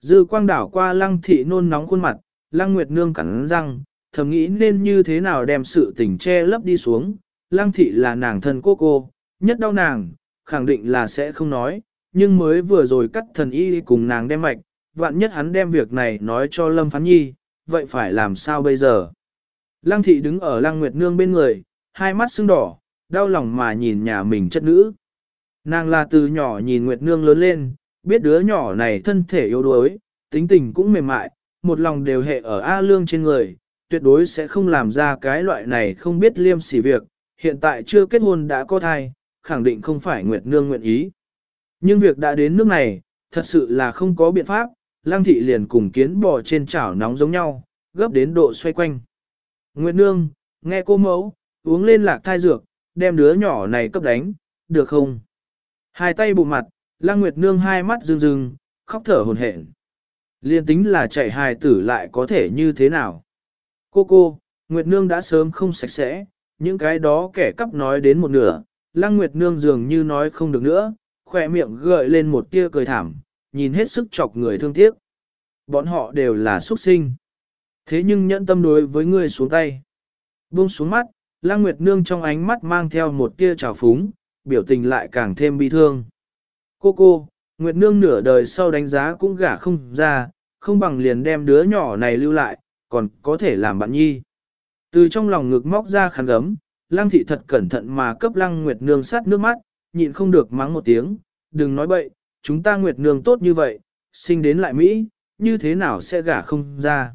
Dư quang đảo qua lăng thị nôn nóng khuôn mặt, lăng nguyệt nương cắn răng, thầm nghĩ nên như thế nào đem sự tình che lấp đi xuống. Lăng thị là nàng thân cô cô, nhất đau nàng, khẳng định là sẽ không nói, nhưng mới vừa rồi cắt thần y cùng nàng đem mạch, vạn nhất hắn đem việc này nói cho Lâm Phán Nhi, vậy phải làm sao bây giờ? Lăng thị đứng ở lăng nguyệt nương bên người, hai mắt sưng đỏ, đau lòng mà nhìn nhà mình chất nữ. Nàng là từ nhỏ nhìn nguyệt nương lớn lên, biết đứa nhỏ này thân thể yếu đuối, tính tình cũng mềm mại, một lòng đều hệ ở A lương trên người, tuyệt đối sẽ không làm ra cái loại này không biết liêm sỉ việc, hiện tại chưa kết hôn đã có thai, khẳng định không phải nguyệt nương nguyện ý. Nhưng việc đã đến nước này, thật sự là không có biện pháp, lang thị liền cùng kiến bò trên chảo nóng giống nhau, gấp đến độ xoay quanh. Nguyệt nương, nghe cô mẫu, uống lên lạc thai dược, đem đứa nhỏ này cấp đánh, được không? Hai tay bụng mặt, lang nguyệt nương hai mắt rưng rưng, khóc thở hồn hển. Liên tính là chạy hài tử lại có thể như thế nào? Cô cô, Nguyệt nương đã sớm không sạch sẽ, những cái đó kẻ cắp nói đến một nửa, Lăng Nguyệt Nương dường như nói không được nữa, khỏe miệng gợi lên một tia cười thảm, nhìn hết sức chọc người thương tiếc. Bọn họ đều là xuất sinh. Thế nhưng nhẫn tâm đối với ngươi xuống tay. Buông xuống mắt, Lăng Nguyệt Nương trong ánh mắt mang theo một tia trào phúng, biểu tình lại càng thêm bi thương. Cô cô, Nguyệt Nương nửa đời sau đánh giá cũng gả không ra, không bằng liền đem đứa nhỏ này lưu lại, còn có thể làm bạn nhi. Từ trong lòng ngực móc ra khăn gấm, lăng thị thật cẩn thận mà cấp lăng nguyệt nương sát nước mắt, nhịn không được mắng một tiếng, đừng nói bậy, chúng ta nguyệt nương tốt như vậy, sinh đến lại Mỹ, như thế nào sẽ gả không ra.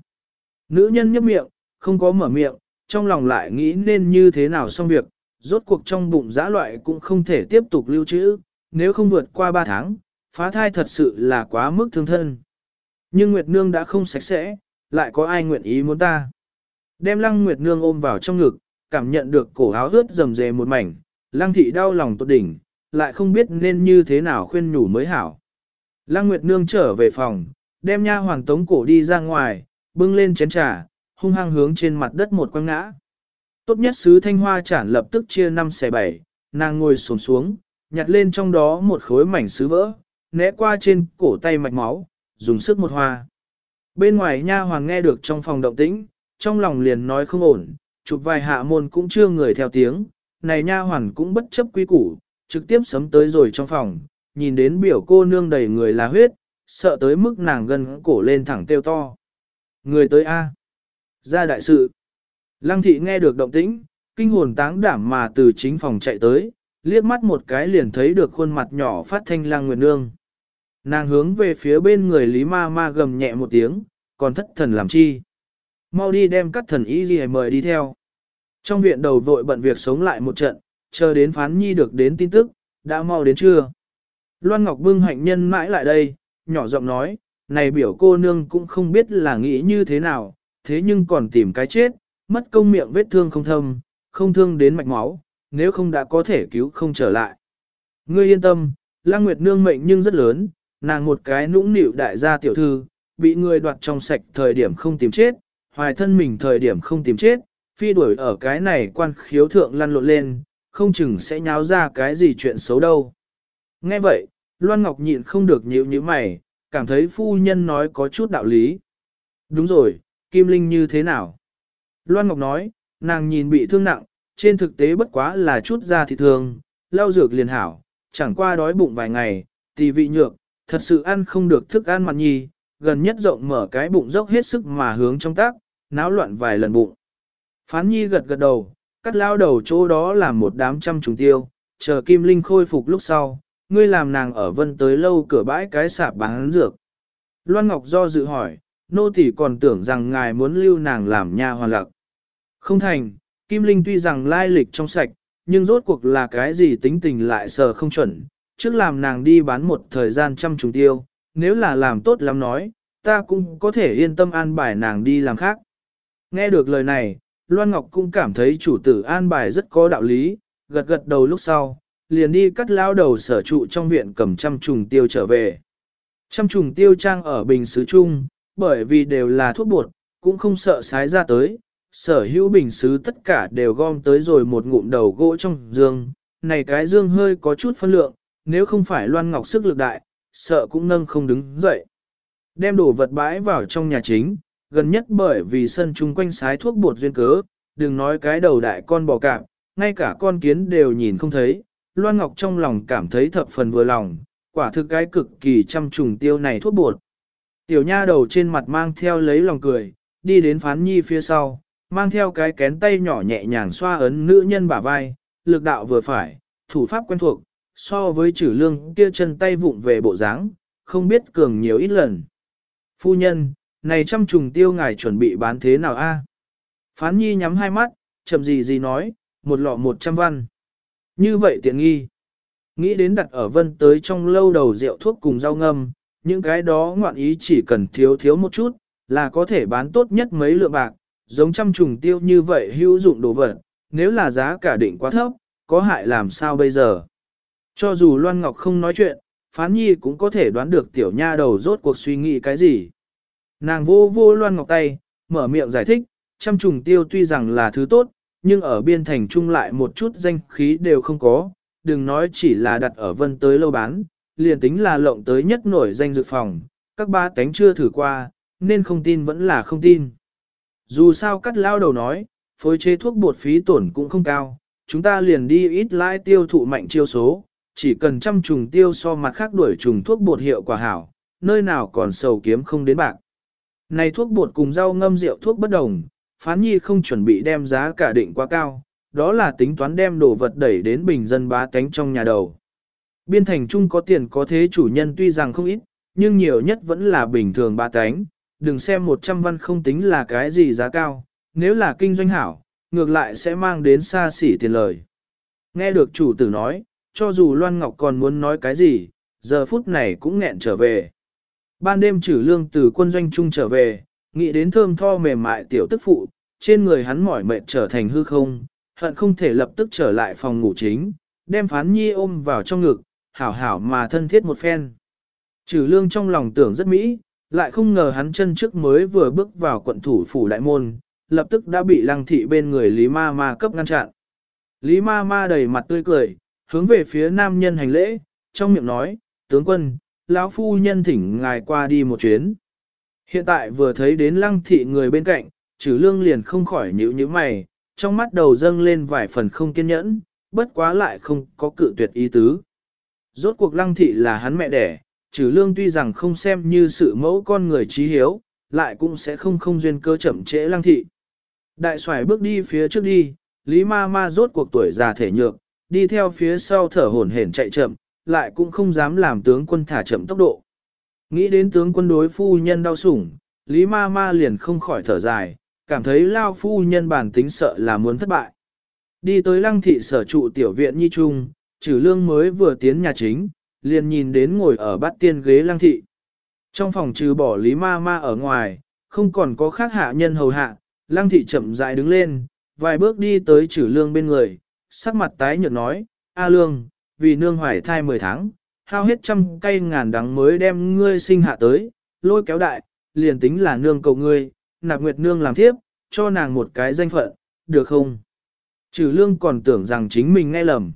Nữ nhân nhấp miệng, không có mở miệng, trong lòng lại nghĩ nên như thế nào xong việc, rốt cuộc trong bụng giã loại cũng không thể tiếp tục lưu trữ, nếu không vượt qua 3 tháng, phá thai thật sự là quá mức thương thân. Nhưng Nguyệt Nương đã không sạch sẽ, lại có ai nguyện ý muốn ta. Đem Lăng Nguyệt Nương ôm vào trong ngực, cảm nhận được cổ áo ướt rầm rề một mảnh, Lăng thị đau lòng tột đỉnh, lại không biết nên như thế nào khuyên nhủ mới hảo. Lăng Nguyệt Nương trở về phòng, đem nha hoàng tống cổ đi ra ngoài, bưng lên chén trà, hung hăng hướng trên mặt đất một quăng ngã. Tốt nhất sứ thanh hoa chản lập tức chia năm xẻ bảy, nàng ngồi xổm xuống, nhặt lên trong đó một khối mảnh sứ vỡ, né qua trên cổ tay mạch máu, dùng sức một hoa. Bên ngoài nha hoàng nghe được trong phòng động tĩnh, trong lòng liền nói không ổn, chụp vài hạ môn cũng chưa người theo tiếng, này nha hoàn cũng bất chấp quy củ, trực tiếp sấm tới rồi trong phòng, nhìn đến biểu cô nương đầy người là huyết, sợ tới mức nàng gần cổ lên thẳng tiêu to. Người tới A. Ra đại sự. Lăng thị nghe được động tĩnh, kinh hồn táng đảm mà từ chính phòng chạy tới, liếc mắt một cái liền thấy được khuôn mặt nhỏ phát thanh lang nguyệt nương. Nàng hướng về phía bên người Lý Ma Ma gầm nhẹ một tiếng, còn thất thần làm chi mau đi đem các thần y gì mời đi theo. Trong viện đầu vội bận việc sống lại một trận, chờ đến phán nhi được đến tin tức, đã mau đến chưa. Loan Ngọc bưng hạnh nhân mãi lại đây, nhỏ giọng nói, này biểu cô nương cũng không biết là nghĩ như thế nào, thế nhưng còn tìm cái chết, mất công miệng vết thương không thâm, không thương đến mạch máu, nếu không đã có thể cứu không trở lại. Ngươi yên tâm, Lang Nguyệt nương mệnh nhưng rất lớn, nàng một cái nũng nịu đại gia tiểu thư, bị người đoạt trong sạch thời điểm không tìm chết, hoài thân mình thời điểm không tìm chết, phi đuổi ở cái này quan khiếu thượng lăn lộn lên, không chừng sẽ nháo ra cái gì chuyện xấu đâu. Nghe vậy, Loan Ngọc nhịn không được nhíu nhíu mày, cảm thấy phu nhân nói có chút đạo lý. Đúng rồi, Kim Linh như thế nào? Loan Ngọc nói, nàng nhìn bị thương nặng, trên thực tế bất quá là chút da thịt thường, lau dược liền hảo, chẳng qua đói bụng vài ngày, thì vị nhược, thật sự ăn không được thức ăn mặt nhì, gần nhất rộng mở cái bụng dốc hết sức mà hướng trong tác, náo loạn vài lần bụng. Phán nhi gật gật đầu, cắt lao đầu chỗ đó làm một đám trăm trùng tiêu, chờ Kim Linh khôi phục lúc sau, ngươi làm nàng ở vân tới lâu cửa bãi cái sạp bán dược. Loan Ngọc do dự hỏi, nô tỷ còn tưởng rằng ngài muốn lưu nàng làm nha hoàn lạc. Không thành, Kim Linh tuy rằng lai lịch trong sạch, nhưng rốt cuộc là cái gì tính tình lại sờ không chuẩn, trước làm nàng đi bán một thời gian chăm trùng tiêu, nếu là làm tốt lắm nói, ta cũng có thể yên tâm an bài nàng đi làm khác. Nghe được lời này, Loan Ngọc cũng cảm thấy chủ tử an bài rất có đạo lý, gật gật đầu lúc sau, liền đi cắt lao đầu sở trụ trong viện cầm trăm trùng tiêu trở về. Trăm trùng tiêu trang ở bình xứ chung, bởi vì đều là thuốc bột, cũng không sợ sái ra tới, sở hữu bình xứ tất cả đều gom tới rồi một ngụm đầu gỗ trong dương, này cái dương hơi có chút phân lượng, nếu không phải Loan Ngọc sức lực đại, sợ cũng nâng không đứng dậy. Đem đồ vật bãi vào trong nhà chính, gần nhất bởi vì sân chung quanh sái thuốc bột duyên cớ, đừng nói cái đầu đại con bò cạp, ngay cả con kiến đều nhìn không thấy. Loan Ngọc trong lòng cảm thấy thập phần vừa lòng, quả thực cái cực kỳ chăm trùng tiêu này thuốc bột. Tiểu nha đầu trên mặt mang theo lấy lòng cười, đi đến phán nhi phía sau, mang theo cái kén tay nhỏ nhẹ nhàng xoa ấn nữ nhân bả vai, lực đạo vừa phải, thủ pháp quen thuộc, so với trừ lương kia chân tay vụng về bộ dáng, không biết cường nhiều ít lần. Phu nhân, này trăm trùng tiêu ngài chuẩn bị bán thế nào a? Phán nhi nhắm hai mắt, chậm gì gì nói, một lọ một trăm văn. Như vậy tiện nghi. Nghĩ đến đặt ở vân tới trong lâu đầu rượu thuốc cùng rau ngâm, những cái đó ngoạn ý chỉ cần thiếu thiếu một chút, là có thể bán tốt nhất mấy lượng bạc, giống trăm trùng tiêu như vậy hữu dụng đồ vật, nếu là giá cả định quá thấp, có hại làm sao bây giờ. Cho dù Loan Ngọc không nói chuyện, Phán Nhi cũng có thể đoán được tiểu nha đầu rốt cuộc suy nghĩ cái gì. Nàng vô vô Loan Ngọc tay, mở miệng giải thích, trăm trùng tiêu tuy rằng là thứ tốt, nhưng ở biên thành trung lại một chút danh khí đều không có, đừng nói chỉ là đặt ở vân tới lâu bán, liền tính là lộng tới nhất nổi danh dự phòng, các ba tánh chưa thử qua, nên không tin vẫn là không tin. Dù sao cắt lao đầu nói, phối chế thuốc bột phí tổn cũng không cao, chúng ta liền đi ít lãi tiêu thụ mạnh chiêu số, chỉ cần trăm trùng tiêu so mặt khác đuổi trùng thuốc bột hiệu quả hảo, nơi nào còn sầu kiếm không đến bạc. Này thuốc bột cùng rau ngâm rượu thuốc bất đồng, phán nhi không chuẩn bị đem giá cả định quá cao, đó là tính toán đem đồ vật đẩy đến bình dân bá tánh trong nhà đầu. Biên thành trung có tiền có thế chủ nhân tuy rằng không ít, nhưng nhiều nhất vẫn là bình thường bá tánh, đừng xem 100 văn không tính là cái gì giá cao, nếu là kinh doanh hảo, ngược lại sẽ mang đến xa xỉ tiền lời. Nghe được chủ tử nói, cho dù Loan Ngọc còn muốn nói cái gì, giờ phút này cũng nghẹn trở về. Ban đêm trừ lương từ quân doanh trung trở về, nghĩ đến thơm tho mềm mại tiểu tức phụ, trên người hắn mỏi mệt trở thành hư không, hận không thể lập tức trở lại phòng ngủ chính, đem phán nhi ôm vào trong ngực, hảo hảo mà thân thiết một phen. Trừ lương trong lòng tưởng rất mỹ, lại không ngờ hắn chân trước mới vừa bước vào quận thủ phủ đại môn, lập tức đã bị lăng thị bên người Lý Ma Ma cấp ngăn chặn. Lý Ma Ma đầy mặt tươi cười, hướng về phía nam nhân hành lễ, trong miệng nói, tướng quân, lão phu nhân thỉnh ngài qua đi một chuyến. Hiện tại vừa thấy đến lăng thị người bên cạnh, trừ lương liền không khỏi nhíu nhíu mày, trong mắt đầu dâng lên vài phần không kiên nhẫn, bất quá lại không có cự tuyệt ý tứ. Rốt cuộc lăng thị là hắn mẹ đẻ, trừ lương tuy rằng không xem như sự mẫu con người trí hiếu, lại cũng sẽ không không duyên cơ chậm trễ lăng thị. Đại xoài bước đi phía trước đi, Lý ma ma rốt cuộc tuổi già thể nhược, đi theo phía sau thở hổn hển chạy chậm, lại cũng không dám làm tướng quân thả chậm tốc độ. Nghĩ đến tướng quân đối phu nhân đau sủng, Lý ma ma liền không khỏi thở dài, cảm thấy lao phu nhân bản tính sợ là muốn thất bại. Đi tới lăng thị sở trụ tiểu viện nhi trung, trừ lương mới vừa tiến nhà chính, liền nhìn đến ngồi ở bát tiên ghế lăng thị. Trong phòng trừ bỏ lý ma ma ở ngoài, không còn có khác hạ nhân hầu hạ, lăng thị chậm rãi đứng lên, vài bước đi tới trừ lương bên người, sắc mặt tái nhợt nói, A lương, vì nương hoài thai 10 tháng, hao hết trăm cây ngàn đắng mới đem ngươi sinh hạ tới, lôi kéo đại, liền tính là nương cầu ngươi, nạp nguyệt nương làm thiếp, cho nàng một cái danh phận, được không? Trừ lương còn tưởng rằng chính mình nghe lầm.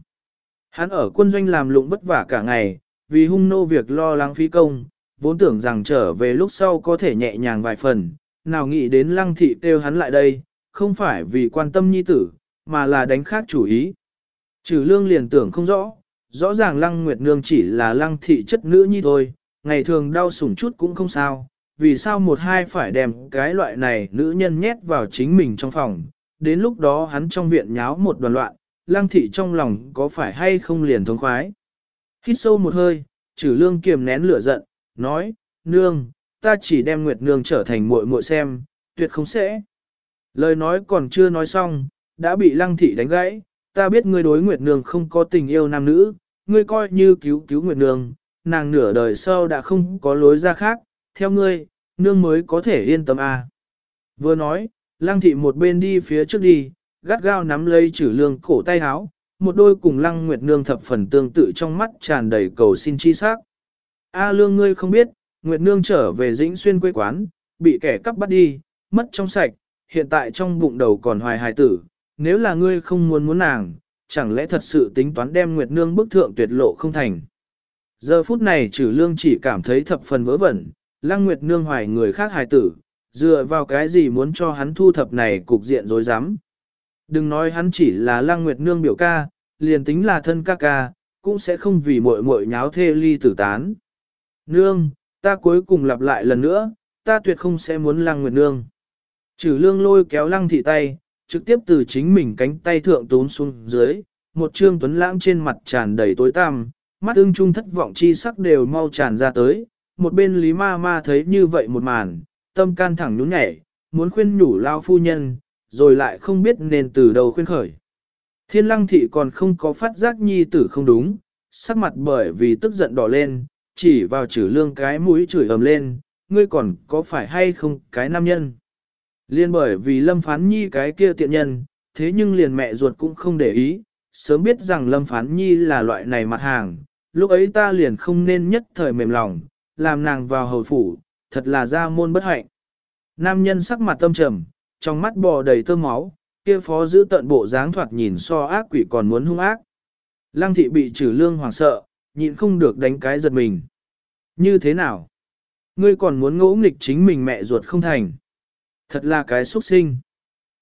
Hắn ở quân doanh làm lụng vất vả cả ngày, vì hung nô việc lo lắng phí công, vốn tưởng rằng trở về lúc sau có thể nhẹ nhàng vài phần, nào nghĩ đến lăng thị kêu hắn lại đây, không phải vì quan tâm nhi tử, mà là đánh khác chủ ý. Trừ lương liền tưởng không rõ, rõ ràng lăng nguyệt nương chỉ là lăng thị chất nữ nhi thôi, ngày thường đau sủng chút cũng không sao, vì sao một hai phải đem cái loại này nữ nhân nhét vào chính mình trong phòng, đến lúc đó hắn trong viện nháo một đoàn loạn, lăng thị trong lòng có phải hay không liền thống khoái. Hít sâu một hơi, trừ lương kiềm nén lửa giận, nói, nương, ta chỉ đem Nguyệt nương trở thành muội muội xem, tuyệt không sẽ. Lời nói còn chưa nói xong, đã bị lăng thị đánh gãy, ta biết ngươi đối Nguyệt nương không có tình yêu nam nữ, ngươi coi như cứu cứu Nguyệt nương, nàng nửa đời sau đã không có lối ra khác, theo ngươi, nương mới có thể yên tâm à. Vừa nói, lăng thị một bên đi phía trước đi, gắt gao nắm lấy chử lương cổ tay háo, một đôi cùng lăng nguyệt nương thập phần tương tự trong mắt tràn đầy cầu xin chi sắc. A lương ngươi không biết, nguyệt nương trở về dĩnh xuyên quê quán, bị kẻ cắp bắt đi, mất trong sạch, hiện tại trong bụng đầu còn hoài hài tử, nếu là ngươi không muốn muốn nàng, chẳng lẽ thật sự tính toán đem nguyệt nương bức thượng tuyệt lộ không thành. Giờ phút này trừ lương chỉ cảm thấy thập phần vỡ vẩn, Lăng Nguyệt Nương hoài người khác hài tử, dựa vào cái gì muốn cho hắn thu thập này cục diện dối rắm. Đừng nói hắn chỉ là Lăng Nguyệt Nương biểu ca, liền tính là thân ca ca, cũng sẽ không vì muội muội nháo thê ly tử tán. Nương, ta cuối cùng lặp lại lần nữa, ta tuyệt không sẽ muốn Lăng Nguyệt Nương. Trừ lương lôi kéo Lăng thị tay, trực tiếp từ chính mình cánh tay thượng tốn xuống dưới, một trương tuấn lãng trên mặt tràn đầy tối tăm, mắt ưng trung thất vọng chi sắc đều mau tràn ra tới, một bên Lý Ma Ma thấy như vậy một màn, tâm can thẳng nhún nhảy, muốn khuyên nhủ lao phu nhân, rồi lại không biết nên từ đầu khuyên khởi. Thiên lăng thị còn không có phát giác nhi tử không đúng, sắc mặt bởi vì tức giận đỏ lên, chỉ vào chửi lương cái mũi chửi ầm lên, ngươi còn có phải hay không cái nam nhân. Liên bởi vì lâm phán nhi cái kia tiện nhân, thế nhưng liền mẹ ruột cũng không để ý, sớm biết rằng lâm phán nhi là loại này mặt hàng, lúc ấy ta liền không nên nhất thời mềm lòng, làm nàng vào hầu phủ, thật là ra môn bất hạnh. Nam nhân sắc mặt tâm trầm, trong mắt bò đầy tơ máu, kia phó giữ tận bộ dáng thoạt nhìn so ác quỷ còn muốn hung ác. Lăng thị bị trừ lương hoảng sợ, nhịn không được đánh cái giật mình. Như thế nào? Ngươi còn muốn ngỗ nghịch chính mình mẹ ruột không thành. Thật là cái xuất sinh.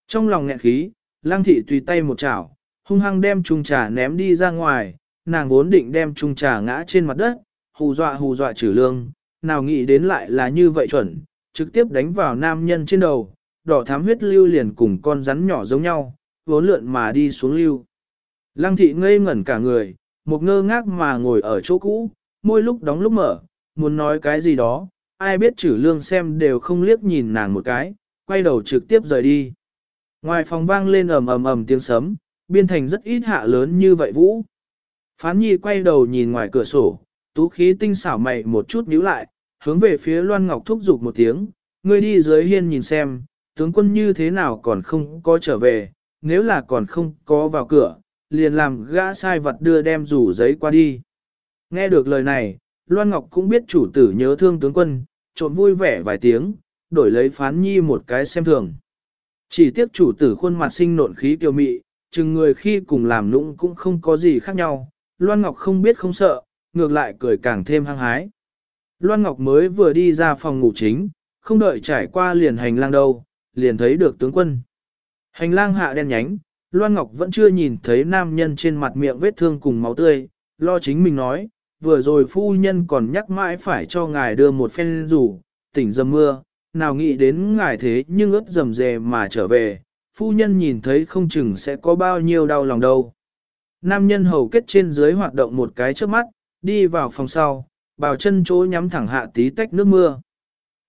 Trong lòng nghẹn khí, lăng thị tùy tay một chảo, hung hăng đem chung trà ném đi ra ngoài, nàng vốn định đem chung trà ngã trên mặt đất, hù dọa hù dọa trừ lương, nào nghĩ đến lại là như vậy chuẩn, trực tiếp đánh vào nam nhân trên đầu, đỏ thám huyết lưu liền cùng con rắn nhỏ giống nhau, vốn lượn mà đi xuống lưu. Lăng thị ngây ngẩn cả người, một ngơ ngác mà ngồi ở chỗ cũ, môi lúc đóng lúc mở, muốn nói cái gì đó, ai biết chử lương xem đều không liếc nhìn nàng một cái, quay đầu trực tiếp rời đi. Ngoài phòng vang lên ầm ầm ầm tiếng sấm, biên thành rất ít hạ lớn như vậy vũ. Phán nhi quay đầu nhìn ngoài cửa sổ, tú khí tinh xảo mày một chút nhíu lại, hướng về phía Loan Ngọc thúc giục một tiếng, ngươi đi dưới hiên nhìn xem, tướng quân như thế nào còn không có trở về, nếu là còn không có vào cửa, liền làm gã sai vật đưa đem rủ giấy qua đi. Nghe được lời này, Loan Ngọc cũng biết chủ tử nhớ thương tướng quân, trộn vui vẻ vài tiếng, đổi lấy phán nhi một cái xem thường. Chỉ tiếc chủ tử khuôn mặt sinh nộn khí kiều mị, chừng người khi cùng làm nũng cũng không có gì khác nhau, Loan Ngọc không biết không sợ, ngược lại cười càng thêm hăng hái. Loan Ngọc mới vừa đi ra phòng ngủ chính, không đợi trải qua liền hành lang đâu, liền thấy được tướng quân. Hành lang hạ đen nhánh, Loan Ngọc vẫn chưa nhìn thấy nam nhân trên mặt miệng vết thương cùng máu tươi, lo chính mình nói, vừa rồi phu nhân còn nhắc mãi phải cho ngài đưa một phen rủ, tỉnh dầm mưa, nào nghĩ đến ngài thế nhưng ướt dầm dề mà trở về, phu nhân nhìn thấy không chừng sẽ có bao nhiêu đau lòng đâu. Nam nhân hầu kết trên dưới hoạt động một cái trước mắt, đi vào phòng sau, bào chân chỗ nhắm thẳng hạ tí tách nước mưa.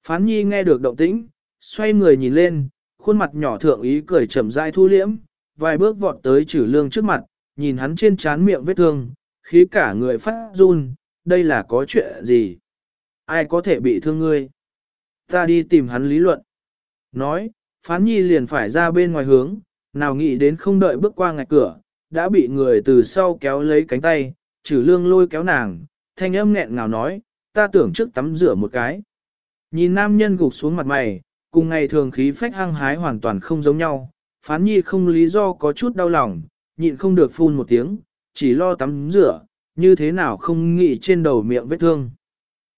Phán nhi nghe được động tĩnh, xoay người nhìn lên, khuôn mặt nhỏ thượng ý cười chậm rãi thu liễm, vài bước vọt tới trừ lương trước mặt, nhìn hắn trên trán miệng vết thương, khí cả người phát run, đây là có chuyện gì? Ai có thể bị thương ngươi? Ta đi tìm hắn lý luận. Nói, phán nhi liền phải ra bên ngoài hướng, nào nghĩ đến không đợi bước qua ngạch cửa, đã bị người từ sau kéo lấy cánh tay, trừ lương lôi kéo nàng, thanh âm nghẹn ngào nói, ta tưởng trước tắm rửa một cái. Nhìn nam nhân gục xuống mặt mày, cùng ngày thường khí phách hăng hái hoàn toàn không giống nhau, phán nhi không lý do có chút đau lòng, nhịn không được phun một tiếng, chỉ lo tắm rửa, như thế nào không nghĩ trên đầu miệng vết thương.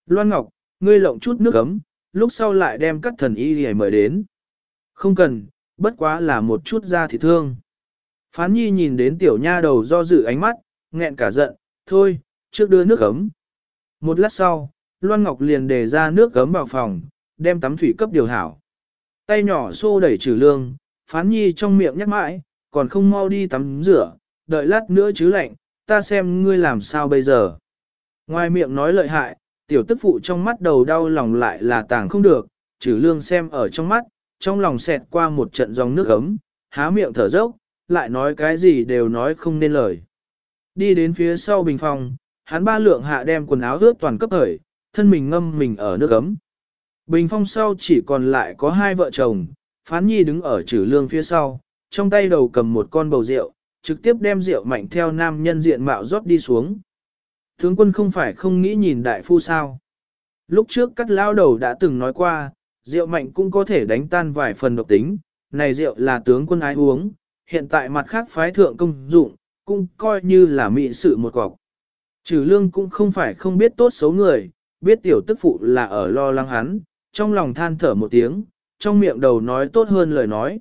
Loan Ngọc, ngươi lộng chút nước ấm, lúc sau lại đem các thần y hề mời đến. Không cần, bất quá là một chút da thì thương. Phán nhi nhìn đến tiểu nha đầu do dự ánh mắt, nghẹn cả giận, thôi, trước đưa nước ấm. Một lát sau, Loan Ngọc liền đề ra nước ấm vào phòng, đem tắm thủy cấp điều hảo. Tay nhỏ xô đẩy trừ lương, phán nhi trong miệng nhắc mãi, còn không mau đi tắm rửa, đợi lát nữa chứ lạnh, ta xem ngươi làm sao bây giờ. Ngoài miệng nói lợi hại, tiểu tức phụ trong mắt đầu đau lòng lại là tàng không được, trừ lương xem ở trong mắt, trong lòng xẹt qua một trận dòng nước ấm, há miệng thở dốc, lại nói cái gì đều nói không nên lời. Đi đến phía sau bình phòng, hắn ba lượng hạ đem quần áo ướt toàn cấp thời, thân mình ngâm mình ở nước ấm. Bình phong sau chỉ còn lại có hai vợ chồng, phán nhi đứng ở trừ lương phía sau, trong tay đầu cầm một con bầu rượu, trực tiếp đem rượu mạnh theo nam nhân diện mạo rót đi xuống. Tướng quân không phải không nghĩ nhìn đại phu sao. Lúc trước cắt lao đầu đã từng nói qua, rượu mạnh cũng có thể đánh tan vài phần độc tính, này rượu là tướng quân ái uống, hiện tại mặt khác phái thượng công dụng, cũng coi như là mị sự một cọc. Trừ lương cũng không phải không biết tốt xấu người, biết tiểu tức phụ là ở lo lắng hắn, trong lòng than thở một tiếng, trong miệng đầu nói tốt hơn lời nói.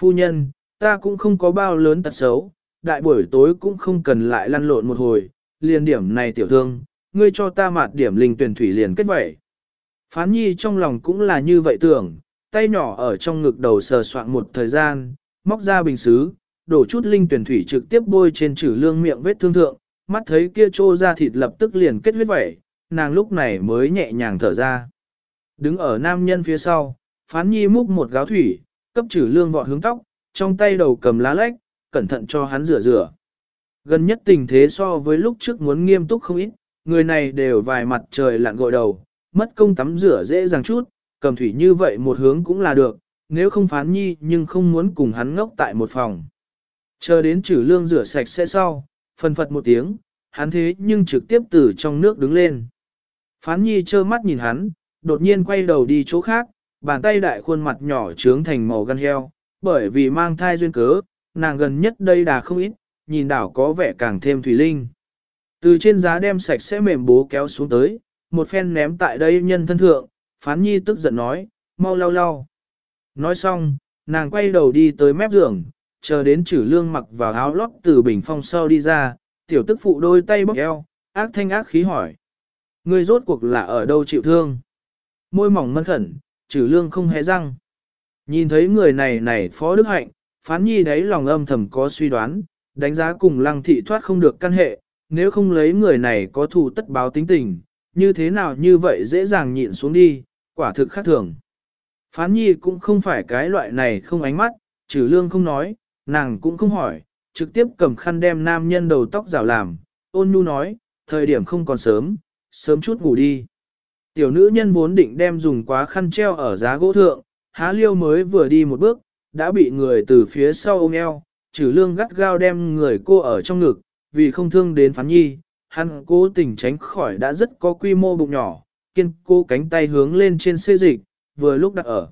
Phu nhân, ta cũng không có bao lớn tật xấu, đại buổi tối cũng không cần lại lăn lộn một hồi, liền điểm này tiểu thương, ngươi cho ta mạt điểm linh tuyển thủy liền kết vậy. Phán nhi trong lòng cũng là như vậy tưởng, tay nhỏ ở trong ngực đầu sờ soạn một thời gian, móc ra bình xứ, đổ chút linh tuyển thủy trực tiếp bôi trên chữ lương miệng vết thương thượng, mắt thấy kia trô ra thịt lập tức liền kết huyết vẩy, nàng lúc này mới nhẹ nhàng thở ra. Đứng ở nam nhân phía sau, phán nhi múc một gáo thủy, cấp trừ lương vọt hướng tóc, trong tay đầu cầm lá lách, cẩn thận cho hắn rửa rửa. Gần nhất tình thế so với lúc trước muốn nghiêm túc không ít, người này đều vài mặt trời lặn gội đầu, mất công tắm rửa dễ dàng chút, cầm thủy như vậy một hướng cũng là được, nếu không phán nhi nhưng không muốn cùng hắn ngốc tại một phòng. Chờ đến trừ lương rửa sạch sẽ sau, phân phật một tiếng, hắn thế nhưng trực tiếp từ trong nước đứng lên. Phán nhi trơ mắt nhìn hắn, đột nhiên quay đầu đi chỗ khác, bàn tay đại khuôn mặt nhỏ trướng thành màu gan heo, bởi vì mang thai duyên cớ, nàng gần nhất đây đà không ít, nhìn đảo có vẻ càng thêm thủy linh. Từ trên giá đem sạch sẽ mềm bố kéo xuống tới, một phen ném tại đây nhân thân thượng, phán nhi tức giận nói, mau lau lau. Nói xong, nàng quay đầu đi tới mép giường, chờ đến chữ lương mặc vào áo lót từ bình phong sau đi ra, tiểu tức phụ đôi tay bóc eo, ác thanh ác khí hỏi. Người rốt cuộc là ở đâu chịu thương? Môi mỏng mân khẩn, trừ lương không hé răng. Nhìn thấy người này này phó đức hạnh, phán nhi đấy lòng âm thầm có suy đoán, đánh giá cùng lăng thị thoát không được căn hệ, nếu không lấy người này có thù tất báo tính tình, như thế nào như vậy dễ dàng nhịn xuống đi, quả thực khác thường. Phán nhi cũng không phải cái loại này không ánh mắt, trừ lương không nói, nàng cũng không hỏi, trực tiếp cầm khăn đem nam nhân đầu tóc rào làm, ôn nhu nói, thời điểm không còn sớm, sớm chút ngủ đi. Tiểu nữ nhân vốn định đem dùng quá khăn treo ở giá gỗ thượng, há liêu mới vừa đi một bước, đã bị người từ phía sau ôm eo, trừ lương gắt gao đem người cô ở trong ngực, vì không thương đến phán nhi, hắn cố tình tránh khỏi đã rất có quy mô bụng nhỏ, kiên cố cánh tay hướng lên trên xê dịch, vừa lúc đặt ở.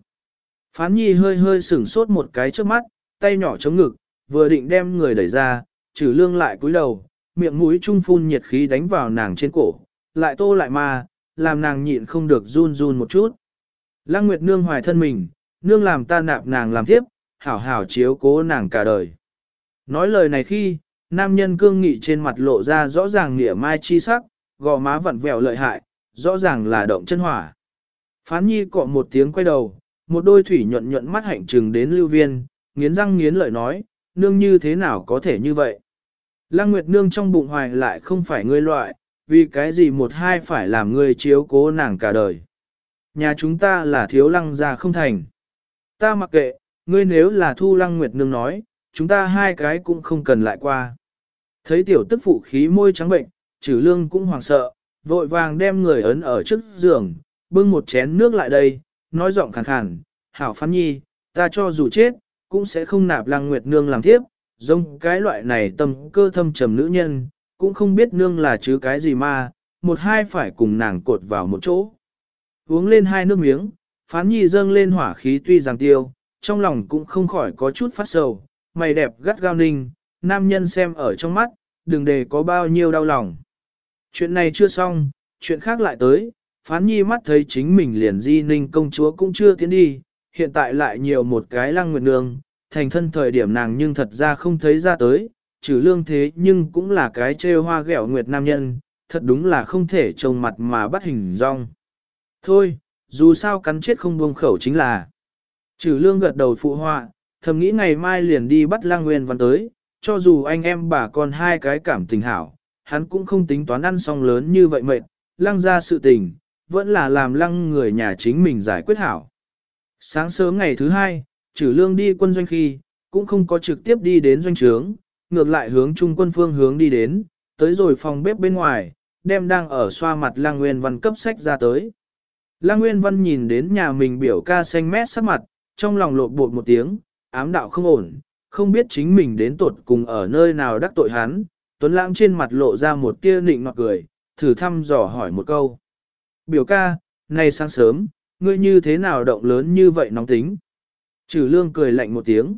Phán nhi hơi hơi sửng sốt một cái trước mắt, tay nhỏ chống ngực, vừa định đem người đẩy ra, trừ lương lại cúi đầu, miệng mũi trung phun nhiệt khí đánh vào nàng trên cổ, lại tô lại mà làm nàng nhịn không được run run một chút. Lăng Nguyệt nương hoài thân mình, nương làm ta nạp nàng làm tiếp, hảo hảo chiếu cố nàng cả đời. Nói lời này khi, nam nhân cương nghị trên mặt lộ ra rõ ràng nghĩa mai chi sắc, gò má vặn vẹo lợi hại, rõ ràng là động chân hỏa. Phán nhi cọ một tiếng quay đầu, một đôi thủy nhuận nhuận mắt hạnh trừng đến lưu viên, nghiến răng nghiến lợi nói, nương như thế nào có thể như vậy. Lăng Nguyệt nương trong bụng hoài lại không phải ngươi loại, vì cái gì một hai phải làm ngươi chiếu cố nàng cả đời. Nhà chúng ta là thiếu lăng gia không thành. Ta mặc kệ, ngươi nếu là thu lăng Nguyệt nương nói, chúng ta hai cái cũng không cần lại qua. Thấy tiểu tức phụ khí môi trắng bệnh, trừ lương cũng hoảng sợ, vội vàng đem người ấn ở trước giường, bưng một chén nước lại đây, nói giọng khàn khàn, hảo phán nhi, ta cho dù chết, cũng sẽ không nạp lăng nguyệt nương làm thiếp giống cái loại này tâm cơ thâm trầm nữ nhân, cũng không biết nương là chứ cái gì mà, một hai phải cùng nàng cột vào một chỗ. Uống lên hai nước miếng, phán nhi dâng lên hỏa khí tuy rằng tiêu, trong lòng cũng không khỏi có chút phát sầu, mày đẹp gắt gao ninh, nam nhân xem ở trong mắt, đừng để có bao nhiêu đau lòng. Chuyện này chưa xong, chuyện khác lại tới, phán nhi mắt thấy chính mình liền di ninh công chúa cũng chưa tiến đi, hiện tại lại nhiều một cái lăng nguyệt nương, thành thân thời điểm nàng nhưng thật ra không thấy ra tới, trừ lương thế nhưng cũng là cái trêu hoa ghẹo nguyệt nam nhân, thật đúng là không thể trông mặt mà bắt hình rong. Thôi, dù sao cắn chết không buông khẩu chính là. Trừ lương gật đầu phụ họa, thầm nghĩ ngày mai liền đi bắt lang nguyên văn tới, cho dù anh em bà con hai cái cảm tình hảo, hắn cũng không tính toán ăn xong lớn như vậy mệt, lăng ra sự tình, vẫn là làm lăng người nhà chính mình giải quyết hảo. Sáng sớm ngày thứ hai, trừ lương đi quân doanh khi, cũng không có trực tiếp đi đến doanh trướng, ngược lại hướng trung quân phương hướng đi đến, tới rồi phòng bếp bên ngoài, đem đang ở xoa mặt lăng nguyên văn cấp sách ra tới. Lăng Nguyên Văn nhìn đến nhà mình biểu ca xanh mét sắc mặt, trong lòng lộn bột một tiếng, ám đạo không ổn, không biết chính mình đến tột cùng ở nơi nào đắc tội hắn, Tuấn Lãng trên mặt lộ ra một tia nịnh nọt cười, thử thăm dò hỏi một câu. Biểu ca, nay sáng sớm, ngươi như thế nào động lớn như vậy nóng tính? Trừ lương cười lạnh một tiếng.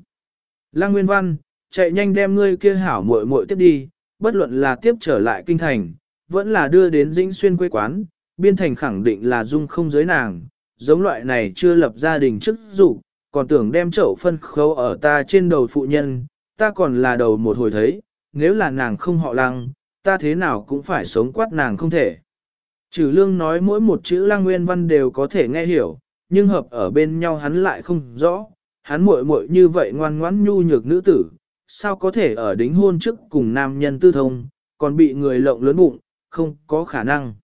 Lăng Nguyên Văn, chạy nhanh đem ngươi kia hảo muội muội tiếp đi, bất luận là tiếp trở lại kinh thành, vẫn là đưa đến dĩnh xuyên quê quán, biên thành khẳng định là dung không giới nàng, giống loại này chưa lập gia đình chức dụ, còn tưởng đem chậu phân khấu ở ta trên đầu phụ nhân, ta còn là đầu một hồi thấy, nếu là nàng không họ lăng, ta thế nào cũng phải sống quát nàng không thể. Trừ lương nói mỗi một chữ lang nguyên văn đều có thể nghe hiểu, nhưng hợp ở bên nhau hắn lại không rõ, hắn muội muội như vậy ngoan ngoãn nhu nhược nữ tử, sao có thể ở đính hôn trước cùng nam nhân tư thông, còn bị người lộng lớn bụng, không có khả năng.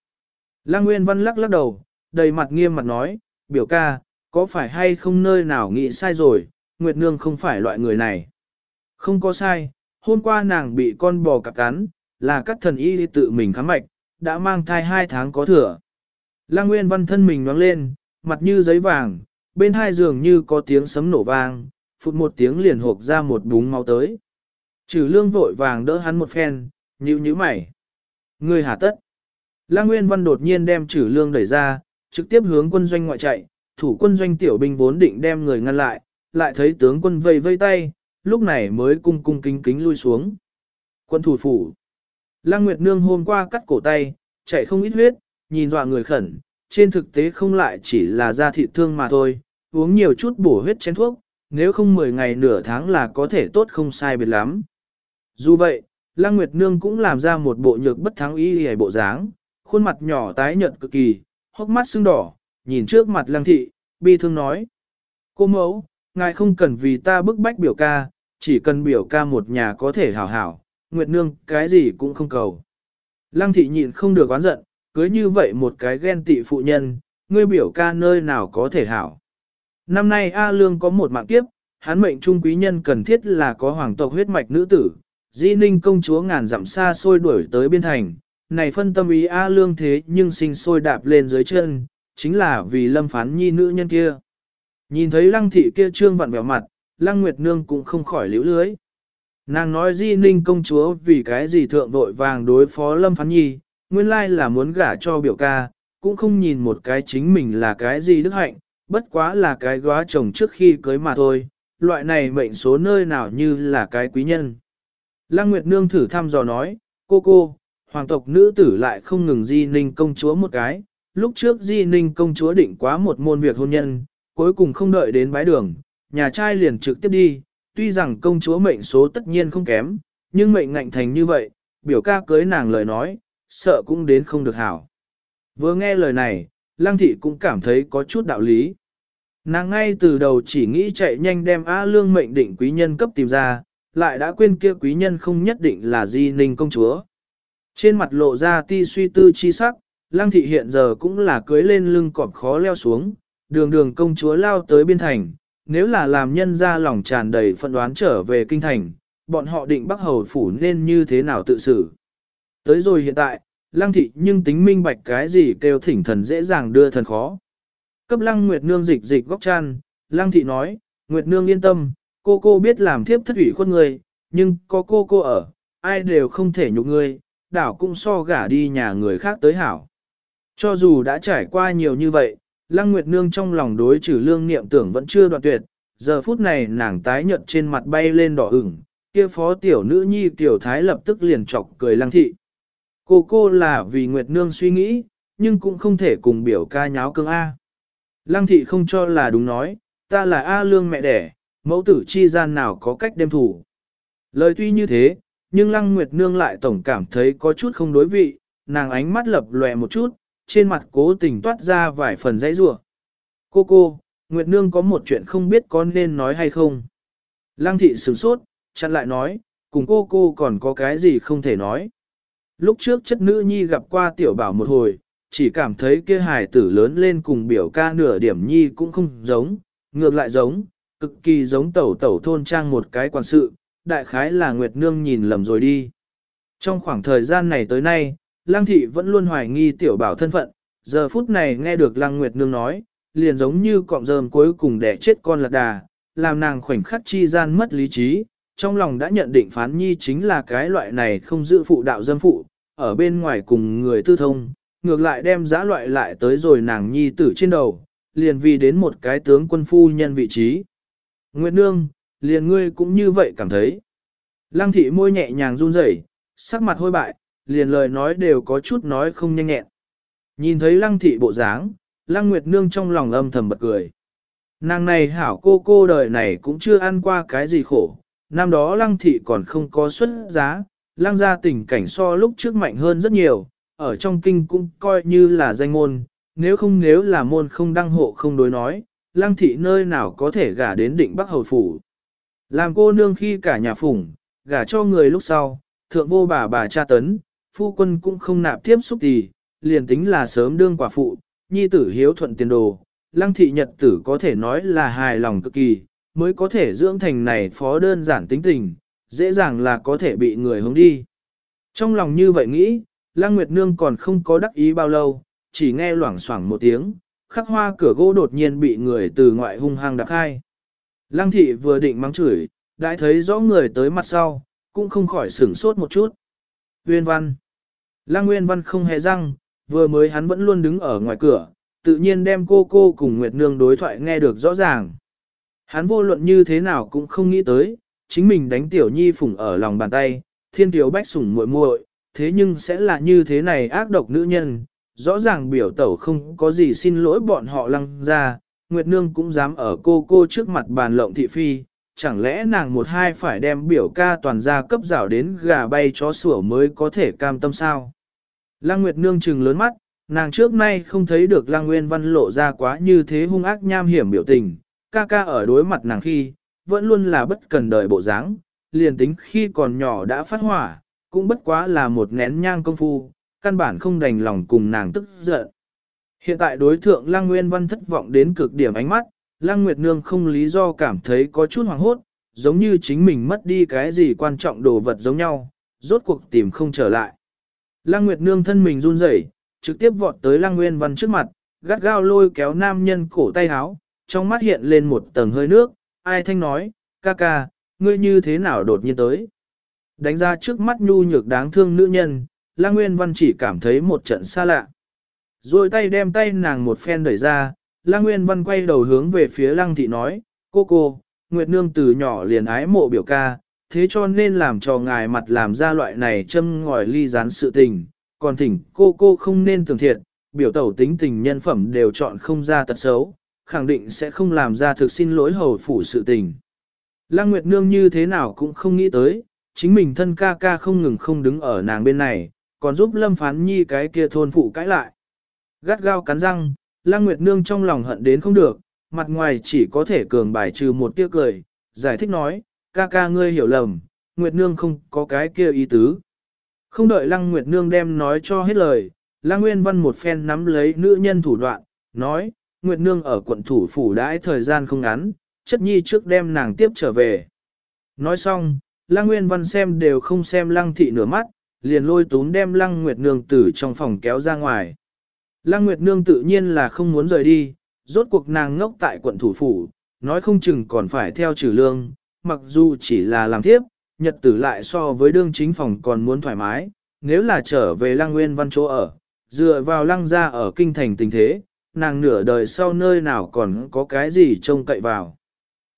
Lăng Nguyên Văn lắc lắc đầu, đầy mặt nghiêm mặt nói, biểu ca, có phải hay không nơi nào nghĩ sai rồi, Nguyệt Nương không phải loại người này. Không có sai, hôm qua nàng bị con bò cặp cắn, là các thần y tự mình khám mạch, đã mang thai hai tháng có thừa. Lăng Nguyên Văn thân mình nhoáng lên, mặt như giấy vàng, bên hai giường như có tiếng sấm nổ vang, phụt một tiếng liền hộp ra một búng máu tới. Trừ lương vội vàng đỡ hắn một phen, nhíu nhíu mày. Người hà tất. Lăng Nguyên Văn đột nhiên đem trừ lương đẩy ra, trực tiếp hướng quân doanh ngoại chạy, thủ quân doanh tiểu binh vốn định đem người ngăn lại, lại thấy tướng quân vây vây tay, lúc này mới cung cung kính kính lui xuống. Quân thủ phủ. Lăng Nguyệt Nương hôm qua cắt cổ tay, chạy không ít huyết, nhìn dọa người khẩn, trên thực tế không lại chỉ là da thịt thương mà thôi, uống nhiều chút bổ huyết chén thuốc, nếu không 10 ngày nửa tháng là có thể tốt không sai biệt lắm. Dù vậy, Lăng Nguyệt Nương cũng làm ra một bộ nhược bất thắng y hề bộ dáng, khuôn mặt nhỏ tái nhợt cực kỳ, hốc mắt sưng đỏ, nhìn trước mặt Lăng Thị, bi thương nói. Cô mẫu, ngài không cần vì ta bức bách biểu ca, chỉ cần biểu ca một nhà có thể hảo hảo, Nguyệt Nương cái gì cũng không cầu. Lăng Thị nhịn không được oán giận, cưới như vậy một cái ghen tị phụ nhân, ngươi biểu ca nơi nào có thể hảo. Năm nay A Lương có một mạng kiếp, hắn mệnh trung quý nhân cần thiết là có hoàng tộc huyết mạch nữ tử, Di Ninh công chúa ngàn dặm xa xôi đuổi tới biên thành, này phân tâm ý A Lương thế nhưng sinh sôi đạp lên dưới chân, chính là vì lâm phán nhi nữ nhân kia. Nhìn thấy lăng thị kia trương vặn vẹo mặt, lăng nguyệt nương cũng không khỏi liễu lưới. Nàng nói Di Ninh công chúa vì cái gì thượng vội vàng đối phó lâm phán nhi, nguyên lai là muốn gả cho biểu ca, cũng không nhìn một cái chính mình là cái gì đức hạnh, bất quá là cái góa chồng trước khi cưới mà thôi, loại này mệnh số nơi nào như là cái quý nhân. Lăng Nguyệt Nương thử thăm dò nói, cô cô, hoàng tộc nữ tử lại không ngừng di ninh công chúa một cái, lúc trước di ninh công chúa định quá một môn việc hôn nhân, cuối cùng không đợi đến bái đường, nhà trai liền trực tiếp đi, tuy rằng công chúa mệnh số tất nhiên không kém, nhưng mệnh ngạnh thành như vậy, biểu ca cưới nàng lời nói, sợ cũng đến không được hảo. Vừa nghe lời này, Lăng Thị cũng cảm thấy có chút đạo lý. Nàng ngay từ đầu chỉ nghĩ chạy nhanh đem A Lương mệnh định quý nhân cấp tìm ra, lại đã quên kia quý nhân không nhất định là Di Ninh công chúa. Trên mặt lộ ra ti suy tư chi sắc, Lăng Thị hiện giờ cũng là cưới lên lưng cọp khó leo xuống, đường đường công chúa lao tới biên thành, nếu là làm nhân ra lòng tràn đầy phân đoán trở về kinh thành, bọn họ định bắc hầu phủ nên như thế nào tự xử. Tới rồi hiện tại, lăng thị nhưng tính minh bạch cái gì kêu thỉnh thần dễ dàng đưa thần khó. Cấp lăng Nguyệt Nương dịch dịch góc chăn, lăng thị nói, Nguyệt Nương yên tâm, cô cô biết làm thiếp thất ủy khuất người, nhưng có cô cô ở, ai đều không thể nhục người. đảo cũng so gả đi nhà người khác tới hảo. Cho dù đã trải qua nhiều như vậy, Lăng Nguyệt Nương trong lòng đối trừ lương niệm tưởng vẫn chưa đoạn tuyệt, giờ phút này nàng tái nhợt trên mặt bay lên đỏ ửng, kia phó tiểu nữ nhi tiểu thái lập tức liền chọc cười Lăng thị. Cô cô là vì Nguyệt Nương suy nghĩ, nhưng cũng không thể cùng biểu ca nháo cương A. Lăng thị không cho là đúng nói, ta là A lương mẹ đẻ, mẫu tử chi gian nào có cách đem thủ. Lời tuy như thế, nhưng Lăng Nguyệt Nương lại tổng cảm thấy có chút không đối vị, nàng ánh mắt lập lòe một chút, trên mặt cố tình toát ra vài phần dãy rủa. Cô cô, Nguyệt Nương có một chuyện không biết có nên nói hay không. Lăng thị sửng sốt, chặn lại nói, cùng cô cô còn có cái gì không thể nói. Lúc trước chất nữ nhi gặp qua tiểu bảo một hồi, chỉ cảm thấy kia hài tử lớn lên cùng biểu ca nửa điểm nhi cũng không giống, ngược lại giống, cực kỳ giống tẩu tẩu thôn trang một cái quan sự, đại khái là Nguyệt Nương nhìn lầm rồi đi. Trong khoảng thời gian này tới nay, Lăng Thị vẫn luôn hoài nghi tiểu bảo thân phận, giờ phút này nghe được Lăng Nguyệt Nương nói, liền giống như cọng rơm cuối cùng đẻ chết con lạc đà, làm nàng khoảnh khắc chi gian mất lý trí, trong lòng đã nhận định phán nhi chính là cái loại này không giữ phụ đạo dâm phụ, ở bên ngoài cùng người tư thông, ngược lại đem giã loại lại tới rồi nàng nhi tử trên đầu, liền vì đến một cái tướng quân phu nhân vị trí. Nguyệt Nương, liền ngươi cũng như vậy cảm thấy. Lăng thị môi nhẹ nhàng run rẩy, sắc mặt hôi bại, liền lời nói đều có chút nói không nhanh nhẹn. Nhìn thấy lăng thị bộ dáng, lăng nguyệt nương trong lòng âm thầm bật cười. Nàng này hảo cô cô đời này cũng chưa ăn qua cái gì khổ, năm đó lăng thị còn không có xuất giá, lăng gia tình cảnh so lúc trước mạnh hơn rất nhiều, ở trong kinh cũng coi như là danh môn, nếu không nếu là môn không đăng hộ không đối nói, lăng thị nơi nào có thể gả đến định Bắc Hầu Phủ. Làm cô nương khi cả nhà phủng, gả cho người lúc sau, thượng vô bà bà cha tấn, phu quân cũng không nạp tiếp xúc gì, liền tính là sớm đương quả phụ, nhi tử hiếu thuận tiền đồ, lăng thị nhật tử có thể nói là hài lòng cực kỳ, mới có thể dưỡng thành này phó đơn giản tính tình, dễ dàng là có thể bị người hướng đi. Trong lòng như vậy nghĩ, lăng nguyệt nương còn không có đắc ý bao lâu, chỉ nghe loảng xoảng một tiếng, khắc hoa cửa gỗ đột nhiên bị người từ ngoại hung hăng đạp khai. Lăng thị vừa định mắng chửi, đã thấy rõ người tới mặt sau, cũng không khỏi sửng sốt một chút. Nguyên văn. Lăng Nguyên văn không hề răng, vừa mới hắn vẫn luôn đứng ở ngoài cửa, tự nhiên đem cô cô cùng Nguyệt Nương đối thoại nghe được rõ ràng. Hắn vô luận như thế nào cũng không nghĩ tới, chính mình đánh tiểu nhi phủng ở lòng bàn tay, thiên tiểu bách sủng muội muội, thế nhưng sẽ là như thế này ác độc nữ nhân, rõ ràng biểu tẩu không có gì xin lỗi bọn họ lăng ra, Nguyệt Nương cũng dám ở cô cô trước mặt bàn lộng thị phi, chẳng lẽ nàng một hai phải đem biểu ca toàn gia cấp rảo đến gà bay chó sủa mới có thể cam tâm sao. Lăng Nguyệt Nương trừng lớn mắt, nàng trước nay không thấy được Lăng Nguyên Văn lộ ra quá như thế hung ác nham hiểm biểu tình, ca ca ở đối mặt nàng khi, vẫn luôn là bất cần đời bộ dáng, liền tính khi còn nhỏ đã phát hỏa, cũng bất quá là một nén nhang công phu, căn bản không đành lòng cùng nàng tức giận. Hiện tại đối thượng Lăng Nguyên Văn thất vọng đến cực điểm ánh mắt, Lăng Nguyệt Nương không lý do cảm thấy có chút hoảng hốt, giống như chính mình mất đi cái gì quan trọng đồ vật giống nhau, rốt cuộc tìm không trở lại. Lăng Nguyệt Nương thân mình run rẩy, trực tiếp vọt tới Lăng Nguyên Văn trước mặt, gắt gao lôi kéo nam nhân cổ tay háo, trong mắt hiện lên một tầng hơi nước, ai thanh nói, ca ca, ngươi như thế nào đột nhiên tới. Đánh ra trước mắt nhu nhược đáng thương nữ nhân, Lăng Nguyên Văn chỉ cảm thấy một trận xa lạ. Rồi tay đem tay nàng một phen đẩy ra, Lăng Nguyên Văn quay đầu hướng về phía Lăng Thị nói, cô cô, Nguyệt Nương từ nhỏ liền ái mộ biểu ca, thế cho nên làm cho ngài mặt làm ra loại này châm ngòi ly gián sự tình, còn thỉnh cô cô không nên tưởng thiệt, biểu tẩu tính tình nhân phẩm đều chọn không ra tật xấu, khẳng định sẽ không làm ra thực xin lỗi hầu phủ sự tình. Lăng Nguyệt Nương như thế nào cũng không nghĩ tới, chính mình thân ca ca không ngừng không đứng ở nàng bên này, còn giúp Lâm Phán Nhi cái kia thôn phụ cãi lại. Gắt gao cắn răng, Lăng Nguyệt Nương trong lòng hận đến không được, mặt ngoài chỉ có thể cường bài trừ một tiếc cười, giải thích nói, ca ca ngươi hiểu lầm, Nguyệt Nương không có cái kia ý tứ. Không đợi Lăng Nguyệt Nương đem nói cho hết lời, Lăng Nguyên Văn một phen nắm lấy nữ nhân thủ đoạn, nói, Nguyệt Nương ở quận thủ phủ đãi thời gian không ngắn, chất nhi trước đem nàng tiếp trở về. Nói xong, Lăng Nguyên Văn xem đều không xem Lăng Thị nửa mắt, liền lôi tún đem Lăng Nguyệt Nương từ trong phòng kéo ra ngoài. Lăng Nguyệt Nương tự nhiên là không muốn rời đi, rốt cuộc nàng ngốc tại quận thủ phủ, nói không chừng còn phải theo trừ lương, mặc dù chỉ là làm tiếp, nhật tử lại so với đương chính phòng còn muốn thoải mái, nếu là trở về Lăng Nguyên Văn chỗ ở, dựa vào Lăng gia ở kinh thành tình thế, nàng nửa đời sau nơi nào còn có cái gì trông cậy vào.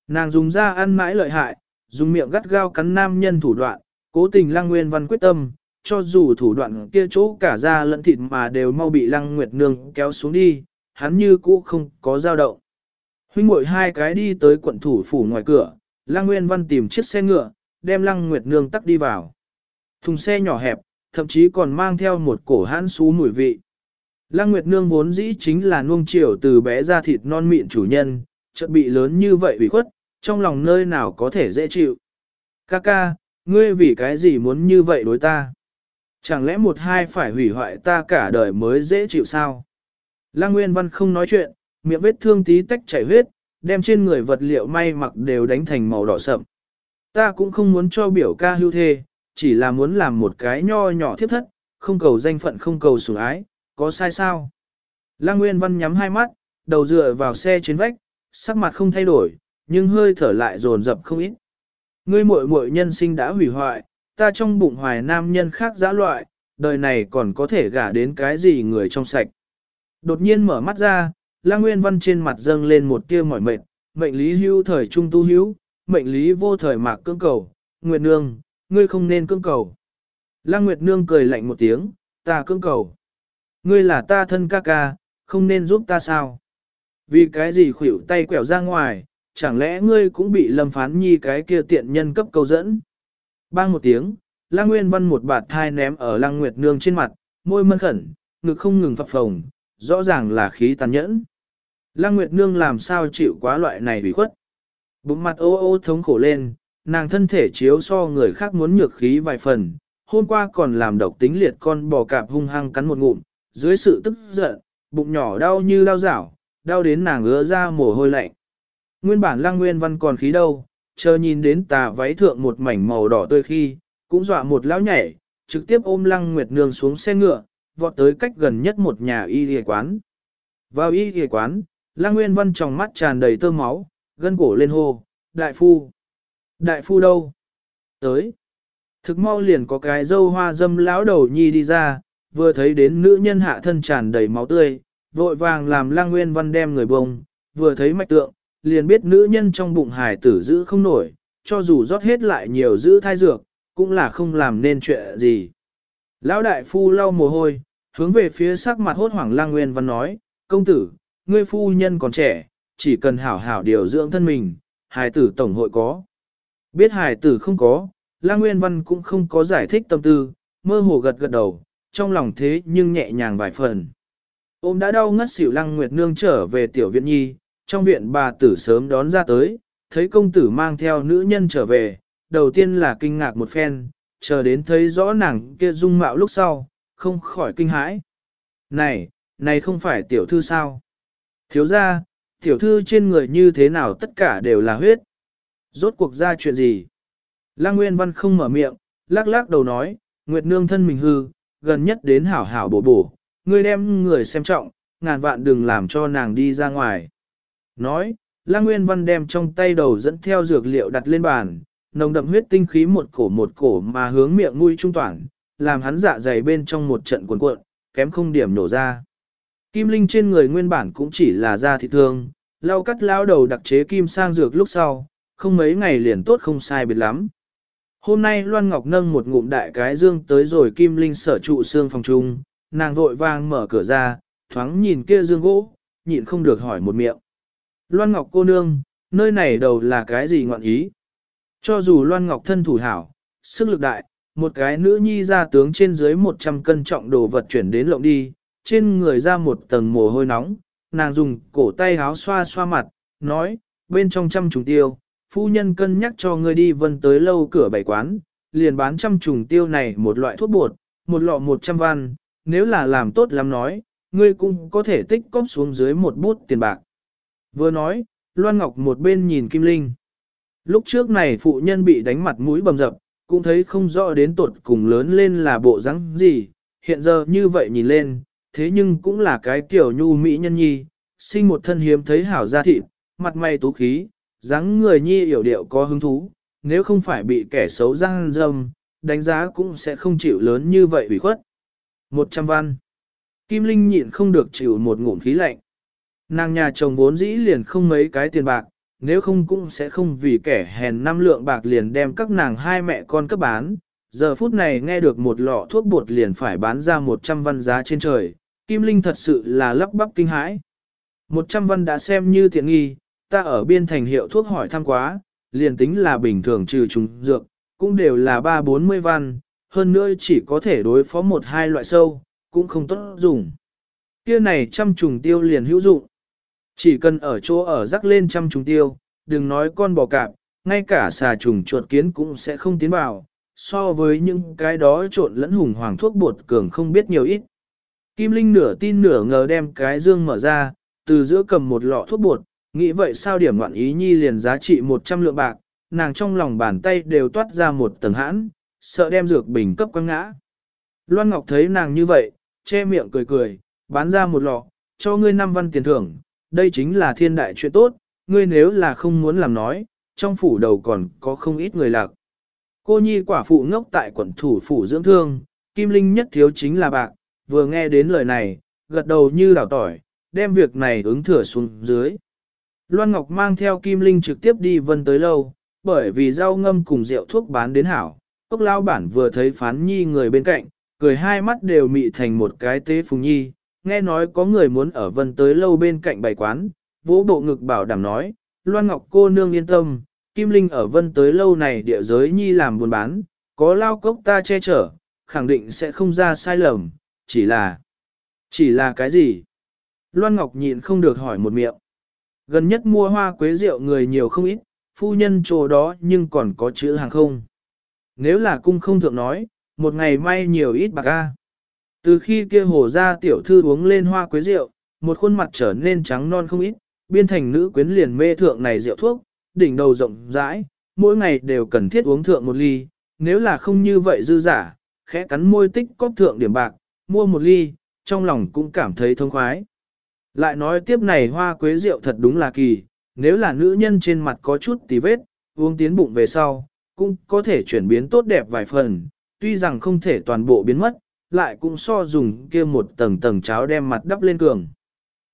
Nàng dùng ra ăn mãi lợi hại, dùng miệng gắt gao cắn nam nhân thủ đoạn, cố tình Lăng Nguyên Văn quyết tâm, cho dù thủ đoạn kia chỗ cả da lẫn thịt mà đều mau bị Lăng Nguyệt Nương kéo xuống đi, hắn như cũ không có dao động. Huynh muội hai cái đi tới quận thủ phủ ngoài cửa, Lăng Nguyên Văn tìm chiếc xe ngựa, đem Lăng Nguyệt Nương tắc đi vào. Thùng xe nhỏ hẹp, thậm chí còn mang theo một cổ hãn xú mùi vị. Lăng Nguyệt Nương vốn dĩ chính là nuông chiều từ bé ra thịt non mịn chủ nhân, chợt bị lớn như vậy ủy khuất, trong lòng nơi nào có thể dễ chịu. Ca ca, ngươi vì cái gì muốn như vậy đối ta? Chẳng lẽ một hai phải hủy hoại ta cả đời mới dễ chịu sao? Lăng Nguyên Văn không nói chuyện, miệng vết thương tí tách chảy huyết, đem trên người vật liệu may mặc đều đánh thành màu đỏ sậm. Ta cũng không muốn cho biểu ca hưu thê, chỉ là muốn làm một cái nho nhỏ thiết thất, không cầu danh phận không cầu sủng ái, có sai sao? Lăng Nguyên Văn nhắm hai mắt, đầu dựa vào xe trên vách, sắc mặt không thay đổi, nhưng hơi thở lại dồn dập không ít. Ngươi muội muội nhân sinh đã hủy hoại, ta trong bụng hoài nam nhân khác dã loại, đời này còn có thể gả đến cái gì người trong sạch. Đột nhiên mở mắt ra, Lăng Nguyên Văn trên mặt dâng lên một tia mỏi mệt, mệnh lý hưu thời trung tu hữu, mệnh lý vô thời mạc cưỡng cầu, Nguyệt Nương, ngươi không nên cưỡng cầu. Lăng Nguyệt Nương cười lạnh một tiếng, ta cưỡng cầu. Ngươi là ta thân ca ca, không nên giúp ta sao? Vì cái gì khuỷu tay quẹo ra ngoài, chẳng lẽ ngươi cũng bị lâm phán nhi cái kia tiện nhân cấp câu dẫn? Bang một tiếng, Lăng Nguyên Văn một bạt thai ném ở Lăng Nguyệt Nương trên mặt, môi mân khẩn, ngực không ngừng phập phồng, rõ ràng là khí tàn nhẫn. Lăng Nguyệt Nương làm sao chịu quá loại này bị khuất. Bụng mặt ô ô thống khổ lên, nàng thân thể chiếu so người khác muốn nhược khí vài phần, hôm qua còn làm độc tính liệt con bò cạp hung hăng cắn một ngụm, dưới sự tức giận, bụng nhỏ đau như đau rảo, đau đến nàng ứa ra mồ hôi lạnh. Nguyên bản lăng nguyên văn còn khí đâu, chờ nhìn đến tà váy thượng một mảnh màu đỏ tươi khi, cũng dọa một lão nhảy, trực tiếp ôm lăng nguyệt nương xuống xe ngựa, vọt tới cách gần nhất một nhà y y quán. Vào y y quán, lăng nguyên văn trong mắt tràn đầy tơ máu, gân cổ lên hô, đại phu. Đại phu đâu? Tới. Thực mau liền có cái dâu hoa dâm lão đầu nhi đi ra, vừa thấy đến nữ nhân hạ thân tràn đầy máu tươi, vội vàng làm lang nguyên văn đem người bông, vừa thấy mạch tượng, liền biết nữ nhân trong bụng hải tử giữ không nổi, cho dù rót hết lại nhiều giữ thai dược, cũng là không làm nên chuyện gì. Lão đại phu lau mồ hôi, hướng về phía sắc mặt hốt hoảng lang nguyên văn nói, công tử, ngươi phu nhân còn trẻ, chỉ cần hảo hảo điều dưỡng thân mình, hải tử tổng hội có. Biết hải tử không có, lang nguyên văn cũng không có giải thích tâm tư, mơ hồ gật gật đầu, trong lòng thế nhưng nhẹ nhàng vài phần. Ôm đã đau ngất xỉu lăng nguyệt nương trở về tiểu viện nhi, trong viện bà tử sớm đón ra tới, thấy công tử mang theo nữ nhân trở về, đầu tiên là kinh ngạc một phen, chờ đến thấy rõ nàng kia dung mạo lúc sau, không khỏi kinh hãi. Này, này không phải tiểu thư sao? Thiếu ra, tiểu thư trên người như thế nào tất cả đều là huyết. Rốt cuộc ra chuyện gì? Lăng Nguyên Văn không mở miệng, lắc lắc đầu nói, Nguyệt Nương thân mình hư, gần nhất đến hảo hảo bổ bổ, ngươi đem người xem trọng, ngàn vạn đừng làm cho nàng đi ra ngoài. Nói, Lăng Nguyên Văn đem trong tay đầu dẫn theo dược liệu đặt lên bàn, nồng đậm huyết tinh khí một cổ một cổ mà hướng miệng mũi trung toàn, làm hắn dạ dày bên trong một trận cuộn cuộn, kém không điểm nổ ra. Kim Linh trên người nguyên bản cũng chỉ là da thịt thương, lau cắt lao đầu đặc chế kim sang dược lúc sau, không mấy ngày liền tốt không sai biệt lắm. Hôm nay Loan Ngọc nâng một ngụm đại cái dương tới rồi Kim Linh sở trụ xương phòng trung, nàng vội vàng mở cửa ra, thoáng nhìn kia dương gỗ, nhịn không được hỏi một miệng. Loan Ngọc cô nương, nơi này đầu là cái gì ngọn ý? Cho dù Loan Ngọc thân thủ hảo, sức lực đại, một cái nữ nhi ra tướng trên dưới 100 cân trọng đồ vật chuyển đến lộng đi, trên người ra một tầng mồ hôi nóng, nàng dùng cổ tay háo xoa xoa mặt, nói, bên trong trăm trùng tiêu, phu nhân cân nhắc cho ngươi đi vân tới lâu cửa bảy quán, liền bán trăm trùng tiêu này một loại thuốc bột, một lọ một trăm văn, nếu là làm tốt lắm nói, ngươi cũng có thể tích cóp xuống dưới một bút tiền bạc. Vừa nói, Loan Ngọc một bên nhìn Kim Linh. Lúc trước này phụ nhân bị đánh mặt mũi bầm dập, cũng thấy không rõ đến tột cùng lớn lên là bộ rắn gì, hiện giờ như vậy nhìn lên, thế nhưng cũng là cái kiểu nhu mỹ nhân nhi, sinh một thân hiếm thấy hảo gia thị, mặt mày tú khí, dáng người nhi hiểu điệu có hứng thú, nếu không phải bị kẻ xấu răng dâm, đánh giá cũng sẽ không chịu lớn như vậy ủy khuất. Một trăm văn. Kim Linh nhịn không được chịu một ngụm khí lạnh. Nàng nhà chồng vốn dĩ liền không mấy cái tiền bạc, nếu không cũng sẽ không vì kẻ hèn năm lượng bạc liền đem các nàng hai mẹ con cấp bán. Giờ phút này nghe được một lọ thuốc bột liền phải bán ra một trăm văn giá trên trời, Kim Linh thật sự là lắp bắp kinh hãi. Một trăm văn đã xem như tiện nghi, ta ở biên thành hiệu thuốc hỏi thăm quá, liền tính là bình thường trừ trùng dược, cũng đều là ba bốn mươi văn, hơn nữa chỉ có thể đối phó một hai loại sâu, cũng không tốt dùng. Kia này trăm trùng tiêu liền hữu dụng. Chỉ cần ở chỗ ở rắc lên trăm trùng tiêu, đừng nói con bò cạp, ngay cả xà trùng chuột kiến cũng sẽ không tiến vào, so với những cái đó trộn lẫn hùng hoàng thuốc bột cường không biết nhiều ít. Kim Linh nửa tin nửa ngờ đem cái dương mở ra, từ giữa cầm một lọ thuốc bột, nghĩ vậy sao điểm ngoạn ý nhi liền giá trị 100 lượng bạc, nàng trong lòng bàn tay đều toát ra một tầng hãn, sợ đem dược bình cấp quăng ngã. Loan Ngọc thấy nàng như vậy, che miệng cười cười, bán ra một lọ, cho ngươi năm văn tiền thưởng, đây chính là thiên đại chuyện tốt, ngươi nếu là không muốn làm nói, trong phủ đầu còn có không ít người lạc. Cô nhi quả phụ ngốc tại quận thủ phủ dưỡng thương, Kim Linh nhất thiếu chính là bạc, vừa nghe đến lời này, gật đầu như đảo tỏi, đem việc này ứng thừa xuống dưới. Loan Ngọc mang theo Kim Linh trực tiếp đi vân tới lâu, bởi vì rau ngâm cùng rượu thuốc bán đến hảo. Cốc lao bản vừa thấy phán nhi người bên cạnh, cười hai mắt đều mị thành một cái tế phùng nhi, nghe nói có người muốn ở vân tới lâu bên cạnh bày quán, vỗ bộ ngực bảo đảm nói, Loan Ngọc cô nương yên tâm, Kim Linh ở vân tới lâu này địa giới nhi làm buôn bán, có lao cốc ta che chở, khẳng định sẽ không ra sai lầm, chỉ là... Chỉ là cái gì? Loan Ngọc nhịn không được hỏi một miệng. Gần nhất mua hoa quế rượu người nhiều không ít, phu nhân chỗ đó nhưng còn có chữ hàng không. Nếu là cung không thượng nói, một ngày may nhiều ít bạc a. Từ khi kia hồ ra tiểu thư uống lên hoa quế rượu, một khuôn mặt trở nên trắng non không ít, biên thành nữ quyến liền mê thượng này rượu thuốc, đỉnh đầu rộng rãi, mỗi ngày đều cần thiết uống thượng một ly, nếu là không như vậy dư giả, khẽ cắn môi tích cóp thượng điểm bạc, mua một ly, trong lòng cũng cảm thấy thông khoái. Lại nói tiếp này hoa quế rượu thật đúng là kỳ, nếu là nữ nhân trên mặt có chút tí vết, uống tiến bụng về sau, cũng có thể chuyển biến tốt đẹp vài phần, tuy rằng không thể toàn bộ biến mất, lại cũng so dùng kia một tầng tầng cháo đem mặt đắp lên cường.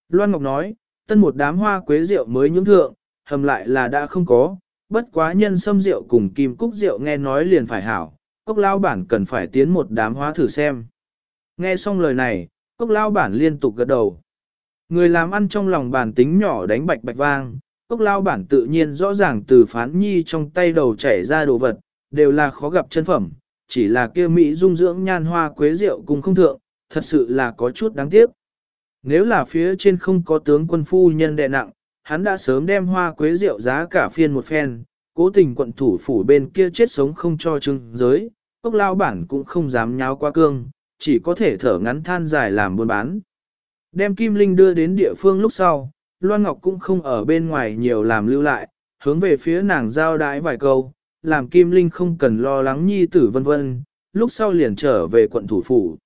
Loan Ngọc nói, tân một đám hoa quế rượu mới nhưỡng thượng, hầm lại là đã không có, bất quá nhân sâm rượu cùng kim cúc rượu nghe nói liền phải hảo, cốc lao bản cần phải tiến một đám hoa thử xem. Nghe xong lời này, cốc lao bản liên tục gật đầu. Người làm ăn trong lòng bản tính nhỏ đánh bạch bạch vang, cốc lao bản tự nhiên rõ ràng từ phán nhi trong tay đầu chảy ra đồ vật, đều là khó gặp chân phẩm, chỉ là kia Mỹ dung dưỡng nhan hoa quế rượu cùng không thượng, thật sự là có chút đáng tiếc. Nếu là phía trên không có tướng quân phu nhân đệ nặng, hắn đã sớm đem hoa quế rượu giá cả phiên một phen, cố tình quận thủ phủ bên kia chết sống không cho trưng giới, cốc lao bản cũng không dám nháo qua cương, chỉ có thể thở ngắn than dài làm buôn bán. Đem Kim Linh đưa đến địa phương lúc sau, Loan Ngọc cũng không ở bên ngoài nhiều làm lưu lại, hướng về phía nàng giao đái vài câu, làm Kim Linh không cần lo lắng nhi tử vân vân, lúc sau liền trở về quận thủ phủ.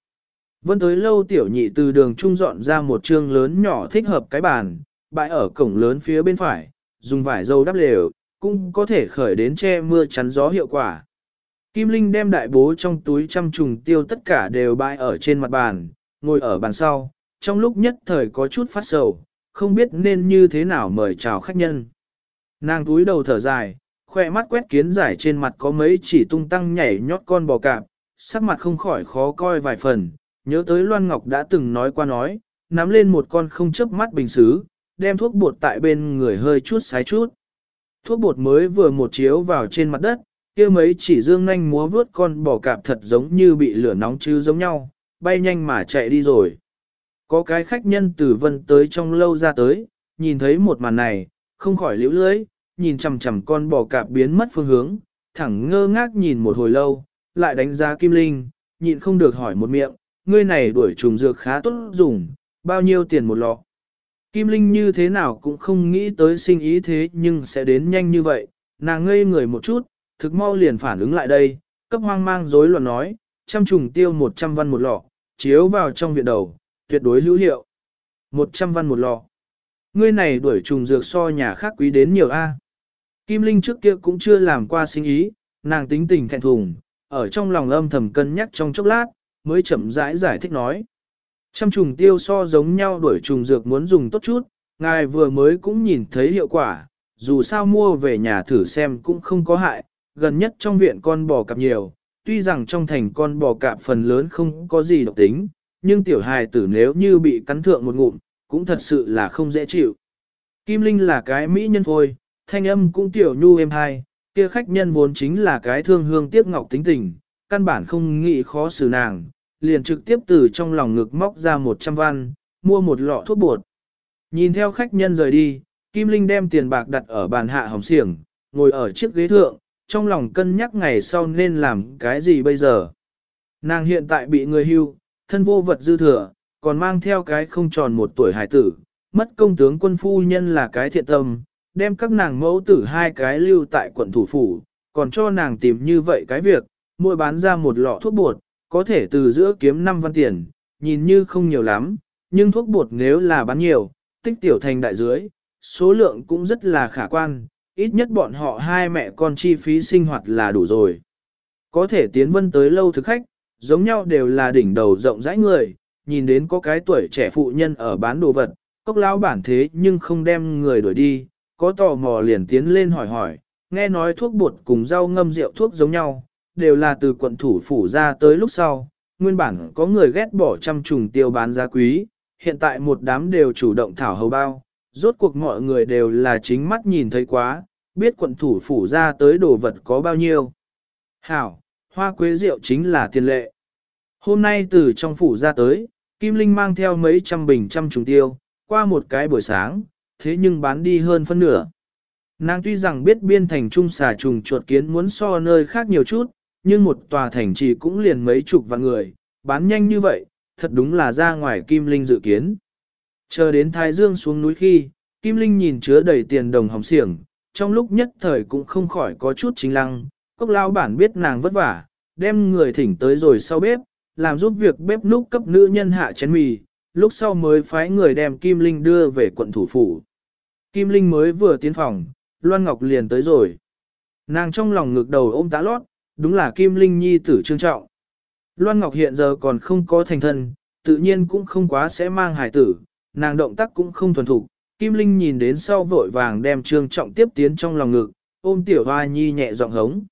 Vân tới lâu tiểu nhị từ đường trung dọn ra một trương lớn nhỏ thích hợp cái bàn, bãi ở cổng lớn phía bên phải, dùng vải dâu đắp lều, cũng có thể khởi đến che mưa chắn gió hiệu quả. Kim Linh đem đại bố trong túi trăm trùng tiêu tất cả đều bãi ở trên mặt bàn, ngồi ở bàn sau, trong lúc nhất thời có chút phát sầu, không biết nên như thế nào mời chào khách nhân. Nàng túi đầu thở dài, khoe mắt quét kiến giải trên mặt có mấy chỉ tung tăng nhảy nhót con bò cạp, sắc mặt không khỏi khó coi vài phần, nhớ tới Loan Ngọc đã từng nói qua nói, nắm lên một con không chớp mắt bình xứ, đem thuốc bột tại bên người hơi chút sái chút. Thuốc bột mới vừa một chiếu vào trên mặt đất, kia mấy chỉ dương nhanh múa vướt con bò cạp thật giống như bị lửa nóng chứ giống nhau, bay nhanh mà chạy đi rồi. Có cái khách nhân từ vân tới trong lâu ra tới, nhìn thấy một màn này, không khỏi liễu lưới, nhìn chằm chằm con bò cạp biến mất phương hướng, thẳng ngơ ngác nhìn một hồi lâu, lại đánh giá Kim Linh, nhịn không được hỏi một miệng, ngươi này đuổi trùng dược khá tốt dùng, bao nhiêu tiền một lọ. Kim Linh như thế nào cũng không nghĩ tới sinh ý thế nhưng sẽ đến nhanh như vậy, nàng ngây người một chút, thực mau liền phản ứng lại đây, cấp hoang mang rối loạn nói, trăm trùng tiêu 100 văn một lọ, chiếu vào trong viện đầu, tuyệt đối hữu hiệu. 100 văn một lọ. Ngươi này đuổi trùng dược so nhà khác quý đến nhiều A. Kim Linh trước kia cũng chưa làm qua sinh ý, nàng tính tình thẹn thùng, ở trong lòng âm thầm cân nhắc trong chốc lát, mới chậm rãi giải, giải thích nói. Trăm trùng tiêu so giống nhau đuổi trùng dược muốn dùng tốt chút, ngài vừa mới cũng nhìn thấy hiệu quả, dù sao mua về nhà thử xem cũng không có hại, gần nhất trong viện con bò cạp nhiều, tuy rằng trong thành con bò cạp phần lớn không có gì độc tính, nhưng tiểu hài tử nếu như bị cắn thượng một ngụm, cũng thật sự là không dễ chịu. Kim Linh là cái mỹ nhân phôi, thanh âm cũng tiểu nhu êm hai, kia khách nhân vốn chính là cái thương hương tiếc ngọc tính tình, căn bản không nghĩ khó xử nàng, liền trực tiếp từ trong lòng ngực móc ra 100 văn, mua một lọ thuốc bột. Nhìn theo khách nhân rời đi, Kim Linh đem tiền bạc đặt ở bàn hạ hồng xiềng, ngồi ở chiếc ghế thượng, trong lòng cân nhắc ngày sau nên làm cái gì bây giờ. Nàng hiện tại bị người hưu, thân vô vật dư thừa, còn mang theo cái không tròn một tuổi hải tử, mất công tướng quân phu nhân là cái thiện tâm, đem các nàng mẫu tử hai cái lưu tại quận thủ phủ, còn cho nàng tìm như vậy cái việc, mỗi bán ra một lọ thuốc bột, có thể từ giữa kiếm 5 văn tiền, nhìn như không nhiều lắm, nhưng thuốc bột nếu là bán nhiều, tích tiểu thành đại dưới, số lượng cũng rất là khả quan, ít nhất bọn họ hai mẹ con chi phí sinh hoạt là đủ rồi. Có thể tiến vân tới lâu thực khách, giống nhau đều là đỉnh đầu rộng rãi người, nhìn đến có cái tuổi trẻ phụ nhân ở bán đồ vật, cốc lão bản thế nhưng không đem người đuổi đi, có tò mò liền tiến lên hỏi hỏi, nghe nói thuốc bột cùng rau ngâm rượu thuốc giống nhau, đều là từ quận thủ phủ ra tới lúc sau, nguyên bản có người ghét bỏ trăm trùng tiêu bán giá quý, hiện tại một đám đều chủ động thảo hầu bao, rốt cuộc mọi người đều là chính mắt nhìn thấy quá, biết quận thủ phủ ra tới đồ vật có bao nhiêu. Hảo, hoa quế rượu chính là tiền lệ. Hôm nay từ trong phủ ra tới, Kim Linh mang theo mấy trăm bình trăm trùng tiêu, qua một cái buổi sáng, thế nhưng bán đi hơn phân nửa. Nàng tuy rằng biết biên thành trung xà trùng chuột kiến muốn so nơi khác nhiều chút, nhưng một tòa thành chỉ cũng liền mấy chục vạn người, bán nhanh như vậy, thật đúng là ra ngoài Kim Linh dự kiến. Chờ đến Thái Dương xuống núi khi, Kim Linh nhìn chứa đầy tiền đồng hồng xiềng, trong lúc nhất thời cũng không khỏi có chút chính lăng, cốc lao bản biết nàng vất vả, đem người thỉnh tới rồi sau bếp, làm giúp việc bếp núc cấp nữ nhân hạ chén mì, lúc sau mới phái người đem Kim Linh đưa về quận thủ phủ. Kim Linh mới vừa tiến phòng, Loan Ngọc liền tới rồi. Nàng trong lòng ngực đầu ôm tá lót, đúng là Kim Linh nhi tử trương trọng. Loan Ngọc hiện giờ còn không có thành thân, tự nhiên cũng không quá sẽ mang hài tử, nàng động tác cũng không thuần thục. Kim Linh nhìn đến sau vội vàng đem trương trọng tiếp tiến trong lòng ngực, ôm tiểu hoa nhi nhẹ giọng hống.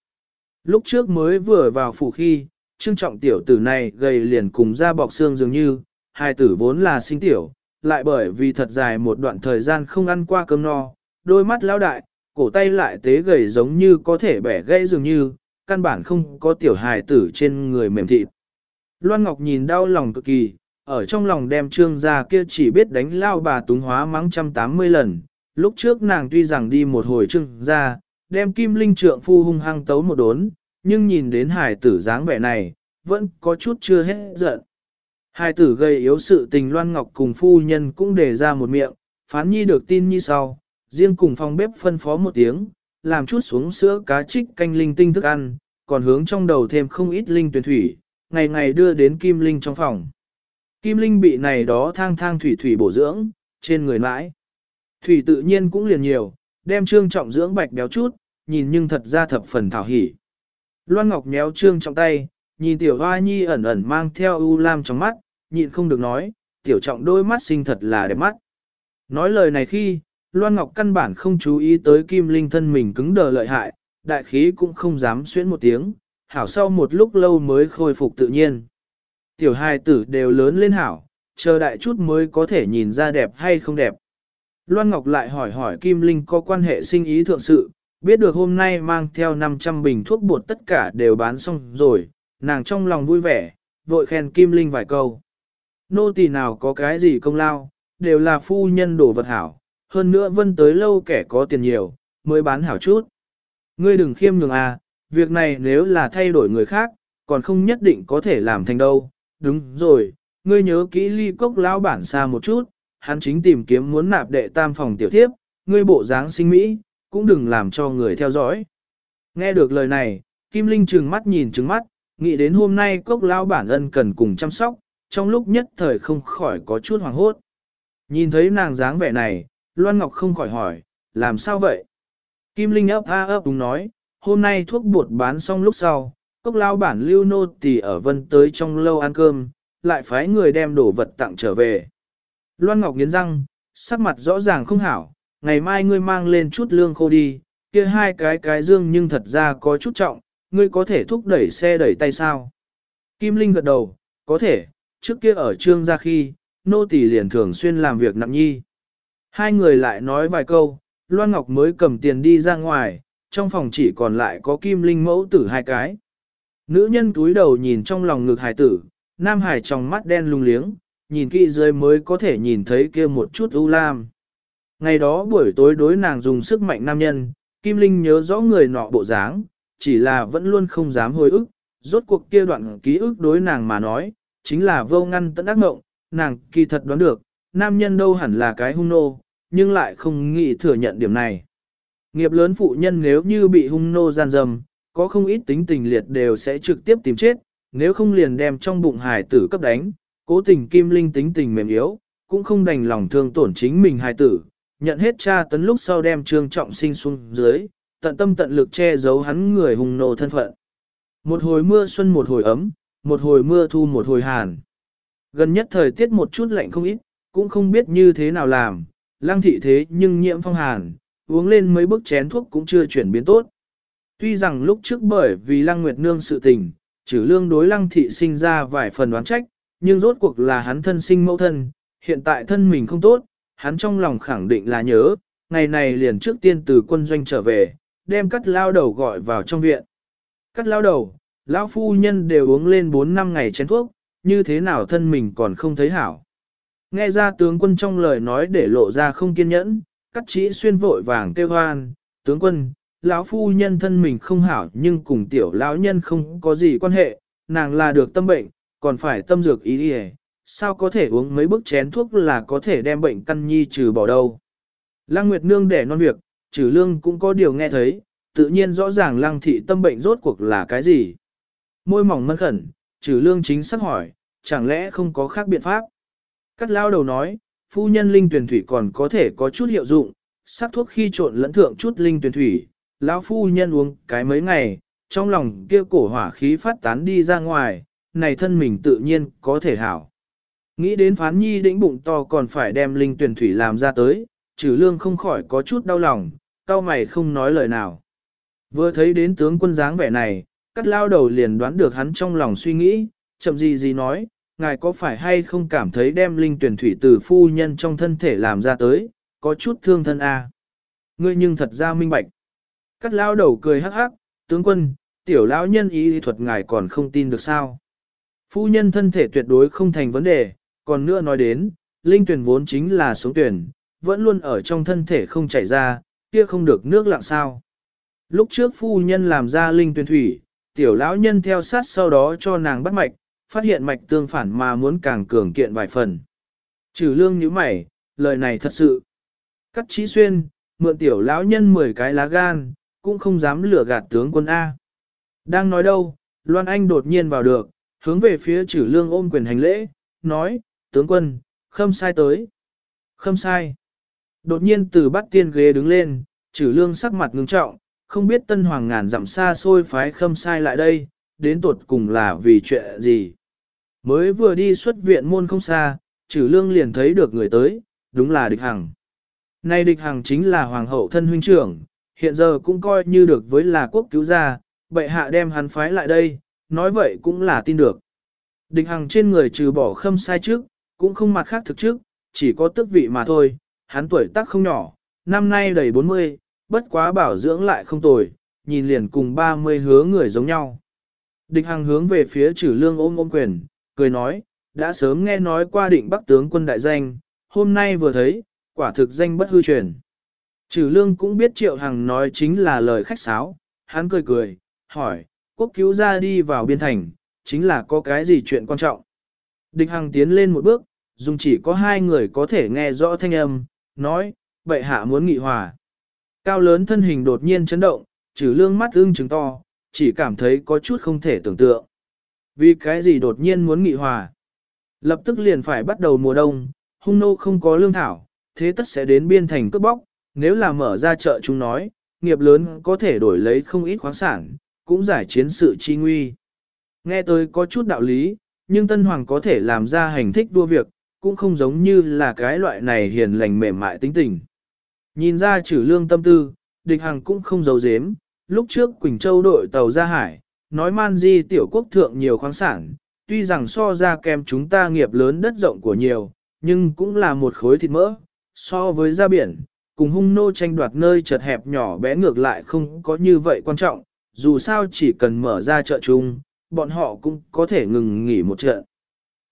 Lúc trước mới vừa vào phủ khi, trương trọng tiểu tử này gầy liền cùng da bọc xương dường như, hai tử vốn là sinh tiểu, lại bởi vì thật dài một đoạn thời gian không ăn qua cơm no, đôi mắt lao đại, cổ tay lại tế gầy giống như có thể bẻ gãy dường như, căn bản không có tiểu hài tử trên người mềm thịt. Loan Ngọc nhìn đau lòng cực kỳ, ở trong lòng đem trương gia kia chỉ biết đánh lao bà túng hóa mắng trăm tám mươi lần. Lúc trước nàng tuy rằng đi một hồi trương gia, đem kim linh trượng phu hung hăng tấu một đốn, nhưng nhìn đến hài tử dáng vẻ này, vẫn có chút chưa hết giận. Hài tử gây yếu sự tình Loan Ngọc cùng phu nhân cũng đề ra một miệng, phán nhi được tin như sau, riêng cùng phòng bếp phân phó một tiếng, làm chút xuống sữa cá trích canh linh tinh thức ăn, còn hướng trong đầu thêm không ít linh tuyển thủy, ngày ngày đưa đến Kim Linh trong phòng. Kim Linh bị này đó thang thang thủy thủy bổ dưỡng, trên người mãi. Thủy tự nhiên cũng liền nhiều, đem trương trọng dưỡng bạch béo chút, nhìn nhưng thật ra thập phần thảo hỉ. Loan Ngọc nhéo trương trọng tay, nhìn tiểu hoa nhi ẩn ẩn mang theo u lam trong mắt, nhịn không được nói, tiểu trọng đôi mắt xinh thật là đẹp mắt. Nói lời này khi, Loan Ngọc căn bản không chú ý tới Kim Linh thân mình cứng đờ lợi hại, đại khí cũng không dám xuyến một tiếng, hảo sau một lúc lâu mới khôi phục tự nhiên. Tiểu hai tử đều lớn lên hảo, chờ đại chút mới có thể nhìn ra đẹp hay không đẹp. Loan Ngọc lại hỏi hỏi Kim Linh có quan hệ sinh ý thượng sự, biết được hôm nay mang theo 500 bình thuốc bột tất cả đều bán xong rồi, nàng trong lòng vui vẻ, vội khen Kim Linh vài câu. Nô tỳ nào có cái gì công lao, đều là phu nhân đổ vật hảo, hơn nữa vân tới lâu kẻ có tiền nhiều, mới bán hảo chút. Ngươi đừng khiêm nhường à, việc này nếu là thay đổi người khác, còn không nhất định có thể làm thành đâu. Đúng rồi, ngươi nhớ kỹ ly cốc lão bản xa một chút, hắn chính tìm kiếm muốn nạp đệ tam phòng tiểu thiếp, ngươi bộ dáng sinh mỹ, cũng đừng làm cho người theo dõi. Nghe được lời này, Kim Linh trừng mắt nhìn trừng mắt, nghĩ đến hôm nay cốc lao bản ân cần cùng chăm sóc, trong lúc nhất thời không khỏi có chút hoàng hốt. Nhìn thấy nàng dáng vẻ này, Loan Ngọc không khỏi hỏi, làm sao vậy? Kim Linh ấp a ấp đúng nói, hôm nay thuốc bột bán xong lúc sau, cốc lao bản lưu nô tỳ ở vân tới trong lâu ăn cơm, lại phái người đem đồ vật tặng trở về. Loan Ngọc nghiến răng, sắc mặt rõ ràng không hảo, ngày mai ngươi mang lên chút lương khô đi, kia hai cái cái dương nhưng thật ra có chút trọng, ngươi có thể thúc đẩy xe đẩy tay sao? Kim Linh gật đầu, có thể, trước kia ở trương gia khi, nô tỳ liền thường xuyên làm việc nặng nhi. Hai người lại nói vài câu, Loan Ngọc mới cầm tiền đi ra ngoài, trong phòng chỉ còn lại có kim linh mẫu tử hai cái. Nữ nhân túi đầu nhìn trong lòng ngực hải tử, nam hải trong mắt đen lung liếng, nhìn kỹ dưới mới có thể nhìn thấy kia một chút u lam. Ngày đó buổi tối đối nàng dùng sức mạnh nam nhân, Kim Linh nhớ rõ người nọ bộ dáng, chỉ là vẫn luôn không dám hồi ức, rốt cuộc kia đoạn ký ức đối nàng mà nói, chính là vô ngăn tận ác mộng, nàng kỳ thật đoán được, nam nhân đâu hẳn là cái hung nô, nhưng lại không nghĩ thừa nhận điểm này. Nghiệp lớn phụ nhân nếu như bị hung nô gian dâm, có không ít tính tình liệt đều sẽ trực tiếp tìm chết, nếu không liền đem trong bụng hài tử cấp đánh, cố tình kim linh tính tình mềm yếu, cũng không đành lòng thương tổn chính mình hài tử, nhận hết cha tấn lúc sau đem trương trọng sinh xuống dưới, tận tâm tận lực che giấu hắn người hùng nộ thân phận. Một hồi mưa xuân một hồi ấm, một hồi mưa thu một hồi hàn. Gần nhất thời tiết một chút lạnh không ít, cũng không biết như thế nào làm, lăng thị thế nhưng nhiễm phong hàn, uống lên mấy bức chén thuốc cũng chưa chuyển biến tốt. Tuy rằng lúc trước bởi vì lăng nguyệt nương sự tình, Trừ lương đối lăng thị sinh ra vài phần đoán trách, nhưng rốt cuộc là hắn thân sinh mẫu thân, hiện tại thân mình không tốt, hắn trong lòng khẳng định là nhớ, ngày này liền trước tiên từ quân doanh trở về, đem cắt lao đầu gọi vào trong viện. Cắt lao đầu, lão phu nhân đều uống lên 4 năm ngày chén thuốc, như thế nào thân mình còn không thấy hảo. Nghe ra tướng quân trong lời nói để lộ ra không kiên nhẫn, cắt chỉ xuyên vội vàng kêu hoan, tướng quân, lão phu nhân thân mình không hảo nhưng cùng tiểu lão nhân không có gì quan hệ, nàng là được tâm bệnh, còn phải tâm dược ý đi sao có thể uống mấy bức chén thuốc là có thể đem bệnh căn nhi trừ bỏ đâu. Lăng Nguyệt Nương để non việc, trừ lương cũng có điều nghe thấy, tự nhiên rõ ràng lăng thị tâm bệnh rốt cuộc là cái gì. Môi mỏng mân khẩn, trừ lương chính xác hỏi, chẳng lẽ không có khác biện pháp. Cắt lao đầu nói, phu nhân linh tuyển thủy còn có thể có chút hiệu dụng, sắc thuốc khi trộn lẫn thượng chút linh tuyển thủy, lão phu nhân uống cái mấy ngày, trong lòng kia cổ hỏa khí phát tán đi ra ngoài, này thân mình tự nhiên có thể hảo. Nghĩ đến phán nhi đĩnh bụng to còn phải đem linh tuyển thủy làm ra tới, trừ lương không khỏi có chút đau lòng, cao mày không nói lời nào. Vừa thấy đến tướng quân dáng vẻ này, cắt lao đầu liền đoán được hắn trong lòng suy nghĩ, chậm gì gì nói, ngài có phải hay không cảm thấy đem linh tuyển thủy từ phu nhân trong thân thể làm ra tới, có chút thương thân a à? Ngươi nhưng thật ra minh bạch. Cắt lao đầu cười hắc hắc, tướng quân, tiểu lão nhân ý thuật ngài còn không tin được sao. Phu nhân thân thể tuyệt đối không thành vấn đề, còn nữa nói đến, linh tuyển vốn chính là sống tuyển, vẫn luôn ở trong thân thể không chảy ra, kia không được nước lặng sao. Lúc trước phu nhân làm ra linh tuyển thủy, tiểu lão nhân theo sát sau đó cho nàng bắt mạch, phát hiện mạch tương phản mà muốn càng cường kiện vài phần. Trừ lương như mày, lời này thật sự. Cắt trí xuyên, mượn tiểu lão nhân 10 cái lá gan, cũng không dám lừa gạt tướng quân A. Đang nói đâu, Loan Anh đột nhiên vào được, hướng về phía trừ lương ôm quyền hành lễ, nói, tướng quân, khâm sai tới. Khâm sai. Đột nhiên từ bắt tiên ghế đứng lên, trừ lương sắc mặt ngưng trọng, không biết tân hoàng ngàn dặm xa xôi phái khâm sai lại đây, đến tột cùng là vì chuyện gì. Mới vừa đi xuất viện môn không xa, trừ lương liền thấy được người tới, đúng là địch hằng. Nay địch hằng chính là hoàng hậu thân huynh trưởng, hiện giờ cũng coi như được với là quốc cứu gia, bệ hạ đem hắn phái lại đây, nói vậy cũng là tin được. Địch hằng trên người trừ bỏ khâm sai trước, cũng không mặt khác thực trước, chỉ có tước vị mà thôi, hắn tuổi tác không nhỏ, năm nay đầy 40, bất quá bảo dưỡng lại không tồi, nhìn liền cùng 30 hứa người giống nhau. Địch hằng hướng về phía trừ lương ôm ôm quyền, cười nói, đã sớm nghe nói qua định bắc tướng quân đại danh, hôm nay vừa thấy, quả thực danh bất hư truyền. Trừ lương cũng biết triệu hằng nói chính là lời khách sáo, hắn cười cười, hỏi, quốc cứu ra đi vào biên thành, chính là có cái gì chuyện quan trọng. Địch hằng tiến lên một bước, dùng chỉ có hai người có thể nghe rõ thanh âm, nói, bệ hạ muốn nghị hòa. Cao lớn thân hình đột nhiên chấn động, trừ lương mắt ưng trứng to, chỉ cảm thấy có chút không thể tưởng tượng. Vì cái gì đột nhiên muốn nghị hòa? Lập tức liền phải bắt đầu mùa đông, hung nô không có lương thảo, thế tất sẽ đến biên thành cướp bóc, nếu là mở ra chợ chúng nói, nghiệp lớn có thể đổi lấy không ít khoáng sản, cũng giải chiến sự chi nguy. Nghe tôi có chút đạo lý, nhưng Tân Hoàng có thể làm ra hành thích vua việc, cũng không giống như là cái loại này hiền lành mềm mại tính tình. Nhìn ra trừ lương tâm tư, địch hằng cũng không giấu giếm, lúc trước Quỳnh Châu đội tàu ra hải, nói man di tiểu quốc thượng nhiều khoáng sản, tuy rằng so ra kèm chúng ta nghiệp lớn đất rộng của nhiều, nhưng cũng là một khối thịt mỡ, so với ra biển, cùng hung nô tranh đoạt nơi chật hẹp nhỏ bé ngược lại không có như vậy quan trọng, dù sao chỉ cần mở ra chợ chung, bọn họ cũng có thể ngừng nghỉ một trận.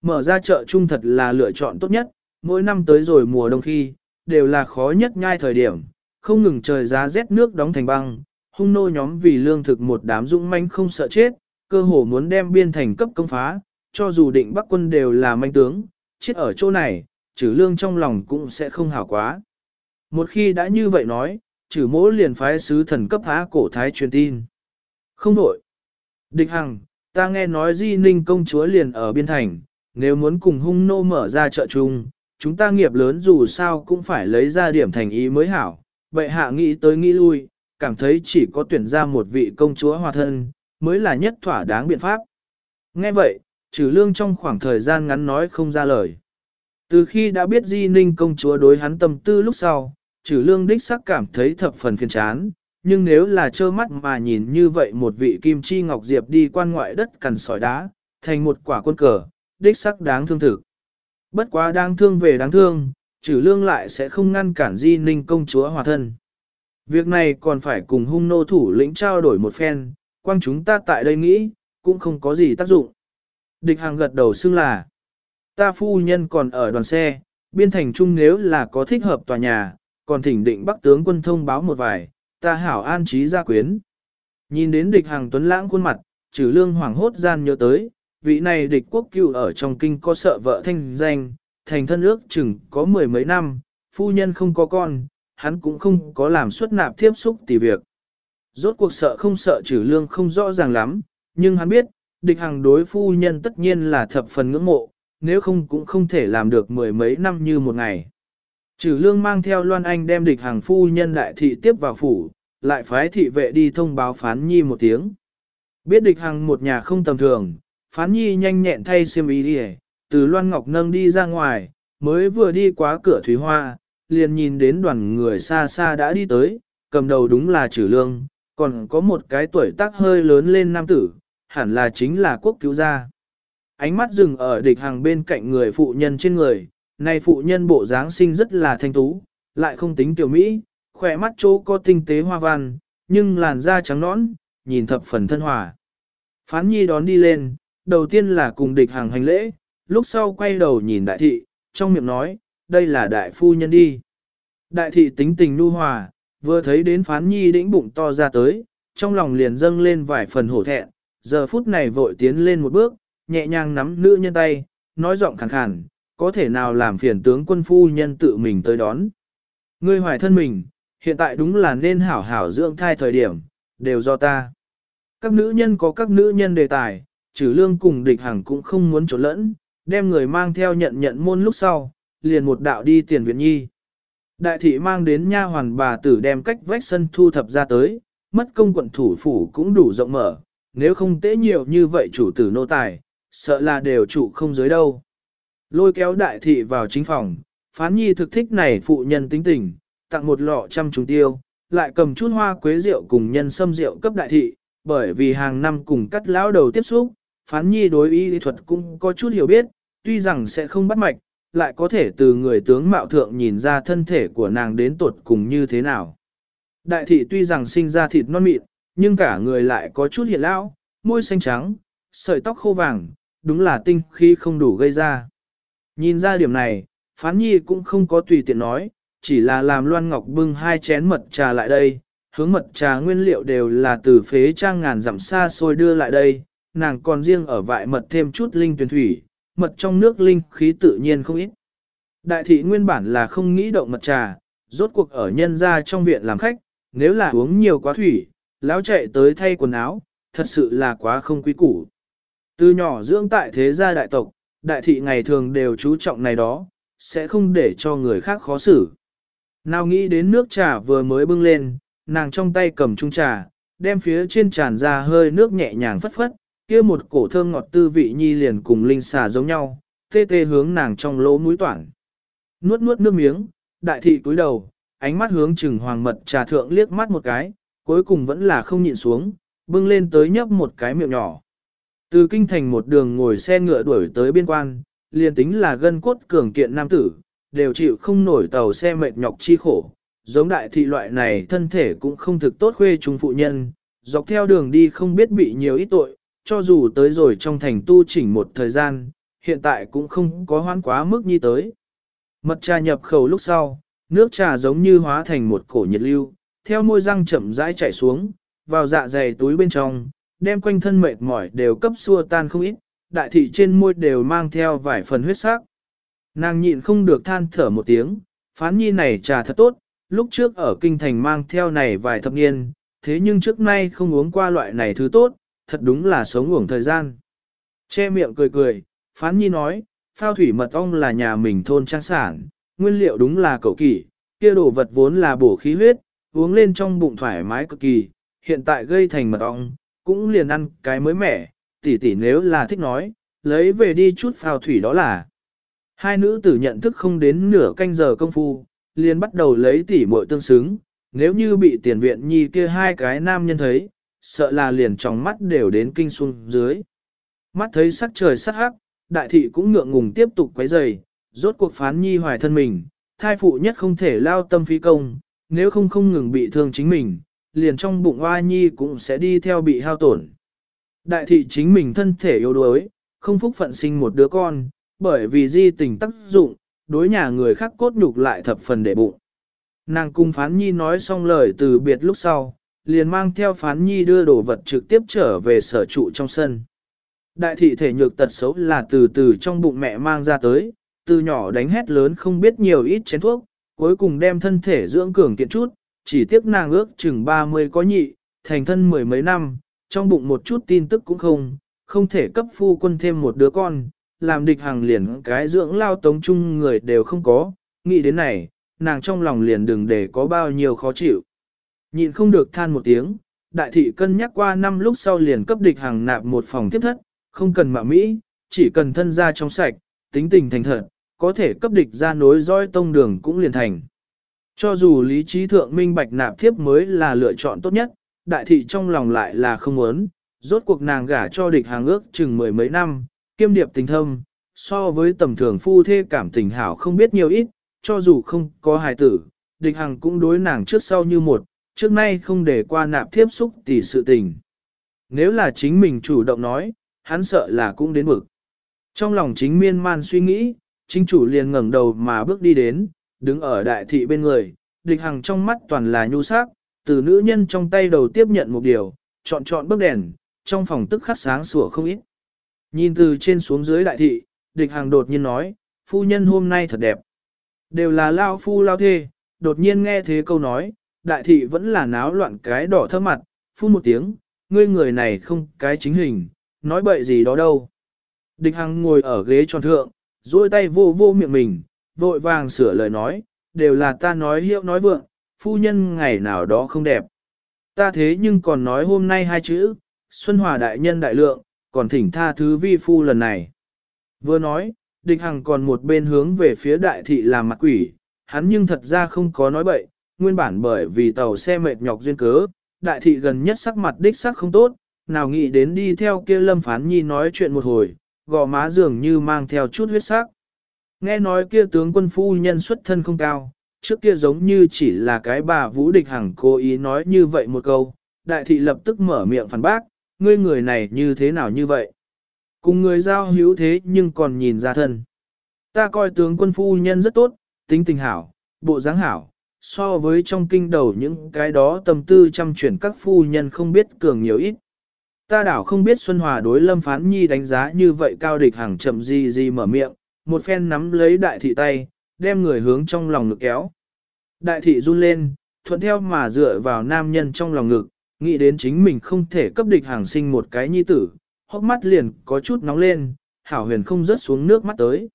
Mở ra chợ chung thật là lựa chọn tốt nhất, mỗi năm tới rồi mùa đông khi, đều là khó nhất nhai thời điểm, không ngừng trời giá rét nước đóng thành băng, hung nô nhóm vì lương thực một đám dũng manh không sợ chết, cơ hồ muốn đem biên thành cấp công phá, cho dù định bắc quân đều là manh tướng, chết ở chỗ này, trừ lương trong lòng cũng sẽ không hảo quá. Một khi đã như vậy nói, trừ mỗ liền phái sứ thần cấp há cổ thái truyền tin. Không đổi. Địch hằng, ta nghe nói di ninh công chúa liền ở biên thành, nếu muốn cùng hung nô mở ra chợ chung, chúng ta nghiệp lớn dù sao cũng phải lấy ra điểm thành ý mới hảo. Vậy hạ nghĩ tới nghĩ lui, cảm thấy chỉ có tuyển ra một vị công chúa hòa thân, mới là nhất thỏa đáng biện pháp. Nghe vậy, trừ lương trong khoảng thời gian ngắn nói không ra lời. Từ khi đã biết Di Ninh công chúa đối hắn tâm tư lúc sau, trừ lương đích sắc cảm thấy thập phần phiền chán, nhưng nếu là trơ mắt mà nhìn như vậy một vị kim chi ngọc diệp đi quan ngoại đất cằn sỏi đá, thành một quả quân cờ, đích sắc đáng thương thực. Bất quá đáng thương về đáng thương, trừ lương lại sẽ không ngăn cản di ninh công chúa hòa thân. Việc này còn phải cùng hung nô thủ lĩnh trao đổi một phen, quang chúng ta tại đây nghĩ, cũng không có gì tác dụng. Địch hàng gật đầu xưng là, ta phu nhân còn ở đoàn xe, biên thành trung nếu là có thích hợp tòa nhà, còn thỉnh định bắc tướng quân thông báo một vài, ta hảo an trí gia quyến. Nhìn đến địch hàng tuấn lãng khuôn mặt, trừ lương hoảng hốt gian nhớ tới, vị này địch quốc cựu ở trong kinh có sợ vợ thanh danh, thành thân ước chừng có mười mấy năm, phu nhân không có con, hắn cũng không có làm xuất nạp tiếp xúc tỷ việc. Rốt cuộc sợ không sợ trừ lương không rõ ràng lắm, nhưng hắn biết, địch hàng đối phu nhân tất nhiên là thập phần ngưỡng mộ, nếu không cũng không thể làm được mười mấy năm như một ngày. Trừ lương mang theo Loan Anh đem địch hàng phu nhân đại thị tiếp vào phủ, lại phái thị vệ đi thông báo phán nhi một tiếng. Biết địch hàng một nhà không tầm thường, phán nhi nhanh nhẹn thay xiêm y đi từ Loan Ngọc nâng đi ra ngoài, mới vừa đi qua cửa Thúy Hoa, liền nhìn đến đoàn người xa xa đã đi tới, cầm đầu đúng là trừ lương, còn có một cái tuổi tác hơi lớn lên nam tử, hẳn là chính là quốc cứu gia. Ánh mắt dừng ở địch hàng bên cạnh người phụ nhân trên người, này phụ nhân bộ dáng sinh rất là thanh tú, lại không tính tiểu mỹ, khỏe mắt chỗ có tinh tế hoa văn, nhưng làn da trắng nõn, nhìn thập phần thân hòa. Phán nhi đón đi lên, đầu tiên là cùng địch hàng hành lễ, lúc sau quay đầu nhìn đại thị, trong miệng nói, đây là đại phu nhân đi. Đại thị tính tình nu hòa, vừa thấy đến phán nhi đĩnh bụng to ra tới, trong lòng liền dâng lên vài phần hổ thẹn, giờ phút này vội tiến lên một bước, nhẹ nhàng nắm nữ nhân tay, nói giọng khàn khàn, có thể nào làm phiền tướng quân phu nhân tự mình tới đón. Ngươi hoài thân mình, hiện tại đúng là nên hảo hảo dưỡng thai thời điểm, đều do ta. Các nữ nhân có các nữ nhân đề tài, trừ lương cùng địch hàng cũng không muốn trốn lẫn, đem người mang theo nhận nhận môn lúc sau, liền một đạo đi tiền viện nhi. Đại thị mang đến nha hoàn bà tử đem cách vách sân thu thập ra tới, mất công quận thủ phủ cũng đủ rộng mở, nếu không tế nhiều như vậy chủ tử nô tài, sợ là đều chủ không dưới đâu. Lôi kéo đại thị vào chính phòng, phán nhi thực thích này phụ nhân tính tình, tặng một lọ trăm trùng tiêu, lại cầm chút hoa quế rượu cùng nhân sâm rượu cấp đại thị, bởi vì hàng năm cùng cắt lão đầu tiếp xúc, phán nhi đối y lý thuật cũng có chút hiểu biết, tuy rằng sẽ không bắt mạch, lại có thể từ người tướng mạo thượng nhìn ra thân thể của nàng đến tuột cùng như thế nào. Đại thị tuy rằng sinh ra thịt non mịn, nhưng cả người lại có chút hiện lão, môi xanh trắng, sợi tóc khô vàng, đúng là tinh khi không đủ gây ra. Nhìn ra điểm này, phán nhi cũng không có tùy tiện nói, chỉ là làm Loan Ngọc bưng hai chén mật trà lại đây, hướng mật trà nguyên liệu đều là từ phế trang ngàn dặm xa xôi đưa lại đây, nàng còn riêng ở vại mật thêm chút linh tuyển thủy, mật trong nước linh khí tự nhiên không ít. Đại thị nguyên bản là không nghĩ động mật trà, rốt cuộc ở nhân gia trong viện làm khách, nếu là uống nhiều quá thủy, lão chạy tới thay quần áo, thật sự là quá không quý củ. Từ nhỏ dưỡng tại thế gia đại tộc, đại thị ngày thường đều chú trọng này đó, sẽ không để cho người khác khó xử. Nào nghĩ đến nước trà vừa mới bưng lên, nàng trong tay cầm chung trà, đem phía trên tràn ra hơi nước nhẹ nhàng phất phất, kia một cổ thơm ngọt tư vị nhi liền cùng linh xà giống nhau, tê tê hướng nàng trong lỗ mũi toản. Nuốt nuốt nước miếng, đại thị cúi đầu, ánh mắt hướng trừng hoàng mật trà thượng liếc mắt một cái, cuối cùng vẫn là không nhịn xuống, bưng lên tới nhấp một cái miệng nhỏ. Từ kinh thành một đường ngồi xe ngựa đuổi tới biên quan, liền tính là gân cốt cường kiện nam tử, đều chịu không nổi tàu xe mệt nhọc chi khổ. Giống đại thị loại này thân thể cũng không thực tốt khuê trung phụ nhân, dọc theo đường đi không biết bị nhiều ít tội, cho dù tới rồi trong thành tu chỉnh một thời gian, hiện tại cũng không có hoán quá mức như tới. Mật trà nhập khẩu lúc sau, nước trà giống như hóa thành một cổ nhiệt lưu, theo môi răng chậm rãi chảy xuống, vào dạ dày túi bên trong, đem quanh thân mệt mỏi đều cấp xua tan không ít, đại thị trên môi đều mang theo vài phần huyết sắc. Nàng nhịn không được than thở một tiếng, phán nhi này trà thật tốt, lúc trước ở kinh thành mang theo này vài thập niên, thế nhưng trước nay không uống qua loại này thứ tốt, thật đúng là sống uổng thời gian. Che miệng cười cười, phán nhi nói, phao thủy mật ong là nhà mình thôn trang sản, nguyên liệu đúng là cậu kỳ, kia đồ vật vốn là bổ khí huyết, uống lên trong bụng thoải mái cực kỳ, hiện tại gây thành mật ong, cũng liền ăn cái mới mẻ, tỷ tỷ nếu là thích nói, lấy về đi chút phao thủy đó là. Hai nữ tử nhận thức không đến nửa canh giờ công phu, liền bắt đầu lấy tỷ muội tương xứng, nếu như bị tiền viện nhi kia hai cái nam nhân thấy, sợ là liền trong mắt đều đến kinh xuống dưới. Mắt thấy sắc trời sắc hắc, đại thị cũng ngượng ngùng tiếp tục quấy rầy, rốt cuộc phán nhi hoài thân mình, thai phụ nhất không thể lao tâm phí công, nếu không không ngừng bị thương chính mình, liền trong bụng oa nhi cũng sẽ đi theo bị hao tổn. Đại thị chính mình thân thể yếu đuối, không phúc phận sinh một đứa con, bởi vì di tình tác dụng, đối nhà người khác cốt nhục lại thập phần để bụng. Nàng cung phán nhi nói xong lời từ biệt lúc sau, liền mang theo phán nhi đưa đồ vật trực tiếp trở về sở trụ trong sân. Đại thị thể nhược tật xấu là từ từ trong bụng mẹ mang ra tới, từ nhỏ đánh hét lớn không biết nhiều ít chén thuốc, cuối cùng đem thân thể dưỡng cường kiện chút, chỉ tiếc nàng ước chừng 30 có nhị, thành thân mười mấy năm, trong bụng một chút tin tức cũng không, không thể cấp phu quân thêm một đứa con, làm địch hàng liền cái dưỡng lao tống chung người đều không có, nghĩ đến này, nàng trong lòng liền đừng để có bao nhiêu khó chịu. Nhịn không được than một tiếng, đại thị cân nhắc qua năm lúc sau liền cấp địch hàng nạp một phòng tiếp thất, không cần mạ Mỹ, chỉ cần thân gia trong sạch, tính tình thành thật, có thể cấp địch ra nối dõi tông đường cũng liền thành. Cho dù lý trí thượng minh bạch nạp thiếp mới là lựa chọn tốt nhất, đại thị trong lòng lại là không muốn, rốt cuộc nàng gả cho địch hàng ước chừng mười mấy năm, kiêm điệp tình thâm, so với tầm thường phu thê cảm tình hảo không biết nhiều ít, cho dù không có hài tử, địch Hằng cũng đối nàng trước sau như một, trước nay không để qua nạp tiếp xúc tỷ sự tình. Nếu là chính mình chủ động nói, hắn sợ là cũng đến bực. Trong lòng chính miên man suy nghĩ, chính chủ liền ngẩng đầu mà bước đi đến, đứng ở đại thị bên người, địch Hằng trong mắt toàn là nhu sắc, từ nữ nhân trong tay đầu tiếp nhận một điều, chọn chọn bức đèn, trong phòng tức khắc sáng sủa không ít. Nhìn từ trên xuống dưới đại thị, địch hàng đột nhiên nói, phu nhân hôm nay thật đẹp. Đều là lao phu lao thê, đột nhiên nghe thế câu nói, đại thị vẫn là náo loạn cái đỏ thơm mặt, phun một tiếng, ngươi người này không cái chính hình, nói bậy gì đó đâu. Địch Hằng ngồi ở ghế tròn thượng, duỗi tay vô vô miệng mình, vội vàng sửa lời nói, đều là ta nói hiệu nói vượng, phu nhân ngày nào đó không đẹp. Ta thế nhưng còn nói hôm nay hai chữ, Xuân Hòa đại nhân đại lượng, còn thỉnh tha thứ vi phu lần này. Vừa nói, địch hằng còn một bên hướng về phía đại thị làm mặt quỷ, hắn nhưng thật ra không có nói bậy, nguyên bản bởi vì tàu xe mệt nhọc duyên cớ, đại thị gần nhất sắc mặt đích sắc không tốt, nào nghĩ đến đi theo kia lâm phán nhi nói chuyện một hồi, gò má dường như mang theo chút huyết sắc. Nghe nói kia tướng quân phu nhân xuất thân không cao, trước kia giống như chỉ là cái bà vũ địch hằng cố ý nói như vậy một câu, đại thị lập tức mở miệng phản bác, ngươi người này như thế nào như vậy? Cùng người giao hữu thế nhưng còn nhìn ra thân. Ta coi tướng quân phu nhân rất tốt, tính tình hảo, bộ dáng hảo, so với trong kinh đầu những cái đó tâm tư chăm chuyển các phu nhân không biết cường nhiều ít. Ta đảo không biết Xuân Hòa đối Lâm Phán Nhi đánh giá như vậy cao địch hàng chậm gì gì mở miệng, một phen nắm lấy đại thị tay, đem người hướng trong lòng ngực kéo. Đại thị run lên, thuận theo mà dựa vào nam nhân trong lòng ngực, nghĩ đến chính mình không thể cấp địch hàng sinh một cái nhi tử, hốc mắt liền có chút nóng lên, hảo huyền không rớt xuống nước mắt tới.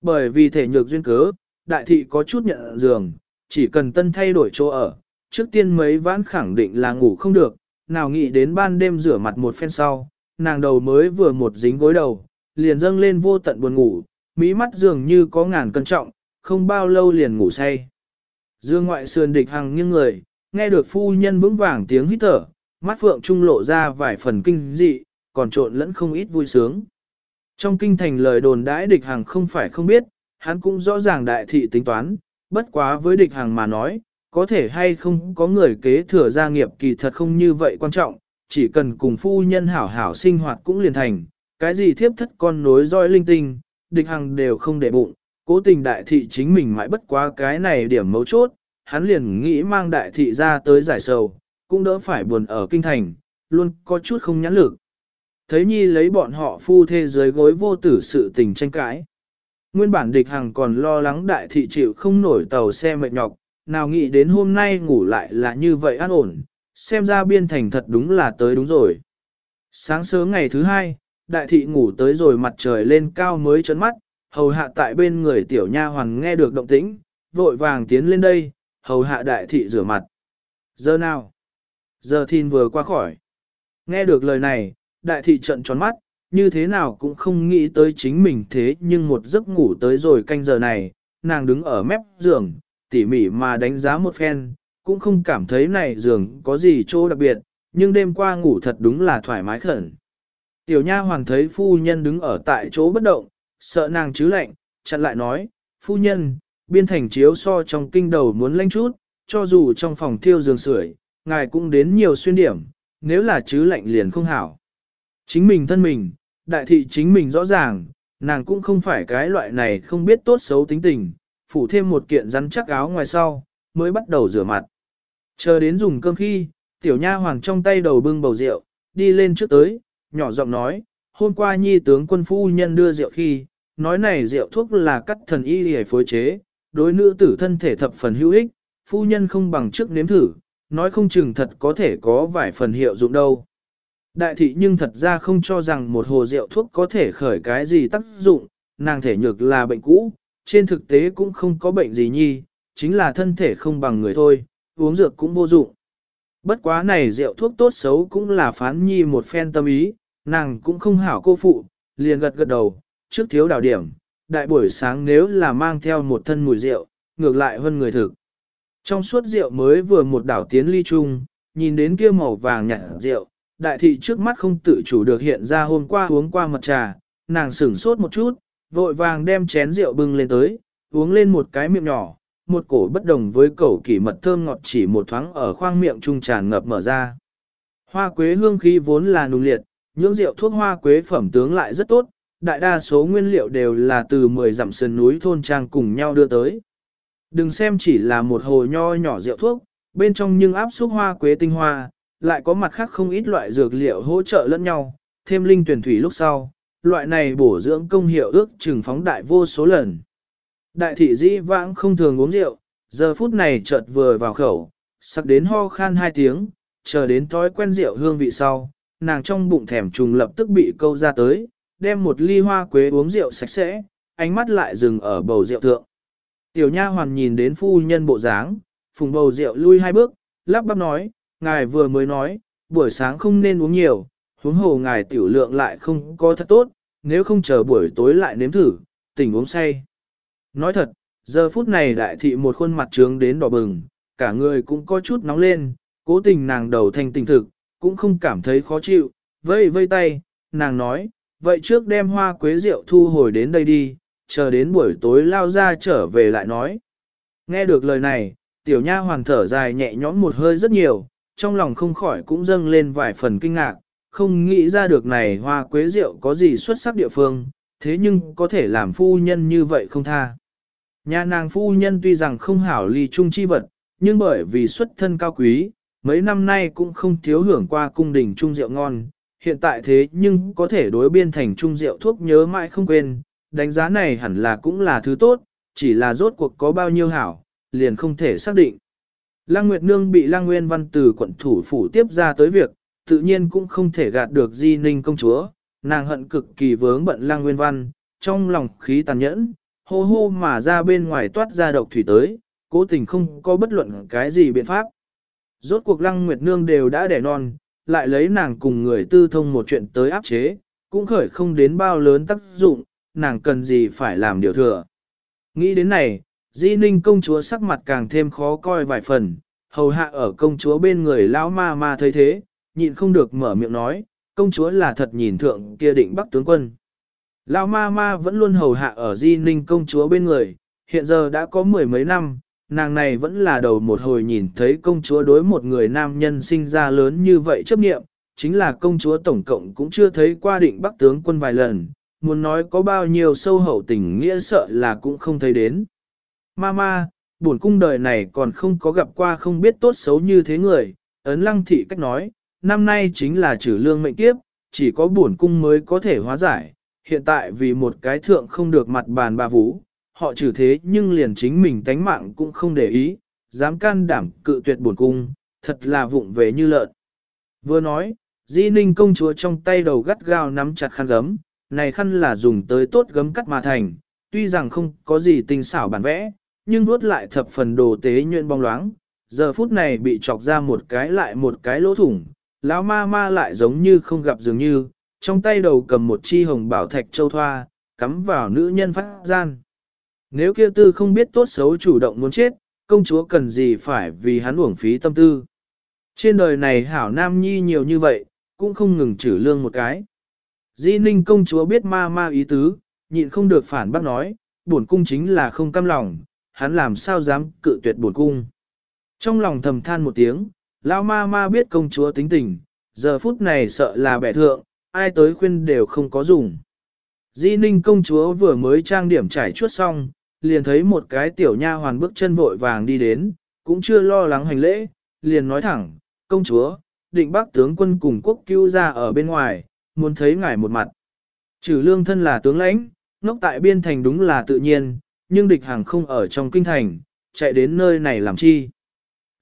Bởi vì thể nhược duyên cớ, đại thị có chút nhận giường, chỉ cần tân thay đổi chỗ ở, trước tiên mấy vãn khẳng định là ngủ không được, nào nghĩ đến ban đêm rửa mặt một phen sau, nàng đầu mới vừa một dính gối đầu, liền dâng lên vô tận buồn ngủ, mỹ mắt dường như có ngàn cân trọng, không bao lâu liền ngủ say. Dương ngoại sườn địch hằng nghiêng người, nghe được phu nhân vững vàng tiếng hít thở, mắt phượng trung lộ ra vài phần kinh dị, còn trộn lẫn không ít vui sướng. Trong kinh thành lời đồn đãi địch hàng không phải không biết, hắn cũng rõ ràng đại thị tính toán, bất quá với địch hàng mà nói, có thể hay không có người kế thừa gia nghiệp kỳ thật không như vậy quan trọng, chỉ cần cùng phu nhân hảo hảo sinh hoạt cũng liền thành, cái gì thiếp thất con nối roi linh tinh, địch hàng đều không để bụng, cố tình đại thị chính mình mãi bất quá cái này điểm mấu chốt, hắn liền nghĩ mang đại thị ra tới giải sầu, cũng đỡ phải buồn ở kinh thành, luôn có chút không nhãn lực. Thấy nhi lấy bọn họ phu thê dưới gối vô tử sự tình tranh cãi. Nguyên bản địch hằng còn lo lắng đại thị chịu không nổi tàu xe mệt nhọc, nào nghĩ đến hôm nay ngủ lại là như vậy an ổn, xem ra biên thành thật đúng là tới đúng rồi. Sáng sớm ngày thứ hai, đại thị ngủ tới rồi mặt trời lên cao mới chấn mắt, hầu hạ tại bên người tiểu nha hoàng nghe được động tĩnh, vội vàng tiến lên đây, hầu hạ đại thị rửa mặt. Giờ nào? Giờ thìn vừa qua khỏi. Nghe được lời này, đại thị trận tròn mắt, như thế nào cũng không nghĩ tới chính mình thế nhưng một giấc ngủ tới rồi canh giờ này, nàng đứng ở mép giường, tỉ mỉ mà đánh giá một phen, cũng không cảm thấy này giường có gì chỗ đặc biệt, nhưng đêm qua ngủ thật đúng là thoải mái khẩn. Tiểu nha hoàng thấy phu nhân đứng ở tại chỗ bất động, sợ nàng chứ lạnh, chặn lại nói, phu nhân, biên thành chiếu so trong kinh đầu muốn lanh chút, cho dù trong phòng thiêu giường sưởi, ngài cũng đến nhiều xuyên điểm, nếu là chứ lạnh liền không hảo. Chính mình thân mình, đại thị chính mình rõ ràng, nàng cũng không phải cái loại này không biết tốt xấu tính tình, phủ thêm một kiện rắn chắc áo ngoài sau, mới bắt đầu rửa mặt. Chờ đến dùng cơm khi, tiểu nha hoàng trong tay đầu bưng bầu rượu, đi lên trước tới, nhỏ giọng nói, hôm qua nhi tướng quân phu nhân đưa rượu khi, nói này rượu thuốc là cắt thần y hề phối chế, đối nữ tử thân thể thập phần hữu ích, phu nhân không bằng trước nếm thử, nói không chừng thật có thể có vài phần hiệu dụng đâu. Đại thị nhưng thật ra không cho rằng một hồ rượu thuốc có thể khởi cái gì tác dụng, nàng thể nhược là bệnh cũ, trên thực tế cũng không có bệnh gì nhi, chính là thân thể không bằng người thôi, uống dược cũng vô dụng. Bất quá này rượu thuốc tốt xấu cũng là phán nhi một phen tâm ý, nàng cũng không hảo cô phụ, liền gật gật đầu, trước thiếu đảo điểm, đại buổi sáng nếu là mang theo một thân mùi rượu, ngược lại hơn người thực. Trong suốt rượu mới vừa một đảo tiến ly chung, nhìn đến kia màu vàng nhạt rượu, đại thị trước mắt không tự chủ được hiện ra hôm qua uống qua mật trà, nàng sửng sốt một chút, vội vàng đem chén rượu bưng lên tới, uống lên một cái miệng nhỏ, một cổ bất đồng với cẩu kỷ mật thơm ngọt chỉ một thoáng ở khoang miệng trung tràn ngập mở ra. Hoa quế hương khí vốn là nung liệt, những rượu thuốc hoa quế phẩm tướng lại rất tốt, đại đa số nguyên liệu đều là từ 10 dặm sườn núi thôn trang cùng nhau đưa tới. Đừng xem chỉ là một hồ nho nhỏ rượu thuốc, bên trong nhưng áp xúc hoa quế tinh hoa, lại có mặt khác không ít loại dược liệu hỗ trợ lẫn nhau, thêm linh tuyển thủy lúc sau, loại này bổ dưỡng công hiệu ước chừng phóng đại vô số lần. Đại thị dĩ vãng không thường uống rượu, giờ phút này chợt vừa vào khẩu, sắc đến ho khan hai tiếng, chờ đến thói quen rượu hương vị sau, nàng trong bụng thèm trùng lập tức bị câu ra tới, đem một ly hoa quế uống rượu sạch sẽ, ánh mắt lại dừng ở bầu rượu thượng. Tiểu nha hoàn nhìn đến phu nhân bộ dáng, phùng bầu rượu lui hai bước, lắp bắp nói, ngài vừa mới nói, buổi sáng không nên uống nhiều, huống hồ ngài tiểu lượng lại không có thật tốt, nếu không chờ buổi tối lại nếm thử, tỉnh uống say. Nói thật, giờ phút này đại thị một khuôn mặt trướng đến đỏ bừng, cả người cũng có chút nóng lên, cố tình nàng đầu thành tình thực, cũng không cảm thấy khó chịu, vây vây tay, nàng nói, vậy trước đem hoa quế rượu thu hồi đến đây đi, chờ đến buổi tối lao ra trở về lại nói. Nghe được lời này, tiểu nha hoàng thở dài nhẹ nhõm một hơi rất nhiều, trong lòng không khỏi cũng dâng lên vài phần kinh ngạc, không nghĩ ra được này hoa quế rượu có gì xuất sắc địa phương, thế nhưng có thể làm phu nhân như vậy không tha. Nhà nàng phu nhân tuy rằng không hảo ly trung chi vật, nhưng bởi vì xuất thân cao quý, mấy năm nay cũng không thiếu hưởng qua cung đình trung rượu ngon, hiện tại thế nhưng có thể đối biên thành trung rượu thuốc nhớ mãi không quên, đánh giá này hẳn là cũng là thứ tốt, chỉ là rốt cuộc có bao nhiêu hảo, liền không thể xác định. Lăng Nguyệt Nương bị Lăng Nguyên Văn từ quận thủ phủ tiếp ra tới việc, tự nhiên cũng không thể gạt được Di Ninh công chúa, nàng hận cực kỳ vướng bận Lăng Nguyên Văn, trong lòng khí tàn nhẫn, hô hô mà ra bên ngoài toát ra độc thủy tới, cố tình không có bất luận cái gì biện pháp. Rốt cuộc Lăng Nguyệt Nương đều đã đẻ non, lại lấy nàng cùng người tư thông một chuyện tới áp chế, cũng khởi không đến bao lớn tác dụng, nàng cần gì phải làm điều thừa. Nghĩ đến này, Di Ninh công chúa sắc mặt càng thêm khó coi vài phần, hầu hạ ở công chúa bên người lão ma ma thấy thế, nhịn không được mở miệng nói, công chúa là thật nhìn thượng kia định bắc tướng quân. Lão ma ma vẫn luôn hầu hạ ở Di Ninh công chúa bên người, hiện giờ đã có mười mấy năm, nàng này vẫn là đầu một hồi nhìn thấy công chúa đối một người nam nhân sinh ra lớn như vậy chấp nghiệm, chính là công chúa tổng cộng cũng chưa thấy qua định bắc tướng quân vài lần, muốn nói có bao nhiêu sâu hậu tình nghĩa sợ là cũng không thấy đến. Mama, buồn cung đời này còn không có gặp qua không biết tốt xấu như thế người, ấn lăng thị cách nói, năm nay chính là trừ lương mệnh kiếp, chỉ có buồn cung mới có thể hóa giải, hiện tại vì một cái thượng không được mặt bàn bà vũ, họ trừ thế nhưng liền chính mình tánh mạng cũng không để ý, dám can đảm cự tuyệt buồn cung, thật là vụng về như lợn. Vừa nói, Di Ninh công chúa trong tay đầu gắt gao nắm chặt khăn gấm, này khăn là dùng tới tốt gấm cắt mà thành, tuy rằng không có gì tinh xảo bản vẽ, nhưng vuốt lại thập phần đồ tế nhuyễn bóng loáng, giờ phút này bị chọc ra một cái lại một cái lỗ thủng, lão ma ma lại giống như không gặp dường như, trong tay đầu cầm một chi hồng bảo thạch châu thoa, cắm vào nữ nhân phát gian. Nếu kia tư không biết tốt xấu chủ động muốn chết, công chúa cần gì phải vì hắn uổng phí tâm tư. Trên đời này hảo nam nhi nhiều như vậy, cũng không ngừng trừ lương một cái. Di ninh công chúa biết ma ma ý tứ, nhịn không được phản bác nói, bổn cung chính là không cam lòng, hắn làm sao dám cự tuyệt bổn cung. Trong lòng thầm than một tiếng, lao ma ma biết công chúa tính tình, giờ phút này sợ là bẻ thượng, ai tới khuyên đều không có dùng. Di ninh công chúa vừa mới trang điểm trải chuốt xong, liền thấy một cái tiểu nha hoàn bước chân vội vàng đi đến, cũng chưa lo lắng hành lễ, liền nói thẳng, công chúa, định bác tướng quân cùng quốc cứu ra ở bên ngoài, muốn thấy ngài một mặt. Trừ lương thân là tướng lãnh, ngốc tại biên thành đúng là tự nhiên, nhưng địch hàng không ở trong kinh thành, chạy đến nơi này làm chi.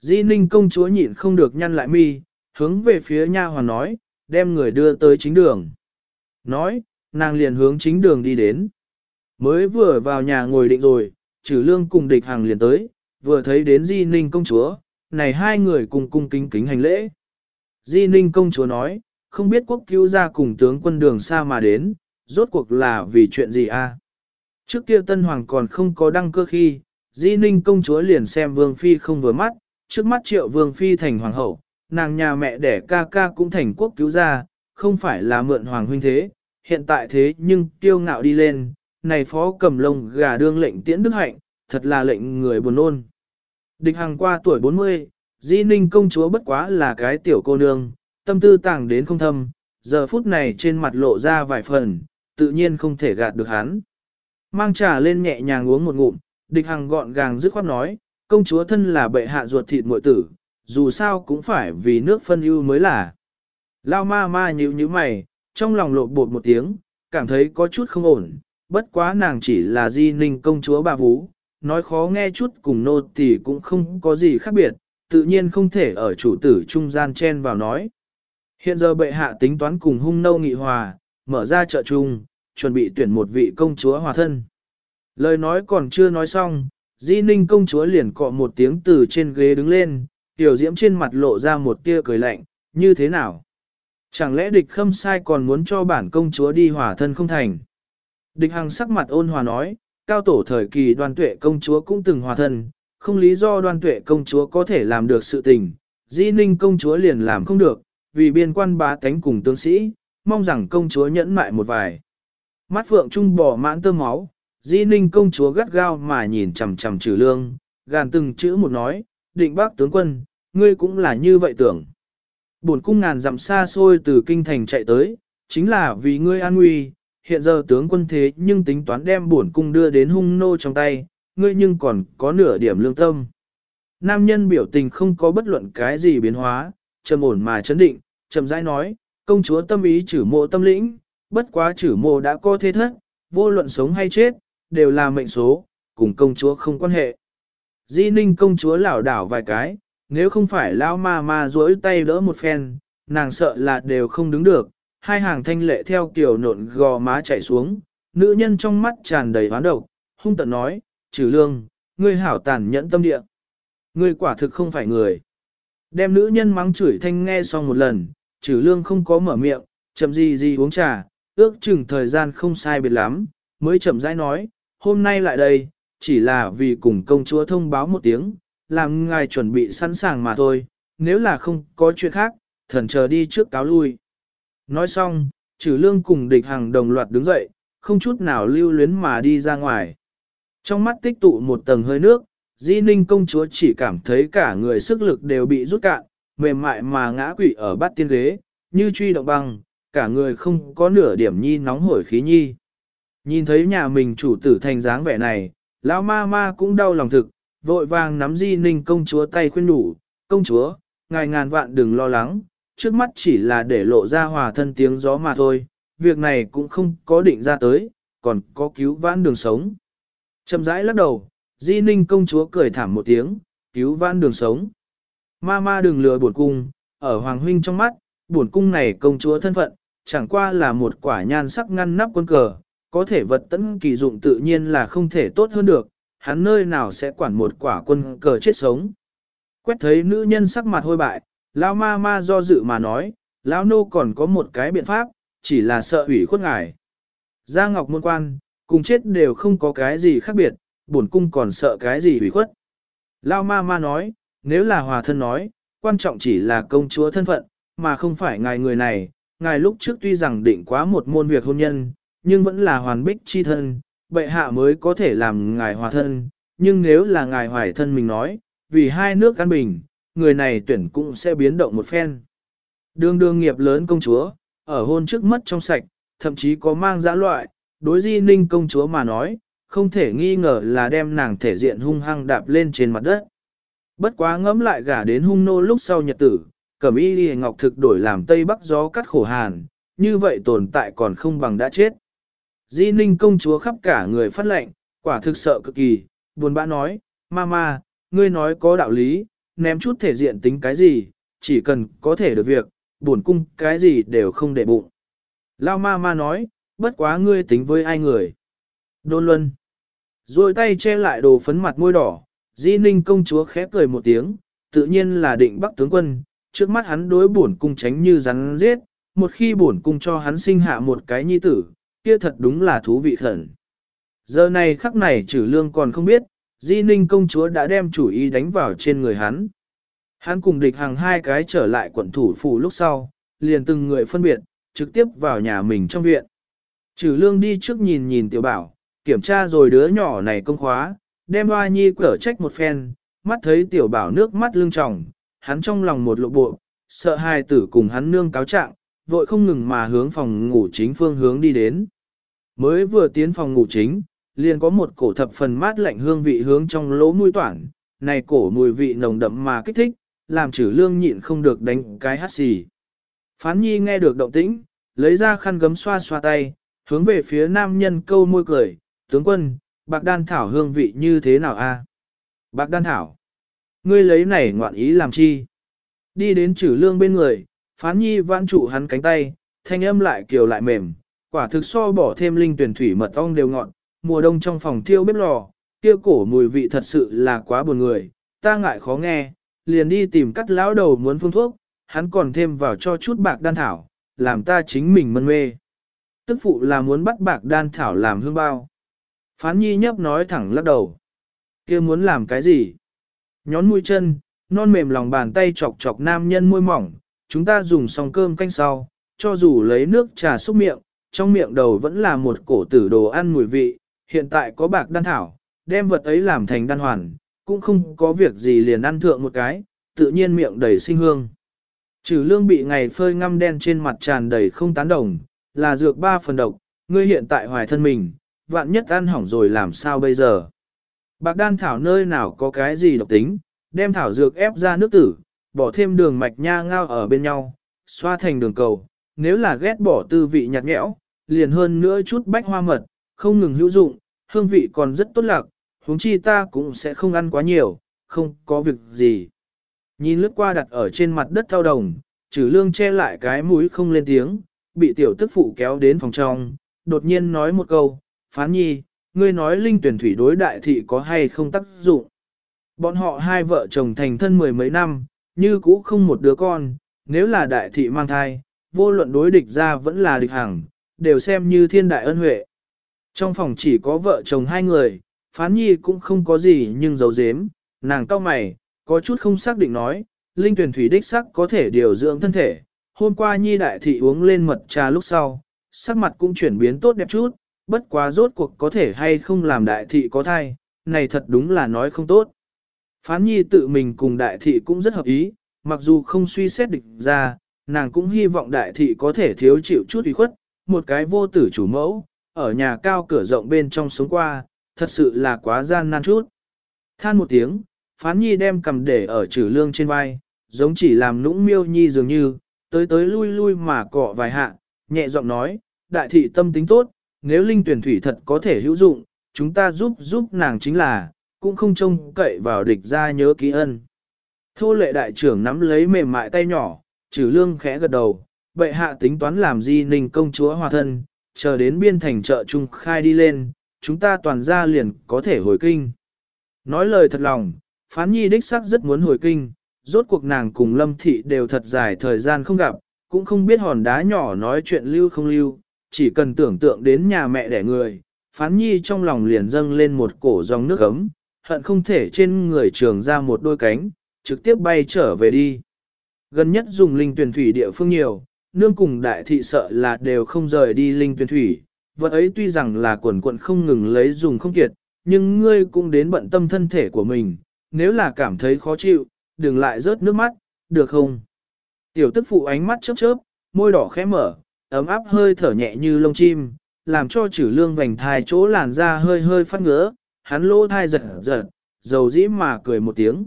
Di ninh công chúa nhịn không được nhăn lại mi, hướng về phía nha hoàn nói, đem người đưa tới chính đường. Nói, nàng liền hướng chính đường đi đến. Mới vừa vào nhà ngồi định rồi, trừ lương cùng địch hàng liền tới, vừa thấy đến di ninh công chúa, này hai người cùng cung kính kính hành lễ. Di ninh công chúa nói, không biết quốc cứu ra cùng tướng quân đường xa mà đến, rốt cuộc là vì chuyện gì a? Trước kia Tân Hoàng còn không có đăng cơ khi, Di Ninh công chúa liền xem Vương Phi không vừa mắt, trước mắt triệu Vương Phi thành Hoàng hậu, nàng nhà mẹ đẻ ca ca cũng thành quốc cứu gia, không phải là mượn Hoàng huynh thế, hiện tại thế nhưng tiêu ngạo đi lên, này phó cầm lông gà đương lệnh tiễn đức hạnh, thật là lệnh người buồn ôn. Địch hàng qua tuổi 40, Di Ninh công chúa bất quá là cái tiểu cô nương, tâm tư tàng đến không thâm, giờ phút này trên mặt lộ ra vài phần, tự nhiên không thể gạt được hắn. Mang trà lên nhẹ nhàng uống một ngụm, địch hàng gọn gàng dứt khoát nói, công chúa thân là bệ hạ ruột thịt muội tử, dù sao cũng phải vì nước phân ưu mới là. Lao ma ma nhíu nhíu mày, trong lòng lộ bột một tiếng, cảm thấy có chút không ổn, bất quá nàng chỉ là di ninh công chúa bà vú, nói khó nghe chút cùng nô thì cũng không có gì khác biệt, tự nhiên không thể ở chủ tử trung gian chen vào nói. Hiện giờ bệ hạ tính toán cùng hung nâu nghị hòa, mở ra chợ chung, chuẩn bị tuyển một vị công chúa hòa thân. Lời nói còn chưa nói xong, Di Ninh công chúa liền cọ một tiếng từ trên ghế đứng lên, tiểu diễm trên mặt lộ ra một tia cười lạnh, như thế nào? Chẳng lẽ địch khâm sai còn muốn cho bản công chúa đi hòa thân không thành? Địch hằng sắc mặt ôn hòa nói, cao tổ thời kỳ Đoàn tuệ công chúa cũng từng hòa thân, không lý do Đoàn tuệ công chúa có thể làm được sự tình, Di Ninh công chúa liền làm không được, vì biên quan bá tánh cùng tướng sĩ, mong rằng công chúa nhẫn mại một vài. Mắt phượng trung bỏ mãn tơm máu, di ninh công chúa gắt gao mà nhìn chằm chằm trừ lương, gàn từng chữ một nói, định bác tướng quân, ngươi cũng là như vậy tưởng. Bổn cung ngàn dặm xa xôi từ kinh thành chạy tới, chính là vì ngươi an nguy, hiện giờ tướng quân thế nhưng tính toán đem bổn cung đưa đến hung nô trong tay, ngươi nhưng còn có nửa điểm lương tâm. Nam nhân biểu tình không có bất luận cái gì biến hóa, trầm ổn mà chấn định, trầm rãi nói, công chúa tâm ý chử mộ tâm lĩnh, bất quá chử mộ đã có thế thất, vô luận sống hay chết, đều là mệnh số, cùng công chúa không quan hệ. Di ninh công chúa lảo đảo vài cái, nếu không phải lão ma ma duỗi tay đỡ một phen, nàng sợ là đều không đứng được, hai hàng thanh lệ theo kiểu nộn gò má chảy xuống, nữ nhân trong mắt tràn đầy hoán độc, hung tận nói, trừ lương, ngươi hảo tàn nhẫn tâm địa. Ngươi quả thực không phải người. Đem nữ nhân mắng chửi thanh nghe xong một lần, trừ lương không có mở miệng, chậm gì gì uống trà, ước chừng thời gian không sai biệt lắm, mới chậm rãi nói, hôm nay lại đây, chỉ là vì cùng công chúa thông báo một tiếng, làm ngài chuẩn bị sẵn sàng mà thôi, nếu là không có chuyện khác, thần chờ đi trước cáo lui. Nói xong, trừ lương cùng địch hàng đồng loạt đứng dậy, không chút nào lưu luyến mà đi ra ngoài. Trong mắt tích tụ một tầng hơi nước, Di Ninh công chúa chỉ cảm thấy cả người sức lực đều bị rút cạn, mềm mại mà ngã quỵ ở bát tiên ghế, như truy động băng, cả người không có nửa điểm nhi nóng hổi khí nhi. Nhìn thấy nhà mình chủ tử thành dáng vẻ này, lão ma ma cũng đau lòng thực, vội vàng nắm di ninh công chúa tay khuyên nhủ, công chúa, ngài ngàn vạn đừng lo lắng, trước mắt chỉ là để lộ ra hòa thân tiếng gió mà thôi, việc này cũng không có định ra tới, còn có cứu vãn đường sống. Chậm rãi lắc đầu, di ninh công chúa cười thảm một tiếng, cứu vãn đường sống. Ma ma đừng lừa buồn cung, ở Hoàng Huynh trong mắt, buồn cung này công chúa thân phận, chẳng qua là một quả nhan sắc ngăn nắp quân cờ, có thể vật tấn kỳ dụng tự nhiên là không thể tốt hơn được, hắn nơi nào sẽ quản một quả quân cờ chết sống. Quét thấy nữ nhân sắc mặt hôi bại, lão ma ma do dự mà nói, lão nô còn có một cái biện pháp, chỉ là sợ ủy khuất ngài. Gia Ngọc môn quan, cùng chết đều không có cái gì khác biệt, bổn cung còn sợ cái gì ủy khuất. Lão ma ma nói, nếu là hòa thân nói, quan trọng chỉ là công chúa thân phận, mà không phải ngài người này, ngài lúc trước tuy rằng định quá một môn việc hôn nhân, nhưng vẫn là hoàn bích chi thân, bệ hạ mới có thể làm ngài hòa thân, nhưng nếu là ngài hoài thân mình nói, vì hai nước căn bình, người này tuyển cũng sẽ biến động một phen. Đường đường nghiệp lớn công chúa, ở hôn trước mất trong sạch, thậm chí có mang giã loại, đối di ninh công chúa mà nói, không thể nghi ngờ là đem nàng thể diện hung hăng đạp lên trên mặt đất. Bất quá ngẫm lại gả đến hung nô lúc sau nhật tử, cẩm y đi ngọc thực đổi làm tây bắc gió cắt khổ hàn, như vậy tồn tại còn không bằng đã chết. Di ninh công chúa khắp cả người phát lệnh, quả thực sợ cực kỳ, buồn bã nói, Mama, ngươi nói có đạo lý, ném chút thể diện tính cái gì, chỉ cần có thể được việc, buồn cung cái gì đều không để bụng. Lao ma ma nói, bất quá ngươi tính với ai người. Đôn Luân. Rồi tay che lại đồ phấn mặt môi đỏ, Di Ninh công chúa khẽ cười một tiếng, tự nhiên là định bắc tướng quân, trước mắt hắn đối bổn cung tránh như rắn giết, một khi bổn cung cho hắn sinh hạ một cái nhi tử, kia thật đúng là thú vị khẩn. Giờ này khắc này trừ lương còn không biết, Di Ninh công chúa đã đem chủ ý đánh vào trên người hắn. Hắn cùng địch hàng hai cái trở lại quận thủ phủ lúc sau, liền từng người phân biệt, trực tiếp vào nhà mình trong viện. Trừ lương đi trước nhìn nhìn tiểu bảo, kiểm tra rồi đứa nhỏ này công khóa, đem hoa nhi cở trách một phen, mắt thấy tiểu bảo nước mắt lưng tròng, hắn trong lòng một lộ bộ, sợ hai tử cùng hắn nương cáo trạng, vội không ngừng mà hướng phòng ngủ chính phương hướng đi đến. Mới vừa tiến phòng ngủ chính, liền có một cổ thập phần mát lạnh hương vị hướng trong lỗ mũi toản, này cổ mùi vị nồng đậm mà kích thích, làm chử lương nhịn không được đánh cái hát xì. Phán nhi nghe được động tĩnh, lấy ra khăn gấm xoa xoa tay, hướng về phía nam nhân câu môi cười, tướng quân, bạc đan thảo hương vị như thế nào a? Bạc đan thảo, ngươi lấy này ngoạn ý làm chi? Đi đến chử lương bên người, phán nhi vãn trụ hắn cánh tay, thanh âm lại kiều lại mềm, quả thực so bỏ thêm linh tuyển thủy mật ong đều ngọn, mùa đông trong phòng thiêu bếp lò, kia cổ mùi vị thật sự là quá buồn người, ta ngại khó nghe, liền đi tìm cắt lão đầu muốn phương thuốc, hắn còn thêm vào cho chút bạc đan thảo, làm ta chính mình mân mê. Tức phụ là muốn bắt bạc đan thảo làm hương bao. Phán nhi nhấp nói thẳng lắc đầu. kia muốn làm cái gì? Nhón mũi chân, non mềm lòng bàn tay chọc chọc nam nhân môi mỏng, chúng ta dùng xong cơm canh sau, cho dù lấy nước trà xúc miệng, trong miệng đầu vẫn là một cổ tử đồ ăn mùi vị, hiện tại có bạc đan thảo, đem vật ấy làm thành đan hoàn, cũng không có việc gì liền ăn thượng một cái, tự nhiên miệng đầy sinh hương. Trừ lương bị ngày phơi ngăm đen trên mặt tràn đầy không tán đồng, là dược ba phần độc, ngươi hiện tại hoài thân mình, vạn nhất ăn hỏng rồi làm sao bây giờ. Bạc đan thảo nơi nào có cái gì độc tính, đem thảo dược ép ra nước tử, bỏ thêm đường mạch nha ngao ở bên nhau, xoa thành đường cầu, nếu là ghét bỏ tư vị nhạt nhẽo, liền hơn nữa chút bách hoa mật, không ngừng hữu dụng, hương vị còn rất tốt lạc, huống chi ta cũng sẽ không ăn quá nhiều, không có việc gì. Nhìn lướt qua đặt ở trên mặt đất thao đồng, trừ lương che lại cái mũi không lên tiếng, bị tiểu tức phụ kéo đến phòng trong, đột nhiên nói một câu, phán nhi, ngươi nói linh tuyển thủy đối đại thị có hay không tác dụng. Bọn họ hai vợ chồng thành thân mười mấy năm, như cũ không một đứa con, nếu là đại thị mang thai, vô luận đối địch ra vẫn là địch hàng, đều xem như thiên đại ân huệ. Trong phòng chỉ có vợ chồng hai người, phán nhi cũng không có gì nhưng giấu dếm, nàng cao mày, có chút không xác định nói, linh tuyển thủy đích sắc có thể điều dưỡng thân thể. Hôm qua nhi đại thị uống lên mật trà lúc sau, sắc mặt cũng chuyển biến tốt đẹp chút, bất quá rốt cuộc có thể hay không làm đại thị có thai, này thật đúng là nói không tốt. Phán nhi tự mình cùng đại thị cũng rất hợp ý, mặc dù không suy xét địch ra, nàng cũng hy vọng đại thị có thể thiếu chịu chút ủy khuất, một cái vô tử chủ mẫu, ở nhà cao cửa rộng bên trong sống qua, thật sự là quá gian nan chút. Than một tiếng, phán nhi đem cầm để ở trừ lương trên vai, giống chỉ làm nũng miêu nhi dường như, tới tới lui lui mà cọ vài hạ, nhẹ giọng nói, đại thị tâm tính tốt, nếu linh tuyển thủy thật có thể hữu dụng, chúng ta giúp giúp nàng chính là, cũng không trông cậy vào địch ra nhớ ký ân. Thô lệ đại trưởng nắm lấy mềm mại tay nhỏ, trừ lương khẽ gật đầu, bệ hạ tính toán làm gì ninh công chúa hòa thân, chờ đến biên thành chợ trung khai đi lên, chúng ta toàn ra liền có thể hồi kinh. Nói lời thật lòng, phán nhi đích sắc rất muốn hồi kinh, rốt cuộc nàng cùng lâm thị đều thật dài thời gian không gặp, cũng không biết hòn đá nhỏ nói chuyện lưu không lưu, chỉ cần tưởng tượng đến nhà mẹ đẻ người, phán nhi trong lòng liền dâng lên một cổ dòng nước ấm, hận không thể trên người trường ra một đôi cánh, trực tiếp bay trở về đi. Gần nhất dùng linh tuyển thủy địa phương nhiều, nương cùng đại thị sợ là đều không rời đi linh tuyển thủy, vật ấy tuy rằng là quần quận không ngừng lấy dùng không kiệt, nhưng ngươi cũng đến bận tâm thân thể của mình, nếu là cảm thấy khó chịu, đừng lại rớt nước mắt, được không? Tiểu tức phụ ánh mắt chớp chớp, môi đỏ khẽ mở, ấm áp hơi thở nhẹ như lông chim, làm cho chữ lương vành thai chỗ làn da hơi hơi phát ngứa, hắn lỗ thai giật giật, dầu dĩ mà cười một tiếng.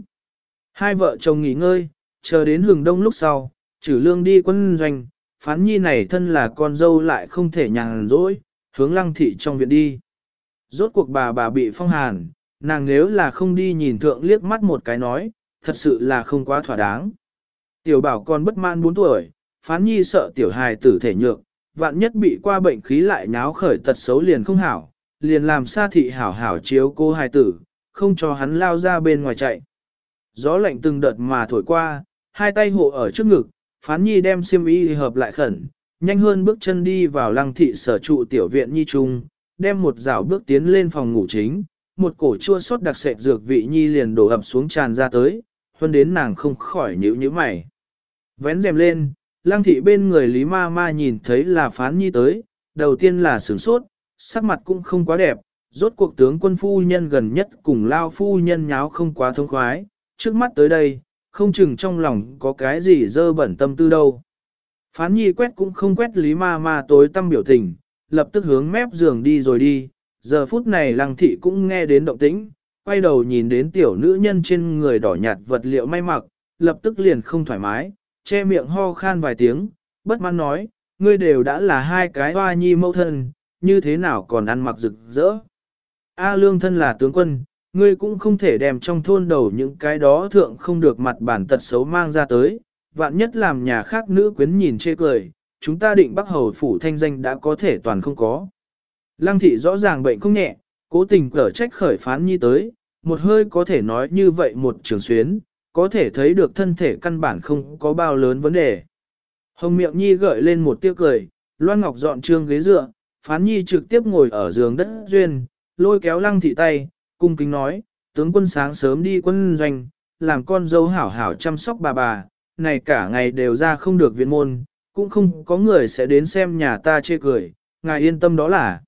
Hai vợ chồng nghỉ ngơi, chờ đến hừng đông lúc sau, chữ lương đi quân doanh, phán nhi này thân là con dâu lại không thể nhàn rỗi, hướng lăng thị trong viện đi. Rốt cuộc bà bà bị phong hàn, nàng nếu là không đi nhìn thượng liếc mắt một cái nói, thật sự là không quá thỏa đáng. Tiểu bảo con bất mãn 4 tuổi, phán nhi sợ tiểu hài tử thể nhược, vạn nhất bị qua bệnh khí lại nháo khởi tật xấu liền không hảo, liền làm sa thị hảo hảo chiếu cô hài tử, không cho hắn lao ra bên ngoài chạy. Gió lạnh từng đợt mà thổi qua, hai tay hộ ở trước ngực, phán nhi đem xiêm y hợp lại khẩn, nhanh hơn bước chân đi vào lăng thị sở trụ tiểu viện nhi trung, đem một rào bước tiến lên phòng ngủ chính, một cổ chua sót đặc sệt dược vị nhi liền đổ ập xuống tràn ra tới, hơn đến nàng không khỏi nhíu nhíu mày. Vén rèm lên, lăng thị bên người Lý Ma Ma nhìn thấy là phán nhi tới, đầu tiên là sửng sốt, sắc mặt cũng không quá đẹp, rốt cuộc tướng quân phu nhân gần nhất cùng lao phu nhân nháo không quá thông khoái, trước mắt tới đây, không chừng trong lòng có cái gì dơ bẩn tâm tư đâu. Phán nhi quét cũng không quét Lý Ma Ma tối tâm biểu tình, lập tức hướng mép giường đi rồi đi, giờ phút này lăng thị cũng nghe đến động tĩnh, quay đầu nhìn đến tiểu nữ nhân trên người đỏ nhạt vật liệu may mặc, lập tức liền không thoải mái, che miệng ho khan vài tiếng, bất mãn nói, ngươi đều đã là hai cái hoa nhi mâu thân, như thế nào còn ăn mặc rực rỡ. A lương thân là tướng quân, ngươi cũng không thể đem trong thôn đầu những cái đó thượng không được mặt bản tật xấu mang ra tới, vạn nhất làm nhà khác nữ quyến nhìn chê cười, chúng ta định bắc hầu phủ thanh danh đã có thể toàn không có. Lăng thị rõ ràng bệnh không nhẹ, cố tình cở trách khởi phán nhi tới, một hơi có thể nói như vậy một trường xuyến, có thể thấy được thân thể căn bản không có bao lớn vấn đề. Hồng miệng nhi gợi lên một tiếc cười, Loan Ngọc dọn trương ghế dựa, phán nhi trực tiếp ngồi ở giường đất duyên, lôi kéo lăng thị tay, cung kính nói, tướng quân sáng sớm đi quân doanh, làm con dâu hảo hảo chăm sóc bà bà, này cả ngày đều ra không được viện môn, cũng không có người sẽ đến xem nhà ta chê cười, ngài yên tâm đó là.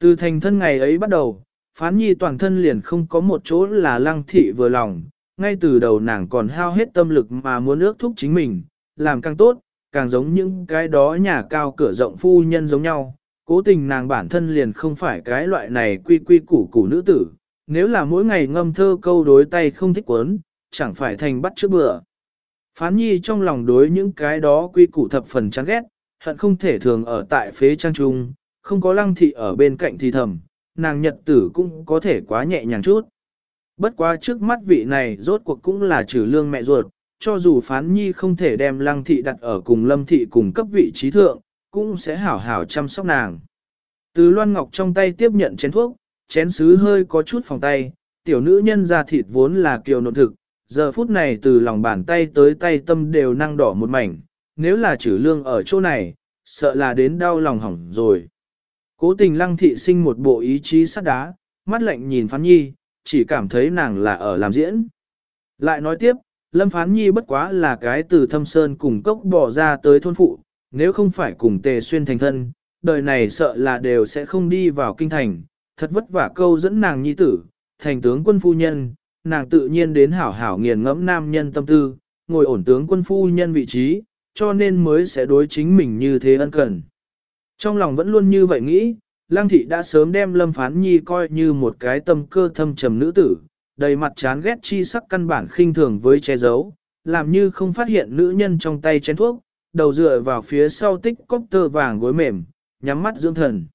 Từ thành thân ngày ấy bắt đầu, phán nhi toàn thân liền không có một chỗ là lăng thị vừa lòng, ngay từ đầu nàng còn hao hết tâm lực mà muốn ước thúc chính mình, làm càng tốt, càng giống những cái đó nhà cao cửa rộng phu nhân giống nhau. Cố tình nàng bản thân liền không phải cái loại này quy quy củ củ nữ tử, nếu là mỗi ngày ngâm thơ câu đối tay không thích quấn, chẳng phải thành bắt trước bữa. Phán nhi trong lòng đối những cái đó quy củ thập phần chán ghét, hận không thể thường ở tại phế trang trung, không có lăng thị ở bên cạnh thì thầm, nàng nhật tử cũng có thể quá nhẹ nhàng chút. Bất quá trước mắt vị này rốt cuộc cũng là trừ lương mẹ ruột, cho dù phán nhi không thể đem lăng thị đặt ở cùng lâm thị cùng cấp vị trí thượng, cũng sẽ hảo hảo chăm sóc nàng. Từ loan ngọc trong tay tiếp nhận chén thuốc, chén sứ hơi có chút phòng tay, tiểu nữ nhân ra thịt vốn là kiều nộn thực, giờ phút này từ lòng bàn tay tới tay tâm đều năng đỏ một mảnh, nếu là trừ lương ở chỗ này, sợ là đến đau lòng hỏng rồi. Cố tình lăng thị sinh một bộ ý chí sắt đá, mắt lạnh nhìn phán nhi, chỉ cảm thấy nàng là ở làm diễn. Lại nói tiếp, Lâm Phán Nhi bất quá là cái từ thâm sơn cùng cốc bỏ ra tới thôn phụ, nếu không phải cùng tề xuyên thành thân, đời này sợ là đều sẽ không đi vào kinh thành, thật vất vả câu dẫn nàng nhi tử, thành tướng quân phu nhân, nàng tự nhiên đến hảo hảo nghiền ngẫm nam nhân tâm tư, ngồi ổn tướng quân phu nhân vị trí, cho nên mới sẽ đối chính mình như thế ân cần. Trong lòng vẫn luôn như vậy nghĩ, Lăng thị đã sớm đem Lâm Phán Nhi coi như một cái tâm cơ thâm trầm nữ tử, đầy mặt chán ghét chi sắc căn bản khinh thường với che giấu, làm như không phát hiện nữ nhân trong tay chén thuốc, đầu dựa vào phía sau tích cốc tơ vàng gối mềm, nhắm mắt dưỡng thần.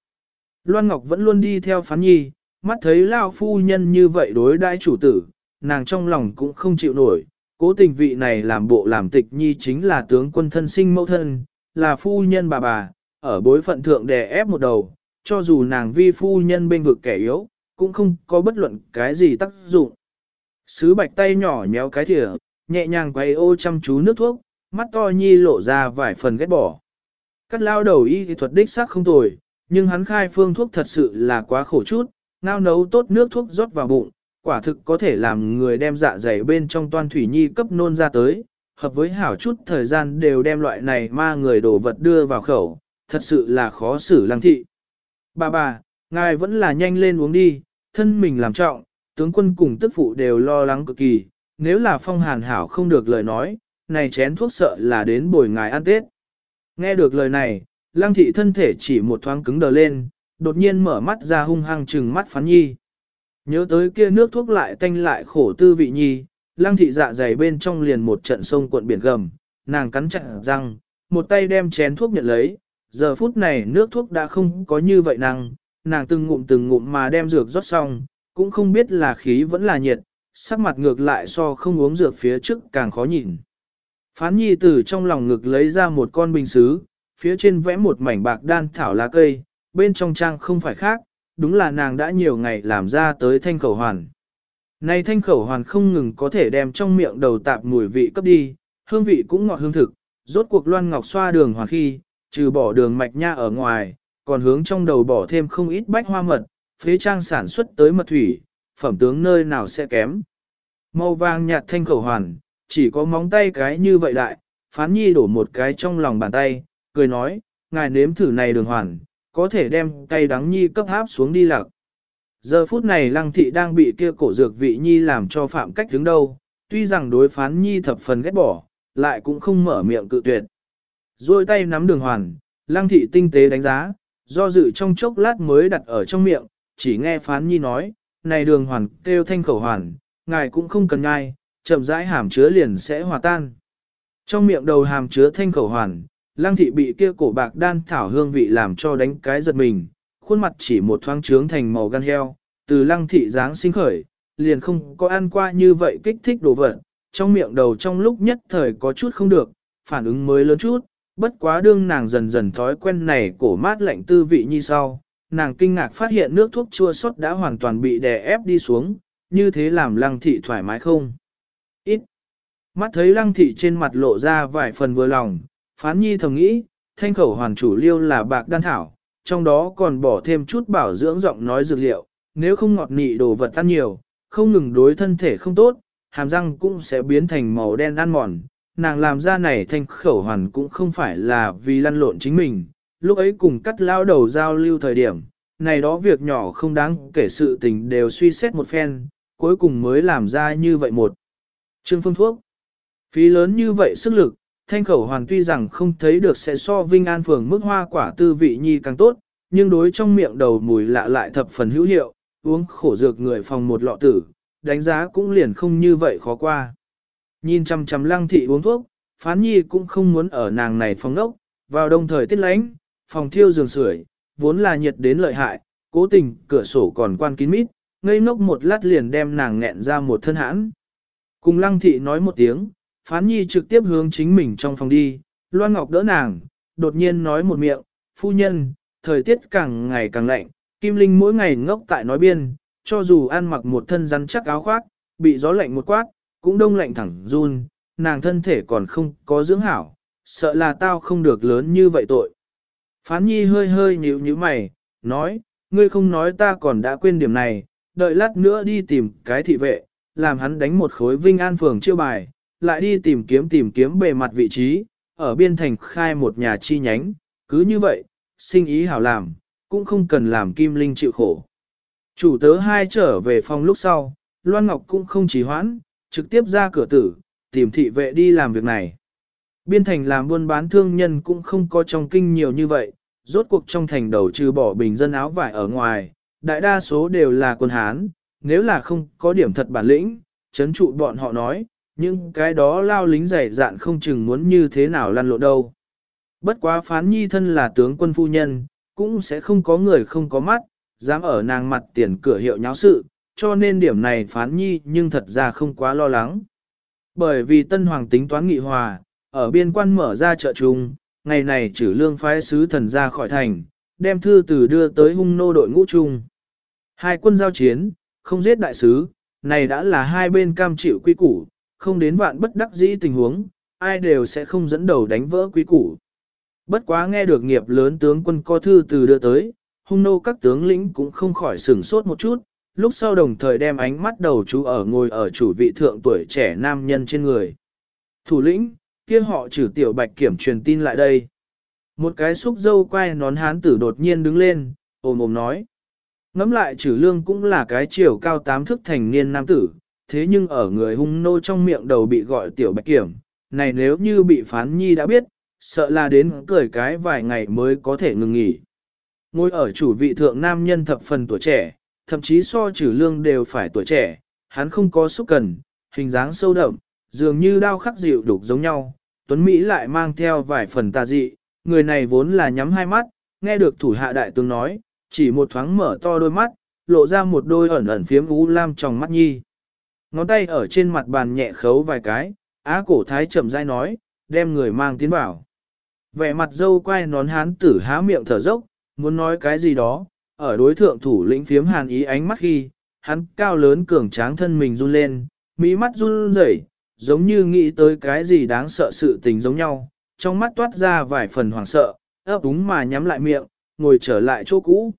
Loan Ngọc vẫn luôn đi theo Phán Nhi, mắt thấy Lao phu nhân như vậy đối đãi chủ tử, nàng trong lòng cũng không chịu nổi, cố tình vị này làm bộ làm tịch nhi chính là tướng quân thân sinh mẫu thân, là phu nhân bà bà, ở bối phận thượng đè ép một đầu, cho dù nàng vi phu nhân bên vực kẻ yếu, cũng không có bất luận cái gì tác dụng. Sứ bạch tay nhỏ nhéo cái thìa, nhẹ nhàng quay ô chăm chú nước thuốc, mắt to nhi lộ ra vài phần ghét bỏ. Cắt lao đầu y thuật đích xác không tồi, nhưng hắn khai phương thuốc thật sự là quá khổ chút, ngao nấu tốt nước thuốc rót vào bụng, quả thực có thể làm người đem dạ dày bên trong toan thủy nhi cấp nôn ra tới, hợp với hảo chút thời gian đều đem loại này ma người đổ vật đưa vào khẩu, thật sự là khó xử lăng thị. Bà bà, ngài vẫn là nhanh lên uống đi, thân mình làm trọng, tướng quân cùng tức phụ đều lo lắng cực kỳ, nếu là phong hàn hảo không được lời nói, này chén thuốc sợ là đến bồi ngài ăn tết. Nghe được lời này, lăng thị thân thể chỉ một thoáng cứng đờ lên, đột nhiên mở mắt ra hung hăng trừng mắt phán nhi. Nhớ tới kia nước thuốc lại tanh lại khổ tư vị nhi, lăng thị dạ dày bên trong liền một trận sông cuộn biển gầm, nàng cắn chặt răng, một tay đem chén thuốc nhận lấy, giờ phút này nước thuốc đã không có như vậy năng, nàng từng ngụm từng ngụm mà đem dược rót xong, cũng không biết là khí vẫn là nhiệt, sắc mặt ngược lại so không uống dược phía trước càng khó nhìn. Phán nhi từ trong lòng ngực lấy ra một con bình xứ, phía trên vẽ một mảnh bạc đan thảo lá cây, bên trong trang không phải khác, đúng là nàng đã nhiều ngày làm ra tới thanh khẩu hoàn. nay thanh khẩu hoàn không ngừng có thể đem trong miệng đầu tạp mùi vị cấp đi, hương vị cũng ngọt hương thực, rốt cuộc loan ngọc xoa đường hoàn khi, trừ bỏ đường mạch nha ở ngoài, còn hướng trong đầu bỏ thêm không ít bách hoa mật, phế trang sản xuất tới mật thủy, phẩm tướng nơi nào sẽ kém. Màu vàng nhạt thanh khẩu hoàn, chỉ có móng tay cái như vậy đại, phán nhi đổ một cái trong lòng bàn tay, cười nói, ngài nếm thử này đường hoàn, có thể đem cây đắng nhi cấp háp xuống đi lạc. Giờ phút này lăng thị đang bị kia cổ dược vị nhi làm cho phạm cách đứng đâu, tuy rằng đối phán nhi thập phần ghét bỏ, lại cũng không mở miệng cự tuyệt. Rồi tay nắm đường hoàn, lăng thị tinh tế đánh giá, do dự trong chốc lát mới đặt ở trong miệng, chỉ nghe phán nhi nói, này đường hoàn kêu thanh khẩu hoàn, ngài cũng không cần nhai, chậm rãi hàm chứa liền sẽ hòa tan. Trong miệng đầu hàm chứa thanh khẩu hoàn, lăng thị bị kia cổ bạc đan thảo hương vị làm cho đánh cái giật mình, khuôn mặt chỉ một thoáng trướng thành màu gan heo, từ lăng thị dáng sinh khởi, liền không có ăn qua như vậy kích thích đồ vật, trong miệng đầu trong lúc nhất thời có chút không được, phản ứng mới lớn chút, bất quá đương nàng dần dần thói quen này cổ mát lạnh tư vị như sau, nàng kinh ngạc phát hiện nước thuốc chua sót đã hoàn toàn bị đè ép đi xuống, như thế làm lăng thị thoải mái không? Ít. Mắt thấy lăng thị trên mặt lộ ra vài phần vừa lòng, phán nhi thầm nghĩ, thanh khẩu hoàn chủ liêu là bạc đan thảo, trong đó còn bỏ thêm chút bảo dưỡng giọng nói dược liệu, nếu không ngọt nị đồ vật ăn nhiều, không ngừng đối thân thể không tốt, hàm răng cũng sẽ biến thành màu đen ăn mòn. Nàng làm ra này thanh khẩu hoàn cũng không phải là vì lăn lộn chính mình, lúc ấy cùng cắt lao đầu giao lưu thời điểm, này đó việc nhỏ không đáng kể sự tình đều suy xét một phen, cuối cùng mới làm ra như vậy một. Trương phương thuốc, phí lớn như vậy sức lực, thanh khẩu hoàn tuy rằng không thấy được sẽ so Vinh An Phường mức hoa quả tư vị nhi càng tốt, nhưng đối trong miệng đầu mùi lạ lại thập phần hữu hiệu, uống khổ dược người phòng một lọ tử, đánh giá cũng liền không như vậy khó qua. Nhìn chăm chăm lăng thị uống thuốc, phán nhi cũng không muốn ở nàng này phòng nốc, vào đông thời tiết lánh, phòng thiêu giường sưởi, vốn là nhiệt đến lợi hại, cố tình cửa sổ còn quan kín mít, ngây ngốc một lát liền đem nàng nghẹn ra một thân hãn. Cùng lăng thị nói một tiếng, phán nhi trực tiếp hướng chính mình trong phòng đi, Loan Ngọc đỡ nàng, đột nhiên nói một miệng, phu nhân, thời tiết càng ngày càng lạnh, Kim Linh mỗi ngày ngốc tại nói biên, cho dù ăn mặc một thân rắn chắc áo khoác, bị gió lạnh một quát, cũng đông lạnh thẳng run, nàng thân thể còn không có dưỡng hảo, sợ là tao không được lớn như vậy tội. Phán nhi hơi hơi nhíu nhíu mày, nói, ngươi không nói ta còn đã quên điểm này, đợi lát nữa đi tìm cái thị vệ, làm hắn đánh một khối vinh an phường chiêu bài, lại đi tìm kiếm tìm kiếm bề mặt vị trí, ở biên thành khai một nhà chi nhánh, cứ như vậy, sinh ý hảo làm, cũng không cần làm Kim Linh chịu khổ. Chủ tớ hai trở về phòng lúc sau, Loan Ngọc cũng không chỉ hoãn, trực tiếp ra cửa tử, tìm thị vệ đi làm việc này. Biên thành làm buôn bán thương nhân cũng không có trong kinh nhiều như vậy, rốt cuộc trong thành đầu trừ bỏ bình dân áo vải ở ngoài, đại đa số đều là quân Hán, nếu là không có điểm thật bản lĩnh, chấn trụ bọn họ nói, nhưng cái đó lao lính dày dạn không chừng muốn như thế nào lăn lộ đâu. Bất quá phán nhi thân là tướng quân phu nhân, cũng sẽ không có người không có mắt, dám ở nàng mặt tiền cửa hiệu nháo sự, cho nên điểm này phán nhi nhưng thật ra không quá lo lắng. Bởi vì tân hoàng tính toán nghị hòa, ở biên quan mở ra chợ chung, ngày này trừ lương phái sứ thần ra khỏi thành, đem thư từ đưa tới hung nô đội ngũ chung. Hai quân giao chiến, không giết đại sứ, này đã là hai bên cam chịu quy củ, không đến vạn bất đắc dĩ tình huống, ai đều sẽ không dẫn đầu đánh vỡ quý củ. Bất quá nghe được nghiệp lớn tướng quân có thư từ đưa tới, hung nô các tướng lĩnh cũng không khỏi sửng sốt một chút, lúc sau đồng thời đem ánh mắt đầu chú ở ngồi ở chủ vị thượng tuổi trẻ nam nhân trên người. Thủ lĩnh, kia họ trừ tiểu bạch kiểm truyền tin lại đây. Một cái xúc dâu quay nón hán tử đột nhiên đứng lên, ồm ồm nói. Ngắm lại trừ lương cũng là cái chiều cao tám thước thành niên nam tử, thế nhưng ở người hung nô trong miệng đầu bị gọi tiểu bạch kiểm, này nếu như bị phán nhi đã biết, sợ là đến cười cái vài ngày mới có thể ngừng nghỉ. Ngồi ở chủ vị thượng nam nhân thập phần tuổi trẻ, thậm chí so trừ lương đều phải tuổi trẻ, hắn không có xúc cần, hình dáng sâu đậm, dường như đao khắc dịu đục giống nhau. Tuấn Mỹ lại mang theo vài phần tà dị, người này vốn là nhắm hai mắt, nghe được thủ hạ đại tướng nói, chỉ một thoáng mở to đôi mắt, lộ ra một đôi ẩn ẩn phiếm u lam trong mắt nhi. Ngón tay ở trên mặt bàn nhẹ khấu vài cái, á cổ thái chậm rãi nói, đem người mang tiến vào. Vẻ mặt dâu quay nón hán tử há miệng thở dốc, muốn nói cái gì đó, ở đối thượng thủ lĩnh phiếm hàn ý ánh mắt khi, hắn cao lớn cường tráng thân mình run lên, mỹ mắt run rẩy, giống như nghĩ tới cái gì đáng sợ sự tình giống nhau, trong mắt toát ra vài phần hoảng sợ, ấp úng mà nhắm lại miệng, ngồi trở lại chỗ cũ.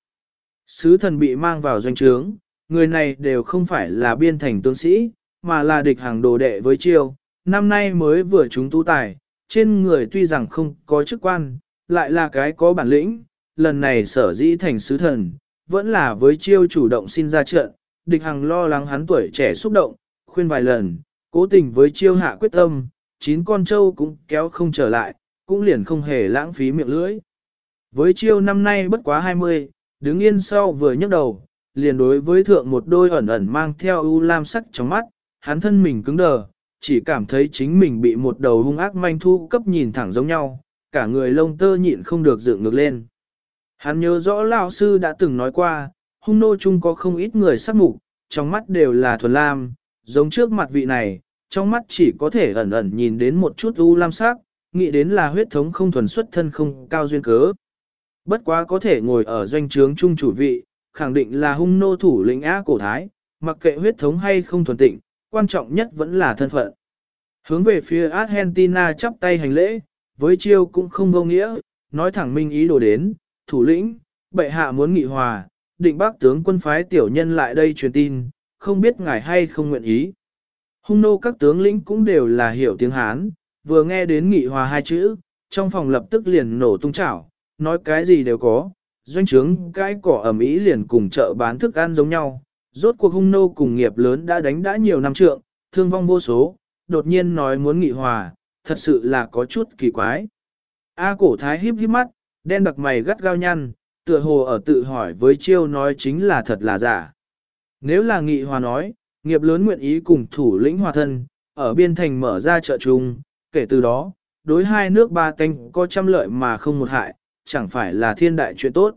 Sứ thần bị mang vào doanh trướng, người này đều không phải là biên thành tướng sĩ, mà là địch hàng đồ đệ với chiêu, năm nay mới vừa chúng tu tài, trên người tuy rằng không có chức quan, lại là cái có bản lĩnh, lần này sở dĩ thành sứ thần, vẫn là với chiêu chủ động xin ra trận, địch hàng lo lắng hắn tuổi trẻ xúc động, khuyên vài lần, cố tình với chiêu hạ quyết tâm, chín con trâu cũng kéo không trở lại, cũng liền không hề lãng phí miệng lưỡi. Với chiêu năm nay bất quá 20, đứng yên sau vừa nhấc đầu, liền đối với thượng một đôi ẩn ẩn mang theo ưu lam sắc trong mắt, hắn thân mình cứng đờ, chỉ cảm thấy chính mình bị một đầu hung ác manh thu cấp nhìn thẳng giống nhau, cả người lông tơ nhịn không được dựng ngược lên. Hắn nhớ rõ lão sư đã từng nói qua, hung nô chung có không ít người sắc mục, trong mắt đều là thuần lam, giống trước mặt vị này, trong mắt chỉ có thể ẩn ẩn nhìn đến một chút u lam sắc, nghĩ đến là huyết thống không thuần xuất thân không cao duyên cớ. Bất quá có thể ngồi ở doanh trướng trung chủ vị, khẳng định là hung nô thủ lĩnh á cổ thái, mặc kệ huyết thống hay không thuần tịnh, quan trọng nhất vẫn là thân phận. Hướng về phía Argentina chắp tay hành lễ, với chiêu cũng không vô nghĩa, nói thẳng minh ý đồ đến, thủ lĩnh, bệ hạ muốn nghị hòa, định bác tướng quân phái tiểu nhân lại đây truyền tin, không biết ngài hay không nguyện ý. Hung nô các tướng lĩnh cũng đều là hiểu tiếng Hán, vừa nghe đến nghị hòa hai chữ, trong phòng lập tức liền nổ tung chảo, nói cái gì đều có, doanh trướng cái cỏ ẩm ý liền cùng chợ bán thức ăn giống nhau. Rốt cuộc hung nô cùng nghiệp lớn đã đánh đã nhiều năm trượng, thương vong vô số, đột nhiên nói muốn nghị hòa, thật sự là có chút kỳ quái. A cổ thái híp híp mắt, đen đặc mày gắt gao nhăn, tựa hồ ở tự hỏi với chiêu nói chính là thật là giả. Nếu là nghị hòa nói, nghiệp lớn nguyện ý cùng thủ lĩnh hòa thân, ở biên thành mở ra chợ chung, kể từ đó, đối hai nước ba canh có trăm lợi mà không một hại, chẳng phải là thiên đại chuyện tốt.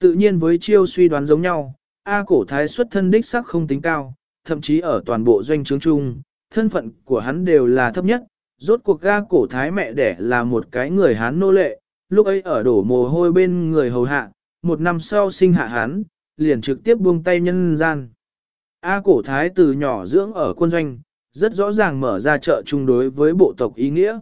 Tự nhiên với chiêu suy đoán giống nhau, A cổ thái xuất thân đích sắc không tính cao, thậm chí ở toàn bộ doanh trướng chung, thân phận của hắn đều là thấp nhất, rốt cuộc A cổ thái mẹ đẻ là một cái người hán nô lệ, lúc ấy ở đổ mồ hôi bên người hầu hạ, một năm sau sinh hạ hắn, liền trực tiếp buông tay nhân gian. A cổ thái từ nhỏ dưỡng ở quân doanh, rất rõ ràng mở ra chợ chung đối với bộ tộc ý nghĩa.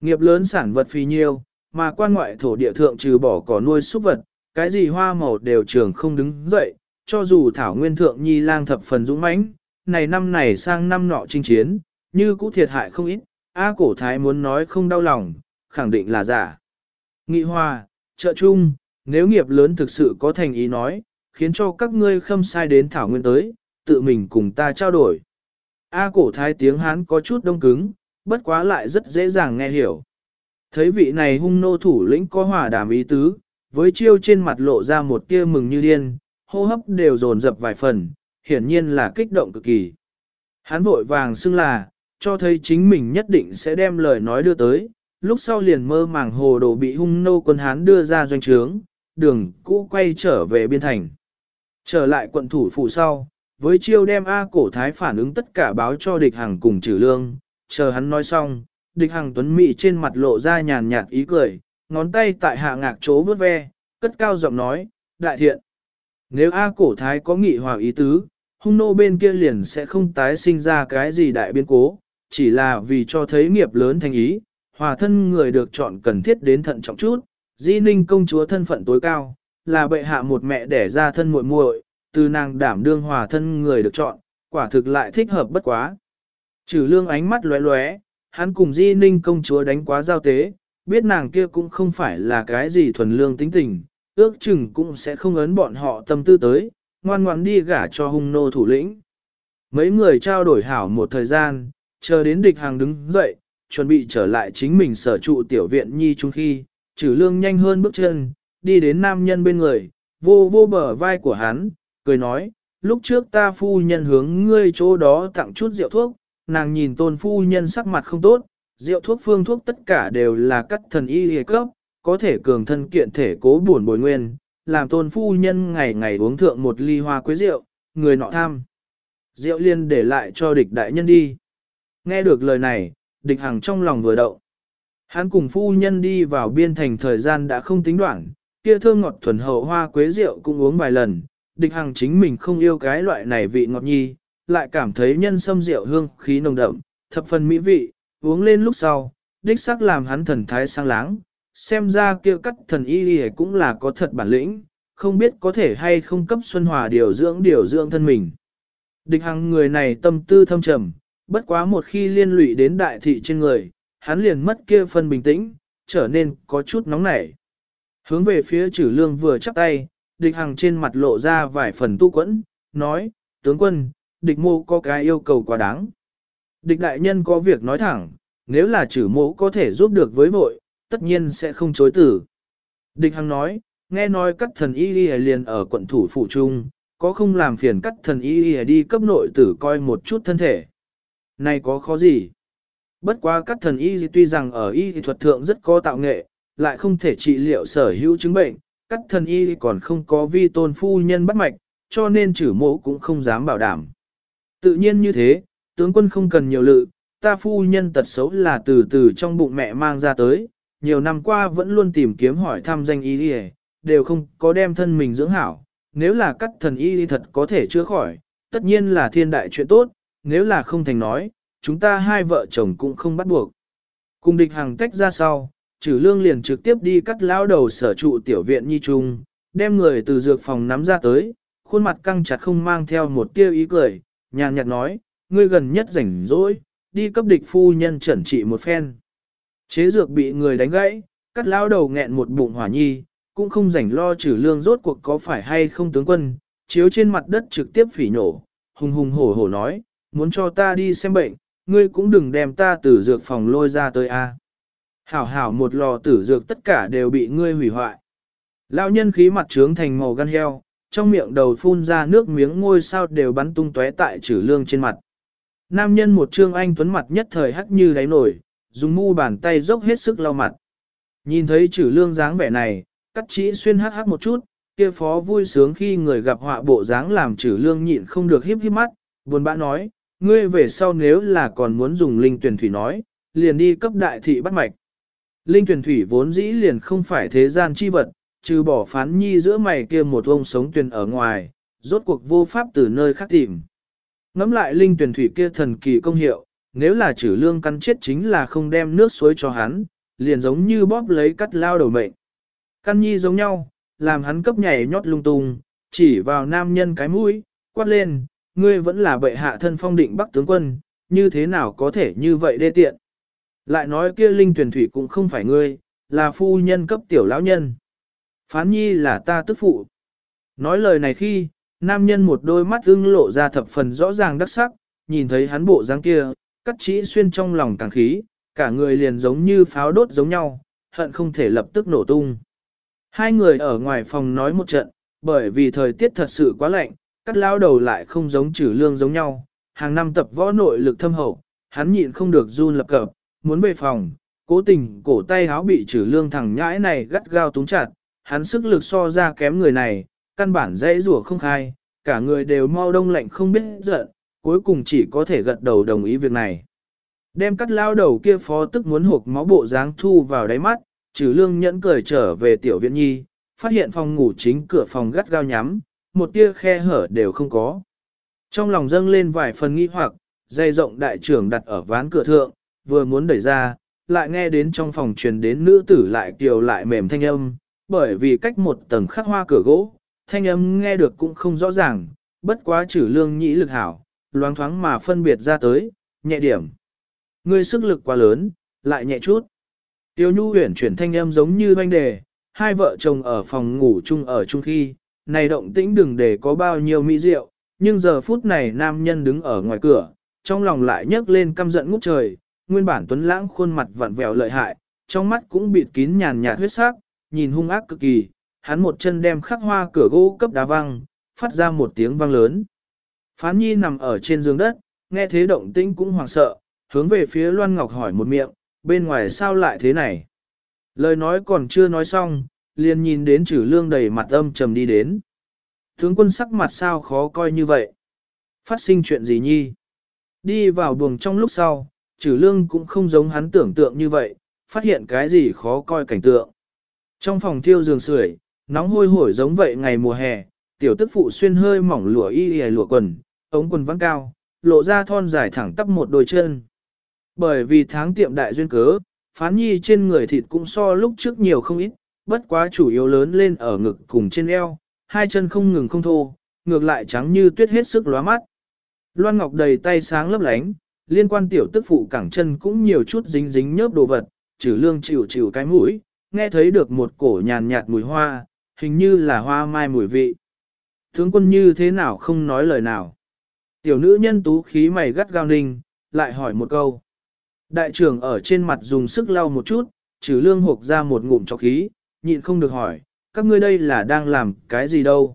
Nghiệp lớn sản vật phì nhiêu, mà quan ngoại thổ địa thượng trừ bỏ cỏ nuôi súc vật, cái gì hoa màu đều trường không đứng dậy, cho dù thảo nguyên thượng nhi lang thập phần dũng mãnh, này năm này sang năm nọ chinh chiến, như cũ thiệt hại không ít, A cổ thái muốn nói không đau lòng, khẳng định là giả. Nghị hòa, trợ chung, nếu nghiệp lớn thực sự có thành ý nói, khiến cho các ngươi khâm sai đến thảo nguyên tới, tự mình cùng ta trao đổi. A cổ thái tiếng Hán có chút đông cứng, bất quá lại rất dễ dàng nghe hiểu. Thấy vị này hung nô thủ lĩnh có hòa đàm ý tứ, với chiêu trên mặt lộ ra một tia mừng như điên, hô hấp đều dồn dập vài phần, hiển nhiên là kích động cực kỳ. Hắn vội vàng xưng là, cho thấy chính mình nhất định sẽ đem lời nói đưa tới, lúc sau liền mơ màng hồ đồ bị hung nô quân Hán đưa ra doanh trướng, đường cũ quay trở về biên thành. Trở lại quận thủ phủ sau, với chiêu đem A cổ thái phản ứng tất cả báo cho địch hàng cùng trừ lương, chờ hắn nói xong, địch hàng tuấn mị trên mặt lộ ra nhàn nhạt ý cười, ngón tay tại hạ ngạc chỗ vớt ve, cất cao giọng nói, đại thiện. Nếu A cổ thái có nghị hòa ý tứ, hung nô bên kia liền sẽ không tái sinh ra cái gì đại biến cố, chỉ là vì cho thấy nghiệp lớn thành ý, hòa thân người được chọn cần thiết đến thận trọng chút, di ninh công chúa thân phận tối cao, là bệ hạ một mẹ đẻ ra thân muội muội, từ nàng đảm đương hòa thân người được chọn, quả thực lại thích hợp bất quá. Trừ lương ánh mắt lóe lóe, hắn cùng di ninh công chúa đánh quá giao tế, biết nàng kia cũng không phải là cái gì thuần lương tính tình, ước chừng cũng sẽ không ấn bọn họ tâm tư tới, ngoan ngoãn đi gả cho hung nô thủ lĩnh. Mấy người trao đổi hảo một thời gian, chờ đến địch hàng đứng dậy, chuẩn bị trở lại chính mình sở trụ tiểu viện nhi chung khi, trừ lương nhanh hơn bước chân, đi đến nam nhân bên người, vô vô bờ vai của hắn, cười nói, lúc trước ta phu nhân hướng ngươi chỗ đó tặng chút rượu thuốc, nàng nhìn tôn phu nhân sắc mặt không tốt, rượu thuốc phương thuốc tất cả đều là cắt thần y hề cấp, có thể cường thân kiện thể cố buồn bồi nguyên, làm tôn phu nhân ngày ngày uống thượng một ly hoa quế rượu, người nọ tham. Rượu liên để lại cho địch đại nhân đi. Nghe được lời này, địch hằng trong lòng vừa động. Hắn cùng phu nhân đi vào biên thành thời gian đã không tính đoạn, kia thơm ngọt thuần hậu hoa quế rượu cũng uống vài lần, địch hằng chính mình không yêu cái loại này vị ngọt nhi, lại cảm thấy nhân sâm rượu hương khí nồng đậm, thập phần mỹ vị, uống lên lúc sau, đích sắc làm hắn thần thái sang láng, xem ra kia cắt thần y y cũng là có thật bản lĩnh, không biết có thể hay không cấp Xuân Hòa điều dưỡng điều dưỡng thân mình. Địch hằng người này tâm tư thâm trầm, bất quá một khi liên lụy đến đại thị trên người, hắn liền mất kia phân bình tĩnh, trở nên có chút nóng nảy. Hướng về phía trừ lương vừa chắp tay, địch hằng trên mặt lộ ra vài phần tu quẫn, nói, tướng quân, địch mô có cái yêu cầu quá đáng. Địch đại nhân có việc nói thẳng, nếu là chử Mô có thể giúp được với vội, tất nhiên sẽ không chối tử. Địch hằng nói, nghe nói các thần y y liền ở quận thủ phủ trung, có không làm phiền các thần y y đi cấp nội tử coi một chút thân thể. Này có khó gì? Bất quá các thần y tuy rằng ở y thuật thượng rất có tạo nghệ, lại không thể trị liệu sở hữu chứng bệnh, các thần y còn không có vi tôn phu nhân bắt mạch, cho nên chử mộ cũng không dám bảo đảm. Tự nhiên như thế, tướng quân không cần nhiều lự, ta phu nhân tật xấu là từ từ trong bụng mẹ mang ra tới, nhiều năm qua vẫn luôn tìm kiếm hỏi thăm danh y đi đều không có đem thân mình dưỡng hảo. Nếu là cắt thần y thật có thể chữa khỏi, tất nhiên là thiên đại chuyện tốt, nếu là không thành nói, chúng ta hai vợ chồng cũng không bắt buộc. Cùng địch hàng tách ra sau, trừ lương liền trực tiếp đi cắt lão đầu sở trụ tiểu viện nhi trung, đem người từ dược phòng nắm ra tới, khuôn mặt căng chặt không mang theo một tia ý cười, nhàn nhạt nói, ngươi gần nhất rảnh rỗi, đi cấp địch phu nhân chuẩn trị một phen. Chế dược bị người đánh gãy, cắt lao đầu nghẹn một bụng hỏa nhi, cũng không rảnh lo trừ lương rốt cuộc có phải hay không tướng quân, chiếu trên mặt đất trực tiếp phỉ nổ, hùng hùng hổ hổ nói, muốn cho ta đi xem bệnh, ngươi cũng đừng đem ta từ dược phòng lôi ra tới a. Hảo hảo một lò tử dược tất cả đều bị ngươi hủy hoại. Lão nhân khí mặt trướng thành màu gan heo, trong miệng đầu phun ra nước miếng ngôi sao đều bắn tung tóe tại trừ lương trên mặt. Nam nhân một trương anh tuấn mặt nhất thời hắc như đáy nổi, dùng mu bàn tay dốc hết sức lau mặt. Nhìn thấy trừ lương dáng vẻ này, cắt chỉ xuyên hắc hắc một chút, kia phó vui sướng khi người gặp họa bộ dáng làm trừ lương nhịn không được híp híp mắt, buồn bã nói, ngươi về sau nếu là còn muốn dùng linh tuyển thủy nói, liền đi cấp đại thị bắt mạch. Linh tuyển thủy vốn dĩ liền không phải thế gian chi vật, trừ bỏ phán nhi giữa mày kia một ông sống tuyền ở ngoài, rốt cuộc vô pháp từ nơi khác tìm. Ngắm lại linh tuyển thủy kia thần kỳ công hiệu, nếu là trừ lương căn chết chính là không đem nước suối cho hắn, liền giống như bóp lấy cắt lao đầu mệnh. Căn nhi giống nhau, làm hắn cấp nhảy nhót lung tung, chỉ vào nam nhân cái mũi, quát lên, ngươi vẫn là bệ hạ thân phong định bắc tướng quân, như thế nào có thể như vậy đê tiện. Lại nói kia linh tuyển thủy cũng không phải ngươi, là phu nhân cấp tiểu lão nhân. Phán nhi là ta tức phụ. Nói lời này khi, nam nhân một đôi mắt ưng lộ ra thập phần rõ ràng đắc sắc, nhìn thấy hắn bộ dáng kia, cắt chỉ xuyên trong lòng càng khí, cả người liền giống như pháo đốt giống nhau, hận không thể lập tức nổ tung. Hai người ở ngoài phòng nói một trận, bởi vì thời tiết thật sự quá lạnh, cắt lao đầu lại không giống trừ lương giống nhau, hàng năm tập võ nội lực thâm hậu, hắn nhịn không được run lập cập, muốn về phòng, cố tình cổ tay háo bị trừ lương thẳng nhãi này gắt gao túng chặt, hắn sức lực so ra kém người này, căn bản dễ rủa không khai, cả người đều mau đông lạnh không biết giận, cuối cùng chỉ có thể gật đầu đồng ý việc này. Đem cắt lao đầu kia phó tức muốn hộp máu bộ dáng thu vào đáy mắt, trừ lương nhẫn cười trở về tiểu viện nhi, phát hiện phòng ngủ chính cửa phòng gắt gao nhắm, một tia khe hở đều không có. Trong lòng dâng lên vài phần nghi hoặc, dây rộng đại trưởng đặt ở ván cửa thượng, vừa muốn đẩy ra, lại nghe đến trong phòng truyền đến nữ tử lại kiều lại mềm thanh âm, bởi vì cách một tầng khắc hoa cửa gỗ, thanh âm nghe được cũng không rõ ràng, bất quá trừ lương nhĩ lực hảo, loáng thoáng mà phân biệt ra tới, nhẹ điểm. Ngươi sức lực quá lớn, lại nhẹ chút. Tiêu nhu huyển chuyển thanh âm giống như doanh đề, hai vợ chồng ở phòng ngủ chung ở chung khi, này động tĩnh đừng để có bao nhiêu mỹ rượu, nhưng giờ phút này nam nhân đứng ở ngoài cửa, trong lòng lại nhấc lên căm giận ngút trời, nguyên bản tuấn lãng khuôn mặt vặn vẹo lợi hại, trong mắt cũng bịt kín nhàn nhạt huyết sắc, nhìn hung ác cực kỳ, hắn một chân đem khắc hoa cửa gỗ cấp đá văng, phát ra một tiếng vang lớn. Phán nhi nằm ở trên giường đất, nghe thế động tĩnh cũng hoảng sợ, hướng về phía Loan Ngọc hỏi một miệng, bên ngoài sao lại thế này? Lời nói còn chưa nói xong, liền nhìn đến chử lương đầy mặt âm trầm đi đến. Tướng quân sắc mặt sao khó coi như vậy? Phát sinh chuyện gì nhi? Đi vào buồng trong lúc sau, trừ lương cũng không giống hắn tưởng tượng như vậy, phát hiện cái gì khó coi cảnh tượng. Trong phòng thiêu giường sưởi, nóng hôi hổi giống vậy ngày mùa hè, tiểu tức phụ xuyên hơi mỏng lụa y y lụa quần, ống quần vắng cao, lộ ra thon dài thẳng tắp một đôi chân. Bởi vì tháng tiệm đại duyên cớ, phán nhi trên người thịt cũng so lúc trước nhiều không ít, bất quá chủ yếu lớn lên ở ngực cùng trên eo, hai chân không ngừng không thô, ngược lại trắng như tuyết hết sức lóa mắt. Loan Ngọc đầy tay sáng lấp lánh, liên quan tiểu tức phụ cẳng chân cũng nhiều chút dính dính nhớp đồ vật, trừ lương chịu chịu cái mũi, nghe thấy được một cổ nhàn nhạt mùi hoa, hình như là hoa mai mùi vị. Tướng quân như thế nào không nói lời nào. Tiểu nữ nhân tú khí mày gắt gao ninh, lại hỏi một câu. Đại trưởng ở trên mặt dùng sức lau một chút, trừ lương hộp ra một ngụm cho khí, nhịn không được hỏi, các ngươi đây là đang làm cái gì đâu.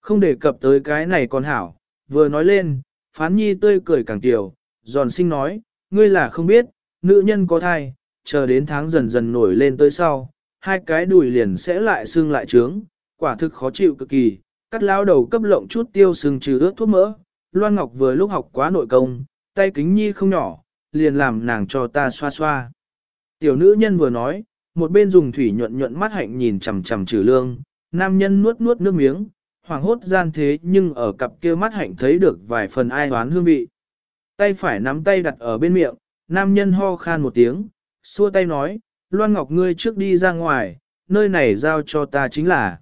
Không đề cập tới cái này còn hảo, vừa nói lên, phán nhi tươi cười càng tiểu, giòn sinh nói, ngươi là không biết, nữ nhân có thai, chờ đến tháng dần dần nổi lên tới sau, hai cái đùi liền sẽ lại xương lại trướng, quả thực khó chịu cực kỳ, cắt lao đầu cấp lộng chút tiêu sưng trừ ướt thuốc mỡ, Loan Ngọc vừa lúc học quá nội công, tay kính nhi không nhỏ, liền làm nàng cho ta xoa xoa. Tiểu nữ nhân vừa nói, một bên dùng thủy nhuận nhuận mắt hạnh nhìn chằm chằm trừ lương, nam nhân nuốt nuốt nước miếng, hoàng hốt gian thế nhưng ở cặp kia mắt hạnh thấy được vài phần ai hoán hương vị. Tay phải nắm tay đặt ở bên miệng, nam nhân ho khan một tiếng, xua tay nói, Loan Ngọc ngươi trước đi ra ngoài, nơi này giao cho ta chính là.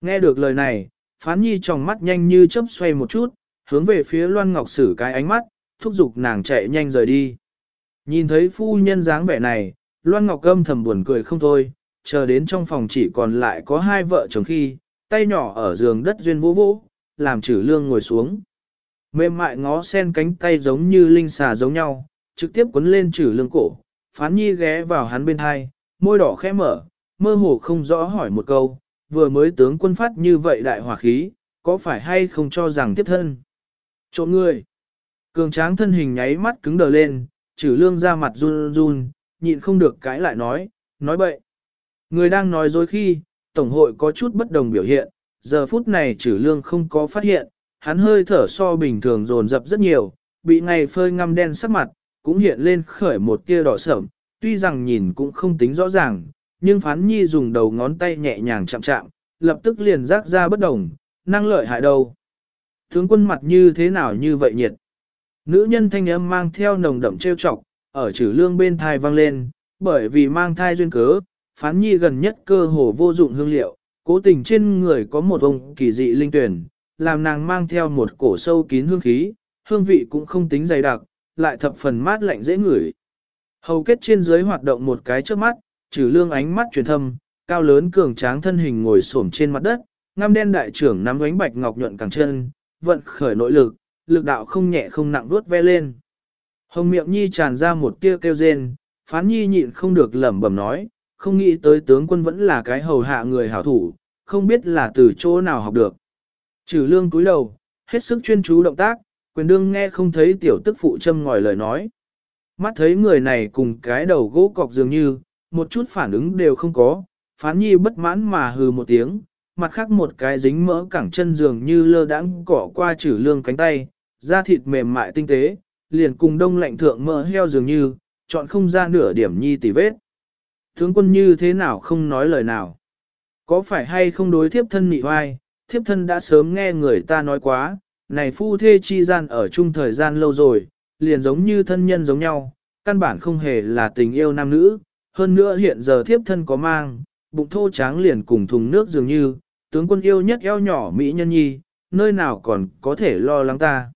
Nghe được lời này, phán nhi trong mắt nhanh như chớp xoay một chút, hướng về phía Loan Ngọc xử cái ánh mắt, thúc giục nàng chạy nhanh rời đi. Nhìn thấy phu nhân dáng vẻ này, Loan Ngọc âm thầm buồn cười không thôi, chờ đến trong phòng chỉ còn lại có hai vợ chồng khi, tay nhỏ ở giường đất duyên vỗ vỗ, làm chử lương ngồi xuống. Mềm mại ngó sen cánh tay giống như linh xà giống nhau, trực tiếp quấn lên chử lương cổ, phán nhi ghé vào hắn bên hai, môi đỏ khẽ mở, mơ hồ không rõ hỏi một câu, vừa mới tướng quân phát như vậy đại hỏa khí, có phải hay không cho rằng tiếp thân? Trộm người. Cường tráng thân hình nháy mắt cứng đờ lên, trừ lương ra mặt run run, nhịn không được cãi lại nói, nói bậy. Người đang nói dối khi, Tổng hội có chút bất đồng biểu hiện, giờ phút này trừ lương không có phát hiện, hắn hơi thở so bình thường dồn dập rất nhiều, bị ngày phơi ngăm đen sắc mặt, cũng hiện lên khởi một tia đỏ sởm, tuy rằng nhìn cũng không tính rõ ràng, nhưng phán nhi dùng đầu ngón tay nhẹ nhàng chạm chạm, lập tức liền rác ra bất đồng, năng lợi hại đâu. Tướng quân mặt như thế nào như vậy nhiệt. Nữ nhân thanh âm mang theo nồng đậm trêu chọc, ở trừ lương bên thai vang lên, bởi vì mang thai duyên cớ, phán nhi gần nhất cơ hồ vô dụng hương liệu, cố tình trên người có một ông kỳ dị linh tuyển, làm nàng mang theo một cổ sâu kín hương khí, hương vị cũng không tính dày đặc, lại thập phần mát lạnh dễ ngửi. Hầu kết trên dưới hoạt động một cái trước mắt, trừ lương ánh mắt truyền thâm, cao lớn cường tráng thân hình ngồi xổm trên mặt đất, ngăm đen đại trưởng nắm ánh bạch ngọc nhuận càng chân, vận khởi nội lực, lực đạo không nhẹ không nặng vuốt ve lên. Hồng miệng nhi tràn ra một tia kêu rên, phán nhi nhịn không được lẩm bẩm nói, không nghĩ tới tướng quân vẫn là cái hầu hạ người hảo thủ, không biết là từ chỗ nào học được. Trừ lương cúi đầu, hết sức chuyên chú động tác, quyền đương nghe không thấy tiểu tức phụ châm ngòi lời nói. Mắt thấy người này cùng cái đầu gỗ cọc dường như, một chút phản ứng đều không có, phán nhi bất mãn mà hừ một tiếng, mặt khác một cái dính mỡ cẳng chân dường như lơ đãng cỏ qua trừ lương cánh tay, da thịt mềm mại tinh tế, liền cùng đông lạnh thượng mỡ heo dường như, chọn không ra nửa điểm nhi tỉ vết. Tướng quân như thế nào không nói lời nào? Có phải hay không đối thiếp thân nị hoai, thiếp thân đã sớm nghe người ta nói quá, này phu thê chi gian ở chung thời gian lâu rồi, liền giống như thân nhân giống nhau, căn bản không hề là tình yêu nam nữ, hơn nữa hiện giờ thiếp thân có mang, bụng thô tráng liền cùng thùng nước dường như, tướng quân yêu nhất eo nhỏ Mỹ nhân nhi, nơi nào còn có thể lo lắng ta.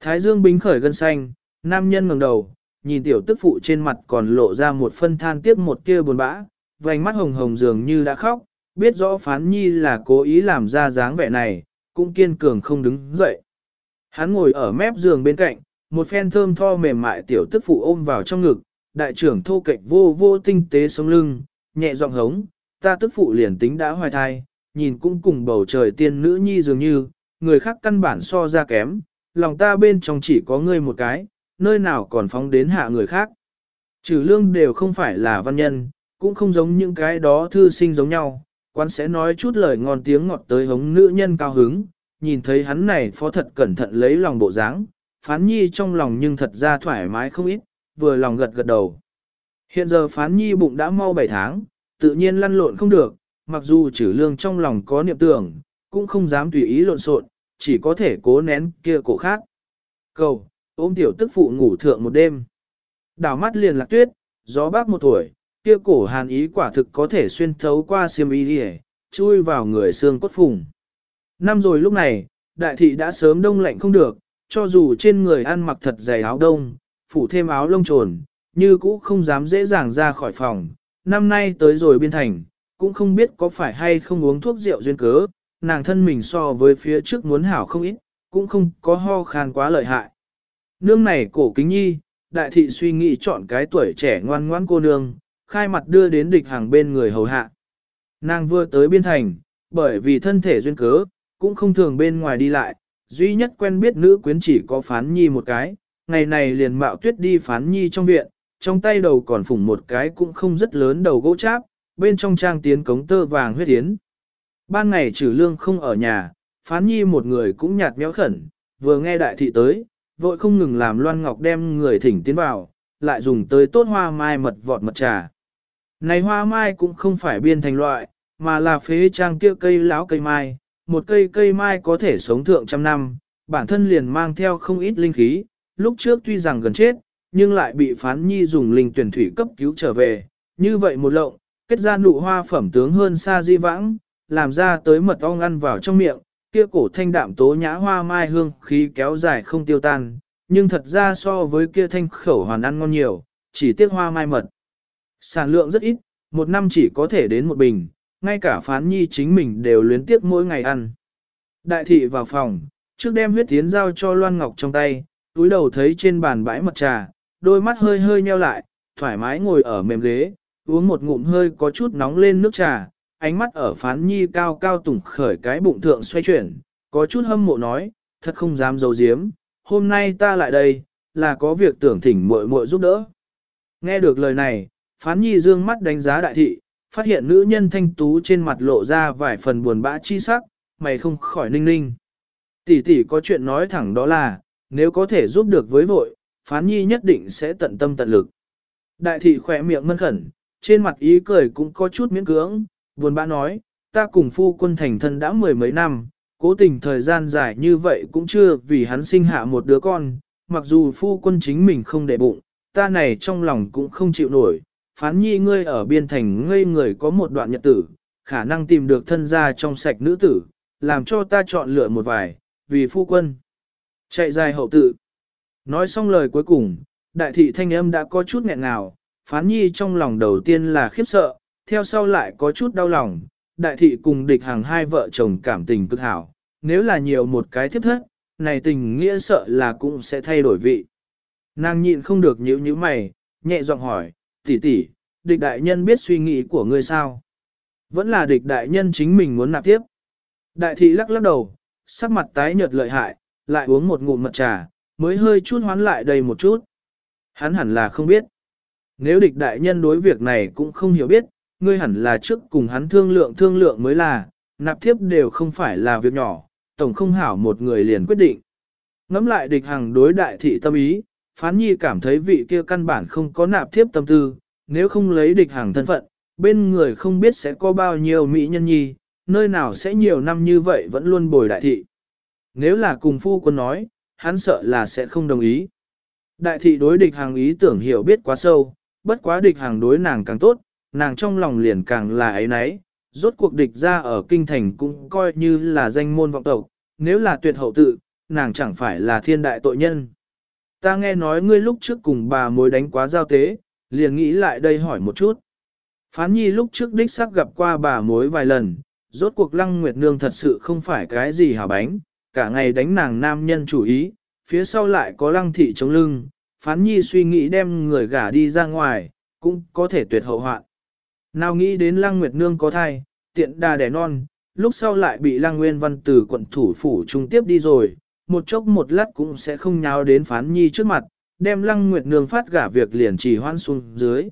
Thái dương bính khởi gân xanh, nam nhân ngẩng đầu, nhìn tiểu tức phụ trên mặt còn lộ ra một phân than tiếc một kia buồn bã, vành mắt hồng hồng dường như đã khóc, biết rõ phán nhi là cố ý làm ra dáng vẻ này, cũng kiên cường không đứng dậy. Hắn ngồi ở mép giường bên cạnh, một phen thơm tho mềm mại tiểu tức phụ ôm vào trong ngực, đại trưởng thô kệch vô vô tinh tế sống lưng, nhẹ giọng hống, ta tức phụ liền tính đã hoài thai, nhìn cũng cùng bầu trời tiên nữ nhi dường như, người khác căn bản so ra kém, lòng ta bên trong chỉ có ngươi một cái, nơi nào còn phóng đến hạ người khác. Trừ lương đều không phải là văn nhân, cũng không giống những cái đó thư sinh giống nhau, quan sẽ nói chút lời ngon tiếng ngọt tới hống nữ nhân cao hứng, nhìn thấy hắn này phó thật cẩn thận lấy lòng bộ dáng, phán nhi trong lòng nhưng thật ra thoải mái không ít, vừa lòng gật gật đầu. Hiện giờ phán nhi bụng đã mau 7 tháng, tự nhiên lăn lộn không được, mặc dù trừ lương trong lòng có niệm tưởng, cũng không dám tùy ý lộn xộn, chỉ có thể cố nén kia cổ khác. Cầu, ôm tiểu tức phụ ngủ thượng một đêm. Đào mắt liền lạc tuyết, gió bác một tuổi, kia cổ hàn ý quả thực có thể xuyên thấu qua xiêm y đi chui vào người xương cốt phùng. Năm rồi lúc này, đại thị đã sớm đông lạnh không được, cho dù trên người ăn mặc thật dày áo đông, phủ thêm áo lông trồn, như cũ không dám dễ dàng ra khỏi phòng. Năm nay tới rồi biên thành, cũng không biết có phải hay không uống thuốc rượu duyên cớ, nàng thân mình so với phía trước muốn hảo không ít, cũng không có ho khan quá lợi hại. Nương này cổ kính nhi, đại thị suy nghĩ chọn cái tuổi trẻ ngoan ngoãn cô nương, khai mặt đưa đến địch hàng bên người hầu hạ. Nàng vừa tới biên thành, bởi vì thân thể duyên cớ, cũng không thường bên ngoài đi lại, duy nhất quen biết nữ quyến chỉ có phán nhi một cái, ngày này liền mạo tuyết đi phán nhi trong viện, trong tay đầu còn phủng một cái cũng không rất lớn đầu gỗ cháp, bên trong trang tiến cống tơ vàng huyết yến. Ban ngày trừ lương không ở nhà, phán nhi một người cũng nhạt méo khẩn, vừa nghe đại thị tới, vội không ngừng làm loan ngọc đem người thỉnh tiến vào, lại dùng tới tốt hoa mai mật vọt mật trà. Này hoa mai cũng không phải biên thành loại, mà là phế trang kia cây láo cây mai, một cây cây mai có thể sống thượng trăm năm, bản thân liền mang theo không ít linh khí, lúc trước tuy rằng gần chết, nhưng lại bị phán nhi dùng linh tuyển thủy cấp cứu trở về, như vậy một lộng, kết ra nụ hoa phẩm tướng hơn xa di vãng, làm ra tới mật ong ăn vào trong miệng, kia cổ thanh đạm tố nhã hoa mai hương khí kéo dài không tiêu tan, nhưng thật ra so với kia thanh khẩu hoàn ăn ngon nhiều, chỉ tiếc hoa mai mật. Sản lượng rất ít, một năm chỉ có thể đến một bình, ngay cả phán nhi chính mình đều luyến tiếc mỗi ngày ăn. Đại thị vào phòng, trước đem huyết tiến giao cho Loan Ngọc trong tay, túi đầu thấy trên bàn bãi mật trà, đôi mắt hơi hơi nheo lại, thoải mái ngồi ở mềm ghế, uống một ngụm hơi có chút nóng lên nước trà, ánh mắt ở phán nhi cao cao tủng khởi cái bụng thượng xoay chuyển, có chút hâm mộ nói, thật không dám giấu giếm, hôm nay ta lại đây, là có việc tưởng thỉnh muội muội giúp đỡ. Nghe được lời này, phán nhi dương mắt đánh giá đại thị, phát hiện nữ nhân thanh tú trên mặt lộ ra vài phần buồn bã chi sắc, mày không khỏi ninh ninh. Tỷ tỷ có chuyện nói thẳng đó là, nếu có thể giúp được với vội, phán nhi nhất định sẽ tận tâm tận lực. Đại thị khỏe miệng mân khẩn, trên mặt ý cười cũng có chút miễn cưỡng, buồn bã nói, ta cùng phu quân thành thân đã mười mấy năm, cố tình thời gian dài như vậy cũng chưa vì hắn sinh hạ một đứa con, mặc dù phu quân chính mình không để bụng, ta này trong lòng cũng không chịu nổi, phán nhi ngươi ở biên thành ngây người có một đoạn nhật tử, khả năng tìm được thân gia trong sạch nữ tử, làm cho ta chọn lựa một vài, vì phu quân. Chạy dài hậu tự. Nói xong lời cuối cùng, đại thị thanh âm đã có chút nghẹn ngào, phán nhi trong lòng đầu tiên là khiếp sợ, theo sau lại có chút đau lòng, đại thị cùng địch hàng hai vợ chồng cảm tình cực hảo, nếu là nhiều một cái thiếp thất, này tình nghĩa sợ là cũng sẽ thay đổi vị. Nàng nhịn không được nhíu nhíu mày, nhẹ giọng hỏi, tỷ tỷ, địch đại nhân biết suy nghĩ của ngươi sao? Vẫn là địch đại nhân chính mình muốn nạp tiếp. Đại thị lắc lắc đầu, sắc mặt tái nhợt lợi hại, lại uống một ngụm mật trà, mới hơi chút hoán lại đầy một chút. Hắn hẳn là không biết. Nếu địch đại nhân đối việc này cũng không hiểu biết, ngươi hẳn là trước cùng hắn thương lượng thương lượng mới là, nạp thiếp đều không phải là việc nhỏ, tổng không hảo một người liền quyết định. Ngắm lại địch hàng đối đại thị tâm ý, phán nhi cảm thấy vị kia căn bản không có nạp thiếp tâm tư, nếu không lấy địch hàng thân phận, bên người không biết sẽ có bao nhiêu mỹ nhân nhi, nơi nào sẽ nhiều năm như vậy vẫn luôn bồi đại thị. Nếu là cùng phu quân nói, hắn sợ là sẽ không đồng ý. Đại thị đối địch hàng ý tưởng hiểu biết quá sâu, bất quá địch hàng đối nàng càng tốt, nàng trong lòng liền càng là ấy nấy, Rốt cuộc địch ra ở kinh thành cũng coi như là danh môn vọng tộc, nếu là tuyệt hậu tự, nàng chẳng phải là thiên đại tội nhân. Ta nghe nói ngươi lúc trước cùng bà mối đánh quá giao tế, liền nghĩ lại đây hỏi một chút. Phán nhi lúc trước đích xác gặp qua bà mối vài lần, rốt cuộc lăng nguyệt nương thật sự không phải cái gì hảo bánh, cả ngày đánh nàng nam nhân chủ ý, phía sau lại có lăng thị chống lưng, phán nhi suy nghĩ đem người gả đi ra ngoài, cũng có thể tuyệt hậu hoạn. Nào nghĩ đến lăng nguyệt nương có thai, tiện đà đẻ non, lúc sau lại bị lăng nguyên văn từ quận thủ phủ trung tiếp đi rồi, một chốc một lát cũng sẽ không nháo đến phán nhi trước mặt, đem lăng nguyệt nương phát gả việc liền chỉ hoan xuống dưới.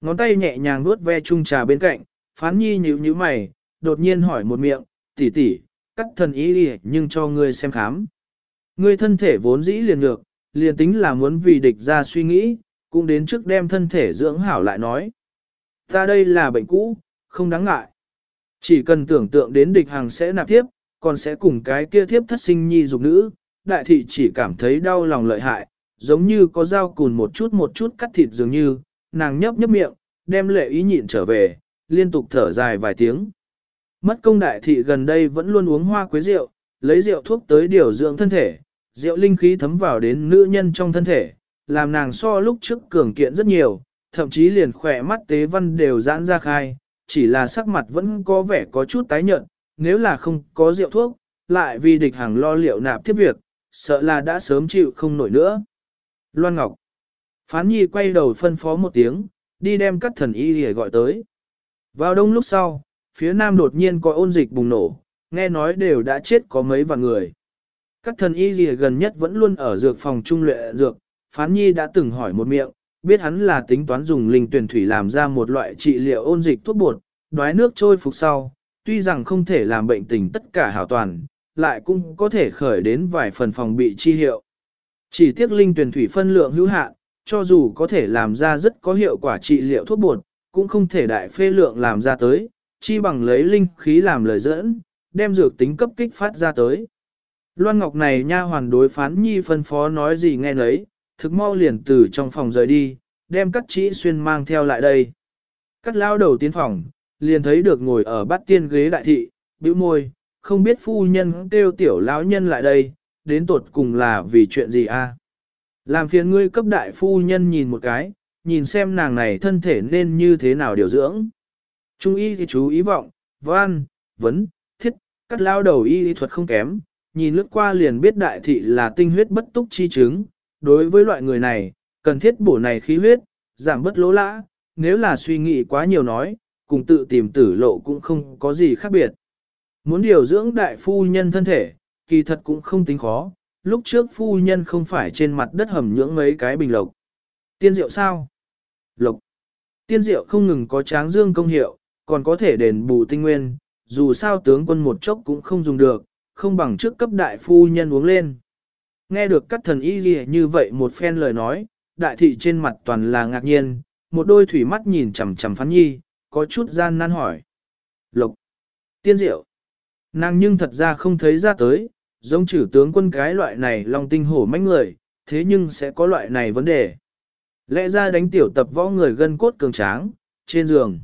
Ngón tay nhẹ nhàng vuốt ve chung trà bên cạnh, phán nhi nhíu nhíu mày, đột nhiên hỏi một miệng, tỷ tỷ, cắt thần ý đi nhưng cho ngươi xem khám. Ngươi thân thể vốn dĩ liền được, liền tính là muốn vì địch ra suy nghĩ, cũng đến trước đem thân thể dưỡng hảo lại nói. Ta đây là bệnh cũ, không đáng ngại. Chỉ cần tưởng tượng đến địch hàng sẽ nạp tiếp, còn sẽ cùng cái kia thiếp thất sinh nhi dục nữ, đại thị chỉ cảm thấy đau lòng lợi hại, giống như có dao cùn một chút một chút cắt thịt dường như, nàng nhấp nhấp miệng, đem lệ ý nhịn trở về, liên tục thở dài vài tiếng. Mất công đại thị gần đây vẫn luôn uống hoa quế rượu, lấy rượu thuốc tới điều dưỡng thân thể, rượu linh khí thấm vào đến nữ nhân trong thân thể, làm nàng so lúc trước cường kiện rất nhiều, thậm chí liền khỏe mắt tế văn đều giãn ra khai, chỉ là sắc mặt vẫn có vẻ có chút tái nhợt, nếu là không có rượu thuốc, lại vì địch hàng lo liệu nạp tiếp việc, sợ là đã sớm chịu không nổi nữa. Loan Ngọc Phán Nhi quay đầu phân phó một tiếng, đi đem các thần y để gọi tới. Vào đông lúc sau, phía nam đột nhiên có ôn dịch bùng nổ, nghe nói đều đã chết có mấy vạn người. Các thần y gì gần nhất vẫn luôn ở dược phòng trung luyện dược, Phán Nhi đã từng hỏi một miệng, biết hắn là tính toán dùng linh tuyển thủy làm ra một loại trị liệu ôn dịch thuốc bột, đoái nước trôi phục sau, tuy rằng không thể làm bệnh tình tất cả hảo toàn, lại cũng có thể khởi đến vài phần phòng bị chi hiệu. Chỉ tiếc linh tuyển thủy phân lượng hữu hạn, cho dù có thể làm ra rất có hiệu quả trị liệu thuốc bột, cũng không thể đại phê lượng làm ra tới, chi bằng lấy linh khí làm lời dẫn, đem dược tính cấp kích phát ra tới. Loan Ngọc này nha hoàn đối phán nhi phân phó nói gì nghe nấy, thực mau liền từ trong phòng rời đi, đem cắt chỉ xuyên mang theo lại đây. Cắt lao đầu tiến phòng, liền thấy được ngồi ở bát tiên ghế đại thị, bĩu môi, không biết phu nhân kêu tiểu lão nhân lại đây, đến tột cùng là vì chuyện gì a? Làm phiền ngươi cấp đại phu nhân nhìn một cái, nhìn xem nàng này thân thể nên như thế nào điều dưỡng. Trung y thì chú ý vọng, văn, vấn, thiết, cắt lao đầu y thuật không kém, nhìn lướt qua liền biết đại thị là tinh huyết bất túc chi chứng. Đối với loại người này, cần thiết bổ này khí huyết, giảm bất lỗ lã, nếu là suy nghĩ quá nhiều nói, cùng tự tìm tử lộ cũng không có gì khác biệt. Muốn điều dưỡng đại phu nhân thân thể, kỳ thật cũng không tính khó, lúc trước phu nhân không phải trên mặt đất hầm nhưỡng mấy cái bình lộc. Tiên diệu sao? Lộc. Tiên diệu không ngừng có tráng dương công hiệu, còn có thể đền bù tinh nguyên, dù sao tướng quân một chốc cũng không dùng được, không bằng trước cấp đại phu nhân uống lên. Nghe được các thần y gì như vậy một phen lời nói, đại thị trên mặt toàn là ngạc nhiên, một đôi thủy mắt nhìn chằm chằm phán nhi, có chút gian nan hỏi. Lộc. Tiên diệu. Nàng nhưng thật ra không thấy ra tới, giống chữ tướng quân cái loại này lòng tinh hổ mánh người, thế nhưng sẽ có loại này vấn đề. Lẽ ra đánh tiểu tập võ người gân cốt cường tráng, trên giường.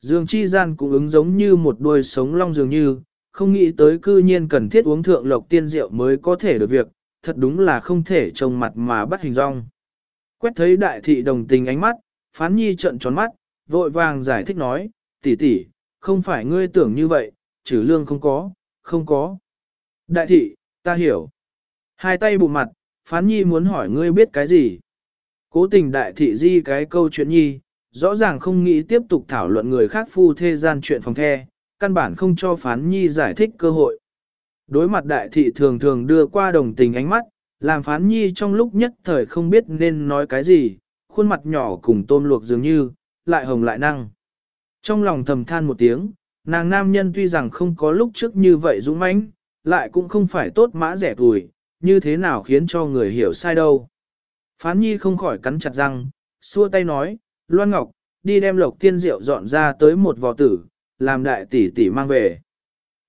Dương chi gian cũng ứng giống như một đuôi sống long dường như, không nghĩ tới cư nhiên cần thiết uống thượng lộc tiên rượu mới có thể được việc, thật đúng là không thể trông mặt mà bắt hình rong. Quét thấy đại thị đồng tình ánh mắt, phán nhi trận tròn mắt, vội vàng giải thích nói, tỷ tỷ, không phải ngươi tưởng như vậy, trừ lương không có, không có. Đại thị, ta hiểu. Hai tay bụng mặt, phán nhi muốn hỏi ngươi biết cái gì. Cố tình đại thị di cái câu chuyện nhi, rõ ràng không nghĩ tiếp tục thảo luận người khác phu thê gian chuyện phòng the, căn bản không cho phán nhi giải thích cơ hội. Đối mặt đại thị thường thường đưa qua đồng tình ánh mắt, làm phán nhi trong lúc nhất thời không biết nên nói cái gì, khuôn mặt nhỏ cùng tôm luộc dường như, lại hồng lại năng. Trong lòng thầm than một tiếng, nàng nam nhân tuy rằng không có lúc trước như vậy dũng mãnh, lại cũng không phải tốt mã rẻ tuổi, như thế nào khiến cho người hiểu sai đâu. Phán nhi không khỏi cắn chặt răng, xua tay nói, Loan Ngọc, đi đem lộc tiên rượu dọn ra tới một vò tử, làm đại tỷ tỷ mang về.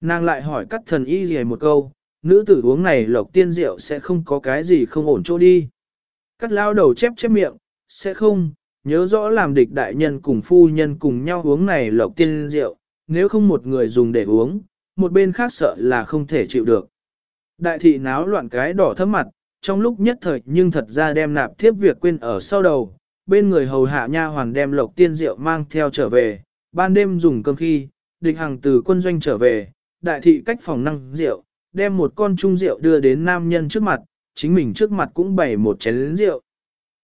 Nàng lại hỏi cắt thần y gì một câu, nữ tử uống này lộc tiên rượu sẽ không có cái gì không ổn chỗ đi. Cắt lao đầu chép chép miệng, sẽ không, nhớ rõ làm địch đại nhân cùng phu nhân cùng nhau uống này lộc tiên rượu, nếu không một người dùng để uống, một bên khác sợ là không thể chịu được. Đại thị náo loạn cái đỏ thấm mặt, trong lúc nhất thời nhưng thật ra đem nạp thiếp việc quên ở sau đầu, bên người hầu hạ nha hoàn đem lộc tiên rượu mang theo trở về, ban đêm dùng cơm khi, địch hàng từ quân doanh trở về, đại thị cách phòng năng rượu, đem một con chung rượu đưa đến nam nhân trước mặt, chính mình trước mặt cũng bày một chén rượu.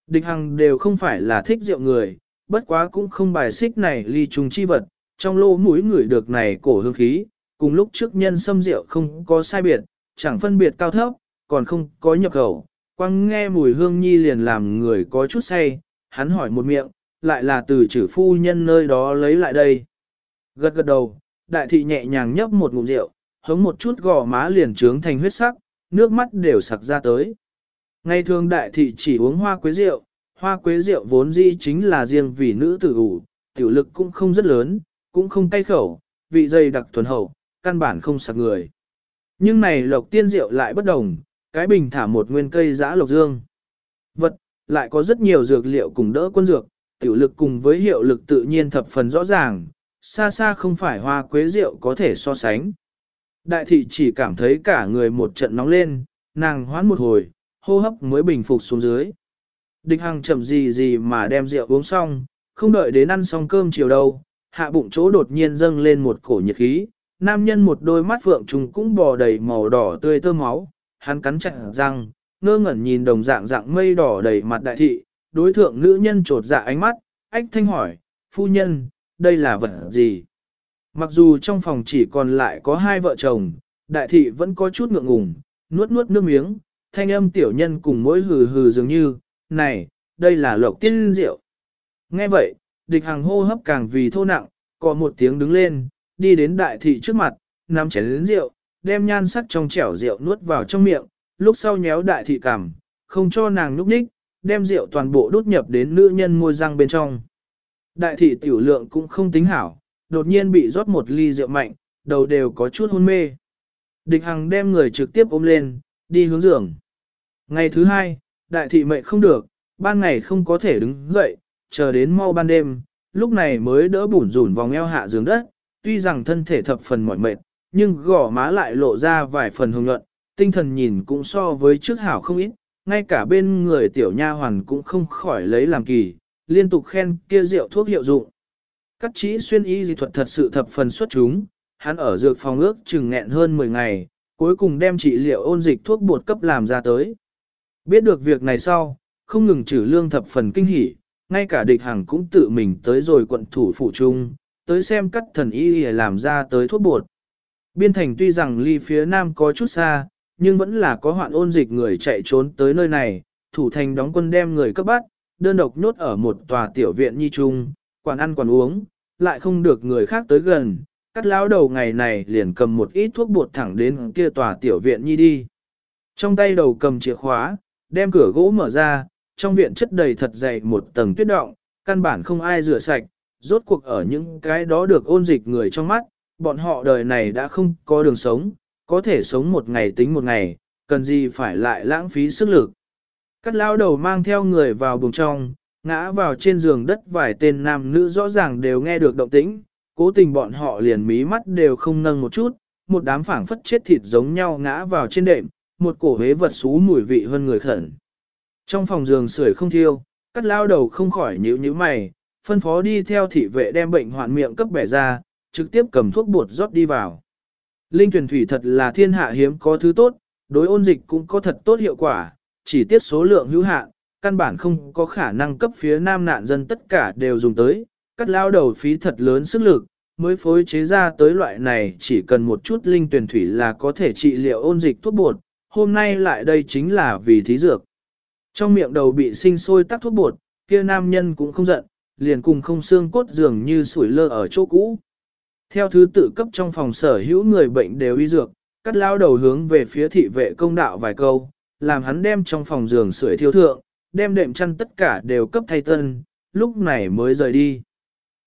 Địch hằng đều không phải là thích rượu người, bất quá cũng không bài xích này ly trùng chi vật, trong lô mũi người được này cổ hương khí, cùng lúc trước nhân xâm rượu không có sai biệt, chẳng phân biệt cao thấp, còn không có nhập khẩu, quăng nghe mùi hương nhi liền làm người có chút say, hắn hỏi một miệng, lại là từ chữ phu nhân nơi đó lấy lại đây. Gật gật đầu, đại thị nhẹ nhàng nhấp một ngụm rượu, hống một chút gò má liền trướng thành huyết sắc, nước mắt đều sặc ra tới. Ngày thường đại thị chỉ uống hoa quế rượu, hoa quế rượu vốn dĩ chính là riêng vì nữ tử ủ, tiểu lực cũng không rất lớn, cũng không cay khẩu, vị dày đặc thuần hậu, căn bản không sạc người. Nhưng này lộc tiên rượu lại bất đồng, cái bình thả một nguyên cây giã lộc dương. Vật, lại có rất nhiều dược liệu cùng đỡ quân dược, tiểu lực cùng với hiệu lực tự nhiên thập phần rõ ràng, xa xa không phải hoa quế rượu có thể so sánh. Đại thị chỉ cảm thấy cả người một trận nóng lên, nàng hoán một hồi, hô hấp mới bình phục xuống dưới. Địch Hằng chậm gì gì mà đem rượu uống xong, không đợi đến ăn xong cơm chiều đâu, hạ bụng chỗ đột nhiên dâng lên một cổ nhiệt khí, nam nhân một đôi mắt phượng trùng cũng bò đầy màu đỏ tươi tơ máu, hắn cắn chặt răng, ngơ ngẩn nhìn đồng dạng dạng mây đỏ đầy mặt đại thị, đối thượng nữ nhân trột dạ ánh mắt, ách thanh hỏi, phu nhân, đây là vật gì? Mặc dù trong phòng chỉ còn lại có hai vợ chồng, đại thị vẫn có chút ngượng ngùng, nuốt nuốt nước miếng, thanh âm tiểu nhân cùng mỗi hừ hừ dường như, này, đây là lộc tiên rượu. Nghe vậy, địch hàng hô hấp càng vì thô nặng, có một tiếng đứng lên, đi đến đại thị trước mặt, nắm chén lớn rượu, đem nhan sắc trong chẻo rượu nuốt vào trong miệng, lúc sau nhéo đại thị cảm, không cho nàng núp ních, đem rượu toàn bộ đút nhập đến nữ nhân môi răng bên trong. Đại thị tiểu lượng cũng không tính hảo, đột nhiên bị rót một ly rượu mạnh, đầu đều có chút hôn mê. Địch Hằng đem người trực tiếp ôm lên, đi hướng giường. Ngày thứ hai, đại thị mệnh không được, ban ngày không có thể đứng dậy, chờ đến mau ban đêm, lúc này mới đỡ bủn rủn vòng eo hạ giường đất, tuy rằng thân thể thập phần mỏi mệt, nhưng gò má lại lộ ra vài phần hồng nhuận, tinh thần nhìn cũng so với trước hảo không ít, ngay cả bên người tiểu nha hoàn cũng không khỏi lấy làm kỳ, liên tục khen kia rượu thuốc hiệu dụng. Các chỉ xuyên y dị thuật thật sự thập phần xuất chúng, hắn ở dược phòng ước chừng nghẹn hơn 10 ngày, cuối cùng đem trị liệu ôn dịch thuốc bột cấp làm ra tới. Biết được việc này sau, không ngừng trừ lương thập phần kinh hỉ, ngay cả địch hàng cũng tự mình tới rồi quận thủ phụ trung, tới xem các thần y để làm ra tới thuốc bột. Biên thành tuy rằng ly phía nam có chút xa, nhưng vẫn là có hoạn ôn dịch người chạy trốn tới nơi này, thủ thành đóng quân đem người cấp bắt, đơn độc nhốt ở một tòa tiểu viện nhi trung, quản ăn quản uống, lại không được người khác tới gần, cắt lão đầu ngày này liền cầm một ít thuốc bột thẳng đến kia tòa tiểu viện nhi đi. Trong tay đầu cầm chìa khóa, đem cửa gỗ mở ra, trong viện chất đầy thật dày một tầng tuyết động, căn bản không ai rửa sạch, rốt cuộc ở những cái đó được ôn dịch người trong mắt, bọn họ đời này đã không có đường sống, có thể sống một ngày tính một ngày, cần gì phải lại lãng phí sức lực. Cắt lao đầu mang theo người vào buồng trong, ngã vào trên giường đất vài tên nam nữ rõ ràng đều nghe được động tĩnh, cố tình bọn họ liền mí mắt đều không nâng một chút, một đám phảng phất chết thịt giống nhau ngã vào trên đệm, một cổ hế vật xú mùi vị hơn người khẩn. Trong phòng giường sưởi không thiêu, cắt lao đầu không khỏi nhíu nhíu mày, phân phó đi theo thị vệ đem bệnh hoạn miệng cấp bẻ ra, trực tiếp cầm thuốc bột rót đi vào. Linh tuyển thủy thật là thiên hạ hiếm có thứ tốt, đối ôn dịch cũng có thật tốt hiệu quả, chỉ tiết số lượng hữu hạn, căn bản không có khả năng cấp phía nam nạn dân tất cả đều dùng tới, cắt lao đầu phí thật lớn sức lực, mới phối chế ra tới loại này chỉ cần một chút linh tuyển thủy là có thể trị liệu ôn dịch thuốc bột, hôm nay lại đây chính là vì thí dược. Trong miệng đầu bị sinh sôi tắc thuốc bột, kia nam nhân cũng không giận, liền cùng không xương cốt dường như sủi lơ ở chỗ cũ. Theo thứ tự cấp trong phòng sở hữu người bệnh đều y dược, cắt lao đầu hướng về phía thị vệ công đạo vài câu, làm hắn đem trong phòng giường sưởi thiêu thượng, đem đệm chăn tất cả đều cấp thay tân, lúc này mới rời đi.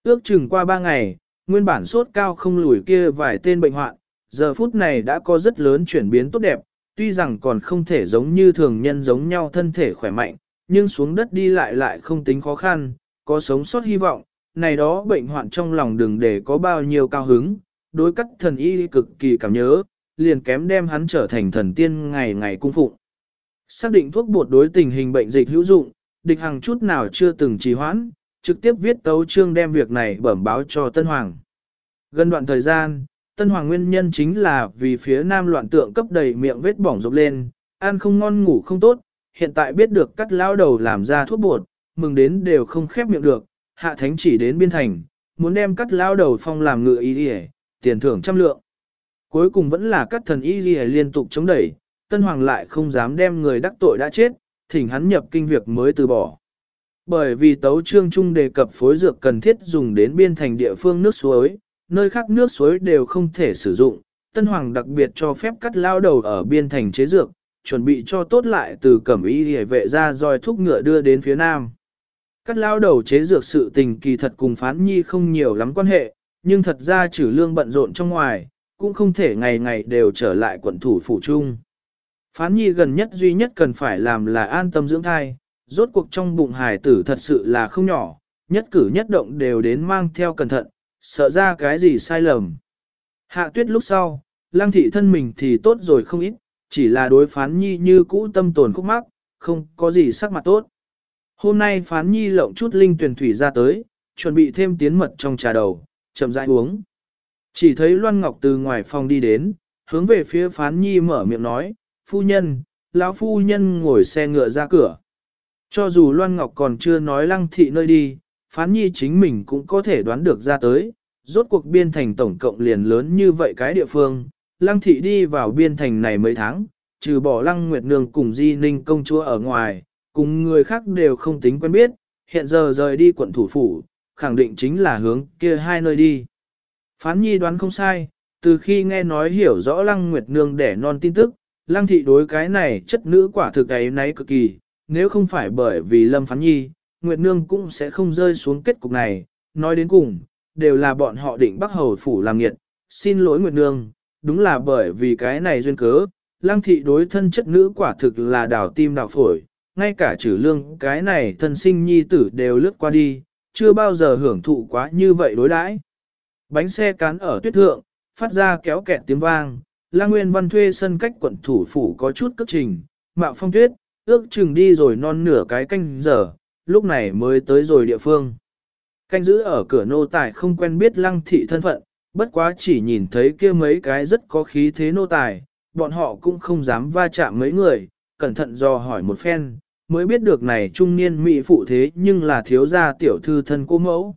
Ước chừng qua ba ngày, nguyên bản sốt cao không lùi kia vài tên bệnh hoạn, giờ phút này đã có rất lớn chuyển biến tốt đẹp, tuy rằng còn không thể giống như thường nhân giống nhau thân thể khỏe mạnh, nhưng xuống đất đi lại lại không tính khó khăn, có sống sót hy vọng, này đó bệnh hoạn trong lòng đừng để có bao nhiêu cao hứng, đối cắt thần y cực kỳ cảm nhớ, liền kém đem hắn trở thành thần tiên ngày ngày cung phụng. Xác định thuốc bột đối tình hình bệnh dịch hữu dụng, địch hàng chút nào chưa từng trì hoãn, trực tiếp viết tấu chương đem việc này bẩm báo cho Tân Hoàng. Gần đoạn thời gian, Tân Hoàng nguyên nhân chính là vì phía nam loạn tượng cấp đầy miệng vết bỏng rộp lên, ăn không ngon ngủ không tốt, hiện tại biết được cắt lao đầu làm ra thuốc bột, mừng đến đều không khép miệng được, hạ thánh chỉ đến biên thành, muốn đem cắt lao đầu phong làm ngựa ý đi tiền thưởng trăm lượng. Cuối cùng vẫn là cắt thần y đi liên tục chống đẩy, Tân Hoàng lại không dám đem người đắc tội đã chết, thỉnh hắn nhập kinh việc mới từ bỏ. Bởi vì tấu trương trung đề cập phối dược cần thiết dùng đến biên thành địa phương nước suối, nơi khác nước suối đều không thể sử dụng, Tân Hoàng đặc biệt cho phép cắt lao đầu ở biên thành chế dược, chuẩn bị cho tốt lại từ cẩm y hề vệ ra roi thúc ngựa đưa đến phía nam. Cắt lao đầu chế dược sự tình kỳ thật cùng phán nhi không nhiều lắm quan hệ, nhưng thật ra trừ lương bận rộn trong ngoài, cũng không thể ngày ngày đều trở lại quận thủ phủ trung. Phán nhi gần nhất duy nhất cần phải làm là an tâm dưỡng thai, rốt cuộc trong bụng hài tử thật sự là không nhỏ, nhất cử nhất động đều đến mang theo cẩn thận, sợ ra cái gì sai lầm. Hạ tuyết lúc sau, lang thị thân mình thì tốt rồi không ít, chỉ là đối phán nhi như cũ tâm tồn khúc mắc, không có gì sắc mặt tốt. Hôm nay phán nhi lộng chút linh tuyển thủy ra tới, chuẩn bị thêm tiến mật trong trà đầu, chậm rãi uống. Chỉ thấy Loan Ngọc từ ngoài phòng đi đến, hướng về phía phán nhi mở miệng nói, phu nhân, lão phu nhân ngồi xe ngựa ra cửa. Cho dù Loan Ngọc còn chưa nói lăng thị nơi đi, phán nhi chính mình cũng có thể đoán được ra tới, rốt cuộc biên thành tổng cộng liền lớn như vậy cái địa phương, lăng thị đi vào biên thành này mấy tháng, trừ bỏ lăng nguyệt nương cùng di ninh công chúa ở ngoài, cùng người khác đều không tính quen biết, hiện giờ rời đi quận thủ phủ, khẳng định chính là hướng kia hai nơi đi. Phán nhi đoán không sai, từ khi nghe nói hiểu rõ lăng nguyệt nương để non tin tức, lăng thị đối cái này chất nữ quả thực ấy nấy cực kỳ, nếu không phải bởi vì lâm phán nhi, nguyệt nương cũng sẽ không rơi xuống kết cục này, nói đến cùng, đều là bọn họ định bắt hầu phủ làm nghiệt, xin lỗi nguyệt nương, đúng là bởi vì cái này duyên cớ, lăng thị đối thân chất nữ quả thực là đảo tim đảo phổi, ngay cả trừ lương cái này thân sinh nhi tử đều lướt qua đi, chưa bao giờ hưởng thụ quá như vậy đối đãi. Bánh xe cán ở tuyết thượng, phát ra kéo kẹt tiếng vang, lang nguyên văn thuê sân cách quận thủ phủ có chút cất trình, mạo phong tuyết, ước chừng đi rồi non nửa cái canh giờ, lúc này mới tới rồi địa phương. Canh giữ ở cửa nô tài không quen biết lăng thị thân phận, bất quá chỉ nhìn thấy kia mấy cái rất có khí thế nô tài, bọn họ cũng không dám va chạm mấy người, cẩn thận do hỏi một phen, mới biết được này trung niên mỹ phụ thế nhưng là thiếu gia tiểu thư thân cô mẫu.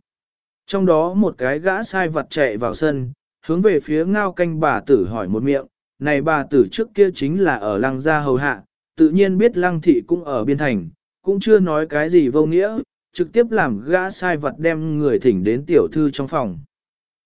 Trong đó một cái gã sai vật chạy vào sân, hướng về phía ngao canh bà tử hỏi một miệng, này bà tử trước kia chính là ở lăng gia hầu hạ, tự nhiên biết lăng thị cũng ở biên thành, cũng chưa nói cái gì vô nghĩa, trực tiếp làm gã sai vật đem người thỉnh đến tiểu thư trong phòng.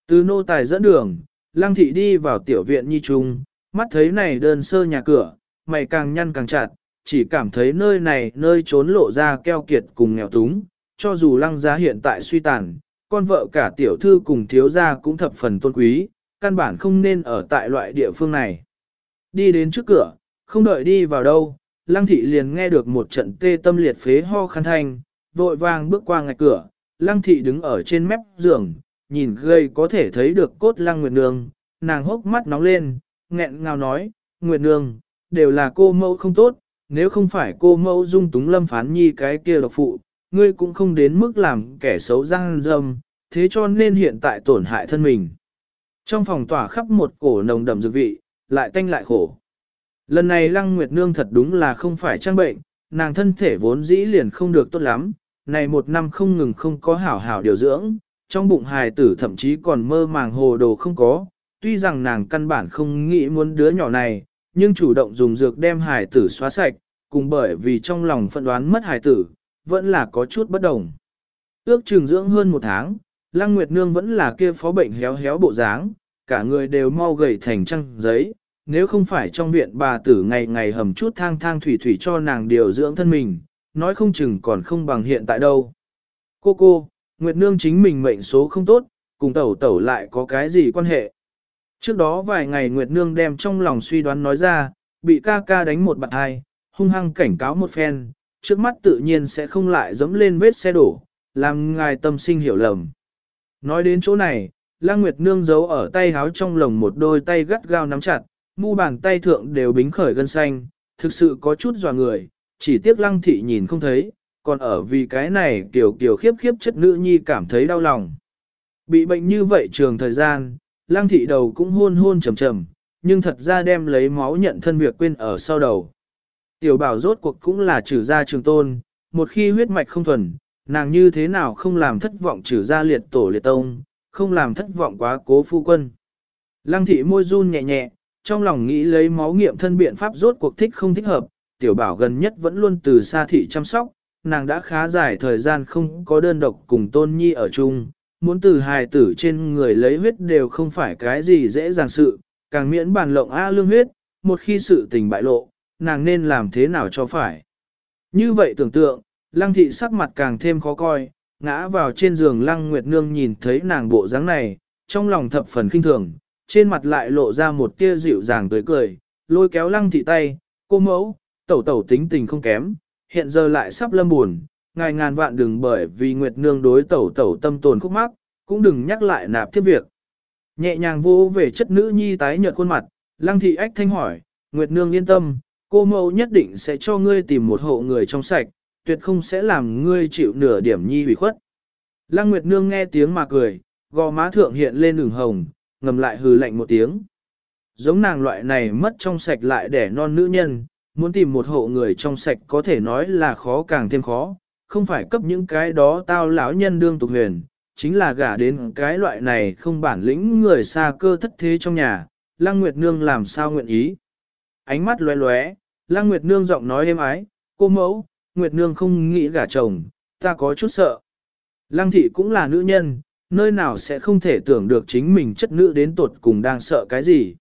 Từ nô tài dẫn đường, lăng thị đi vào tiểu viện nhi trung, mắt thấy này đơn sơ nhà cửa, mày càng nhăn càng chặt, chỉ cảm thấy nơi này nơi trốn lộ ra keo kiệt cùng nghèo túng, cho dù lăng gia hiện tại suy tàn, con vợ cả tiểu thư cùng thiếu gia cũng thập phần tôn quý, căn bản không nên ở tại loại địa phương này. Đi đến trước cửa, không đợi đi vào đâu, lăng thị liền nghe được một trận tê tâm liệt phế ho khăn thanh, vội vàng bước qua ngạch cửa, lăng thị đứng ở trên mép giường, nhìn gây có thể thấy được cốt lăng nguyệt nương, nàng hốc mắt nóng lên, nghẹn ngào nói, nguyệt nương, đều là cô mẫu không tốt, nếu không phải cô mẫu dung túng lâm phán nhi cái kia độc phụ, ngươi cũng không đến mức làm kẻ xấu răng dâm, thế cho nên hiện tại tổn hại thân mình. Trong phòng tỏa khắp một cổ nồng đậm dược vị, lại tanh lại khổ. Lần này Lăng Nguyệt Nương thật đúng là không phải trang bệnh, nàng thân thể vốn dĩ liền không được tốt lắm, này một năm không ngừng không có hảo hảo điều dưỡng, trong bụng hài tử thậm chí còn mơ màng hồ đồ không có, tuy rằng nàng căn bản không nghĩ muốn đứa nhỏ này, nhưng chủ động dùng dược đem hài tử xóa sạch, cùng bởi vì trong lòng phận đoán mất hài tử, vẫn là có chút bất đồng. Ước trường dưỡng hơn một tháng, Lăng Nguyệt Nương vẫn là kia phó bệnh héo héo bộ dáng, cả người đều mau gầy thành trăng giấy, nếu không phải trong viện bà tử ngày ngày hầm chút thang thang thủy thủy cho nàng điều dưỡng thân mình, nói không chừng còn không bằng hiện tại đâu. Cô cô, Nguyệt Nương chính mình mệnh số không tốt, cùng tẩu tẩu lại có cái gì quan hệ. Trước đó vài ngày Nguyệt Nương đem trong lòng suy đoán nói ra, bị ca ca đánh một bạn hai, hung hăng cảnh cáo một phen, trước mắt tự nhiên sẽ không lại dẫm lên vết xe đổ, làm ngài tâm sinh hiểu lầm. Nói đến chỗ này, Lăng Nguyệt Nương giấu ở tay háo trong lồng một đôi tay gắt gao nắm chặt, mu bàn tay thượng đều bính khởi gân xanh, thực sự có chút dò người, chỉ tiếc Lăng Thị nhìn không thấy, còn ở vì cái này kiểu kiểu khiếp khiếp chất nữ nhi cảm thấy đau lòng. Bị bệnh như vậy trường thời gian, Lăng Thị đầu cũng hôn hôn trầm trầm, nhưng thật ra đem lấy máu nhận thân việc quên ở sau đầu. Tiểu bảo rốt cuộc cũng là trừ gia trường tôn, một khi huyết mạch không thuần, nàng như thế nào không làm thất vọng trừ gia liệt tổ liệt tông, không làm thất vọng quá cố phu quân. Lăng thị môi run nhẹ nhẹ, trong lòng nghĩ lấy máu nghiệm thân biện pháp rốt cuộc thích không thích hợp, tiểu bảo gần nhất vẫn luôn từ xa thị chăm sóc, nàng đã khá dài thời gian không có đơn độc cùng tôn nhi ở chung, muốn từ hài tử trên người lấy huyết đều không phải cái gì dễ dàng sự, càng miễn bàn lộng A lương huyết, một khi sự tình bại lộ, nàng nên làm thế nào cho phải. Như vậy tưởng tượng, lăng thị sắc mặt càng thêm khó coi, ngã vào trên giường lăng nguyệt nương nhìn thấy nàng bộ dáng này, trong lòng thập phần kinh thường, trên mặt lại lộ ra một tia dịu dàng tới cười, lôi kéo lăng thị tay, cô mẫu, tẩu tẩu tính tình không kém, hiện giờ lại sắp lâm buồn, ngài ngàn vạn đừng bởi vì nguyệt nương đối tẩu tẩu tâm tồn khúc mắc, cũng đừng nhắc lại nạp tiếp việc. Nhẹ nhàng vô về chất nữ nhi tái nhợt khuôn mặt, lăng thị ách thanh hỏi, nguyệt nương yên tâm, cô mẫu nhất định sẽ cho ngươi tìm một hộ người trong sạch, tuyệt không sẽ làm ngươi chịu nửa điểm nhi hủy khuất. Lăng Nguyệt Nương nghe tiếng mà cười, gò má thượng hiện lên ửng hồng, ngầm lại hừ lạnh một tiếng. Giống nàng loại này mất trong sạch lại để non nữ nhân, muốn tìm một hộ người trong sạch có thể nói là khó càng thêm khó, không phải cấp những cái đó tao lão nhân đương tục huyền, chính là gả đến cái loại này không bản lĩnh người xa cơ thất thế trong nhà, Lăng Nguyệt Nương làm sao nguyện ý. Ánh mắt lóe lóe, Lăng Nguyệt Nương giọng nói êm ái, cô mẫu, Nguyệt Nương không nghĩ gả chồng, ta có chút sợ. Lăng thị cũng là nữ nhân, nơi nào sẽ không thể tưởng được chính mình chất nữ đến tột cùng đang sợ cái gì.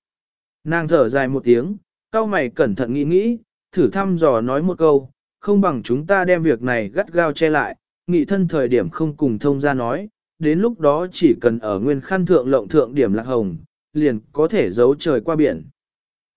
Nàng thở dài một tiếng, cao mày cẩn thận nghĩ nghĩ, thử thăm dò nói một câu, không bằng chúng ta đem việc này gắt gao che lại, nghị thân thời điểm không cùng thông ra nói, đến lúc đó chỉ cần ở nguyên khăn thượng lộng thượng điểm lạc hồng, liền có thể giấu trời qua biển.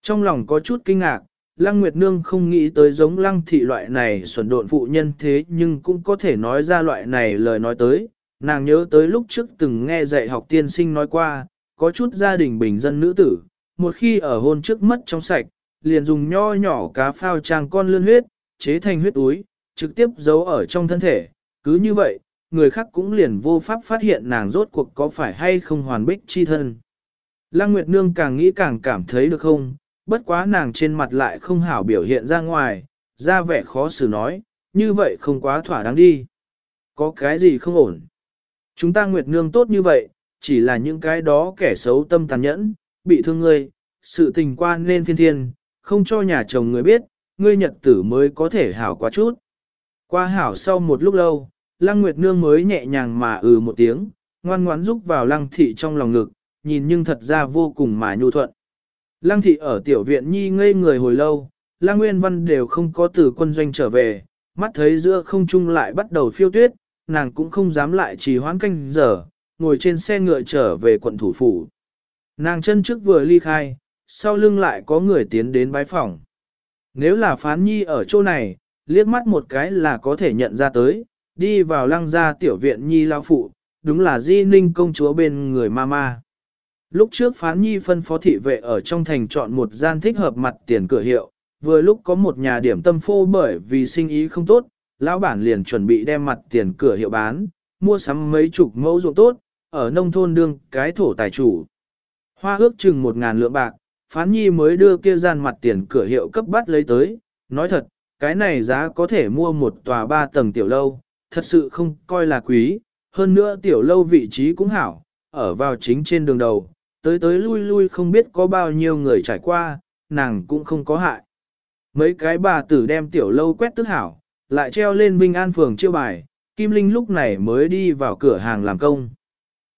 Trong lòng có chút kinh ngạc, Lăng Nguyệt Nương không nghĩ tới giống lăng thị loại này xuẩn độn phụ nhân thế nhưng cũng có thể nói ra loại này lời nói tới. Nàng nhớ tới lúc trước từng nghe dạy học tiên sinh nói qua, có chút gia đình bình dân nữ tử, một khi ở hôn trước mất trong sạch, liền dùng nho nhỏ cá phao trang con lươn huyết, chế thành huyết túi, trực tiếp giấu ở trong thân thể. Cứ như vậy, người khác cũng liền vô pháp phát hiện nàng rốt cuộc có phải hay không hoàn bích chi thân. Lăng Nguyệt Nương càng nghĩ càng cảm thấy được không, bất quá nàng trên mặt lại không hảo biểu hiện ra ngoài, ra vẻ khó xử nói, như vậy không quá thỏa đáng đi. Có cái gì không ổn? Chúng ta Nguyệt Nương tốt như vậy, chỉ là những cái đó kẻ xấu tâm tàn nhẫn, bị thương ngươi, sự tình quan nên thiên thiên, không cho nhà chồng người biết, ngươi nhật tử mới có thể hảo quá chút. Qua hảo sau một lúc lâu, Lăng Nguyệt Nương mới nhẹ nhàng mà ừ một tiếng, ngoan ngoãn rúc vào Lăng Thị trong lòng ngực, nhìn nhưng thật ra vô cùng mà nhu thuận. Lăng thị ở tiểu viện nhi ngây người hồi lâu, Lăng Nguyên Văn đều không có từ quân doanh trở về, mắt thấy giữa không trung lại bắt đầu phiêu tuyết, nàng cũng không dám lại trì hoãn canh giờ, ngồi trên xe ngựa trở về quận thủ phủ. Nàng chân trước vừa ly khai, sau lưng lại có người tiến đến bái phòng. Nếu là phán nhi ở chỗ này, liếc mắt một cái là có thể nhận ra tới, đi vào lăng gia tiểu viện nhi lao phụ, đúng là di ninh công chúa bên người ma ma. Lúc trước phán nhi phân phó thị vệ ở trong thành chọn một gian thích hợp mặt tiền cửa hiệu, vừa lúc có một nhà điểm tâm phô bởi vì sinh ý không tốt, lão bản liền chuẩn bị đem mặt tiền cửa hiệu bán, mua sắm mấy chục mẫu ruộng tốt, ở nông thôn đương cái thổ tài chủ. Hoa ước chừng một ngàn lượng bạc, phán nhi mới đưa kia gian mặt tiền cửa hiệu cấp bắt lấy tới, nói thật, cái này giá có thể mua một tòa ba tầng tiểu lâu, thật sự không coi là quý, hơn nữa tiểu lâu vị trí cũng hảo, ở vào chính trên đường đầu, tới tới lui lui không biết có bao nhiêu người trải qua, nàng cũng không có hại. Mấy cái bà tử đem tiểu lâu quét tức hảo, lại treo lên Vinh An phường chiêu bài, Kim Linh lúc này mới đi vào cửa hàng làm công.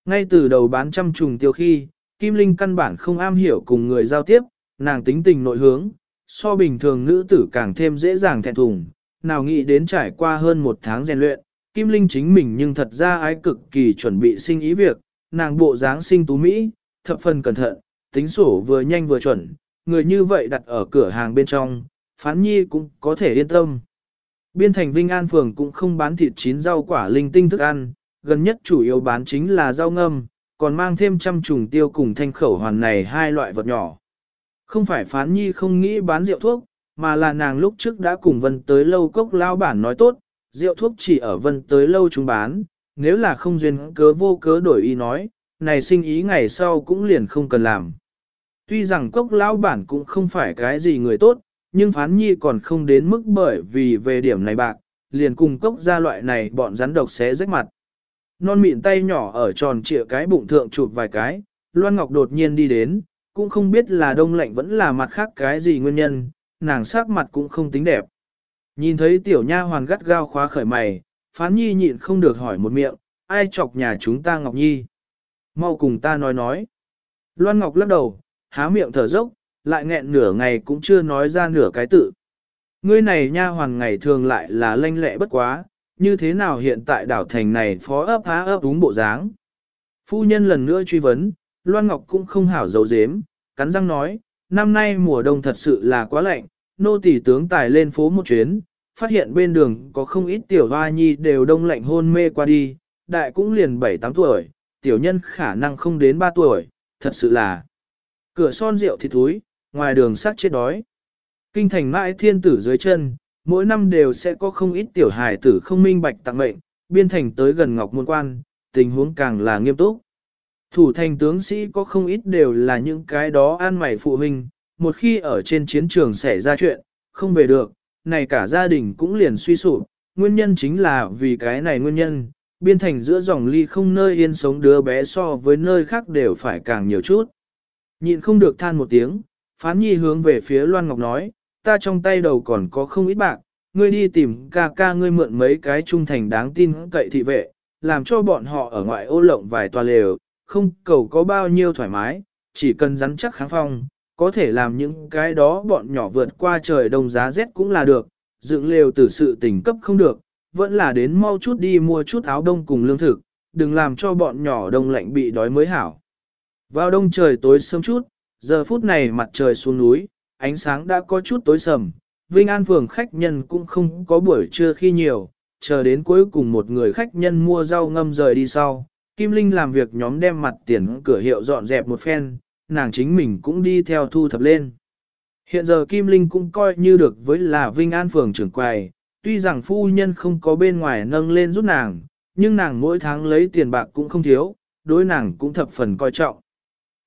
Ngay từ đầu bán trăm trùng tiêu khi, Kim Linh căn bản không am hiểu cùng người giao tiếp, nàng tính tình nội hướng, so bình thường nữ tử càng thêm dễ dàng thẹn thùng, nào nghĩ đến trải qua hơn một tháng rèn luyện, Kim Linh chính mình nhưng thật ra ái cực kỳ chuẩn bị sinh ý việc, nàng bộ dáng sinh tú Mỹ, thập phần cẩn thận, tính sổ vừa nhanh vừa chuẩn, người như vậy đặt ở cửa hàng bên trong, phán nhi cũng có thể yên tâm. Biên thành Vinh An Phường cũng không bán thịt chín rau quả linh tinh thức ăn, gần nhất chủ yếu bán chính là rau ngâm, còn mang thêm trăm trùng tiêu cùng thanh khẩu hoàn này hai loại vật nhỏ. Không phải phán nhi không nghĩ bán rượu thuốc, mà là nàng lúc trước đã cùng vân tới lâu cốc lao bản nói tốt, rượu thuốc chỉ ở vân tới lâu chúng bán, nếu là không duyên cớ vô cớ đổi ý nói, này sinh ý ngày sau cũng liền không cần làm. Tuy rằng cốc lão bản cũng không phải cái gì người tốt, nhưng phán nhi còn không đến mức bởi vì về điểm này bạc, liền cùng cốc ra loại này bọn rắn độc xé rách mặt. Non mịn tay nhỏ ở tròn trịa cái bụng thượng chụp vài cái, Loan Ngọc đột nhiên đi đến, cũng không biết là đông lạnh vẫn là mặt khác cái gì nguyên nhân, nàng sắc mặt cũng không tính đẹp. Nhìn thấy tiểu nha hoàn gắt gao khóa khởi mày, phán nhi nhịn không được hỏi một miệng, ai chọc nhà chúng ta Ngọc Nhi? Mau cùng ta nói nói. Loan Ngọc lắc đầu, há miệng thở dốc, lại nghẹn nửa ngày cũng chưa nói ra nửa cái tự. Ngươi này nha hoàn ngày thường lại là lanh lẹ bất quá, như thế nào hiện tại đảo thành này phó ấp há ấp đúng bộ dáng. Phu nhân lần nữa truy vấn, Loan Ngọc cũng không hảo dấu dếm, cắn răng nói, năm nay mùa đông thật sự là quá lạnh, nô tỷ tướng tài lên phố một chuyến, phát hiện bên đường có không ít tiểu hoa nhi đều đông lạnh hôn mê qua đi, đại cũng liền 7-8 tuổi, tiểu nhân khả năng không đến 3 tuổi, thật sự là cửa son rượu thịt thúi, ngoài đường sát chết đói. Kinh thành mãi thiên tử dưới chân, mỗi năm đều sẽ có không ít tiểu hài tử không minh bạch tặng mệnh, biên thành tới gần ngọc môn quan, tình huống càng là nghiêm túc. Thủ thành tướng sĩ có không ít đều là những cái đó an mày phụ huynh, một khi ở trên chiến trường xảy ra chuyện, không về được, này cả gia đình cũng liền suy sụp, nguyên nhân chính là vì cái này nguyên nhân, biên thành giữa dòng ly không nơi yên sống đứa bé so với nơi khác đều phải càng nhiều chút. Nhịn không được than một tiếng, phán nhi hướng về phía Loan Ngọc nói, ta trong tay đầu còn có không ít bạc, ngươi đi tìm ca ca ngươi mượn mấy cái trung thành đáng tin cậy thị vệ, làm cho bọn họ ở ngoại ô lộng vài tòa lều, không cầu có bao nhiêu thoải mái, chỉ cần rắn chắc kháng phong, có thể làm những cái đó bọn nhỏ vượt qua trời đông giá rét cũng là được, dựng lều từ sự tình cấp không được, vẫn là đến mau chút đi mua chút áo đông cùng lương thực, đừng làm cho bọn nhỏ đông lạnh bị đói mới hảo. Vào đông trời tối sớm chút, giờ phút này mặt trời xuống núi, ánh sáng đã có chút tối sầm, Vinh An phường khách nhân cũng không có buổi trưa khi nhiều, chờ đến cuối cùng một người khách nhân mua rau ngâm rời đi sau. Kim Linh làm việc nhóm đem mặt tiền cửa hiệu dọn dẹp một phen, nàng chính mình cũng đi theo thu thập lên. Hiện giờ Kim Linh cũng coi như được với là Vinh An phường trưởng quầy, tuy rằng phu nhân không có bên ngoài nâng lên giúp nàng, nhưng nàng mỗi tháng lấy tiền bạc cũng không thiếu, đối nàng cũng thập phần coi trọng.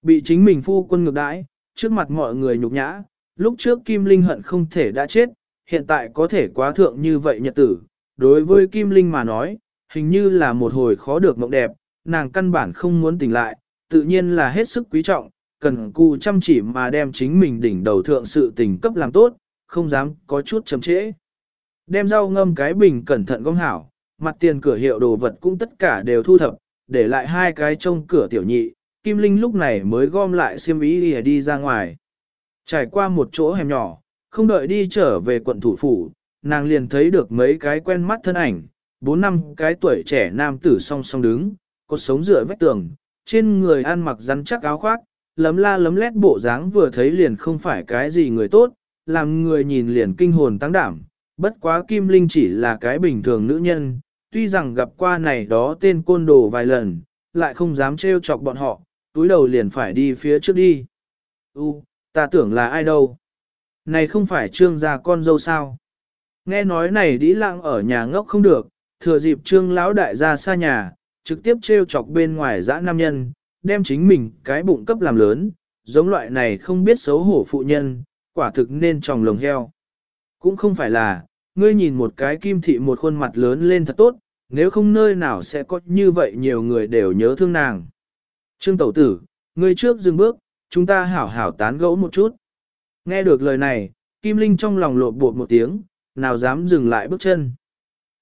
Bị chính mình phu quân ngược đãi, trước mặt mọi người nhục nhã, lúc trước Kim Linh hận không thể đã chết, hiện tại có thể quá thượng như vậy nhật tử. Đối với Kim Linh mà nói, hình như là một hồi khó được mộng đẹp, nàng căn bản không muốn tỉnh lại, tự nhiên là hết sức quý trọng, cần cù chăm chỉ mà đem chính mình đỉnh đầu thượng sự tình cấp làm tốt, không dám có chút chậm trễ. Đem rau ngâm cái bình cẩn thận gom hảo, mặt tiền cửa hiệu đồ vật cũng tất cả đều thu thập, để lại hai cái trong cửa tiểu nhị, Kim Linh lúc này mới gom lại xiêm ý đi, đi ra ngoài. Trải qua một chỗ hẻm nhỏ, không đợi đi trở về quận thủ phủ, nàng liền thấy được mấy cái quen mắt thân ảnh, bốn năm cái tuổi trẻ nam tử song song đứng, cột sống dựa vách tường, trên người ăn mặc rắn chắc áo khoác, lấm la lấm lét bộ dáng vừa thấy liền không phải cái gì người tốt, làm người nhìn liền kinh hồn tăng đảm. Bất quá Kim Linh chỉ là cái bình thường nữ nhân, tuy rằng gặp qua này đó tên côn đồ vài lần, lại không dám trêu chọc bọn họ, túi đầu liền phải đi phía trước đi. U, ta tưởng là ai đâu? Này không phải trương gia con dâu sao? Nghe nói này đĩ lặng ở nhà ngốc không được, thừa dịp trương lão đại ra xa nhà, trực tiếp trêu chọc bên ngoài dã nam nhân, đem chính mình cái bụng cấp làm lớn, giống loại này không biết xấu hổ phụ nhân, quả thực nên tròng lồng heo. Cũng không phải là, ngươi nhìn một cái kim thị một khuôn mặt lớn lên thật tốt, nếu không nơi nào sẽ có như vậy nhiều người đều nhớ thương nàng. Trương Tẩu Tử, ngươi trước dừng bước, chúng ta hảo hảo tán gẫu một chút. Nghe được lời này, Kim Linh trong lòng lột bột một tiếng, nào dám dừng lại bước chân.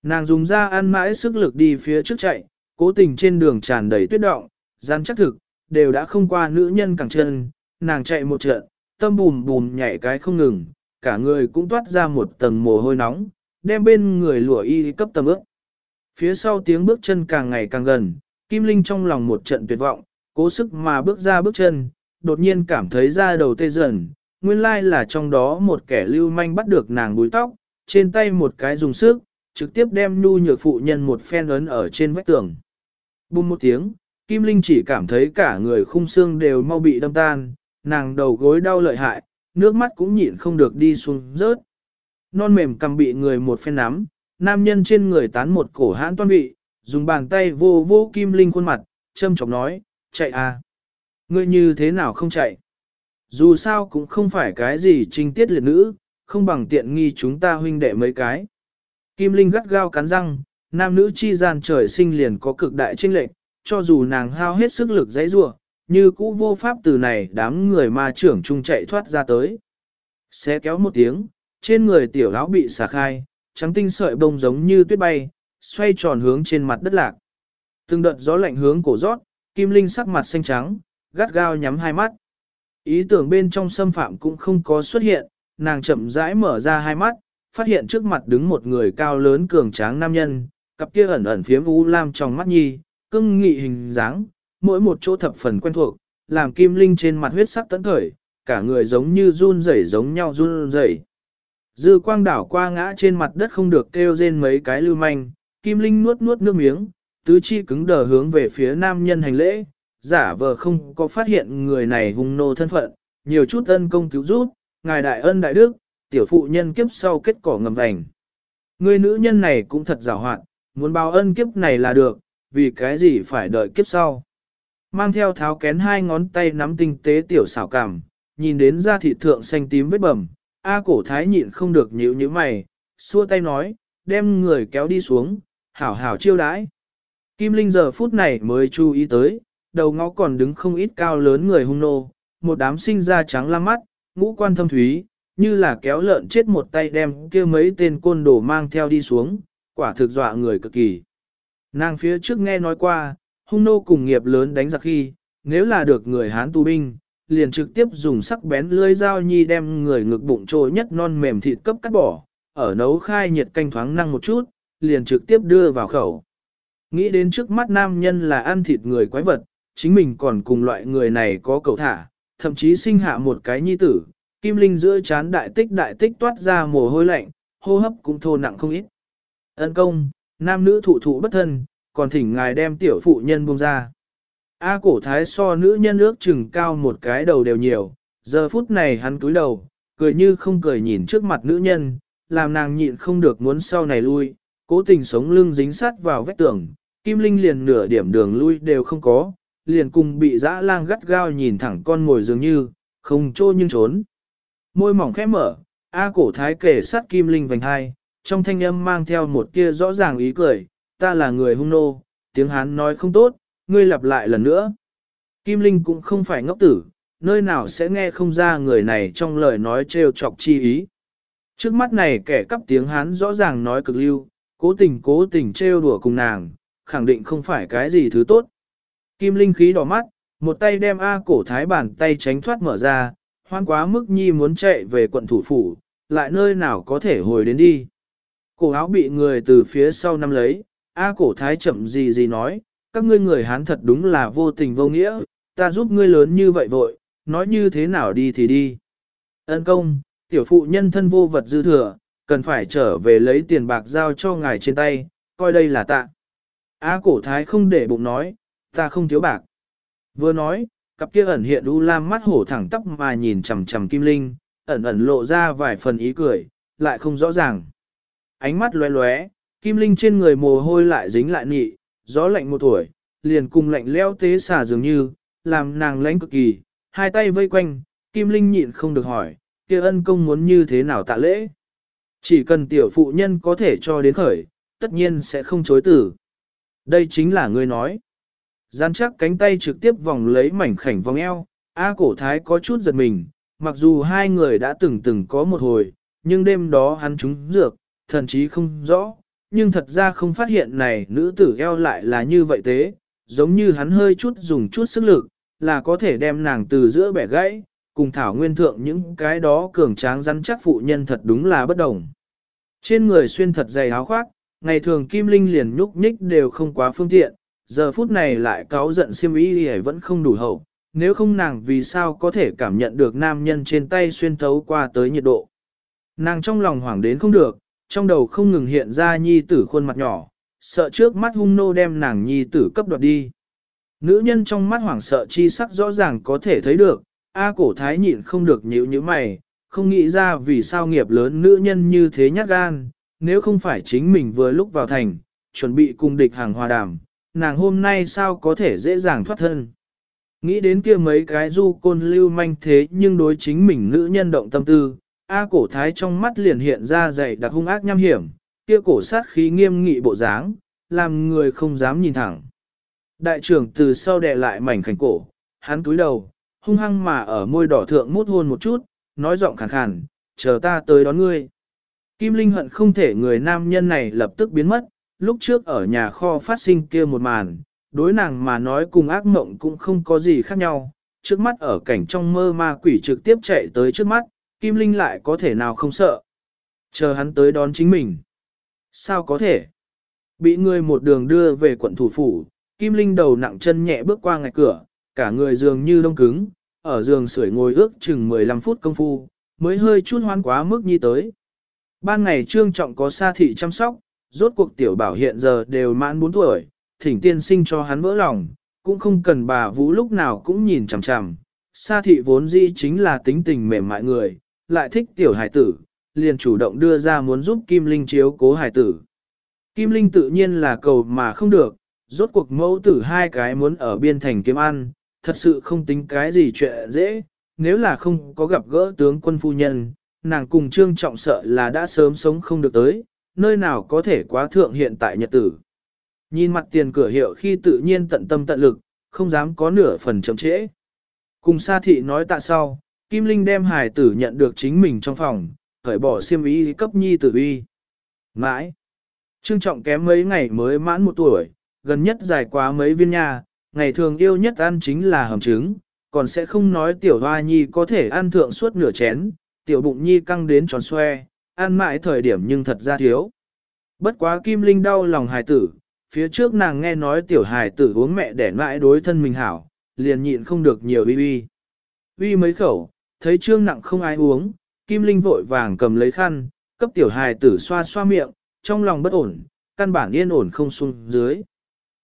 Nàng dùng ra ăn mãi sức lực đi phía trước chạy, cố tình trên đường tràn đầy tuyết động, gian chắc thực, đều đã không qua nữ nhân cẳng chân, nàng chạy một trận, tâm bùm bùm nhảy cái không ngừng, cả người cũng toát ra một tầng mồ hôi nóng, đem bên người lụa y cấp tầm ước. Phía sau tiếng bước chân càng ngày càng gần, Kim Linh trong lòng một trận tuyệt vọng, cố sức mà bước ra bước chân, đột nhiên cảm thấy da đầu tê dần, nguyên lai là trong đó một kẻ lưu manh bắt được nàng búi tóc, trên tay một cái dùng sức, trực tiếp đem nhu nhược phụ nhân một phen ấn ở trên vách tường. Bùng một tiếng, Kim Linh chỉ cảm thấy cả người khung xương đều mau bị đâm tan, nàng đầu gối đau lợi hại, nước mắt cũng nhịn không được đi xuống rớt. Non mềm cầm bị người một phen nắm, nam nhân trên người tán một cổ hãn toan vị, dùng bàn tay vô vô Kim Linh khuôn mặt, châm chọc nói, chạy à. Ngươi như thế nào không chạy? Dù sao cũng không phải cái gì trinh tiết liệt nữ, không bằng tiện nghi chúng ta huynh đệ mấy cái. Kim Linh gắt gao cắn răng, nam nữ chi gian trời sinh liền có cực đại chênh lệch, cho dù nàng hao hết sức lực dãy rua, như cũ vô pháp từ này đám người ma trưởng chung chạy thoát ra tới. Xé kéo một tiếng, trên người tiểu lão bị xả khai, trắng tinh sợi bông giống như tuyết bay, xoay tròn hướng trên mặt đất lạc. Từng đợt gió lạnh hướng cổ rót, Kim Linh sắc mặt xanh trắng, gắt gao nhắm hai mắt. Ý tưởng bên trong xâm phạm cũng không có xuất hiện, nàng chậm rãi mở ra hai mắt, phát hiện trước mặt đứng một người cao lớn cường tráng nam nhân, cặp kia ẩn ẩn phiếm u lam trong mắt nhi, cưng nghị hình dáng, mỗi một chỗ thập phần quen thuộc, làm kim linh trên mặt huyết sắc tấn khởi, cả người giống như run rẩy giống nhau run rẩy. Dư quang đảo qua ngã trên mặt đất không được kêu rên mấy cái lưu manh, kim linh nuốt nuốt nước miếng, tứ chi cứng đờ hướng về phía nam nhân hành lễ, giả vờ không có phát hiện người này hung nô thân phận, nhiều chút ân công cứu giúp, ngài đại ân đại đức, tiểu phụ nhân kiếp sau kết cỏ ngầm vành. Người nữ nhân này cũng thật giàu hoạn, muốn báo ân kiếp này là được, vì cái gì phải đợi kiếp sau. Mang theo tháo kén hai ngón tay nắm tinh tế tiểu xảo cảm, nhìn đến da thịt thượng xanh tím vết bầm, A cổ thái nhịn không được nhíu nhíu mày, xua tay nói, đem người kéo đi xuống, hảo hảo chiêu đãi. Kim Linh giờ phút này mới chú ý tới, đầu ngõ còn đứng không ít cao lớn người hung nô, một đám sinh ra trắng lam mắt, ngũ quan thâm thúy, như là kéo lợn chết một tay đem kia mấy tên côn đồ mang theo đi xuống, quả thực dọa người cực kỳ. Nàng phía trước nghe nói qua, hung nô cùng nghiệp lớn đánh giặc khi, nếu là được người Hán tù binh, liền trực tiếp dùng sắc bén lưỡi dao nhi đem người ngực bụng trôi nhất non mềm thịt cấp cắt bỏ, ở nấu khai nhiệt canh thoáng năng một chút, liền trực tiếp đưa vào khẩu. Nghĩ đến trước mắt nam nhân là ăn thịt người quái vật, chính mình còn cùng loại người này có cầu thả, thậm chí sinh hạ một cái nhi tử, kim linh giữa chán đại tích đại tích toát ra mồ hôi lạnh, hô hấp cũng thô nặng không ít. Ân công, nam nữ thụ thụ bất thân, còn thỉnh ngài đem tiểu phụ nhân buông ra. A cổ thái so nữ nhân ước chừng cao một cái đầu đều nhiều, giờ phút này hắn cúi đầu, cười như không cười nhìn trước mặt nữ nhân, làm nàng nhịn không được muốn sau này lui, cố tình sống lưng dính sát vào vách tường, Kim Linh liền nửa điểm đường lui đều không có, liền cùng bị dã lang gắt gao nhìn thẳng con ngồi dường như, không trô nhưng trốn. Môi mỏng khẽ mở, A cổ thái kể sát Kim Linh vành hai, trong thanh âm mang theo một kia rõ ràng ý cười, ta là người hung nô, tiếng Hán nói không tốt, ngươi lặp lại lần nữa. Kim Linh cũng không phải ngốc tử, nơi nào sẽ nghe không ra người này trong lời nói trêu chọc chi ý. Trước mắt này kẻ cắp tiếng Hán rõ ràng nói cực lưu, cố tình cố tình trêu đùa cùng nàng, khẳng định không phải cái gì thứ tốt. Kim Linh khí đỏ mắt, một tay đem A cổ thái bàn tay tránh thoát mở ra, hoan quá mức nhi muốn chạy về quận thủ phủ, lại nơi nào có thể hồi đến đi. Cổ áo bị người từ phía sau nắm lấy, A cổ thái chậm gì gì nói, các ngươi người Hán thật đúng là vô tình vô nghĩa, ta giúp ngươi lớn như vậy vội, nói như thế nào đi thì đi. Ân công, tiểu phụ nhân thân vô vật dư thừa, cần phải trở về lấy tiền bạc giao cho ngài trên tay, coi đây là tạ. Á cổ thái không để bụng nói, ta không thiếu bạc. Vừa nói, cặp kia ẩn hiện u lam mắt hổ thẳng tóc mà nhìn chằm chằm kim linh, ẩn ẩn lộ ra vài phần ý cười, lại không rõ ràng. Ánh mắt lóe lóe, kim linh trên người mồ hôi lại dính lại nị, gió lạnh một tuổi, liền cùng lạnh leo tế xả dường như, làm nàng lãnh cực kỳ, hai tay vây quanh, kim linh nhịn không được hỏi, kia ân công muốn như thế nào tạ lễ. Chỉ cần tiểu phụ nhân có thể cho đến khởi, tất nhiên sẽ không chối tử. Đây chính là ngươi nói. Gian chắc cánh tay trực tiếp vòng lấy mảnh khảnh vòng eo, A cổ thái có chút giật mình, mặc dù hai người đã từng từng có một hồi, nhưng đêm đó hắn trúng dược, thần chí không rõ, nhưng thật ra không phát hiện này nữ tử eo lại là như vậy thế, giống như hắn hơi chút dùng chút sức lực, là có thể đem nàng từ giữa bẻ gãy, cùng thảo nguyên thượng những cái đó cường tráng rắn chắc phụ nhân thật đúng là bất đồng. Trên người xuyên thật dày áo khoác, ngày thường Kim Linh liền nhúc nhích đều không quá phương tiện, giờ phút này lại cáo giận siêm ý thì vẫn không đủ hậu, nếu không nàng vì sao có thể cảm nhận được nam nhân trên tay xuyên thấu qua tới nhiệt độ. Nàng trong lòng hoảng đến không được, trong đầu không ngừng hiện ra nhi tử khuôn mặt nhỏ, sợ trước mắt hung nô đem nàng nhi tử cấp đoạt đi. Nữ nhân trong mắt hoảng sợ chi sắc rõ ràng có thể thấy được, A cổ thái nhịn không được nhíu như mày, không nghĩ ra vì sao nghiệp lớn nữ nhân như thế nhát gan, nếu không phải chính mình vừa lúc vào thành, chuẩn bị cùng địch hàng hòa đàm, nàng hôm nay sao có thể dễ dàng thoát thân. Nghĩ đến kia mấy cái du côn lưu manh thế nhưng đối chính mình nữ nhân động tâm tư, A cổ thái trong mắt liền hiện ra dày đặc hung ác nham hiểm, kia cổ sát khí nghiêm nghị bộ dáng, làm người không dám nhìn thẳng. Đại trưởng từ sau đè lại mảnh khảnh cổ, hắn túi đầu, hung hăng mà ở môi đỏ thượng mút hôn một chút, nói giọng khàn khàn, chờ ta tới đón ngươi. Kim Linh hận không thể người nam nhân này lập tức biến mất, lúc trước ở nhà kho phát sinh kia một màn, đối nàng mà nói cùng ác mộng cũng không có gì khác nhau, trước mắt ở cảnh trong mơ ma quỷ trực tiếp chạy tới trước mắt, Kim Linh lại có thể nào không sợ. Chờ hắn tới đón chính mình. Sao có thể? Bị người một đường đưa về quận thủ phủ, Kim Linh đầu nặng chân nhẹ bước qua ngạch cửa, cả người dường như đông cứng, ở giường sưởi ngồi ước chừng 15 phút công phu, mới hơi chút hoan quá mức nhi tới. Ban ngày trương trọng có sa thị chăm sóc, rốt cuộc tiểu bảo hiện giờ đều mãn 4 tuổi, thỉnh tiên sinh cho hắn vỡ lòng, cũng không cần bà vũ lúc nào cũng nhìn chằm chằm. Sa thị vốn dĩ chính là tính tình mềm mại người, lại thích tiểu hải tử, liền chủ động đưa ra muốn giúp Kim Linh chiếu cố hải tử. Kim Linh tự nhiên là cầu mà không được, rốt cuộc mẫu tử hai cái muốn ở biên thành kiếm ăn, thật sự không tính cái gì chuyện dễ, nếu là không có gặp gỡ tướng quân phu nhân, nàng cùng trương trọng sợ là đã sớm sống không được tới, nơi nào có thể quá thượng hiện tại nhật tử. Nhìn mặt tiền cửa hiệu khi tự nhiên tận tâm tận lực, không dám có nửa phần chậm trễ. Cùng sa thị nói tạ sau, Kim Linh đem hài tử nhận được chính mình trong phòng, khởi bỏ xiêm y cấp nhi tử uy. Mãi, trương trọng kém mấy ngày mới mãn một tuổi, gần nhất dài quá mấy viên nha, ngày thường yêu nhất ăn chính là hầm trứng, còn sẽ không nói tiểu hoa nhi có thể ăn thượng suốt nửa chén, tiểu bụng nhi căng đến tròn xoe, ăn mãi thời điểm nhưng thật ra thiếu. Bất quá Kim Linh đau lòng hài tử, phía trước nàng nghe nói tiểu hài tử uống mẹ để mãi đối thân mình hảo, liền nhịn không được nhiều uy uy. Uy mấy khẩu, thấy trương nặng không ai uống, Kim Linh vội vàng cầm lấy khăn, cấp tiểu hài tử xoa xoa miệng, trong lòng bất ổn, căn bản yên ổn không xuống dưới.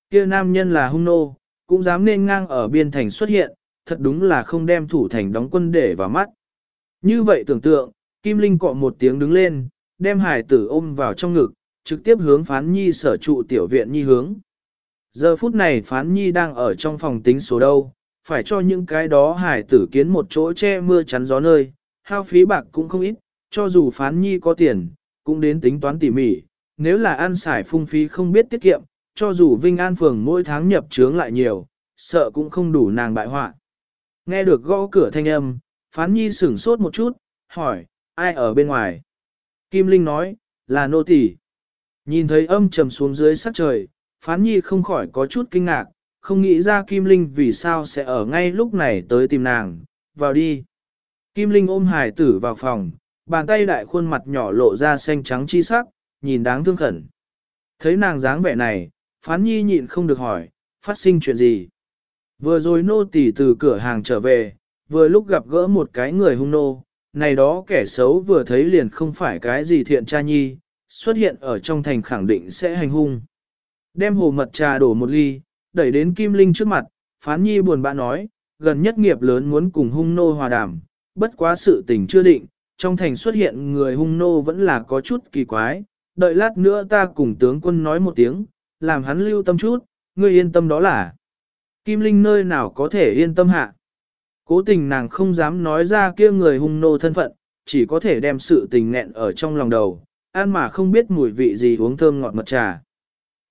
Kia nam nhân là hung nô, cũng dám nên ngang ở biên thành xuất hiện, thật đúng là không đem thủ thành đóng quân để vào mắt. Như vậy tưởng tượng, Kim Linh cọ một tiếng đứng lên, đem hải tử ôm vào trong ngực, trực tiếp hướng phán nhi sở trụ tiểu viện nhi hướng. Giờ phút này phán nhi đang ở trong phòng tính số đâu, phải cho những cái đó hải tử kiến một chỗ che mưa chắn gió nơi, hao phí bạc cũng không ít, cho dù phán nhi có tiền, cũng đến tính toán tỉ mỉ, nếu là ăn xài phung phí không biết tiết kiệm, cho dù Vinh An Phường mỗi tháng nhập trướng lại nhiều, sợ cũng không đủ nàng bại hoại. Nghe được gõ cửa thanh âm, phán nhi sửng sốt một chút, hỏi, ai ở bên ngoài? Kim Linh nói, là nô tỳ. Nhìn thấy âm trầm xuống dưới sắc trời, phán nhi không khỏi có chút kinh ngạc, không nghĩ ra Kim Linh vì sao sẽ ở ngay lúc này tới tìm nàng, vào đi. Kim Linh ôm hải tử vào phòng, bàn tay đại khuôn mặt nhỏ lộ ra xanh trắng chi sắc, nhìn đáng thương khẩn. Thấy nàng dáng vẻ này, phán nhi nhịn không được hỏi, phát sinh chuyện gì? Vừa rồi nô tỳ từ cửa hàng trở về, vừa lúc gặp gỡ một cái người hung nô, này đó kẻ xấu vừa thấy liền không phải cái gì thiện cha nhi, xuất hiện ở trong thành khẳng định sẽ hành hung. Đem hồ mật trà đổ một ly, đẩy đến Kim Linh trước mặt, phán nhi buồn bã nói, gần nhất nghiệp lớn muốn cùng hung nô hòa đàm, bất quá sự tình chưa định, trong thành xuất hiện người hung nô vẫn là có chút kỳ quái, đợi lát nữa ta cùng tướng quân nói một tiếng, làm hắn lưu tâm chút, ngươi yên tâm đó là. Kim Linh nơi nào có thể yên tâm hạ. Cố tình nàng không dám nói ra kia người hung nô thân phận, chỉ có thể đem sự tình nghẹn ở trong lòng đầu, ăn mà không biết mùi vị gì uống thơm ngọt mật trà.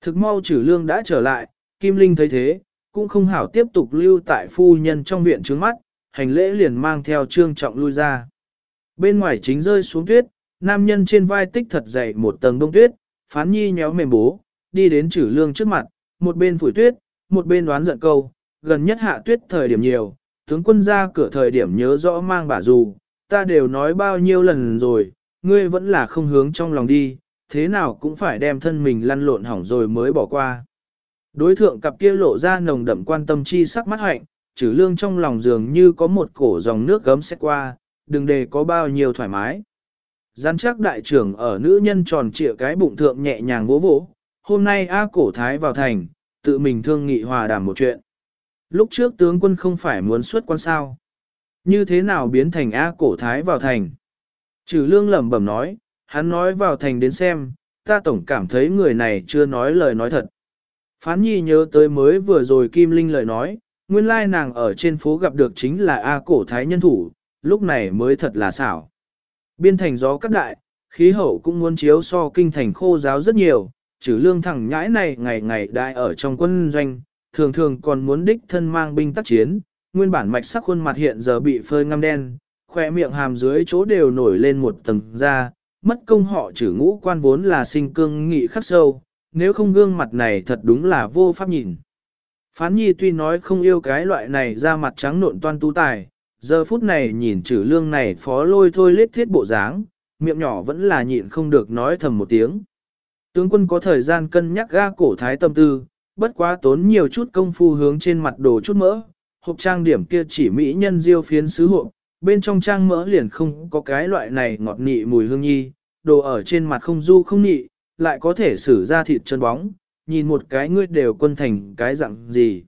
Thực mau trừ lương đã trở lại, Kim Linh thấy thế, cũng không hảo tiếp tục lưu tại phu nhân trong viện trước mắt, hành lễ liền mang theo trương trọng lui ra. Bên ngoài chính rơi xuống tuyết, nam nhân trên vai tích thật dày một tầng đông tuyết, phán nhi nhéo mềm bố, đi đến trừ lương trước mặt, một bên phủi tuyết, một bên đoán giận câu, gần nhất hạ tuyết thời điểm nhiều, tướng quân ra cửa thời điểm nhớ rõ mang bả dù, ta đều nói bao nhiêu lần rồi, ngươi vẫn là không hướng trong lòng đi, thế nào cũng phải đem thân mình lăn lộn hỏng rồi mới bỏ qua. Đối thượng cặp kia lộ ra nồng đậm quan tâm chi sắc mắt hạnh, trừ lương trong lòng dường như có một cổ dòng nước gấm xét qua, đừng để có bao nhiêu thoải mái. Gián chắc đại trưởng ở nữ nhân tròn trịa cái bụng thượng nhẹ nhàng vỗ vỗ, hôm nay A cổ thái vào thành, tự mình thương nghị hòa đàm một chuyện. Lúc trước tướng quân không phải muốn xuất quan sao. Như thế nào biến thành A cổ thái vào thành? Trừ lương lẩm bẩm nói, hắn nói vào thành đến xem, ta tổng cảm thấy người này chưa nói lời nói thật. Phán nhi nhớ tới mới vừa rồi Kim Linh lời nói, nguyên lai nàng ở trên phố gặp được chính là A cổ thái nhân thủ, lúc này mới thật là xảo. Biên thành gió cắt đại, khí hậu cũng muốn chiếu so kinh thành khô giáo rất nhiều, trừ lương thẳng nhãi này ngày ngày đại ở trong quân doanh, thường thường còn muốn đích thân mang binh tác chiến, nguyên bản mạch sắc khuôn mặt hiện giờ bị phơi ngăm đen, khoe miệng hàm dưới chỗ đều nổi lên một tầng da, mất công họ trừ ngũ quan vốn là sinh cương nghị khắc sâu, nếu không gương mặt này thật đúng là vô pháp nhìn. Phán nhi tuy nói không yêu cái loại này ra mặt trắng nộn toan tú tài, giờ phút này nhìn trừ lương này phó lôi thôi lết thiết bộ dáng, miệng nhỏ vẫn là nhịn không được nói thầm một tiếng. Tướng quân có thời gian cân nhắc ga cổ thái tâm tư, bất quá tốn nhiều chút công phu hướng trên mặt đồ chút mỡ, hộp trang điểm kia chỉ mỹ nhân diêu phiến sứ hộp, bên trong trang mỡ liền không có cái loại này ngọt nị mùi hương nhi, đồ ở trên mặt không du không nị, lại có thể xử ra thịt chân bóng, nhìn một cái ngươi đều quân thành cái dạng gì.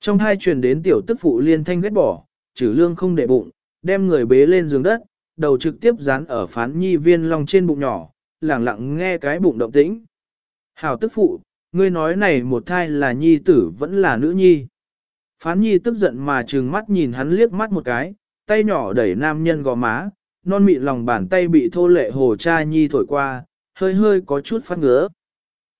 Trong hai truyền đến tiểu tức phụ liên thanh ghét bỏ, trừ lương không để bụng, đem người bế lên giường đất, đầu trực tiếp dán ở phán nhi viên long trên bụng nhỏ, lẳng lặng nghe cái bụng động tĩnh. Hảo tức phụ, ngươi nói này một thai là nhi tử vẫn là nữ nhi. Phán nhi tức giận mà trừng mắt nhìn hắn liếc mắt một cái, tay nhỏ đẩy nam nhân gò má, non mịn lòng bàn tay bị thô lệ hồ cha nhi thổi qua, hơi hơi có chút phát ngứa.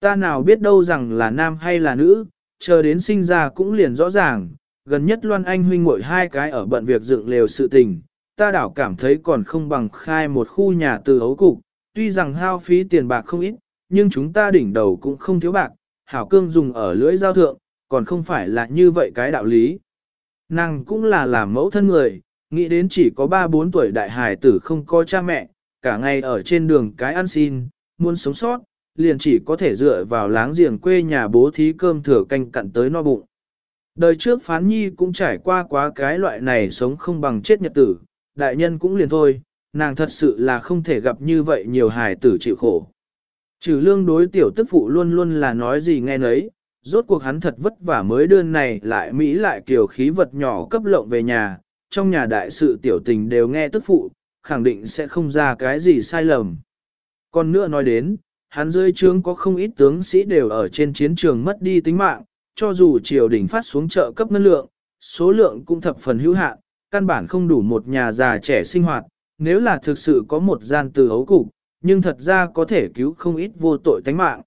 Ta nào biết đâu rằng là nam hay là nữ, chờ đến sinh ra cũng liền rõ ràng, gần nhất Loan Anh huynh muội hai cái ở bận việc dựng lều sự tình, ta đảo cảm thấy còn không bằng khai một khu nhà từ ấu cục, tuy rằng hao phí tiền bạc không ít, nhưng chúng ta đỉnh đầu cũng không thiếu bạc, hảo cương dùng ở lưỡi giao thượng, còn không phải là như vậy cái đạo lý. Nàng cũng là làm mẫu thân người, nghĩ đến chỉ có 3-4 tuổi đại hài tử không có cha mẹ, cả ngày ở trên đường cái ăn xin, muốn sống sót, liền chỉ có thể dựa vào láng giềng quê nhà bố thí cơm thừa canh cặn tới no bụng. Đời trước phán nhi cũng trải qua quá cái loại này sống không bằng chết nhật tử, đại nhân cũng liền thôi, nàng thật sự là không thể gặp như vậy nhiều hài tử chịu khổ. Trừ lương đối tiểu tức phụ luôn luôn là nói gì nghe nấy, rốt cuộc hắn thật vất vả mới đơn này lại Mỹ lại kiểu khí vật nhỏ cấp lộng về nhà, trong nhà đại sự tiểu tình đều nghe tức phụ, khẳng định sẽ không ra cái gì sai lầm. Còn nữa nói đến, hắn dưới trướng có không ít tướng sĩ đều ở trên chiến trường mất đi tính mạng, cho dù triều đình phát xuống chợ cấp ngân lượng, số lượng cũng thập phần hữu hạn, căn bản không đủ một nhà già trẻ sinh hoạt, nếu là thực sự có một gian từ ấu cục, nhưng thật ra có thể cứu không ít vô tội tánh mạng.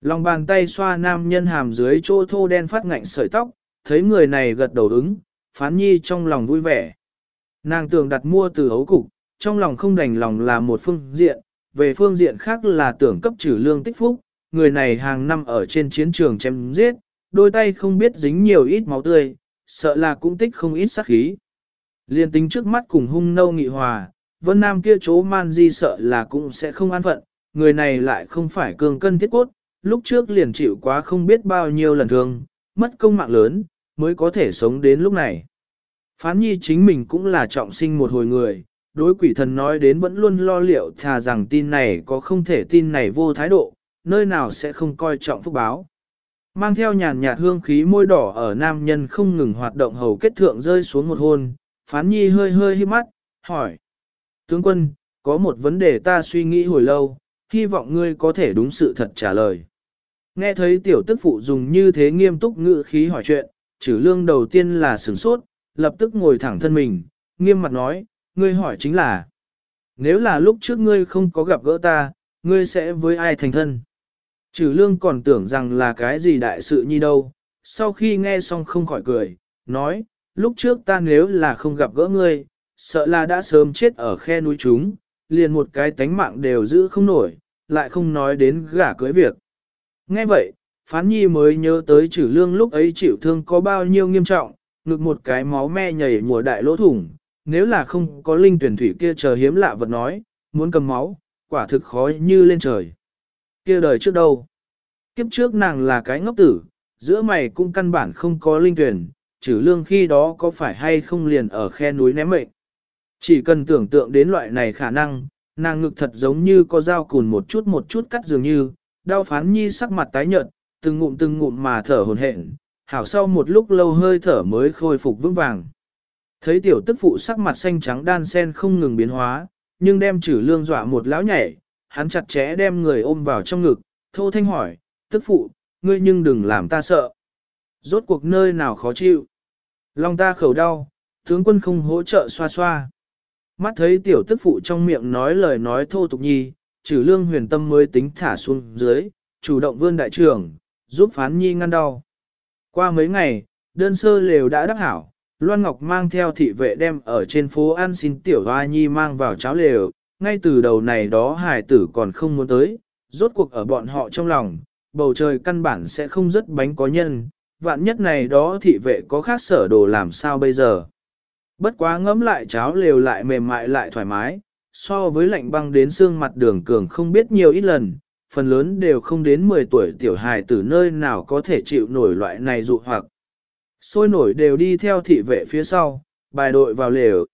Lòng bàn tay xoa nam nhân hàm dưới chỗ thô đen phát ngạnh sợi tóc, thấy người này gật đầu ứng, phán nhi trong lòng vui vẻ. Nàng tưởng đặt mua từ ấu cục, trong lòng không đành lòng là một phương diện, về phương diện khác là tưởng cấp trừ lương tích phúc, người này hàng năm ở trên chiến trường chém giết, đôi tay không biết dính nhiều ít máu tươi, sợ là cũng tích không ít sát khí. Liên tính trước mắt cùng hung nâu nghị hòa, vân nam kia chỗ man di sợ là cũng sẽ không an phận, người này lại không phải cường cân thiết cốt, lúc trước liền chịu quá không biết bao nhiêu lần thương, mất công mạng lớn, mới có thể sống đến lúc này. Phán nhi chính mình cũng là trọng sinh một hồi người, đối quỷ thần nói đến vẫn luôn lo liệu thà rằng tin này có không thể tin này vô thái độ, nơi nào sẽ không coi trọng phúc báo. Mang theo nhàn nhạt hương khí môi đỏ ở nam nhân không ngừng hoạt động hầu kết thượng rơi xuống một hôn, phán nhi hơi hơi hiếp mắt, hỏi. Tướng quân, có một vấn đề ta suy nghĩ hồi lâu, hy vọng ngươi có thể đúng sự thật trả lời. Nghe thấy tiểu tức phụ dùng như thế nghiêm túc ngữ khí hỏi chuyện, trừ lương đầu tiên là sửng sốt, lập tức ngồi thẳng thân mình, nghiêm mặt nói, ngươi hỏi chính là, nếu là lúc trước ngươi không có gặp gỡ ta, ngươi sẽ với ai thành thân? Trừ lương còn tưởng rằng là cái gì đại sự như đâu, sau khi nghe xong không khỏi cười, nói, lúc trước ta nếu là không gặp gỡ ngươi, sợ là đã sớm chết ở khe núi chúng, liền một cái tánh mạng đều giữ không nổi, lại không nói đến gả cưới việc. Nghe vậy, phán nhi mới nhớ tới trừ lương lúc ấy chịu thương có bao nhiêu nghiêm trọng, ngực một cái máu me nhảy mùa đại lỗ thủng, nếu là không có linh tuyển thủy kia chờ hiếm lạ vật nói, muốn cầm máu, quả thực khó như lên trời. kia đời trước đâu? Kiếp trước nàng là cái ngốc tử, giữa mày cũng căn bản không có linh tuyển, trừ lương khi đó có phải hay không liền ở khe núi ném mệnh. Chỉ cần tưởng tượng đến loại này khả năng, nàng ngực thật giống như có dao cùn một chút một chút cắt dường như, đau phán nhi sắc mặt tái nhợt, từng ngụm từng ngụm mà thở hồn hển, hảo sau một lúc lâu hơi thở mới khôi phục vững vàng. Thấy tiểu tức phụ sắc mặt xanh trắng đan sen không ngừng biến hóa, nhưng đem trừ lương dọa một lão nhảy, hắn chặt chẽ đem người ôm vào trong ngực, thô thanh hỏi, tức phụ, ngươi nhưng đừng làm ta sợ. Rốt cuộc nơi nào khó chịu. Lòng ta khẩu đau, tướng quân không hỗ trợ xoa xoa. Mắt thấy tiểu tức phụ trong miệng nói lời nói thô tục nhi, trừ lương huyền tâm mới tính thả xuống dưới, chủ động vươn đại trưởng, giúp phán nhi ngăn đau. Qua mấy ngày, đơn sơ lều đã đắc hảo, Loan Ngọc mang theo thị vệ đem ở trên phố ăn xin tiểu hoa nhi mang vào cháo lều, ngay từ đầu này đó hải tử còn không muốn tới, rốt cuộc ở bọn họ trong lòng, bầu trời căn bản sẽ không rất bánh có nhân, vạn nhất này đó thị vệ có khác sở đồ làm sao bây giờ. Bất quá ngấm lại cháo lều lại mềm mại lại thoải mái, so với lạnh băng đến xương mặt đường cường không biết nhiều ít lần, phần lớn đều không đến 10 tuổi tiểu hài từ nơi nào có thể chịu nổi loại này dụ hoặc. Sôi nổi đều đi theo thị vệ phía sau, bài đội vào lều.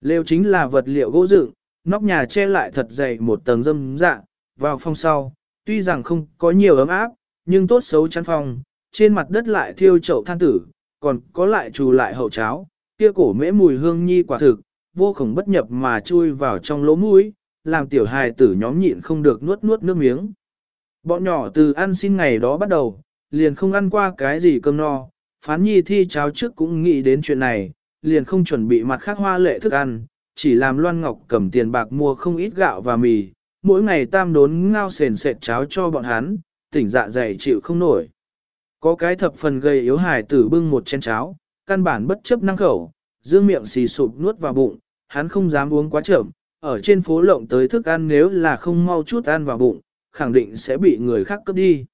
Lều chính là vật liệu gỗ dựng, nóc nhà che lại thật dày một tầng dâm dạ, vào phòng sau, tuy rằng không có nhiều ấm áp, nhưng tốt xấu chắn phòng, trên mặt đất lại thiêu chậu than tử, còn có lại trù lại hậu cháo, kia cổ mễ mùi hương nhi quả thực, vô khổng bất nhập mà chui vào trong lỗ mũi, làm tiểu hài tử nhóm nhịn không được nuốt nuốt nước miếng. Bọn nhỏ từ ăn xin ngày đó bắt đầu, liền không ăn qua cái gì cơm no, phán nhi thi cháo trước cũng nghĩ đến chuyện này, liền không chuẩn bị mặt khác hoa lệ thức ăn, chỉ làm Loan Ngọc cầm tiền bạc mua không ít gạo và mì, mỗi ngày tam đốn ngao sền sệt cháo cho bọn hắn, tỉnh dạ dày chịu không nổi. Có cái thập phần gây yếu hài tử bưng một chén cháo, căn bản bất chấp năng khẩu, dương miệng xì sụp nuốt vào bụng, hắn không dám uống quá chậm, ở trên phố lộng tới thức ăn nếu là không mau chút ăn vào bụng, khẳng định sẽ bị người khác cướp đi.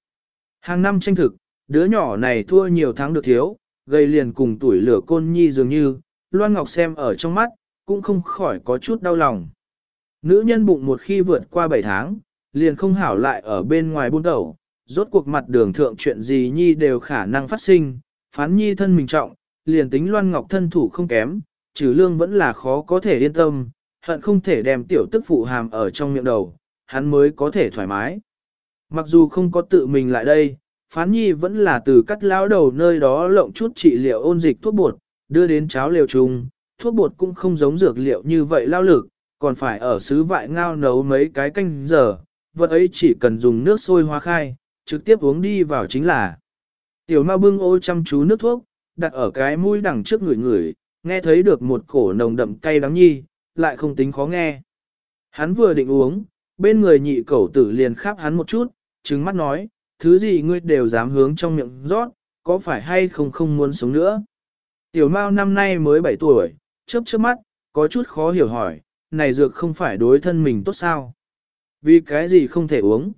Hàng năm tranh thực, đứa nhỏ này thua nhiều tháng được thiếu, gây liền cùng tuổi lửa côn nhi dường như, Loan Ngọc xem ở trong mắt, cũng không khỏi có chút đau lòng. Nữ nhân bụng một khi vượt qua 7 tháng, liền không hảo lại ở bên ngoài buôn đầu, rốt cuộc mặt đường thượng chuyện gì nhi đều khả năng phát sinh, phán nhi thân mình trọng, liền tính Loan Ngọc thân thủ không kém, trừ lương vẫn là khó có thể yên tâm, hận không thể đem tiểu tức phụ hàm ở trong miệng đầu, hắn mới có thể thoải mái. Mặc dù không có tự mình lại đây, phán nhi vẫn là từ cắt lão đầu nơi đó lộng chút trị liệu ôn dịch thuốc bột, đưa đến cháo liều trùng, thuốc bột cũng không giống dược liệu như vậy lao lực, còn phải ở xứ vại ngao nấu mấy cái canh giờ, vật ấy chỉ cần dùng nước sôi hoa khai, trực tiếp uống đi vào chính là. Tiểu ma bưng ô chăm chú nước thuốc, đặt ở cái mũi đằng trước người người, nghe thấy được một cổ nồng đậm cay đắng nhi, lại không tính khó nghe. Hắn vừa định uống, bên người nhị cẩu tử liền khắp hắn một chút, trừng mắt nói, thứ gì ngươi đều dám hướng trong miệng rót, có phải hay không không muốn sống nữa. Tiểu Mao năm nay mới 7 tuổi, chớp chớp mắt, có chút khó hiểu hỏi, này dược không phải đối thân mình tốt sao? Vì cái gì không thể uống?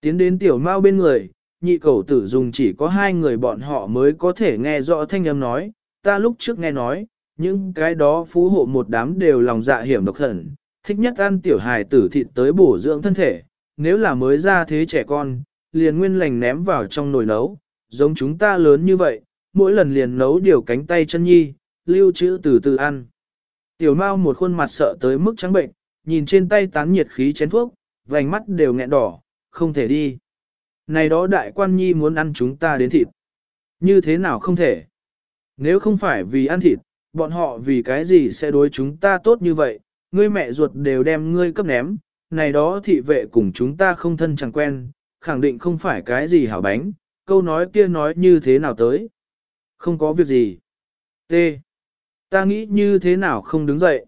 Tiến đến tiểu Mao bên người, nhị cầu tử dùng chỉ có hai người bọn họ mới có thể nghe rõ thanh âm nói, ta lúc trước nghe nói, những cái đó phú hộ một đám đều lòng dạ hiểm độc thần, thích nhất ăn tiểu hài tử thịt tới bổ dưỡng thân thể, nếu là mới ra thế trẻ con, liền nguyên lành ném vào trong nồi nấu, giống chúng ta lớn như vậy, mỗi lần liền nấu điều cánh tay chân nhi, lưu trữ từ từ ăn. Tiểu Mao một khuôn mặt sợ tới mức trắng bệnh, nhìn trên tay tán nhiệt khí chén thuốc, vành mắt đều nghẹn đỏ, không thể đi. Này đó đại quan nhi muốn ăn chúng ta đến thịt. Như thế nào không thể? Nếu không phải vì ăn thịt, bọn họ vì cái gì sẽ đối chúng ta tốt như vậy, ngươi mẹ ruột đều đem ngươi cấp ném, này đó thị vệ cùng chúng ta không thân chẳng quen, khẳng định không phải cái gì hảo bánh, câu nói kia nói như thế nào tới. Không có việc gì. T. Ta nghĩ như thế nào không đứng dậy.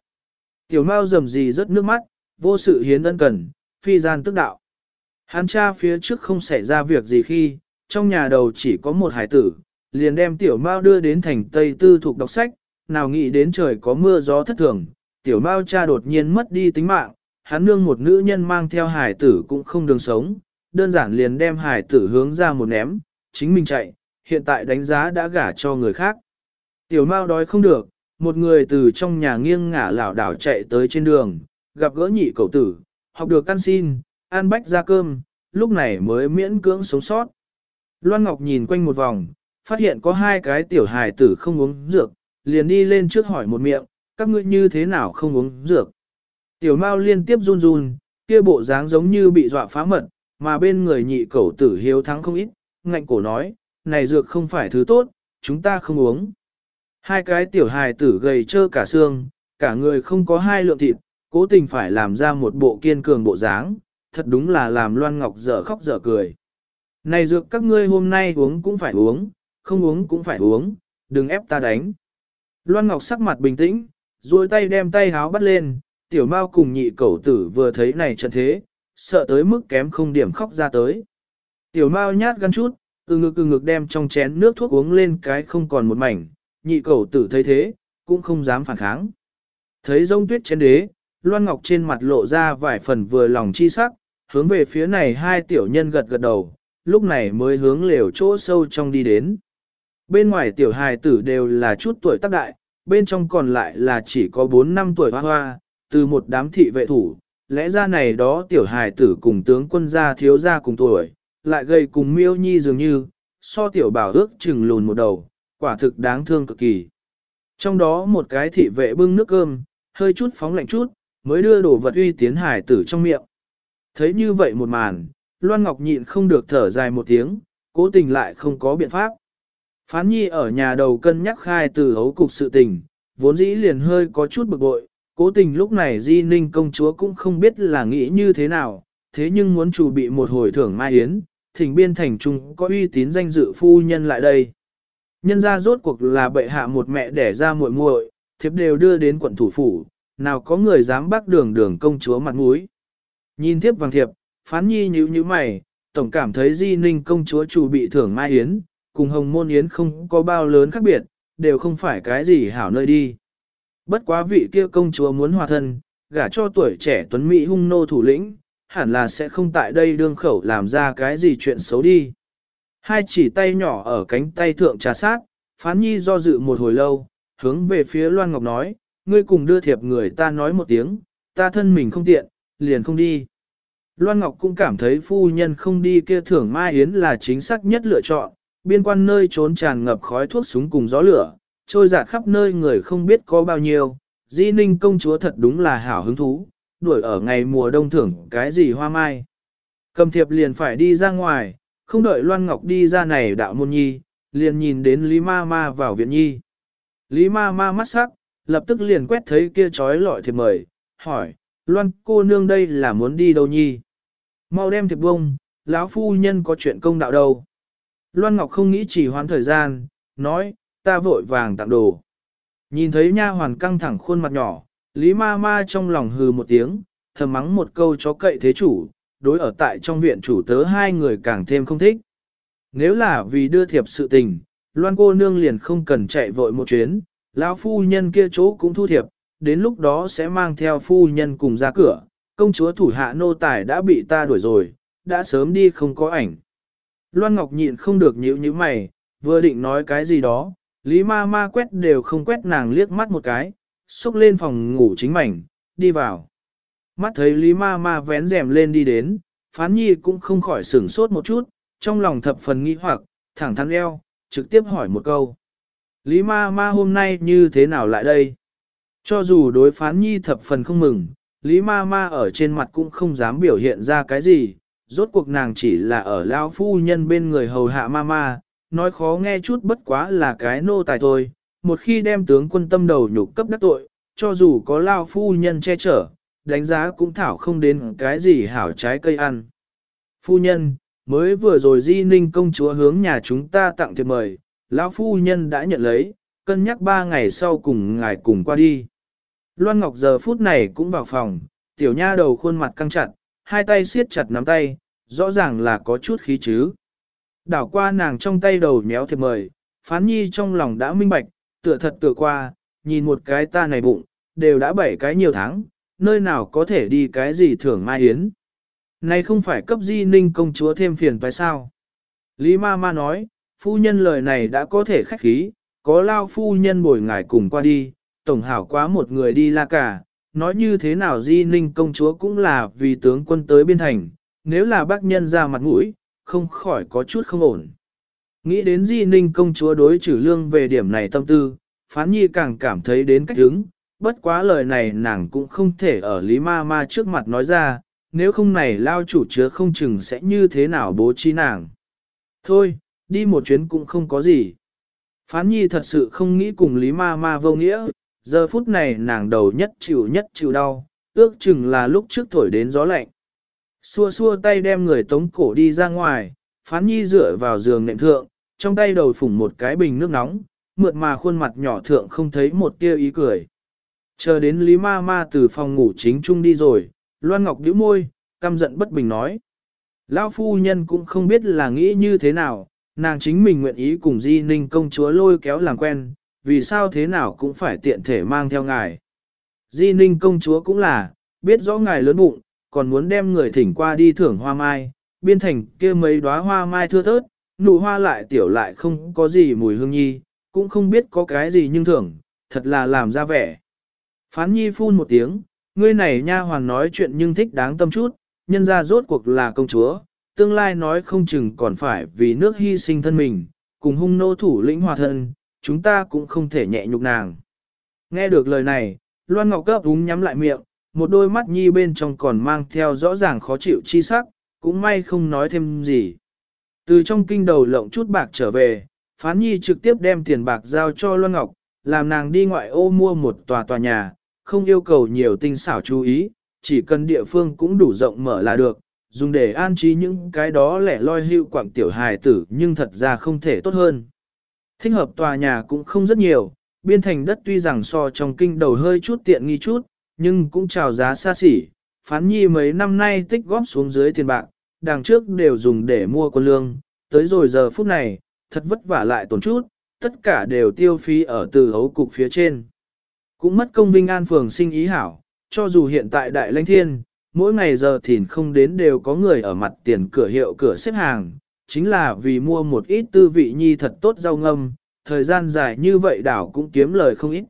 Tiểu Mao rầm gì rất nước mắt, vô sự hiến ân cần, phi gian tức đạo. Hắn cha phía trước không xảy ra việc gì khi, trong nhà đầu chỉ có một hải tử, liền đem tiểu Mao đưa đến thành Tây Tư thuộc đọc sách, nào nghĩ đến trời có mưa gió thất thường, tiểu Mao cha đột nhiên mất đi tính mạng, hắn nương một nữ nhân mang theo hải tử cũng không đường sống, đơn giản liền đem hải tử hướng ra một ném, chính mình chạy, hiện tại đánh giá đã gả cho người khác. Tiểu Mao đói không được, một người từ trong nhà nghiêng ngả lảo đảo chạy tới trên đường, gặp gỡ nhị cậu tử, học được ăn xin, ăn bách ra cơm, lúc này mới miễn cưỡng sống sót. Loan Ngọc nhìn quanh một vòng, phát hiện có hai cái tiểu hài tử không uống dược, liền đi lên trước hỏi một miệng, các ngươi như thế nào không uống dược. Tiểu Mao liên tiếp run run, kia bộ dáng giống như bị dọa phá mật, mà bên người nhị cẩu tử hiếu thắng không ít, ngạnh cổ nói, này dược không phải thứ tốt, chúng ta không uống. Hai cái tiểu hài tử gầy trơ cả xương, cả người không có hai lượng thịt, cố tình phải làm ra một bộ kiên cường bộ dáng, thật đúng là làm Loan Ngọc dở khóc dở cười. Này dược các ngươi hôm nay uống cũng phải uống, không uống cũng phải uống, đừng ép ta đánh. Loan Ngọc sắc mặt bình tĩnh, duỗi tay đem tay háo bắt lên, tiểu mao cùng nhị cẩu tử vừa thấy này trận thế, sợ tới mức kém không điểm khóc ra tới. Tiểu mao nhát gan chút, từ ngực từ ngực đem trong chén nước thuốc uống lên cái không còn một mảnh, nhị cẩu tử thấy thế, cũng không dám phản kháng. Thấy rông tuyết chén đế, Loan Ngọc trên mặt lộ ra vài phần vừa lòng chi sắc, hướng về phía này hai tiểu nhân gật gật đầu, lúc này mới hướng lều chỗ sâu trong đi đến. Bên ngoài tiểu hài tử đều là chút tuổi tác đại, bên trong còn lại là chỉ có 4 năm tuổi hoa hoa, từ một đám thị vệ thủ, lẽ ra này đó tiểu hài tử cùng tướng quân gia thiếu gia cùng tuổi, lại gây cùng miêu nhi dường như, so tiểu bảo ước chừng lùn một đầu, quả thực đáng thương cực kỳ. Trong đó một cái thị vệ bưng nước cơm, hơi chút phóng lạnh chút, mới đưa đồ vật uy tiến hải tử trong miệng. Thấy như vậy một màn, Loan Ngọc nhịn không được thở dài một tiếng, cố tình lại không có biện pháp. Phán nhi ở nhà đầu cân nhắc khai từ hấu cục sự tình, vốn dĩ liền hơi có chút bực bội, cố tình lúc này Di Ninh công chúa cũng không biết là nghĩ như thế nào, thế nhưng muốn chủ bị một hồi thưởng mai yến, thỉnh biên thành trung có uy tín danh dự phu nhân lại đây. Nhân ra rốt cuộc là bệ hạ một mẹ đẻ ra muội muội, thiếp đều đưa đến quận thủ phủ, nào có người dám bác đường đường công chúa mặt mũi. Nhìn thiếp vàng thiệp, phán nhi nhíu như mày, tổng cảm thấy di ninh công chúa chủ bị thưởng mai yến, cùng hồng môn yến không có bao lớn khác biệt, đều không phải cái gì hảo nơi đi. Bất quá vị kia công chúa muốn hòa thân, gả cho tuổi trẻ tuấn Mỹ hung nô thủ lĩnh, hẳn là sẽ không tại đây đương khẩu làm ra cái gì chuyện xấu đi. Hai chỉ tay nhỏ ở cánh tay thượng trà sát, phán nhi do dự một hồi lâu, hướng về phía Loan Ngọc nói, ngươi cùng đưa thiệp người ta nói một tiếng, ta thân mình không tiện, liền không đi. Loan Ngọc cũng cảm thấy phu nhân không đi kia thưởng Mai Yến là chính xác nhất lựa chọn, biên quan nơi trốn tràn ngập khói thuốc súng cùng gió lửa, trôi dạt khắp nơi người không biết có bao nhiêu, di ninh công chúa thật đúng là hảo hứng thú, đuổi ở ngày mùa đông thưởng cái gì hoa mai. Cầm thiệp liền phải đi ra ngoài, không đợi Loan Ngọc đi ra này đạo môn nhi, liền nhìn đến Lý Ma Ma vào viện nhi. Lý Ma Ma mắt sắc, lập tức liền quét thấy kia trói lọi thiệp mời, hỏi, Loan cô nương đây là muốn đi đâu nhi? Mau đem thiệp bông, lão phu nhân có chuyện công đạo đâu. Loan Ngọc không nghĩ chỉ hoãn thời gian, nói, ta vội vàng tặng đồ. Nhìn thấy nha hoàn căng thẳng khuôn mặt nhỏ, Lý ma ma trong lòng hừ một tiếng, thầm mắng một câu chó cậy thế chủ, đối ở tại trong viện chủ tớ hai người càng thêm không thích. Nếu là vì đưa thiệp sự tình, Loan cô nương liền không cần chạy vội một chuyến, lão phu nhân kia chỗ cũng thu thiệp, đến lúc đó sẽ mang theo phu nhân cùng ra cửa, công chúa thủ hạ nô tài đã bị ta đuổi rồi, đã sớm đi không có ảnh. Loan Ngọc nhịn không được nhíu như mày, vừa định nói cái gì đó, Lý ma ma quét đều không quét nàng liếc mắt một cái, xúc lên phòng ngủ chính mảnh, đi vào. Mắt thấy Lý ma ma vén rèm lên đi đến, phán nhi cũng không khỏi sửng sốt một chút, trong lòng thập phần nghi hoặc, thẳng thắn eo, trực tiếp hỏi một câu. Lý ma ma hôm nay như thế nào lại đây? Cho dù đối phán nhi thập phần không mừng, Lý ma ma ở trên mặt cũng không dám biểu hiện ra cái gì, rốt cuộc nàng chỉ là ở lao phu nhân bên người hầu hạ ma ma, nói khó nghe chút bất quá là cái nô tài thôi, một khi đem tướng quân tâm đầu nhục cấp đắc tội, cho dù có lao phu nhân che chở, đánh giá cũng thảo không đến cái gì hảo trái cây ăn. Phu nhân, mới vừa rồi di ninh công chúa hướng nhà chúng ta tặng thiệp mời, lão phu nhân đã nhận lấy, cân nhắc ba ngày sau cùng ngài cùng qua đi. Loan Ngọc giờ phút này cũng vào phòng, tiểu nha đầu khuôn mặt căng chặt, hai tay siết chặt nắm tay, rõ ràng là có chút khí chứ. Đảo qua nàng trong tay đầu méo thiệp mời, phán nhi trong lòng đã minh bạch, tựa thật tựa qua, nhìn một cái ta này bụng, đều đã bảy cái nhiều tháng, nơi nào có thể đi cái gì thưởng mai yến. Này không phải cấp di ninh công chúa thêm phiền phải sao? Lý ma ma nói, phu nhân lời này đã có thể khách khí, có lao phu nhân bồi ngài cùng qua đi, tổng hảo quá một người đi la cả, nói như thế nào di ninh công chúa cũng là vì tướng quân tới biên thành, nếu là bác nhân ra mặt mũi, không khỏi có chút không ổn. Nghĩ đến di ninh công chúa đối trừ lương về điểm này tâm tư, phán nhi càng cảm thấy đến cách hứng, bất quá lời này nàng cũng không thể ở Lý Ma Ma trước mặt nói ra, nếu không này lao chủ chứa không chừng sẽ như thế nào bố trí nàng. Thôi, đi một chuyến cũng không có gì. Phán nhi thật sự không nghĩ cùng Lý ma ma vô nghĩa, giờ phút này nàng đầu nhất chịu nhất chịu đau, ước chừng là lúc trước thổi đến gió lạnh. Xua xua tay đem người tống cổ đi ra ngoài, phán nhi dựa vào giường nệm thượng, trong tay đầu phủng một cái bình nước nóng, mượt mà khuôn mặt nhỏ thượng không thấy một tia ý cười. Chờ đến Lý Ma Ma từ phòng ngủ chính trung đi rồi, Loan Ngọc nhíu môi, căm giận bất bình nói. Lão phu nhân cũng không biết là nghĩ như thế nào, nàng chính mình nguyện ý cùng Di Ninh công chúa lôi kéo làm quen, vì sao thế nào cũng phải tiện thể mang theo ngài. Di Ninh công chúa cũng là, biết rõ ngài lớn bụng, còn muốn đem người thỉnh qua đi thưởng hoa mai, biên thành kia mấy đóa hoa mai thưa thớt, nụ hoa lại tiểu lại không có gì mùi hương nhi, cũng không biết có cái gì nhưng thưởng, thật là làm ra vẻ. Phán nhi phun một tiếng, ngươi này nha hoàn nói chuyện nhưng thích đáng tâm chút, nhân ra rốt cuộc là công chúa, tương lai nói không chừng còn phải vì nước hy sinh thân mình, cùng hung nô thủ lĩnh hòa thân, chúng ta cũng không thể nhẹ nhục nàng. Nghe được lời này, Loan Ngọc cấp úng nhắm lại miệng, một đôi mắt nhi bên trong còn mang theo rõ ràng khó chịu chi sắc, cũng may không nói thêm gì. Từ trong kinh đầu lộng chút bạc trở về, Phán Nhi trực tiếp đem tiền bạc giao cho Loan Ngọc, làm nàng đi ngoại ô mua một tòa tòa nhà, không yêu cầu nhiều tinh xảo chú ý, chỉ cần địa phương cũng đủ rộng mở là được, dùng để an trí những cái đó lẻ loi hưu quảng tiểu hài tử nhưng thật ra không thể tốt hơn. Thích hợp tòa nhà cũng không rất nhiều, biên thành đất tuy rằng so trong kinh đầu hơi chút tiện nghi chút, nhưng cũng chào giá xa xỉ, phán nhi mấy năm nay tích góp xuống dưới tiền bạc, đằng trước đều dùng để mua quân lương, tới rồi giờ phút này, thật vất vả lại tổn chút, tất cả đều tiêu phí ở từ hấu cục phía trên. Cũng mất công vinh an phường sinh ý hảo, cho dù hiện tại đại lãnh thiên, mỗi ngày giờ thìn không đến đều có người ở mặt tiền cửa hiệu cửa xếp hàng, chính là vì mua một ít tư vị nhi thật tốt rau ngâm, thời gian dài như vậy đảo cũng kiếm lời không ít.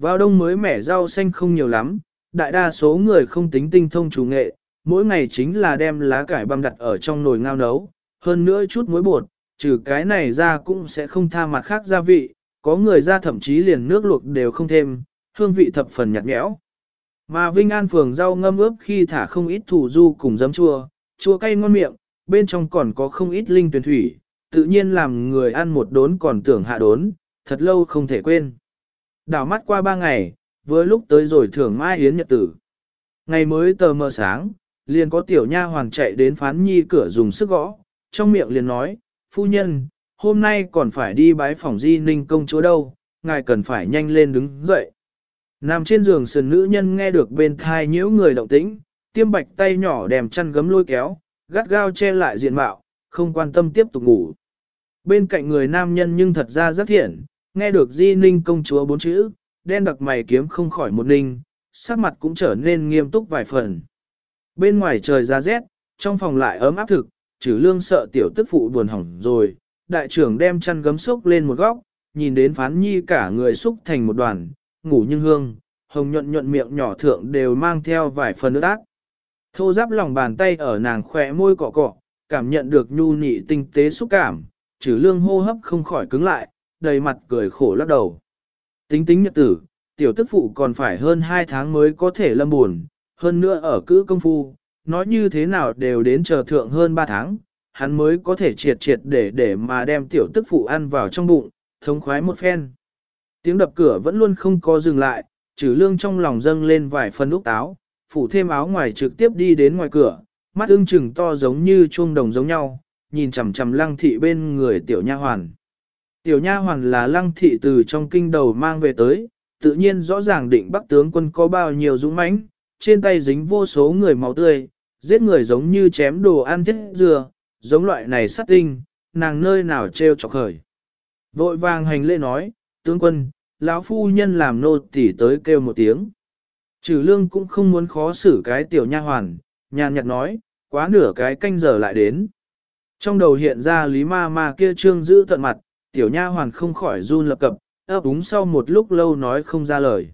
Vào đông mới mẻ rau xanh không nhiều lắm, đại đa số người không tính tinh thông chủ nghệ, mỗi ngày chính là đem lá cải băm đặt ở trong nồi ngao nấu, hơn nữa chút muối bột, trừ cái này ra cũng sẽ không tha mặt khác gia vị, có người ra thậm chí liền nước luộc đều không thêm, hương vị thập phần nhạt nhẽo. Mà Vinh An phường rau ngâm ướp khi thả không ít thủ du cùng giấm chua, chua cay ngon miệng, bên trong còn có không ít linh tuyển thủy, tự nhiên làm người ăn một đốn còn tưởng hạ đốn, thật lâu không thể quên. Đảo mắt qua ba ngày, với lúc tới rồi thưởng mai yến nhật tử. Ngày mới tờ mờ sáng, liền có tiểu nha hoàng chạy đến phán nhi cửa dùng sức gõ, trong miệng liền nói, phu nhân, hôm nay còn phải đi bái phòng di ninh công chúa đâu, ngài cần phải nhanh lên đứng dậy. Nằm trên giường sườn nữ nhân nghe được bên thai nhiễu người động tĩnh, tiêm bạch tay nhỏ đèm chăn gấm lôi kéo, gắt gao che lại diện mạo, không quan tâm tiếp tục ngủ. Bên cạnh người nam nhân nhưng thật ra rất thiện, nghe được di ninh công chúa bốn chữ, đen đặc mày kiếm không khỏi một ninh, sắc mặt cũng trở nên nghiêm túc vài phần. Bên ngoài trời ra rét, trong phòng lại ấm áp thực, trừ lương sợ tiểu tức phụ buồn hỏng rồi, đại trưởng đem chăn gấm xúc lên một góc, nhìn đến phán nhi cả người xúc thành một đoàn, ngủ nhưng hương, hồng nhuận nhuận miệng nhỏ thượng đều mang theo vài phần nước ác. Thô giáp lòng bàn tay ở nàng khỏe môi cọ cọ, cảm nhận được nhu nị tinh tế xúc cảm, trừ lương hô hấp không khỏi cứng lại, đầy mặt cười khổ lắc đầu. Tính tính nhật tử, tiểu tức phụ còn phải hơn 2 tháng mới có thể lâm buồn, hơn nữa ở cữ công phu, nói như thế nào đều đến chờ thượng hơn 3 tháng, hắn mới có thể triệt triệt để để mà đem tiểu tức phụ ăn vào trong bụng, thống khoái một phen. Tiếng đập cửa vẫn luôn không có dừng lại, trừ lương trong lòng dâng lên vài phần úc táo, phủ thêm áo ngoài trực tiếp đi đến ngoài cửa, mắt ưng chừng to giống như chuông đồng giống nhau, nhìn chằm chằm lăng thị bên người tiểu nha hoàn. Tiểu nha hoàn là lăng thị từ trong kinh đầu mang về tới, tự nhiên rõ ràng định bắc tướng quân có bao nhiêu dũng mãnh, trên tay dính vô số người máu tươi, giết người giống như chém đồ ăn thiết dừa, giống loại này sát tinh, nàng nơi nào treo chọc khởi. Vội vàng hành lễ nói, tướng quân, lão phu nhân làm nô tỉ tới kêu một tiếng. Trừ lương cũng không muốn khó xử cái tiểu nha hoàn, nhàn nhạt nói, quá nửa cái canh giờ lại đến. Trong đầu hiện ra lý ma ma kia trương giữ tận mặt, tiểu nha hoàn không khỏi run lập cập, ấp úng sau một lúc lâu nói không ra lời.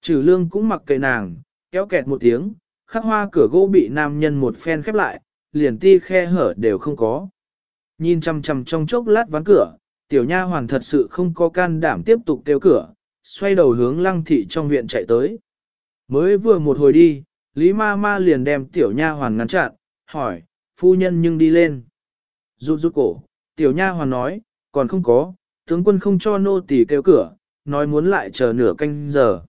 Trừ lương cũng mặc kệ nàng, kéo kẹt một tiếng, khắc hoa cửa gỗ bị nam nhân một phen khép lại, liền ti khe hở đều không có. Nhìn chằm chằm trong chốc lát ván cửa, tiểu nha hoàn thật sự không có can đảm tiếp tục kêu cửa, xoay đầu hướng lăng thị trong viện chạy tới. Mới vừa một hồi đi, Lý ma ma liền đem tiểu nha hoàn ngăn chặn, hỏi, phu nhân nhưng đi lên. Rụt rụt cổ, tiểu nha hoàn nói, còn không có, tướng quân không cho nô tỳ kêu cửa, nói muốn lại chờ nửa canh giờ.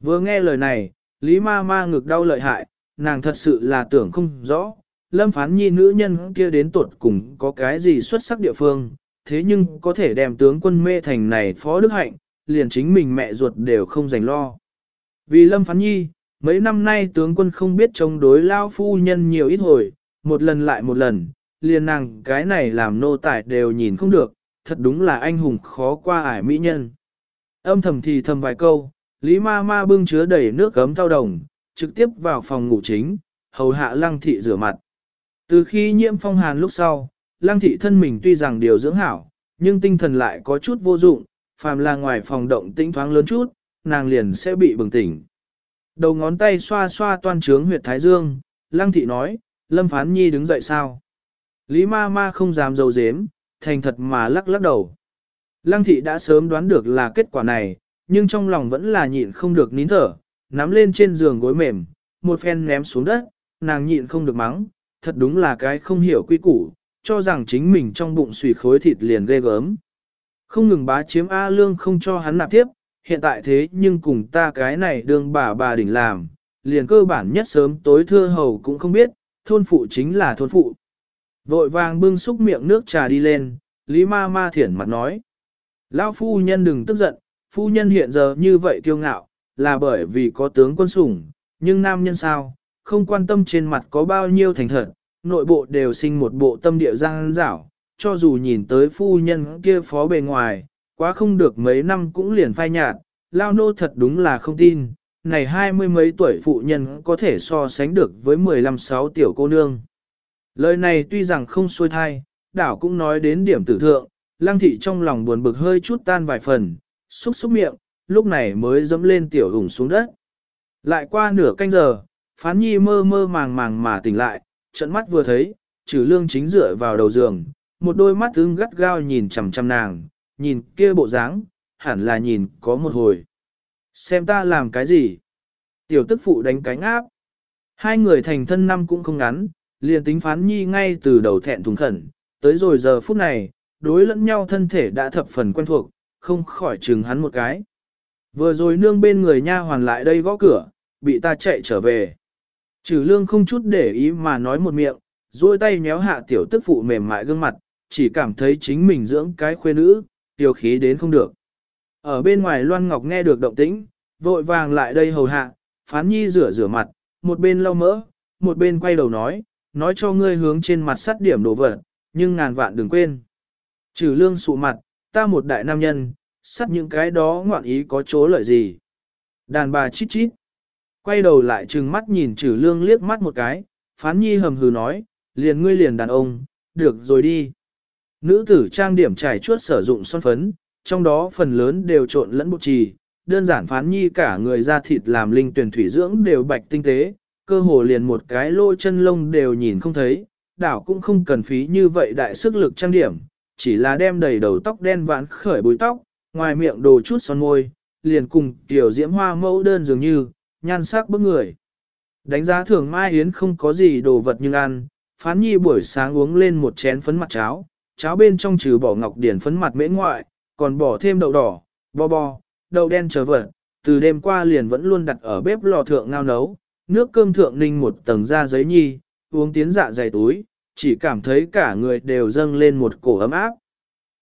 Vừa nghe lời này, Lý ma ma ngực đau lợi hại, nàng thật sự là tưởng không rõ, lâm phán nhi nữ nhân kia đến tuột cùng có cái gì xuất sắc địa phương, thế nhưng có thể đem tướng quân mê thành này phó đức hạnh, liền chính mình mẹ ruột đều không dành lo. Vì lâm phán nhi, mấy năm nay tướng quân không biết chống đối lao phu nhân nhiều ít hồi, một lần lại một lần, liền nàng cái này làm nô tài đều nhìn không được, thật đúng là anh hùng khó qua ải mỹ nhân. Âm thầm thì thầm vài câu, Lý ma ma bưng chứa đầy nước gấm thao đồng, trực tiếp vào phòng ngủ chính, hầu hạ lăng thị rửa mặt. Từ khi nhiễm phong hàn lúc sau, lăng thị thân mình tuy rằng điều dưỡng hảo, nhưng tinh thần lại có chút vô dụng, phàm là ngoài phòng động tĩnh thoáng lớn chút, nàng liền sẽ bị bừng tỉnh. Đầu ngón tay xoa xoa toan trướng huyệt thái dương, lăng thị nói, lâm phán nhi đứng dậy sao? Lý ma ma không dám dầu dếm, thành thật mà lắc lắc đầu. Lăng thị đã sớm đoán được là kết quả này, nhưng trong lòng vẫn là nhịn không được nín thở, nắm lên trên giường gối mềm, một phen ném xuống đất, nàng nhịn không được mắng, thật đúng là cái không hiểu quy củ, cho rằng chính mình trong bụng xùy khối thịt liền ghê gớm. Không ngừng bá chiếm A lương không cho hắn nạp tiếp, hiện tại thế nhưng cùng ta cái này đương bà bà đỉnh làm, liền cơ bản nhất sớm tối thưa hầu cũng không biết, thôn phụ chính là thôn phụ. Vội vàng bưng xúc miệng nước trà đi lên, Lý ma ma thiển mặt nói. Lão phu nhân đừng tức giận, phu nhân hiện giờ như vậy kiêu ngạo, là bởi vì có tướng quân sủng, nhưng nam nhân sao, không quan tâm trên mặt có bao nhiêu thành thật, nội bộ đều sinh một bộ tâm địa giang dảo, cho dù nhìn tới phu nhân kia phó bề ngoài, quá không được mấy năm cũng liền phai nhạt, lao nô thật đúng là không tin, này hai mươi mấy tuổi phụ nhân có thể so sánh được với mười lăm sáu tiểu cô nương. Lời này tuy rằng không xuôi thai, đảo cũng nói đến điểm tử thượng, lăng thị trong lòng buồn bực hơi chút tan vài phần, xúc xúc miệng, lúc này mới dẫm lên tiểu hùng xuống đất. Lại qua nửa canh giờ, phán nhi mơ mơ màng màng mà tỉnh lại, trận mắt vừa thấy, trừ lương chính dựa vào đầu giường, một đôi mắt ưng gắt gao nhìn chằm chằm nàng, nhìn kia bộ dáng, hẳn là nhìn có một hồi. Xem ta làm cái gì? Tiểu tức phụ đánh cánh áp. Hai người thành thân năm cũng không ngắn, liền tính phán nhi ngay từ đầu thẹn thùng khẩn, tới rồi giờ phút này, đối lẫn nhau thân thể đã thập phần quen thuộc, không khỏi chừng hắn một cái. Vừa rồi nương bên người nha hoàn lại đây gõ cửa, bị ta chạy trở về. Trừ lương không chút để ý mà nói một miệng, duỗi tay nhéo hạ tiểu tức phụ mềm mại gương mặt, chỉ cảm thấy chính mình dưỡng cái khuê nữ, tiêu khí đến không được. Ở bên ngoài Loan Ngọc nghe được động tĩnh, vội vàng lại đây hầu hạ, phán nhi rửa rửa mặt, một bên lau mỡ, một bên quay đầu nói, nói cho ngươi hướng trên mặt sắt điểm đổ vật, nhưng ngàn vạn đừng quên. Trừ lương sụ mặt, ta một đại nam nhân, sắt những cái đó ngoạn ý có chỗ lợi gì. Đàn bà chít chít. Quay đầu lại trừng mắt nhìn trừ lương liếc mắt một cái, phán nhi hầm hừ nói, liền ngươi liền đàn ông, được rồi đi. Nữ tử trang điểm trải chuốt sử dụng son phấn, trong đó phần lớn đều trộn lẫn bột trì, đơn giản phán nhi cả người da thịt làm linh tuyển thủy dưỡng đều bạch tinh tế, cơ hồ liền một cái lô chân lông đều nhìn không thấy, đảo cũng không cần phí như vậy đại sức lực trang điểm, chỉ là đem đầy đầu tóc đen vãn khởi búi tóc, ngoài miệng đồ chút son môi, liền cùng tiểu diễm hoa mẫu đơn dường như, nhan sắc bức người. Đánh giá thường Mai Yến không có gì đồ vật nhưng ăn, phán nhi buổi sáng uống lên một chén phấn mặt cháo, cháo bên trong trừ bỏ ngọc điển phấn mặt mễ ngoại, còn bỏ thêm đậu đỏ, bo bo, đậu đen chờ vật, từ đêm qua liền vẫn luôn đặt ở bếp lò thượng ngao nấu, nước cơm thượng ninh một tầng da giấy nhi, uống tiến dạ dày túi, chỉ cảm thấy cả người đều dâng lên một cổ ấm áp.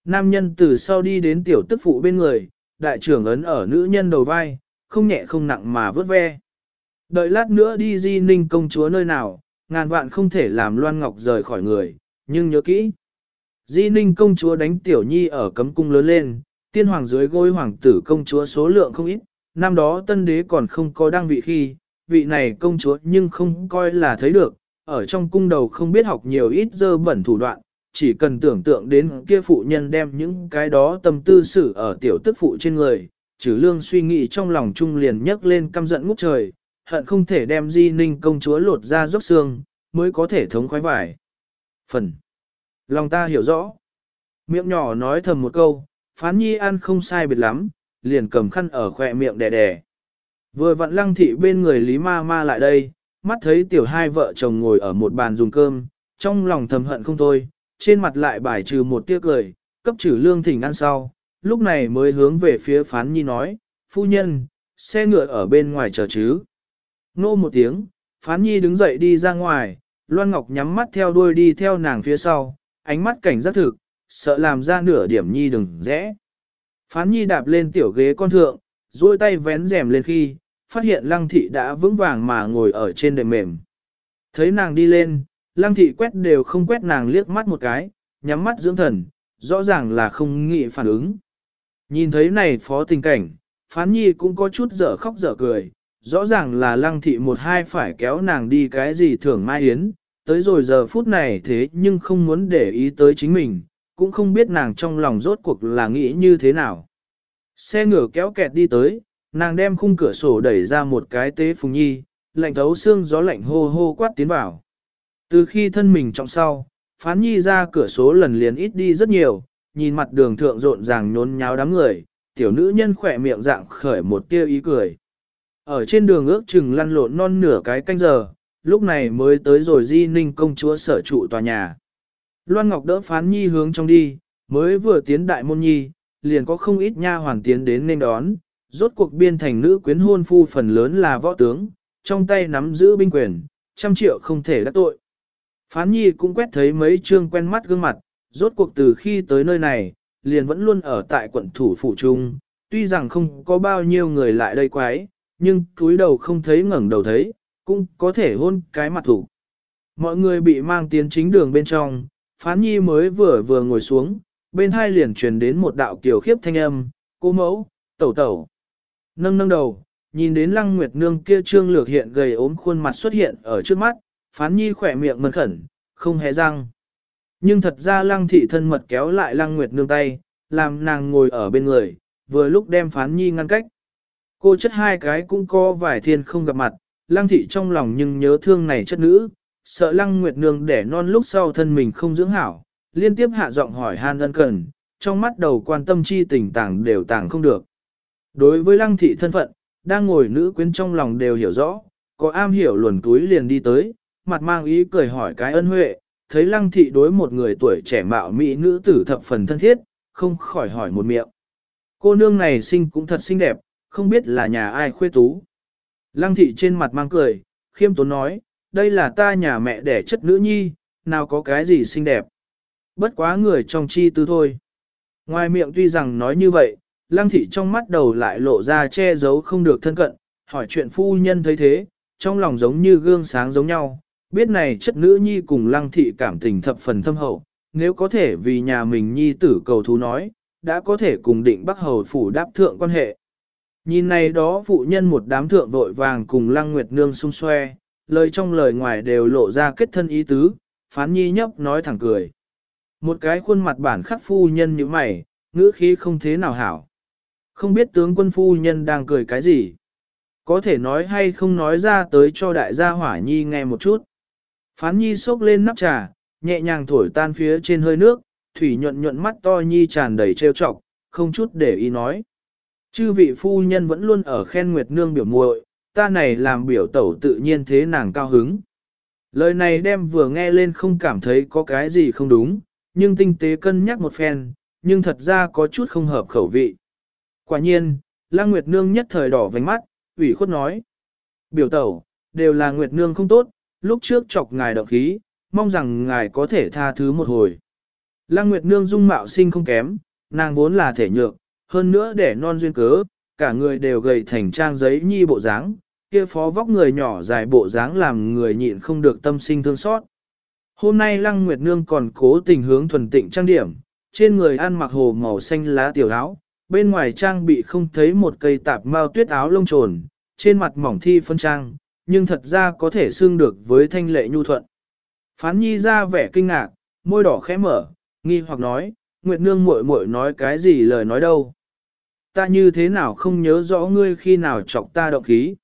Nam nhân từ sau đi đến tiểu tức phụ bên người, đại trưởng ấn ở nữ nhân đầu vai, không nhẹ không nặng mà vớt ve. Đợi lát nữa đi di ninh công chúa nơi nào, ngàn vạn không thể làm Loan Ngọc rời khỏi người, nhưng nhớ kỹ. Di ninh công chúa đánh tiểu nhi ở cấm cung lớn lên, tiên hoàng dưới gối hoàng tử công chúa số lượng không ít, năm đó tân đế còn không có đăng vị khi, vị này công chúa nhưng không coi là thấy được, ở trong cung đầu không biết học nhiều ít dơ bẩn thủ đoạn, chỉ cần tưởng tượng đến kia phụ nhân đem những cái đó tâm tư xử ở tiểu tức phụ trên người, trừ lương suy nghĩ trong lòng trung liền nhấc lên căm giận ngút trời, hận không thể đem di ninh công chúa lột ra dốc xương, mới có thể thống khoái vải. Phần. Lòng ta hiểu rõ. Miệng nhỏ nói thầm một câu, phán nhi ăn không sai biệt lắm, liền cầm khăn ở khỏe miệng đè đè. Vừa vặn lăng thị bên người Lý Ma Ma lại đây, mắt thấy tiểu hai vợ chồng ngồi ở một bàn dùng cơm, trong lòng thầm hận không thôi, trên mặt lại bài trừ một tia cười, cấp trừ lương thỉnh ăn sau, lúc này mới hướng về phía phán nhi nói, phu nhân, xe ngựa ở bên ngoài chờ chứ. Nô một tiếng, phán nhi đứng dậy đi ra ngoài, Loan Ngọc nhắm mắt theo đuôi đi theo nàng phía sau, ánh mắt cảnh giác thực, sợ làm ra nửa điểm nhi đừng rẽ. Phán nhi đạp lên tiểu ghế con thượng, duỗi tay vén rèm lên khi, phát hiện lăng thị đã vững vàng mà ngồi ở trên đệm mềm. Thấy nàng đi lên, lăng thị quét đều không quét nàng liếc mắt một cái, nhắm mắt dưỡng thần, rõ ràng là không nghĩ phản ứng. Nhìn thấy này phó tình cảnh, phán nhi cũng có chút dở khóc dở cười, rõ ràng là lăng thị một hai phải kéo nàng đi cái gì thưởng mai yến, tới rồi giờ phút này thế nhưng không muốn để ý tới chính mình, cũng không biết nàng trong lòng rốt cuộc là nghĩ như thế nào. Xe ngựa kéo kẹt đi tới, nàng đem khung cửa sổ đẩy ra một cái tế phùng nhi, lạnh thấu xương gió lạnh hô hô quát tiến vào. Từ khi thân mình trọng sau, phán nhi ra cửa số lần liền ít đi rất nhiều, nhìn mặt đường thượng rộn ràng nhốn nháo đám người, tiểu nữ nhân khỏe miệng dạng khởi một tia ý cười. Ở trên đường ước chừng lăn lộn non nửa cái canh giờ, lúc này mới tới rồi di ninh công chúa sở trụ tòa nhà. Loan Ngọc đỡ phán nhi hướng trong đi, mới vừa tiến đại môn nhi, liền có không ít nha hoàng tiến đến nên đón, rốt cuộc biên thành nữ quyến hôn phu phần lớn là võ tướng, trong tay nắm giữ binh quyền, trăm triệu không thể đắc tội. Phán nhi cũng quét thấy mấy trương quen mắt gương mặt, rốt cuộc từ khi tới nơi này, liền vẫn luôn ở tại quận thủ phủ trung, tuy rằng không có bao nhiêu người lại đây quái, nhưng túi đầu không thấy ngẩng đầu thấy, cũng có thể hôn cái mặt thủ. Mọi người bị mang tiến chính đường bên trong, phán nhi mới vừa vừa ngồi xuống, bên hai liền truyền đến một đạo kiểu khiếp thanh âm, cô mẫu, tẩu tẩu. Nâng nâng đầu, nhìn đến lăng nguyệt nương kia trương lược hiện gầy ốm khuôn mặt xuất hiện ở trước mắt, phán nhi khỏe miệng mần khẩn, không hề răng. Nhưng thật ra lăng thị thân mật kéo lại lăng nguyệt nương tay, làm nàng ngồi ở bên người, vừa lúc đem phán nhi ngăn cách. Cô chất hai cái cũng có vài thiên không gặp mặt, lăng thị trong lòng nhưng nhớ thương này chất nữ, sợ lăng nguyệt nương để non lúc sau thân mình không dưỡng hảo, liên tiếp hạ giọng hỏi han ân cần, trong mắt đầu quan tâm chi tình tàng đều tàng không được. Đối với lăng thị thân phận, đang ngồi nữ quyến trong lòng đều hiểu rõ, có am hiểu luồn túi liền đi tới, mặt mang ý cười hỏi cái ân huệ, thấy lăng thị đối một người tuổi trẻ mạo mỹ nữ tử thập phần thân thiết, không khỏi hỏi một miệng. Cô nương này sinh cũng thật xinh đẹp, không biết là nhà ai khuê tú. Lăng thị trên mặt mang cười, khiêm tốn nói, đây là ta nhà mẹ đẻ chất nữ nhi, nào có cái gì xinh đẹp. Bất quá người trong chi tư thôi. Ngoài miệng tuy rằng nói như vậy, lăng thị trong mắt đầu lại lộ ra che giấu không được thân cận, hỏi chuyện phu nhân thấy thế, trong lòng giống như gương sáng giống nhau, biết này chất nữ nhi cùng lăng thị cảm tình thập phần thâm hậu, nếu có thể vì nhà mình nhi tử cầu thú nói, đã có thể cùng định bắc hầu phủ đáp thượng quan hệ. Nhìn này đó phụ nhân một đám thượng vội vàng cùng lăng nguyệt nương xung xoe, lời trong lời ngoài đều lộ ra kết thân ý tứ, phán nhi nhấp nói thẳng cười. Một cái khuôn mặt bản khắc phu nhân như mày, ngữ khí không thế nào hảo. Không biết tướng quân phu nhân đang cười cái gì. Có thể nói hay không nói ra tới cho đại gia hỏa nhi nghe một chút. Phán nhi xốc lên nắp trà, nhẹ nhàng thổi tan phía trên hơi nước, thủy nhuận nhuận mắt to nhi tràn đầy trêu chọc, không chút để ý nói. Chư vị phu nhân vẫn luôn ở khen Nguyệt Nương biểu muội, ta này làm biểu tẩu tự nhiên thế nàng cao hứng. Lời này đem vừa nghe lên không cảm thấy có cái gì không đúng, nhưng tinh tế cân nhắc một phen, nhưng thật ra có chút không hợp khẩu vị. Quả nhiên, Lăng Nguyệt Nương nhất thời đỏ vành mắt, ủy khuất nói. Biểu tẩu, đều là Nguyệt Nương không tốt, lúc trước chọc ngài động khí, mong rằng ngài có thể tha thứ một hồi. Lăng Nguyệt Nương dung mạo sinh không kém, nàng vốn là thể nhược, hơn nữa để non duyên cớ, cả người đều gầy thành trang giấy nhi bộ dáng, kia phó vóc người nhỏ dài bộ dáng làm người nhịn không được tâm sinh thương xót. Hôm nay Lăng Nguyệt Nương còn cố tình hướng thuần tịnh trang điểm, trên người ăn mặc hồ màu xanh lá tiểu áo, bên ngoài trang bị không thấy một cây tạp mao tuyết áo lông trồn, trên mặt mỏng thi phân trang, nhưng thật ra có thể xương được với thanh lệ nhu thuận. Phán nhi ra vẻ kinh ngạc, môi đỏ khẽ mở, nghi hoặc nói, Nguyệt Nương muội muội nói cái gì lời nói đâu. Ta như thế nào không nhớ rõ ngươi khi nào chọc ta động khí.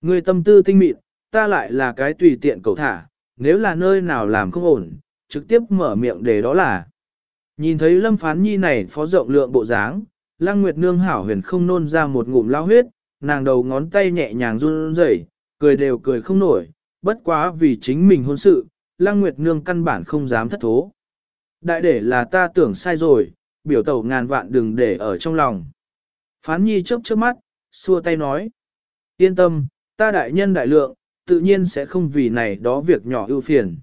Ngươi tâm tư tinh mịn, ta lại là cái tùy tiện cầu thả, nếu là nơi nào làm không ổn, trực tiếp mở miệng để đó là. Nhìn thấy lâm phán nhi này phó rộng lượng bộ dáng, lăng nguyệt nương hảo huyền không nôn ra một ngụm lao huyết, nàng đầu ngón tay nhẹ nhàng run rẩy, cười đều cười không nổi, bất quá vì chính mình hôn sự, Lăng Nguyệt Nương căn bản không dám thất thố. Đại để là ta tưởng sai rồi, biểu tẩu ngàn vạn đừng để ở trong lòng. Phán nhi chớp chớp mắt, xua tay nói. Yên tâm, ta đại nhân đại lượng, tự nhiên sẽ không vì này đó việc nhỏ ưu phiền.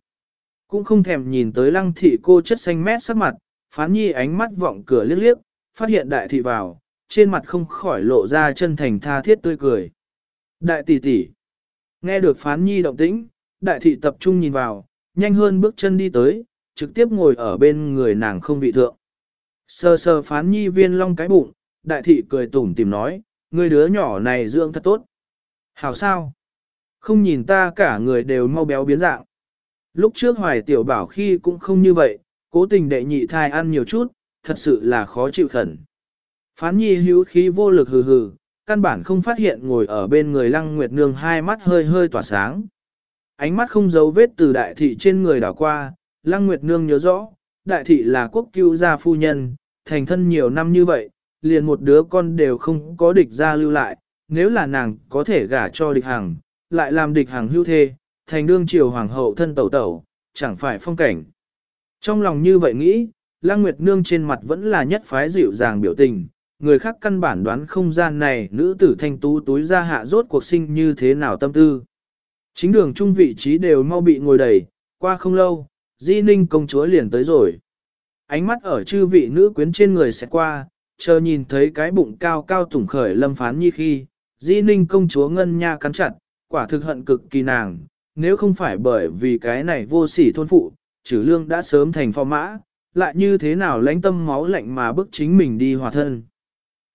Cũng không thèm nhìn tới lăng thị cô chất xanh mét sắc mặt, phán nhi ánh mắt vọng cửa liếc liếc, phát hiện đại thị vào, trên mặt không khỏi lộ ra chân thành tha thiết tươi cười. Đại tỷ tỷ, nghe được phán nhi động tĩnh, đại thị tập trung nhìn vào, nhanh hơn bước chân đi tới, trực tiếp ngồi ở bên người nàng không vị thượng. Sơ sơ phán nhi viên long cái bụng, đại thị cười tủm tìm nói, người đứa nhỏ này dưỡng thật tốt. Hảo sao? Không nhìn ta cả người đều mau béo biến dạng. Lúc trước hoài tiểu bảo khi cũng không như vậy, cố tình đệ nhị thai ăn nhiều chút, thật sự là khó chịu khẩn. Phán nhi hữu khí vô lực hừ hừ, căn bản không phát hiện ngồi ở bên người lăng nguyệt nương hai mắt hơi hơi tỏa sáng. Ánh mắt không giấu vết từ đại thị trên người đảo qua, lăng nguyệt nương nhớ rõ, đại thị là quốc cứu gia phu nhân, thành thân nhiều năm như vậy, liền một đứa con đều không có địch ra lưu lại, nếu là nàng có thể gả cho địch hàng, lại làm địch hàng hưu thê, thành đương triều hoàng hậu thân tẩu tẩu, chẳng phải phong cảnh. Trong lòng như vậy nghĩ, Lăng Nguyệt Nương trên mặt vẫn là nhất phái dịu dàng biểu tình, người khác căn bản đoán không gian này nữ tử thanh tú túi ra hạ rốt cuộc sinh như thế nào tâm tư. Chính đường trung vị trí đều mau bị ngồi đầy, qua không lâu, Di Ninh công chúa liền tới rồi. Ánh mắt ở chư vị nữ quyến trên người sẽ qua, chờ nhìn thấy cái bụng cao cao tủng khởi lâm phán nhi khi, Di Ninh công chúa ngân nha cắn chặt, quả thực hận cực kỳ nàng, nếu không phải bởi vì cái này vô sỉ thôn phụ, trừ lương đã sớm thành phò mã, lại như thế nào lãnh tâm máu lạnh mà bức chính mình đi hòa thân.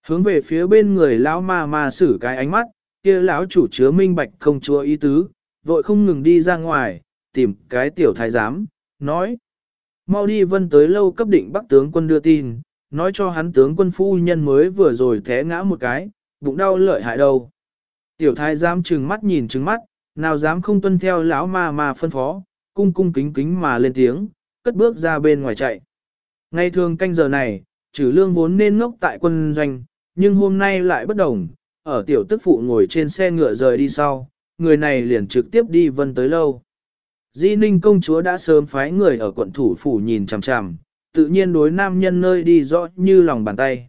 Hướng về phía bên người lão ma ma xử cái ánh mắt, kia lão chủ chứa minh bạch công chúa ý tứ, vội không ngừng đi ra ngoài, tìm cái tiểu thái giám, nói. Mau đi vân tới lâu cấp định bắc tướng quân đưa tin, nói cho hắn tướng quân phu nhân mới vừa rồi té ngã một cái, bụng đau lợi hại đâu. Tiểu thái giám trừng mắt nhìn trừng mắt, nào dám không tuân theo lão ma mà phân phó, cung cung kính kính mà lên tiếng, cất bước ra bên ngoài chạy. Ngày thường canh giờ này, trừ lương vốn nên ngốc tại quân doanh, nhưng hôm nay lại bất đồng, ở tiểu tức phụ ngồi trên xe ngựa rời đi sau, người này liền trực tiếp đi vân tới lâu. Di Ninh công chúa đã sớm phái người ở quận thủ phủ nhìn chằm chằm, tự nhiên đối nam nhân nơi đi rõ như lòng bàn tay.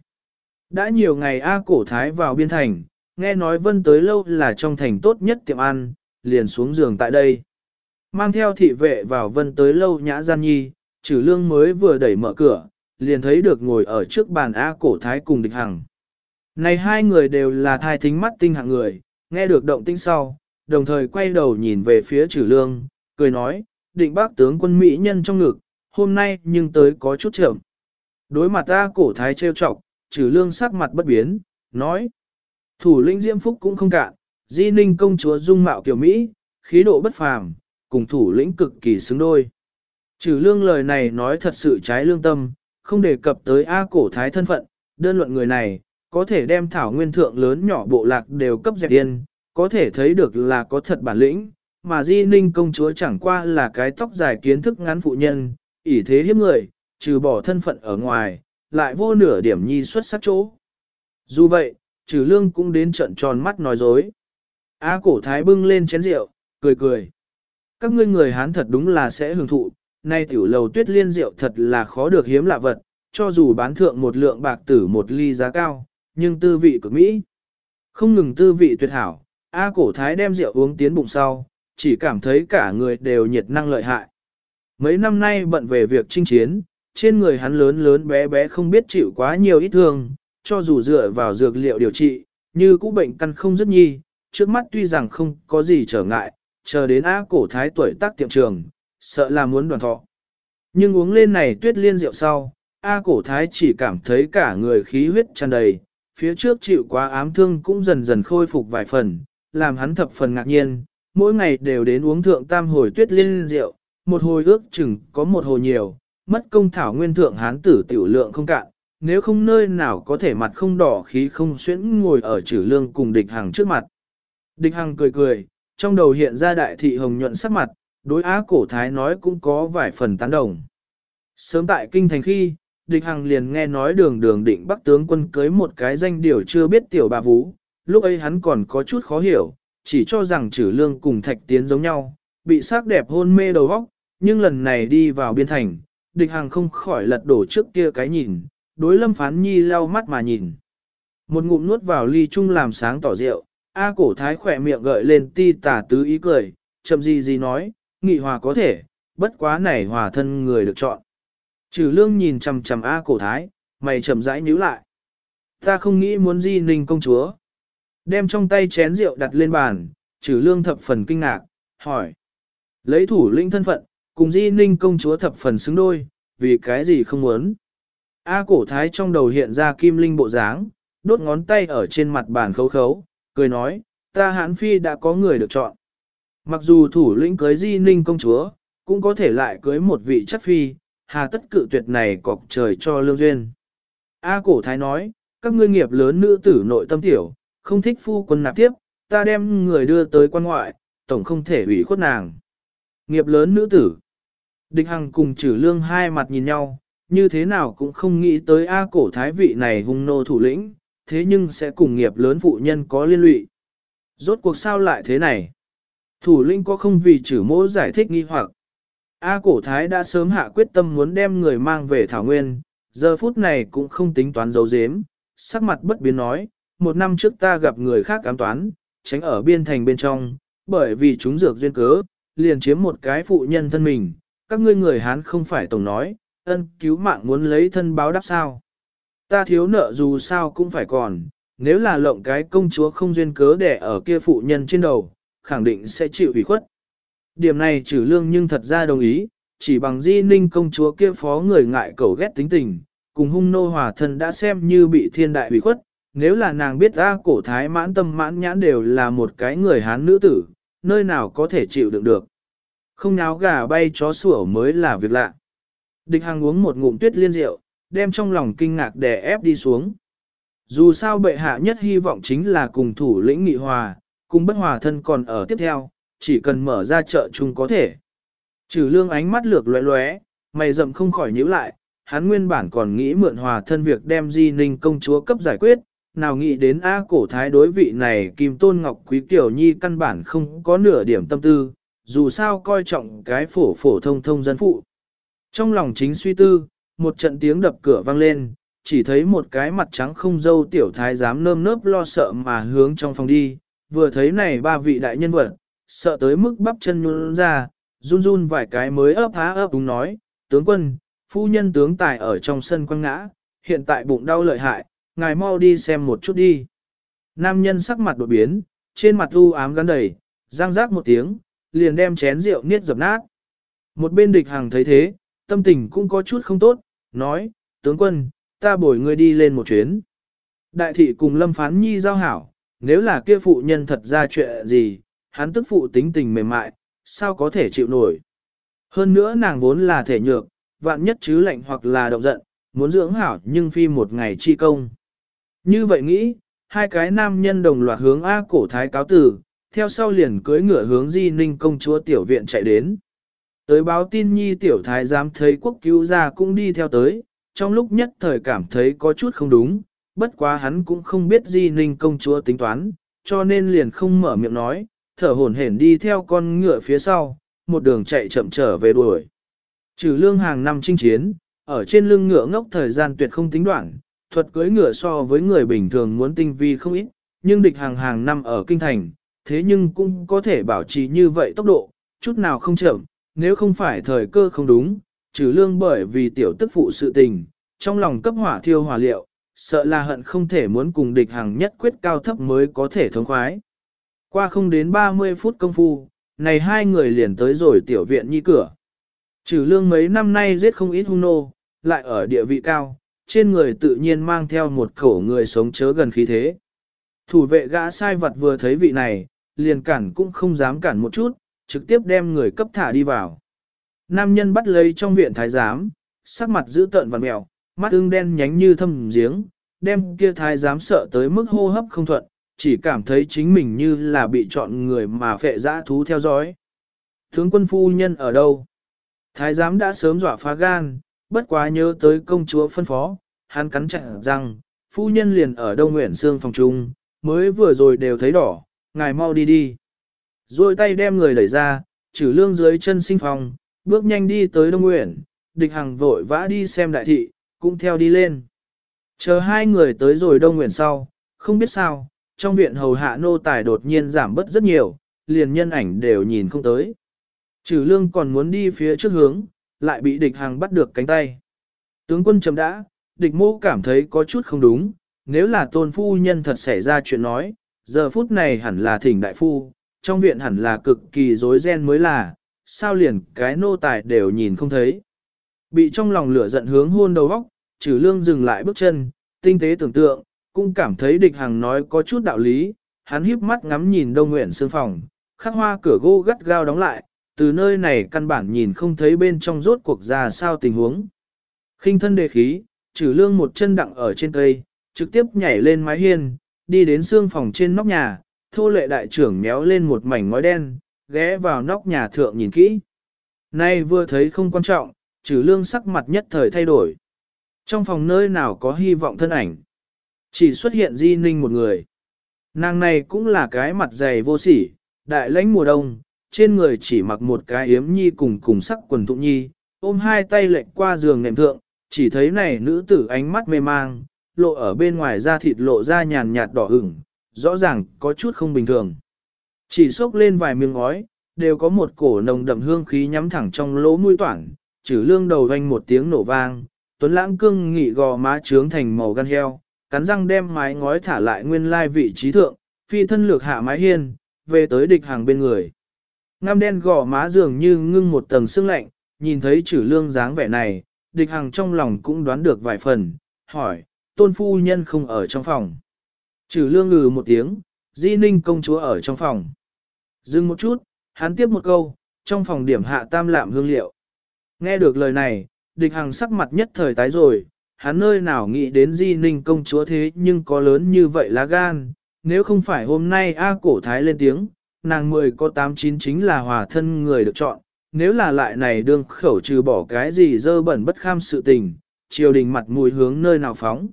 Đã nhiều ngày A cổ thái vào biên thành, nghe nói vân tới lâu là trong thành tốt nhất tiệm ăn, liền xuống giường tại đây. Mang theo thị vệ vào vân tới lâu nhã gian nhi, trừ lương mới vừa đẩy mở cửa, liền thấy được ngồi ở trước bàn A cổ thái cùng địch hằng. Này hai người đều là thai thính mắt tinh hạng người, nghe được động tinh sau, đồng thời quay đầu nhìn về phía trừ lương, cười nói, định bác tướng quân Mỹ nhân trong ngực, hôm nay nhưng tới có chút chậm. Đối mặt ta cổ thái trêu chọc, trừ lương sắc mặt bất biến, nói, thủ lĩnh diễm phúc cũng không cạn, di ninh công chúa dung mạo kiểu Mỹ, khí độ bất phàm, cùng thủ lĩnh cực kỳ xứng đôi. Trừ lương lời này nói thật sự trái lương tâm, không đề cập tới A cổ thái thân phận, đơn luận người này, có thể đem thảo nguyên thượng lớn nhỏ bộ lạc đều cấp dẹp điên, có thể thấy được là có thật bản lĩnh, mà Di Ninh công chúa chẳng qua là cái tóc dài kiến thức ngắn phụ nhân, ỷ thế hiếp người, trừ bỏ thân phận ở ngoài, lại vô nửa điểm nhi xuất sắc chỗ. Dù vậy, trừ lương cũng đến trận tròn mắt nói dối. A cổ thái bưng lên chén rượu, cười cười. Các ngươi người Hán thật đúng là sẽ hưởng thụ, nay tiểu lầu tuyết liên rượu thật là khó được hiếm lạ vật, cho dù bán thượng một lượng bạc tử một ly giá cao, nhưng tư vị cực mỹ. Không ngừng tư vị tuyệt hảo, A cổ thái đem rượu uống tiến bụng sau, chỉ cảm thấy cả người đều nhiệt năng lợi hại. Mấy năm nay bận về việc chinh chiến, trên người hắn lớn lớn bé bé không biết chịu quá nhiều ít thương, cho dù dựa vào dược liệu điều trị, như cũ bệnh căn không rất nhi, trước mắt tuy rằng không có gì trở ngại, chờ đến A cổ thái tuổi tác tiệm trường, sợ là muốn đoàn thọ. Nhưng uống lên này tuyết liên rượu sau, A cổ thái chỉ cảm thấy cả người khí huyết tràn đầy, phía trước chịu quá ám thương cũng dần dần khôi phục vài phần, làm hắn thập phần ngạc nhiên, mỗi ngày đều đến uống thượng tam hồi tuyết liên rượu, một hồi ước chừng có một hồi nhiều, mất công thảo nguyên thượng hán tử tiểu lượng không cạn, nếu không nơi nào có thể mặt không đỏ khí không xuyễn ngồi ở trừ lương cùng địch hàng trước mặt. Địch hàng cười cười, trong đầu hiện ra đại thị hồng nhuận sắc mặt, đối á cổ thái nói cũng có vài phần tán đồng. Sớm tại kinh thành khi, địch hằng liền nghe nói đường đường định bắc tướng quân cưới một cái danh điều chưa biết tiểu bà vũ, lúc ấy hắn còn có chút khó hiểu, chỉ cho rằng trừ lương cùng thạch tiến giống nhau, bị sắc đẹp hôn mê đầu vóc, nhưng lần này đi vào biên thành, địch hàng không khỏi lật đổ trước kia cái nhìn, đối lâm phán nhi lau mắt mà nhìn. Một ngụm nuốt vào ly chung làm sáng tỏ rượu, A cổ thái khỏe miệng gợi lên ti tả tứ ý cười, chậm gì gì nói, nghị hòa có thể, bất quá này hòa thân người được chọn. Trừ lương nhìn chằm chằm A cổ thái, mày chậm rãi nhíu lại. Ta không nghĩ muốn di ninh công chúa. Đem trong tay chén rượu đặt lên bàn, trừ lương thập phần kinh ngạc, hỏi. Lấy thủ lĩnh thân phận, cùng di ninh công chúa thập phần xứng đôi, vì cái gì không muốn. A cổ thái trong đầu hiện ra kim linh bộ dáng, đốt ngón tay ở trên mặt bàn khấu khấu, cười nói, ta hãn phi đã có người được chọn. Mặc dù thủ lĩnh cưới di ninh công chúa, cũng có thể lại cưới một vị chất phi, hà tất cự tuyệt này cọc trời cho lương duyên. A cổ thái nói, các ngươi nghiệp lớn nữ tử nội tâm tiểu, không thích phu quân nạp tiếp, ta đem người đưa tới quan ngoại, tổng không thể ủy khuất nàng. Nghiệp lớn nữ tử. Địch Hằng cùng trừ lương hai mặt nhìn nhau, như thế nào cũng không nghĩ tới A cổ thái vị này hung nô thủ lĩnh, thế nhưng sẽ cùng nghiệp lớn phụ nhân có liên lụy. Rốt cuộc sao lại thế này? Thủ lĩnh có không vì trừ mỗ giải thích nghi hoặc. A cổ thái đã sớm hạ quyết tâm muốn đem người mang về Thảo Nguyên, giờ phút này cũng không tính toán dấu dếm, sắc mặt bất biến nói, một năm trước ta gặp người khác ám toán, tránh ở biên thành bên trong, bởi vì chúng dược duyên cớ, liền chiếm một cái phụ nhân thân mình, các ngươi người Hán không phải tổng nói, ân cứu mạng muốn lấy thân báo đáp sao. Ta thiếu nợ dù sao cũng phải còn, nếu là lộng cái công chúa không duyên cớ để ở kia phụ nhân trên đầu, khẳng định sẽ chịu ủy khuất. Điểm này trừ lương nhưng thật ra đồng ý, chỉ bằng di ninh công chúa kia phó người ngại cầu ghét tính tình, cùng hung nô hòa thân đã xem như bị thiên đại ủy khuất, nếu là nàng biết ra cổ thái mãn tâm mãn nhãn đều là một cái người hán nữ tử, nơi nào có thể chịu đựng được. Không náo gà bay chó sủa mới là việc lạ. Địch hàng uống một ngụm tuyết liên rượu, đem trong lòng kinh ngạc đè ép đi xuống. Dù sao bệ hạ nhất hy vọng chính là cùng thủ lĩnh nghị hòa, cùng bất hòa thân còn ở tiếp theo, chỉ cần mở ra chợ chung có thể. Trừ lương ánh mắt lược lóe lóe, mày rậm không khỏi nhíu lại, hắn nguyên bản còn nghĩ mượn hòa thân việc đem di ninh công chúa cấp giải quyết, nào nghĩ đến A cổ thái đối vị này kim tôn ngọc quý Tiểu nhi căn bản không có nửa điểm tâm tư, dù sao coi trọng cái phổ phổ thông thông dân phụ. Trong lòng chính suy tư, một trận tiếng đập cửa vang lên, chỉ thấy một cái mặt trắng không dâu tiểu thái dám nơm nớp lo sợ mà hướng trong phòng đi, vừa thấy này ba vị đại nhân vật, sợ tới mức bắp chân nhún ra, run run vài cái mới ấp há ấp đúng nói, tướng quân, phu nhân tướng tài ở trong sân quăng ngã, hiện tại bụng đau lợi hại, ngài mau đi xem một chút đi. Nam nhân sắc mặt đột biến, trên mặt u ám gắn đầy, răng rác một tiếng, liền đem chén rượu niết dập nát. Một bên địch hàng thấy thế, tâm tình cũng có chút không tốt, nói, tướng quân, ta bồi ngươi đi lên một chuyến. Đại thị cùng Lâm Phán Nhi giao hảo, nếu là kia phụ nhân thật ra chuyện gì, hắn tức phụ tính tình mềm mại, sao có thể chịu nổi. Hơn nữa nàng vốn là thể nhược, vạn nhất chứ lạnh hoặc là động giận, muốn dưỡng hảo nhưng phi một ngày chi công. Như vậy nghĩ, hai cái nam nhân đồng loạt hướng A cổ thái cáo tử, theo sau liền cưới ngựa hướng di ninh công chúa tiểu viện chạy đến. Tới báo tin nhi tiểu thái giám thấy quốc cứu gia cũng đi theo tới, trong lúc nhất thời cảm thấy có chút không đúng, bất quá hắn cũng không biết di ninh công chúa tính toán, cho nên liền không mở miệng nói, thở hổn hển đi theo con ngựa phía sau, một đường chạy chậm trở về đuổi. Trừ lương hàng năm chinh chiến, ở trên lưng ngựa ngốc thời gian tuyệt không tính đoạn, thuật cưới ngựa so với người bình thường muốn tinh vi không ít, nhưng địch hàng hàng năm ở kinh thành, thế nhưng cũng có thể bảo trì như vậy tốc độ, chút nào không chậm, nếu không phải thời cơ không đúng, trừ lương bởi vì tiểu tức phụ sự tình, trong lòng cấp hỏa thiêu hỏa liệu, sợ là hận không thể muốn cùng địch hàng nhất quyết cao thấp mới có thể thống khoái. Qua không đến 30 phút công phu, này hai người liền tới rồi tiểu viện nhi cửa. Trừ lương mấy năm nay giết không ít hung nô, lại ở địa vị cao, trên người tự nhiên mang theo một khẩu người sống chớ gần khí thế. Thủ vệ gã sai vật vừa thấy vị này, liền cản cũng không dám cản một chút, trực tiếp đem người cấp thả đi vào. Nam nhân bắt lấy trong viện thái giám, sắc mặt giữ tợn vằn mèo, mắt ưng đen nhánh như thâm giếng, đem kia thái giám sợ tới mức hô hấp không thuận, chỉ cảm thấy chính mình như là bị chọn người mà phệ dã thú theo dõi. Tướng quân phu nhân ở đâu? Thái giám đã sớm dọa phá gan, bất quá nhớ tới công chúa phân phó, hắn cắn chặt rằng, phu nhân liền ở Đông Nguyện xương phòng trung, mới vừa rồi đều thấy đỏ, ngài mau đi đi. Rồi tay đem người đẩy ra, trừ lương dưới chân sinh phòng, bước nhanh đi tới Đông Nguyễn, địch hằng vội vã đi xem đại thị, cũng theo đi lên. Chờ hai người tới rồi Đông Nguyễn sau, không biết sao, trong viện hầu hạ nô tài đột nhiên giảm bớt rất nhiều, liền nhân ảnh đều nhìn không tới. Trừ lương còn muốn đi phía trước hướng, lại bị địch hàng bắt được cánh tay. Tướng quân chấm đã, địch mô cảm thấy có chút không đúng, nếu là tôn phu nhân thật xảy ra chuyện nói, giờ phút này hẳn là thỉnh đại phu, trong viện hẳn là cực kỳ rối ren mới là, sao liền cái nô tài đều nhìn không thấy. Bị trong lòng lửa giận hướng hôn đầu góc, trừ lương dừng lại bước chân, tinh tế tưởng tượng, cũng cảm thấy địch hàng nói có chút đạo lý, hắn híp mắt ngắm nhìn đông nguyện sương phòng, khắc hoa cửa gỗ gắt gao đóng lại, từ nơi này căn bản nhìn không thấy bên trong rốt cuộc ra sao tình huống. khinh thân đề khí, trừ lương một chân đặng ở trên cây, trực tiếp nhảy lên mái hiên, đi đến xương phòng trên nóc nhà, thô lệ đại trưởng méo lên một mảnh ngói đen, ghé vào nóc nhà thượng nhìn kỹ. Nay vừa thấy không quan trọng, trừ lương sắc mặt nhất thời thay đổi. Trong phòng nơi nào có hy vọng thân ảnh. Chỉ xuất hiện di ninh một người. Nàng này cũng là cái mặt dày vô sỉ, đại lãnh mùa đông, trên người chỉ mặc một cái yếm nhi cùng cùng sắc quần thụ nhi, ôm hai tay lệnh qua giường nệm thượng, chỉ thấy này nữ tử ánh mắt mê mang, lộ ở bên ngoài da thịt lộ ra nhàn nhạt đỏ ửng, rõ ràng có chút không bình thường. Chỉ xốc lên vài miếng ngói, đều có một cổ nồng đậm hương khí nhắm thẳng trong lỗ mũi toản, trừ lương đầu vang một tiếng nổ vang, tuấn lãng cương nghị gò má trướng thành màu gan heo, cắn răng đem mái ngói thả lại nguyên lai vị trí thượng, phi thân lược hạ mái hiên, về tới địch hàng bên người. Ngăm đen gò má dường như ngưng một tầng sương lạnh, nhìn thấy trừ lương dáng vẻ này, địch hàng trong lòng cũng đoán được vài phần, hỏi, tôn phu nhân không ở trong phòng. Chữ lương ngừ một tiếng, di ninh công chúa ở trong phòng. Dừng một chút, hắn tiếp một câu, trong phòng điểm hạ tam lạm hương liệu. Nghe được lời này, địch Hằng sắc mặt nhất thời tái rồi, hắn nơi nào nghĩ đến di ninh công chúa thế nhưng có lớn như vậy lá gan, nếu không phải hôm nay A cổ thái lên tiếng, nàng mười có tám chín chính là hòa thân người được chọn, nếu là lại này đương khẩu trừ bỏ cái gì dơ bẩn bất kham sự tình, triều đình mặt mũi hướng nơi nào phóng.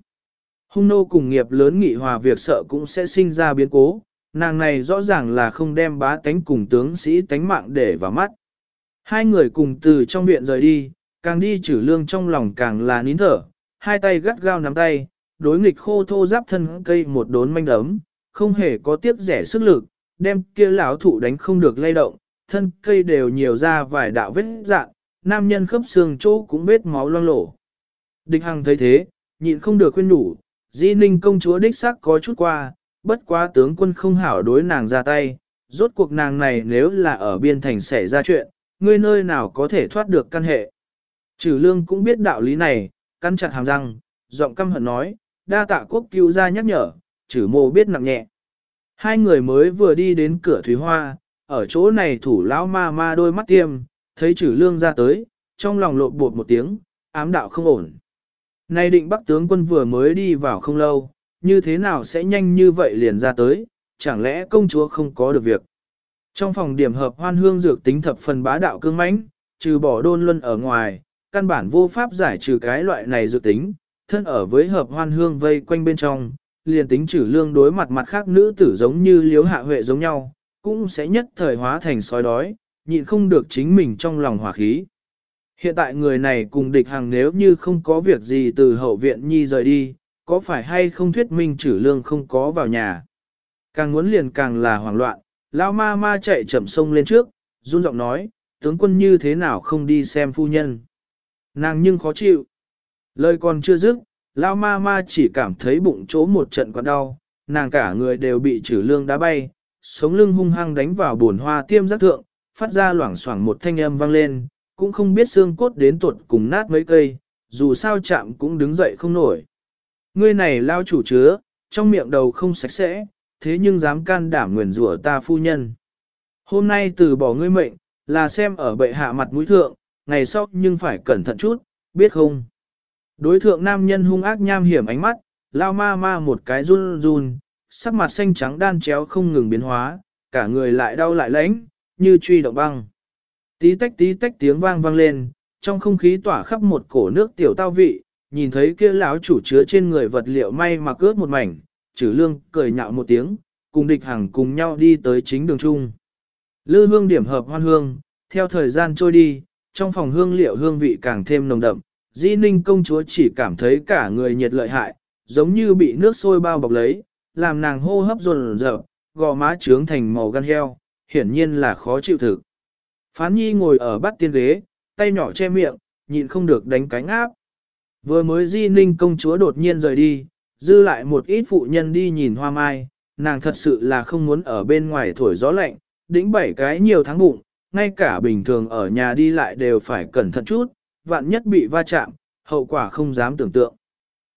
Hung nô cùng nghiệp lớn nghị hòa việc sợ cũng sẽ sinh ra biến cố, nàng này rõ ràng là không đem bá tánh cùng tướng sĩ tánh mạng để vào mắt. Hai người cùng từ trong viện rời đi, càng đi trừ lương trong lòng càng là nín thở, hai tay gắt gao nắm tay, đối nghịch khô thô giáp thân cây một đốn manh đấm, không hề có tiếc rẻ sức lực, đem kia lão thụ đánh không được lay động, thân cây đều nhiều ra vài đạo vết dạng, nam nhân khớp xương chỗ cũng vết máu loang lổ. Địch Hằng thấy thế, nhịn không được khuyên nhủ, Di Ninh công chúa đích xác có chút qua, bất quá tướng quân không hảo đối nàng ra tay, rốt cuộc nàng này nếu là ở biên thành xảy ra chuyện, ngươi nơi nào có thể thoát được căn hệ. Trừ lương cũng biết đạo lý này, căn chặt hàm răng, giọng căm hận nói, đa tạ quốc cứu ra nhắc nhở, trừ mô biết nặng nhẹ. Hai người mới vừa đi đến cửa thủy hoa, ở chỗ này thủ lão ma ma đôi mắt tiêm, thấy trừ lương ra tới, trong lòng lộn bột một tiếng, ám đạo không ổn. Nay định bắc tướng quân vừa mới đi vào không lâu, như thế nào sẽ nhanh như vậy liền ra tới, chẳng lẽ công chúa không có được việc. Trong phòng điểm hợp hoan hương dược tính thập phần bá đạo cương mãnh, trừ bỏ đôn luân ở ngoài, căn bản vô pháp giải trừ cái loại này dược tính, thân ở với hợp hoan hương vây quanh bên trong, liền tính trừ lương đối mặt mặt khác nữ tử giống như liếu hạ huệ giống nhau, cũng sẽ nhất thời hóa thành sói đói, nhịn không được chính mình trong lòng hỏa khí. Hiện tại người này cùng địch hàng nếu như không có việc gì từ hậu viện nhi rời đi, có phải hay không thuyết minh trừ lương không có vào nhà. Càng muốn liền càng là hoảng loạn, lao ma ma chạy chậm sông lên trước, run giọng nói, tướng quân như thế nào không đi xem phu nhân. Nàng nhưng khó chịu. Lời còn chưa dứt, lao ma ma chỉ cảm thấy bụng chỗ một trận quặn đau, nàng cả người đều bị trừ lương đá bay, sống lưng hung hăng đánh vào buồn hoa tiêm giác thượng, phát ra loảng xoảng một thanh âm vang lên, cũng không biết xương cốt đến tuột cùng nát mấy cây, dù sao chạm cũng đứng dậy không nổi. Ngươi này lao chủ chứa, trong miệng đầu không sạch sẽ, thế nhưng dám can đảm nguyền rủa ta phu nhân. Hôm nay từ bỏ ngươi mệnh, là xem ở bệ hạ mặt mũi thượng, ngày sau nhưng phải cẩn thận chút, biết không? Đối thượng nam nhân hung ác nham hiểm ánh mắt, lao ma ma một cái run run, sắc mặt xanh trắng đan chéo không ngừng biến hóa, cả người lại đau lại lãnh, như truy động băng. Tí tách tí tách tiếng vang vang lên, trong không khí tỏa khắp một cổ nước tiểu tao vị, nhìn thấy kia lão chủ chứa trên người vật liệu may mà cướp một mảnh, trừ lương cười nhạo một tiếng, cùng địch hàng cùng nhau đi tới chính đường trung. Lư hương điểm hợp hoan hương, theo thời gian trôi đi, trong phòng hương liệu hương vị càng thêm nồng đậm, Di Ninh công chúa chỉ cảm thấy cả người nhiệt lợi hại, giống như bị nước sôi bao bọc lấy, làm nàng hô hấp rồn rợp gò má trướng thành màu gan heo, hiển nhiên là khó chịu thực. Phán nhi ngồi ở bát tiên ghế, tay nhỏ che miệng, nhịn không được đánh cánh áp. Vừa mới di ninh công chúa đột nhiên rời đi, dư lại một ít phụ nhân đi nhìn hoa mai, nàng thật sự là không muốn ở bên ngoài thổi gió lạnh, đĩnh bảy cái nhiều tháng bụng, ngay cả bình thường ở nhà đi lại đều phải cẩn thận chút, vạn nhất bị va chạm, hậu quả không dám tưởng tượng.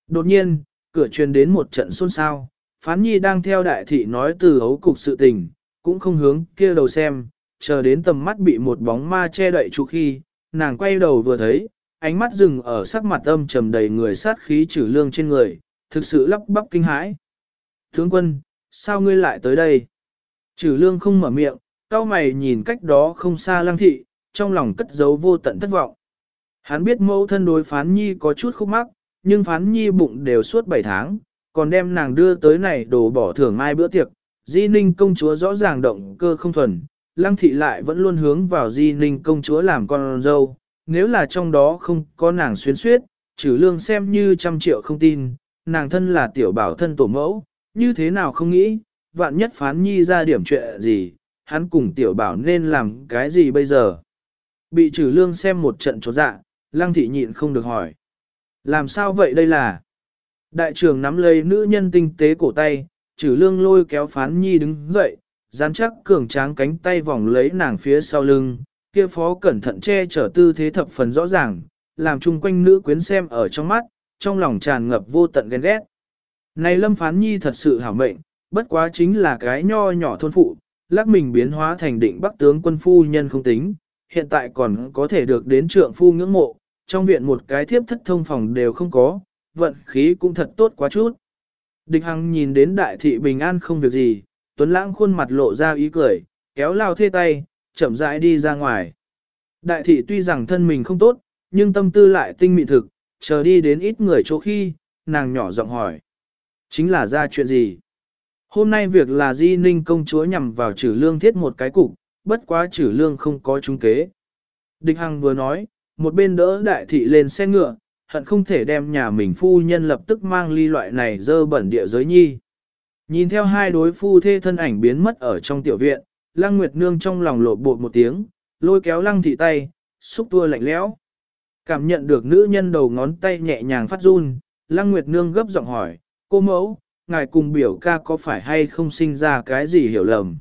Đột nhiên, cửa truyền đến một trận xôn xao, phán nhi đang theo đại thị nói từ hấu cục sự tình, cũng không hướng kia đầu xem, chờ đến tầm mắt bị một bóng ma che đậy chú khi, nàng quay đầu vừa thấy, ánh mắt dừng ở sắc mặt âm trầm đầy người sát khí trừ lương trên người, thực sự lắp bắp kinh hãi. Tướng quân, sao ngươi lại tới đây? Trừ lương không mở miệng, cao mày nhìn cách đó không xa lăng thị, trong lòng cất giấu vô tận thất vọng. Hắn biết mẫu thân đối phán nhi có chút khúc mắc, nhưng phán nhi bụng đều suốt 7 tháng, còn đem nàng đưa tới này đồ bỏ thưởng mai bữa tiệc. Di ninh công chúa rõ ràng động cơ không thuần, lăng thị lại vẫn luôn hướng vào di ninh công chúa làm con dâu. Nếu là trong đó không có nàng xuyến suyết, trừ lương xem như trăm triệu không tin, nàng thân là tiểu bảo thân tổ mẫu, như thế nào không nghĩ, vạn nhất phán nhi ra điểm chuyện gì, hắn cùng tiểu bảo nên làm cái gì bây giờ. Bị trừ lương xem một trận trốn dạ, lăng thị nhịn không được hỏi. Làm sao vậy đây là? Đại trưởng nắm lấy nữ nhân tinh tế cổ tay, trừ lương lôi kéo phán nhi đứng dậy, dán chắc cường tráng cánh tay vòng lấy nàng phía sau lưng, kia phó cẩn thận che chở tư thế thập phần rõ ràng, làm chung quanh nữ quyến xem ở trong mắt, trong lòng tràn ngập vô tận ghen ghét. Này lâm phán nhi thật sự hảo mệnh, bất quá chính là cái nho nhỏ thôn phụ, lắc mình biến hóa thành định bắc tướng quân phu nhân không tính, hiện tại còn có thể được đến trượng phu ngưỡng mộ, trong viện một cái thiếp thất thông phòng đều không có, vận khí cũng thật tốt quá chút. Địch Hằng nhìn đến đại thị bình an không việc gì, Tuấn Lãng khuôn mặt lộ ra ý cười, kéo lao thê tay, chậm rãi đi ra ngoài. Đại thị tuy rằng thân mình không tốt, nhưng tâm tư lại tinh mịn thực, chờ đi đến ít người chỗ khi, nàng nhỏ giọng hỏi. Chính là ra chuyện gì? Hôm nay việc là Di Ninh công chúa nhằm vào trừ lương thiết một cái cục, bất quá trừ lương không có trung kế. Địch Hằng vừa nói, một bên đỡ đại thị lên xe ngựa, hận không thể đem nhà mình phu nhân lập tức mang ly loại này dơ bẩn địa giới nhi. Nhìn theo hai đối phu thê thân ảnh biến mất ở trong tiểu viện, Lăng Nguyệt Nương trong lòng lộ bột một tiếng, lôi kéo Lăng thị tay, xúc tua lạnh lẽo. Cảm nhận được nữ nhân đầu ngón tay nhẹ nhàng phát run, Lăng Nguyệt Nương gấp giọng hỏi, cô mẫu, ngài cùng biểu ca có phải hay không sinh ra cái gì hiểu lầm?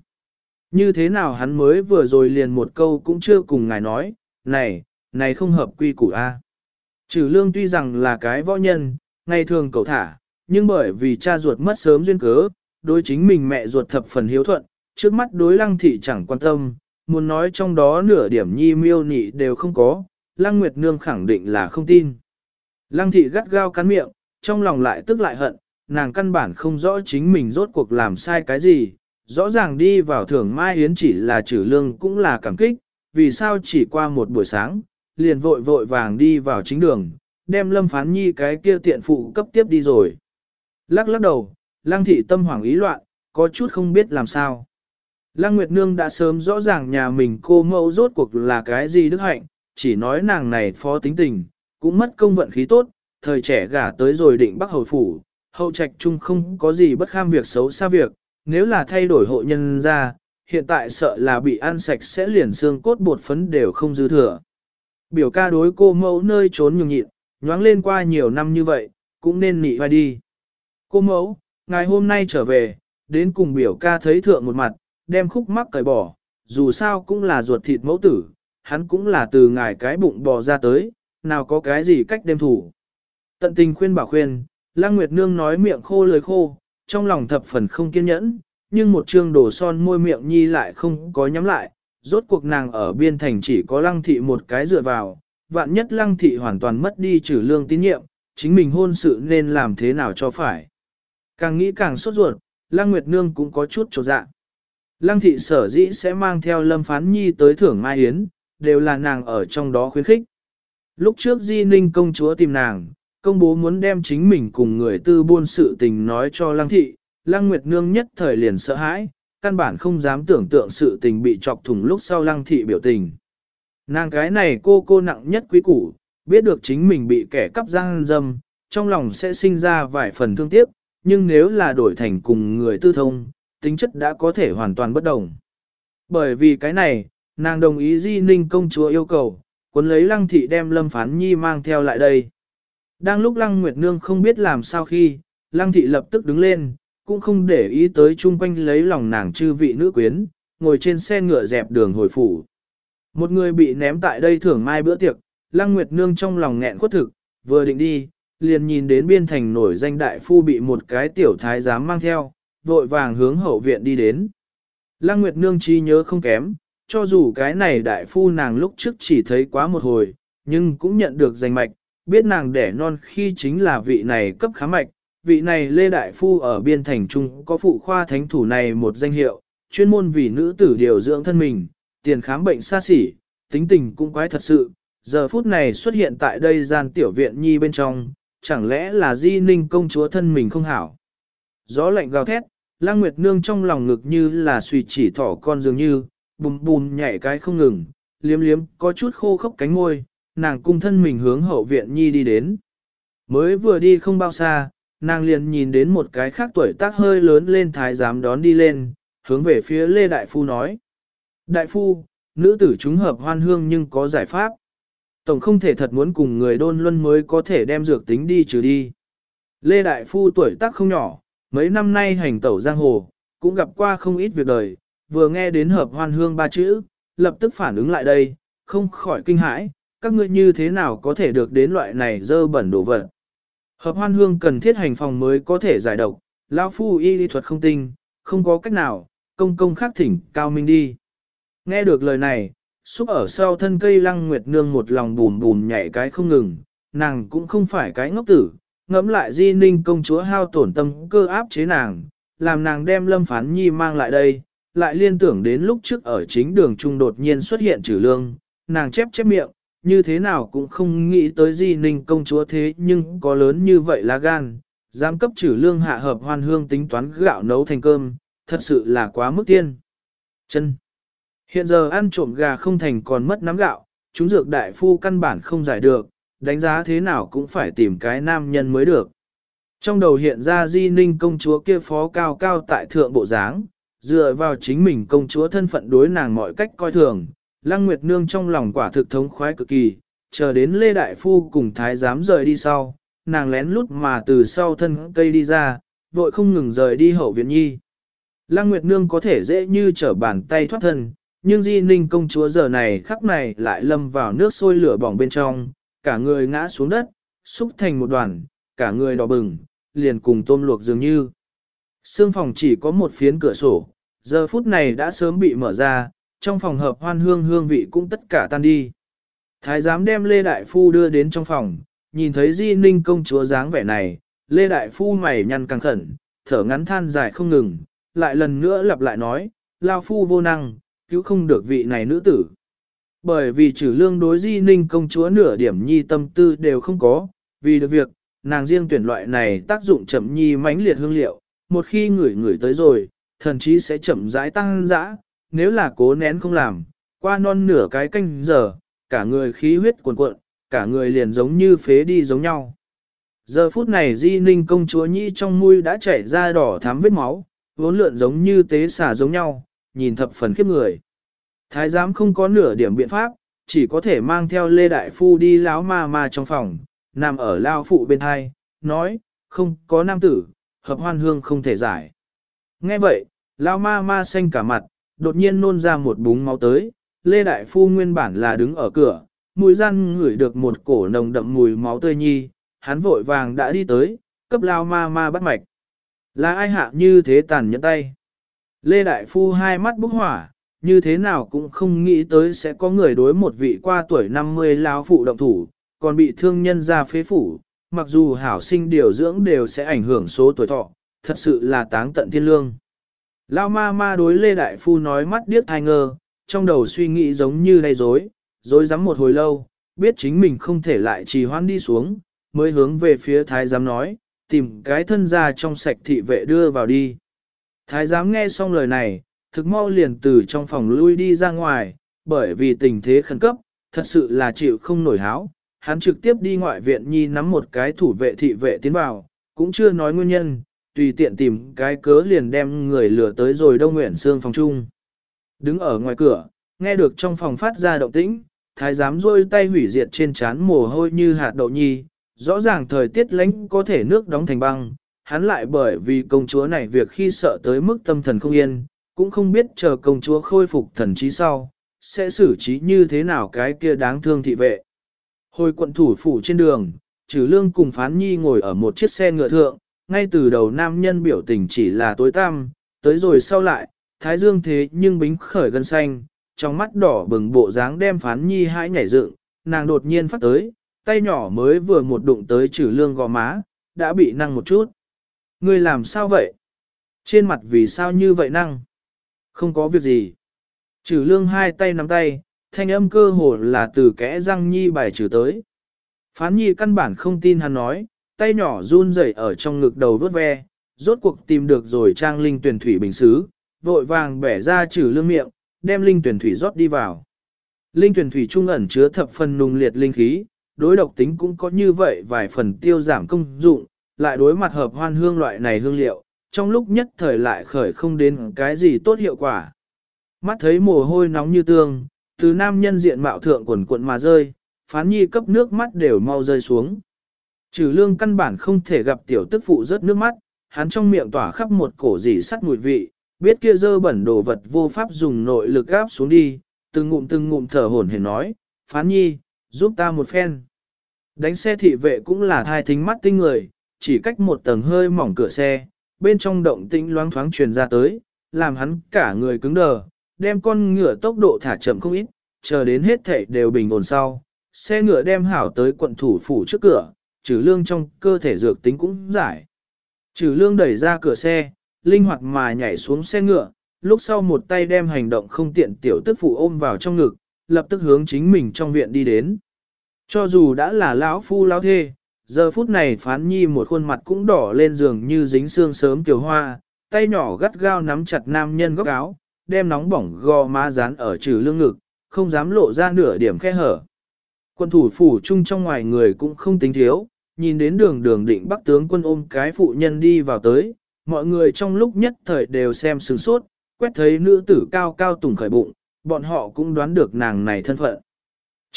Như thế nào hắn mới vừa rồi liền một câu cũng chưa cùng ngài nói, này, này không hợp quy củ a. Trừ lương tuy rằng là cái võ nhân, ngày thường cầu thả, nhưng bởi vì cha ruột mất sớm duyên cớ, đối chính mình mẹ ruột thập phần hiếu thuận, trước mắt đối lăng thị chẳng quan tâm, muốn nói trong đó nửa điểm nhi miêu nị đều không có, lăng nguyệt nương khẳng định là không tin. Lăng thị gắt gao cắn miệng, trong lòng lại tức lại hận, nàng căn bản không rõ chính mình rốt cuộc làm sai cái gì, rõ ràng đi vào thưởng mai yến chỉ là trừ lương cũng là cảm kích, vì sao chỉ qua một buổi sáng, liền vội vội vàng đi vào chính đường, đem lâm phán nhi cái kia tiện phụ cấp tiếp đi rồi. Lắc lắc đầu, lăng thị tâm hoảng ý loạn, có chút không biết làm sao. Lăng Nguyệt Nương đã sớm rõ ràng nhà mình cô mẫu rốt cuộc là cái gì đức hạnh, chỉ nói nàng này phó tính tình, cũng mất công vận khí tốt, thời trẻ gả tới rồi định bắc hầu phủ, hậu trạch chung không có gì bất kham việc xấu xa việc, nếu là thay đổi hộ nhân ra, hiện tại sợ là bị ăn sạch sẽ liền xương cốt bột phấn đều không dư thừa. Biểu ca đối cô mẫu nơi trốn nhường nhịn, nhoáng lên qua nhiều năm như vậy, cũng nên nị vai đi. Cô mẫu, ngày hôm nay trở về, đến cùng biểu ca thấy thượng một mặt, đem khúc mắc cởi bỏ, dù sao cũng là ruột thịt mẫu tử, hắn cũng là từ ngài cái bụng bò ra tới, nào có cái gì cách đem thủ. Tận tình khuyên bảo khuyên, Lăng Nguyệt Nương nói miệng khô lời khô, trong lòng thập phần không kiên nhẫn, nhưng một trương đổ son môi miệng nhi lại không có nhắm lại, rốt cuộc nàng ở biên thành chỉ có lăng thị một cái dựa vào, vạn nhất lăng thị hoàn toàn mất đi trừ lương tín nhiệm, chính mình hôn sự nên làm thế nào cho phải. Càng nghĩ càng sốt ruột, lăng nguyệt nương cũng có chút trột dạ. Lăng thị sở dĩ sẽ mang theo lâm phán nhi tới thưởng mai yến, đều là nàng ở trong đó khuyến khích. Lúc trước di ninh công chúa tìm nàng, công bố muốn đem chính mình cùng người tư buôn sự tình nói cho lăng thị, lăng nguyệt nương nhất thời liền sợ hãi, căn bản không dám tưởng tượng sự tình bị chọc thủng lúc sau lăng thị biểu tình. Nàng cái này cô cô nặng nhất quý củ, biết được chính mình bị kẻ cắp giang dâm, trong lòng sẽ sinh ra vài phần thương tiếc, nhưng nếu là đổi thành cùng người tư thông, tính chất đã có thể hoàn toàn bất đồng. Bởi vì cái này, nàng đồng ý Di Ninh công chúa yêu cầu, cuốn lấy Lăng Thị đem Lâm Phán Nhi mang theo lại đây. Đang lúc Lăng Nguyệt Nương không biết làm sao khi, Lăng Thị lập tức đứng lên, cũng không để ý tới chung quanh lấy lòng nàng chư vị nữ quyến, ngồi trên xe ngựa dẹp đường hồi phủ. Một người bị ném tại đây thưởng mai bữa tiệc, Lăng Nguyệt Nương trong lòng nghẹn khuất thực, vừa định đi, liền nhìn đến biên thành nổi danh đại phu bị một cái tiểu thái giám mang theo, vội vàng hướng hậu viện đi đến. Lăng Nguyệt Nương chi nhớ không kém, cho dù cái này đại phu nàng lúc trước chỉ thấy quá một hồi, nhưng cũng nhận được danh mạch, biết nàng đẻ non khi chính là vị này cấp khá mạch, vị này Lê Đại Phu ở biên thành trung có phụ khoa thánh thủ này một danh hiệu, chuyên môn vì nữ tử điều dưỡng thân mình, tiền khám bệnh xa xỉ, tính tình cũng quái thật sự, giờ phút này xuất hiện tại đây gian tiểu viện nhi bên trong, chẳng lẽ là di ninh công chúa thân mình không hảo. Gió lạnh gào thét, lang nguyệt nương trong lòng ngực như là suy chỉ thỏ con dường như, bùm bùm nhảy cái không ngừng, liếm liếm có chút khô khốc cánh môi, nàng cung thân mình hướng hậu viện nhi đi đến. Mới vừa đi không bao xa, nàng liền nhìn đến một cái khác tuổi tác hơi lớn lên thái giám đón đi lên, hướng về phía Lê Đại Phu nói. Đại Phu, nữ tử chúng hợp hoan hương nhưng có giải pháp. Tổng không thể thật muốn cùng người đôn luân mới có thể đem dược tính đi trừ đi. Lê Đại Phu tuổi tác không nhỏ, mấy năm nay hành tẩu giang hồ, cũng gặp qua không ít việc đời, vừa nghe đến hợp hoan hương ba chữ, lập tức phản ứng lại đây, không khỏi kinh hãi, các ngươi như thế nào có thể được đến loại này dơ bẩn đồ vật. Hợp hoan hương cần thiết hành phòng mới có thể giải độc, lão phu y lý thuật không tinh, không có cách nào, công công khắc thỉnh cao minh đi. Nghe được lời này, xúc ở sau thân cây lăng nguyệt nương một lòng bùn bùn nhảy cái không ngừng, nàng cũng không phải cái ngốc tử, ngẫm lại di ninh công chúa hao tổn tâm cơ áp chế nàng, làm nàng đem lâm phán nhi mang lại đây, lại liên tưởng đến lúc trước ở chính đường trung đột nhiên xuất hiện trừ lương, nàng chép chép miệng, như thế nào cũng không nghĩ tới di ninh công chúa thế nhưng có lớn như vậy là gan, dám cấp trừ lương hạ hợp hoan hương tính toán gạo nấu thành cơm, thật sự là quá mức tiên. Chân. Hiện giờ ăn trộm gà không thành còn mất nắm gạo, chúng dược đại phu căn bản không giải được, đánh giá thế nào cũng phải tìm cái nam nhân mới được. Trong đầu hiện ra di ninh công chúa kia phó cao cao tại thượng bộ dáng, dựa vào chính mình công chúa thân phận đối nàng mọi cách coi thường, Lăng Nguyệt Nương trong lòng quả thực thống khoái cực kỳ, chờ đến Lê Đại Phu cùng Thái giám rời đi sau, nàng lén lút mà từ sau thân cây đi ra, vội không ngừng rời đi hậu viện nhi. Lăng Nguyệt Nương có thể dễ như trở bàn tay thoát thân, nhưng Di Ninh công chúa giờ này khắc này lại lâm vào nước sôi lửa bỏng bên trong, cả người ngã xuống đất, xúc thành một đoàn, cả người đỏ bừng, liền cùng tôm luộc dường như. Sương phòng chỉ có một phiến cửa sổ, giờ phút này đã sớm bị mở ra, trong phòng hợp hoan hương hương vị cũng tất cả tan đi. Thái giám đem Lê Đại Phu đưa đến trong phòng, nhìn thấy Di Ninh công chúa dáng vẻ này, Lê Đại Phu mày nhăn căng khẩn, thở ngắn than dài không ngừng, lại lần nữa lặp lại nói, Lao Phu vô năng, cứu không được vị này nữ tử. Bởi vì trừ lương đối Di Ninh công chúa nửa điểm nhi tâm tư đều không có, vì được việc, nàng riêng tuyển loại này tác dụng chậm nhi mãnh liệt hương liệu, một khi ngửi ngửi tới rồi, thần chí sẽ chậm rãi tăng dã, nếu là cố nén không làm, qua non nửa cái canh giờ, cả người khí huyết cuồn cuộn, cả người liền giống như phế đi giống nhau. Giờ phút này di ninh công chúa nhĩ trong mũi đã chảy ra đỏ thắm vết máu, vốn lượn giống như tế xả giống nhau, nhìn thập phần khiếp người. Thái giám không có nửa điểm biện pháp, chỉ có thể mang theo Lê Đại Phu đi láo ma ma trong phòng, nằm ở lao phụ bên hai, nói, không có nam tử, hợp hoan hương không thể giải. Nghe vậy, lao ma ma xanh cả mặt, đột nhiên nôn ra một búng máu tới, Lê Đại Phu nguyên bản là đứng ở cửa, mùi răn ngửi được một cổ nồng đậm mùi máu tươi nhi, hắn vội vàng đã đi tới, cấp lao ma ma bắt mạch. Là ai hạ như thế tàn nhẫn tay? Lê Đại Phu hai mắt bốc hỏa, như thế nào cũng không nghĩ tới sẽ có người đối một vị qua tuổi 50 lão phụ động thủ, còn bị thương nhân ra phế phủ, mặc dù hảo sinh điều dưỡng đều sẽ ảnh hưởng số tuổi thọ, thật sự là táng tận thiên lương. Lao ma ma đối Lê Đại Phu nói mắt điếc thai ngơ, trong đầu suy nghĩ giống như lây rối, dối rắm một hồi lâu, biết chính mình không thể lại trì hoãn đi xuống, mới hướng về phía thái giám nói, tìm cái thân ra trong sạch thị vệ đưa vào đi. Thái giám nghe xong lời này, thực mau liền từ trong phòng lui đi ra ngoài, bởi vì tình thế khẩn cấp, thật sự là chịu không nổi háo, hắn trực tiếp đi ngoại viện nhi nắm một cái thủ vệ thị vệ tiến vào, cũng chưa nói nguyên nhân, tùy tiện tìm cái cớ liền đem người lừa tới rồi đông nguyện xương phòng chung. Đứng ở ngoài cửa, nghe được trong phòng phát ra động tĩnh, thái giám rôi tay hủy diệt trên trán mồ hôi như hạt đậu nhi, rõ ràng thời tiết lánh có thể nước đóng thành băng, hắn lại bởi vì công chúa này việc khi sợ tới mức tâm thần không yên, cũng không biết chờ công chúa khôi phục thần trí sau, sẽ xử trí như thế nào cái kia đáng thương thị vệ. Hồi quận thủ phủ trên đường, trừ lương cùng phán nhi ngồi ở một chiếc xe ngựa thượng, ngay từ đầu nam nhân biểu tình chỉ là tối tăm, tới rồi sau lại, thái dương thế nhưng bính khởi gân xanh, trong mắt đỏ bừng bộ dáng đem phán nhi hãi nhảy dựng, nàng đột nhiên phát tới, tay nhỏ mới vừa một đụng tới trừ lương gò má, đã bị năng một chút. Người làm sao vậy? Trên mặt vì sao như vậy năng? Không có việc gì. Trừ lương hai tay nắm tay, thanh âm cơ hồ là từ kẽ răng nhi bài trừ tới. Phán nhi căn bản không tin hắn nói, tay nhỏ run rẩy ở trong ngực đầu vớt ve, rốt cuộc tìm được rồi trang linh tuyển thủy bình xứ, vội vàng bẻ ra trừ lương miệng, đem linh tuyển thủy rót đi vào. Linh tuyển thủy trung ẩn chứa thập phần nung liệt linh khí, đối độc tính cũng có như vậy vài phần tiêu giảm công dụng, lại đối mặt hợp hoan hương loại này hương liệu, trong lúc nhất thời lại khởi không đến cái gì tốt hiệu quả. Mắt thấy mồ hôi nóng như tương, từ nam nhân diện mạo thượng quần cuộn mà rơi, phán nhi cấp nước mắt đều mau rơi xuống. Trừ lương căn bản không thể gặp tiểu tức phụ rớt nước mắt, hắn trong miệng tỏa khắp một cổ dỉ sắt mùi vị, biết kia dơ bẩn đồ vật vô pháp dùng nội lực gáp xuống đi, từng ngụm từng ngụm thở hổn hển nói, phán nhi, giúp ta một phen. Đánh xe thị vệ cũng là thai thính mắt tinh người, chỉ cách một tầng hơi mỏng cửa xe, bên trong động tĩnh loáng thoáng truyền ra tới, làm hắn cả người cứng đờ, đem con ngựa tốc độ thả chậm không ít, chờ đến hết thảy đều bình ổn sau. Xe ngựa đem hảo tới quận thủ phủ trước cửa, trừ lương trong cơ thể dược tính cũng giải. Trừ lương đẩy ra cửa xe, linh hoạt mà nhảy xuống xe ngựa, lúc sau một tay đem hành động không tiện tiểu tức phụ ôm vào trong ngực, lập tức hướng chính mình trong viện đi đến. Cho dù đã là lão phu lão thê, giờ phút này phán nhi một khuôn mặt cũng đỏ lên giường như dính xương sớm tiểu hoa, tay nhỏ gắt gao nắm chặt nam nhân góc áo, đem nóng bỏng gò má dán ở trừ lương ngực, không dám lộ ra nửa điểm khe hở. Quân thủ phủ chung trong ngoài người cũng không tính thiếu, nhìn đến đường đường định bắc tướng quân ôm cái phụ nhân đi vào tới, mọi người trong lúc nhất thời đều xem sừng sốt, quét thấy nữ tử cao cao tùng khởi bụng, bọn họ cũng đoán được nàng này thân phận.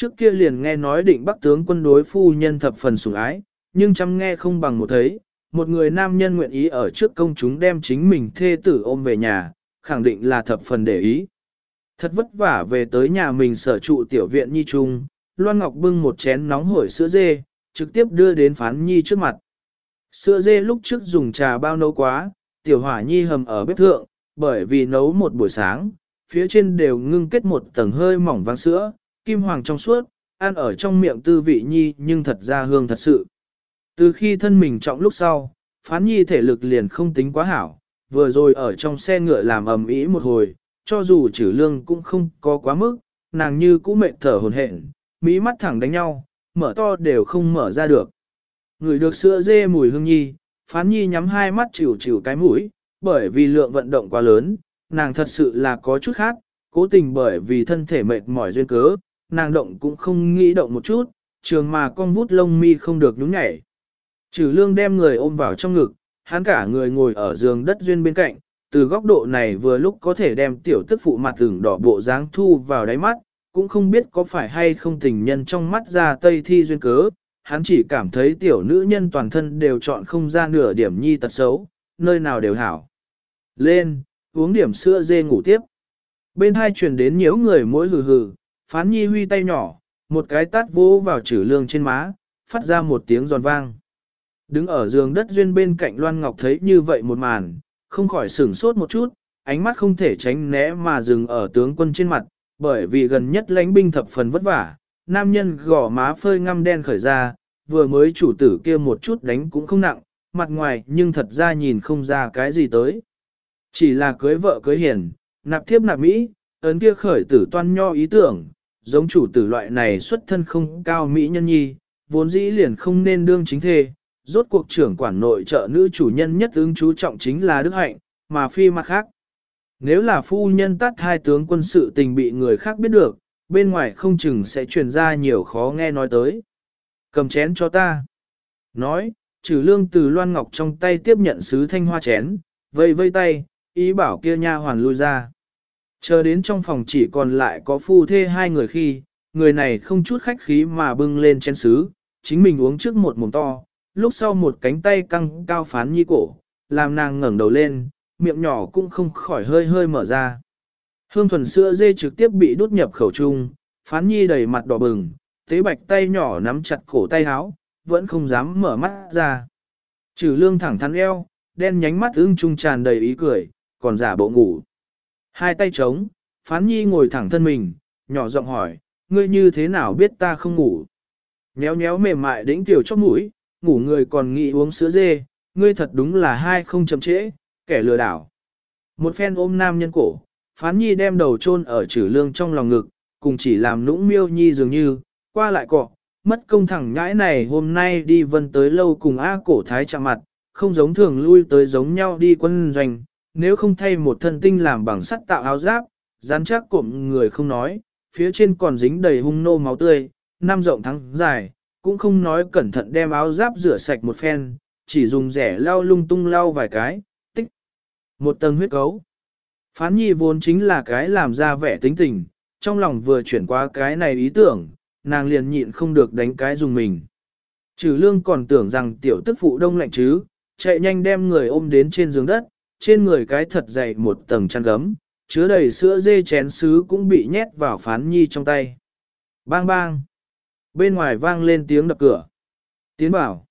Trước kia liền nghe nói định bắc tướng quân đối phu nhân thập phần sủng ái, nhưng chăm nghe không bằng một thấy, một người nam nhân nguyện ý ở trước công chúng đem chính mình thê tử ôm về nhà, khẳng định là thập phần để ý. Thật vất vả về tới nhà mình sở trụ tiểu viện nhi trung, Loan Ngọc bưng một chén nóng hổi sữa dê, trực tiếp đưa đến phán nhi trước mặt. Sữa dê lúc trước dùng trà bao nấu quá, tiểu hỏa nhi hầm ở bếp thượng, bởi vì nấu một buổi sáng, phía trên đều ngưng kết một tầng hơi mỏng vang sữa, kim hoàng trong suốt, ăn ở trong miệng tư vị nhi nhưng thật ra hương thật sự. Từ khi thân mình trọng lúc sau, phán nhi thể lực liền không tính quá hảo, vừa rồi ở trong xe ngựa làm ầm ĩ một hồi, cho dù trừ lương cũng không có quá mức, nàng như cũ mệt thở hồn hển, mỹ mắt thẳng đánh nhau, mở to đều không mở ra được. Người được sữa dê mùi hương nhi, phán nhi nhắm hai mắt chịu chịu cái mũi, bởi vì lượng vận động quá lớn, nàng thật sự là có chút khác, cố tình bởi vì thân thể mệt mỏi duyên cớ, nàng động cũng không nghĩ động một chút, trường mà con vút lông mi không được nhúng nhảy. Trừ lương đem người ôm vào trong ngực, hắn cả người ngồi ở giường đất duyên bên cạnh, từ góc độ này vừa lúc có thể đem tiểu tức phụ mặt tưởng đỏ bộ dáng thu vào đáy mắt, cũng không biết có phải hay không tình nhân trong mắt ra tây thi duyên cớ, hắn chỉ cảm thấy tiểu nữ nhân toàn thân đều chọn không ra nửa điểm nhi tật xấu, nơi nào đều hảo. Lên, uống điểm sữa dê ngủ tiếp. Bên hai truyền đến nhiễu người mỗi hừ hừ, phán nhi huy tay nhỏ, một cái tát vỗ vào chữ lương trên má, phát ra một tiếng giòn vang. Đứng ở giường đất duyên bên cạnh Loan Ngọc thấy như vậy một màn, không khỏi sửng sốt một chút, ánh mắt không thể tránh né mà dừng ở tướng quân trên mặt, bởi vì gần nhất lãnh binh thập phần vất vả, nam nhân gò má phơi ngăm đen khởi ra, vừa mới chủ tử kia một chút đánh cũng không nặng, mặt ngoài nhưng thật ra nhìn không ra cái gì tới. Chỉ là cưới vợ cưới hiền, nạp thiếp nạp mỹ, ấn kia khởi tử toan nho ý tưởng, giống chủ tử loại này xuất thân không cao mỹ nhân nhi, vốn dĩ liền không nên đương chính thê, rốt cuộc trưởng quản nội trợ nữ chủ nhân nhất ứng chú trọng chính là đức hạnh, mà phi mặt khác. Nếu là phu nhân tắt hai tướng quân sự tình bị người khác biết được, bên ngoài không chừng sẽ truyền ra nhiều khó nghe nói tới. Cầm chén cho ta. Nói, trừ lương từ loan ngọc trong tay tiếp nhận sứ thanh hoa chén, vây vây tay, ý bảo kia nha hoàn lui ra. Chờ đến trong phòng chỉ còn lại có phu thê hai người khi, người này không chút khách khí mà bưng lên chén sứ, chính mình uống trước một mồm to, lúc sau một cánh tay căng cao phán nhi cổ, làm nàng ngẩng đầu lên, miệng nhỏ cũng không khỏi hơi hơi mở ra. Hương thuần sữa dê trực tiếp bị đút nhập khẩu trung, phán nhi đầy mặt đỏ bừng, tế bạch tay nhỏ nắm chặt cổ tay háo, vẫn không dám mở mắt ra. Trừ lương thẳng thắn eo, đen nhánh mắt ưng trung tràn đầy ý cười, còn giả bộ ngủ. Hai tay trống, phán nhi ngồi thẳng thân mình, nhỏ giọng hỏi, ngươi như thế nào biết ta không ngủ? Nhéo nhéo mềm mại đĩnh tiểu chóp mũi, ngủ người còn nghĩ uống sữa dê, ngươi thật đúng là hai không chậm trễ, kẻ lừa đảo. Một phen ôm nam nhân cổ, phán nhi đem đầu chôn ở trừ lương trong lòng ngực, cùng chỉ làm nũng miêu nhi dường như, qua lại cọ, mất công thẳng nhãi này hôm nay đi vân tới lâu cùng A cổ thái chạm mặt, không giống thường lui tới giống nhau đi quân doanh, nếu không thay một thân tinh làm bằng sắt tạo áo giáp, rắn chắc cụm người không nói, phía trên còn dính đầy hung nô máu tươi, năm rộng thắng dài, cũng không nói cẩn thận đem áo giáp rửa sạch một phen, chỉ dùng rẻ lau lung tung lau vài cái, tích. Một tầng huyết cấu. Phán nhi vốn chính là cái làm ra vẻ tính tình, trong lòng vừa chuyển qua cái này ý tưởng, nàng liền nhịn không được đánh cái dùng mình. Trừ lương còn tưởng rằng tiểu tức phụ đông lạnh chứ, chạy nhanh đem người ôm đến trên giường đất, trên người cái thật dày một tầng chăn gấm, chứa đầy sữa dê chén sứ cũng bị nhét vào phán nhi trong tay. Bang bang! Bên ngoài vang lên tiếng đập cửa. Tiến bảo.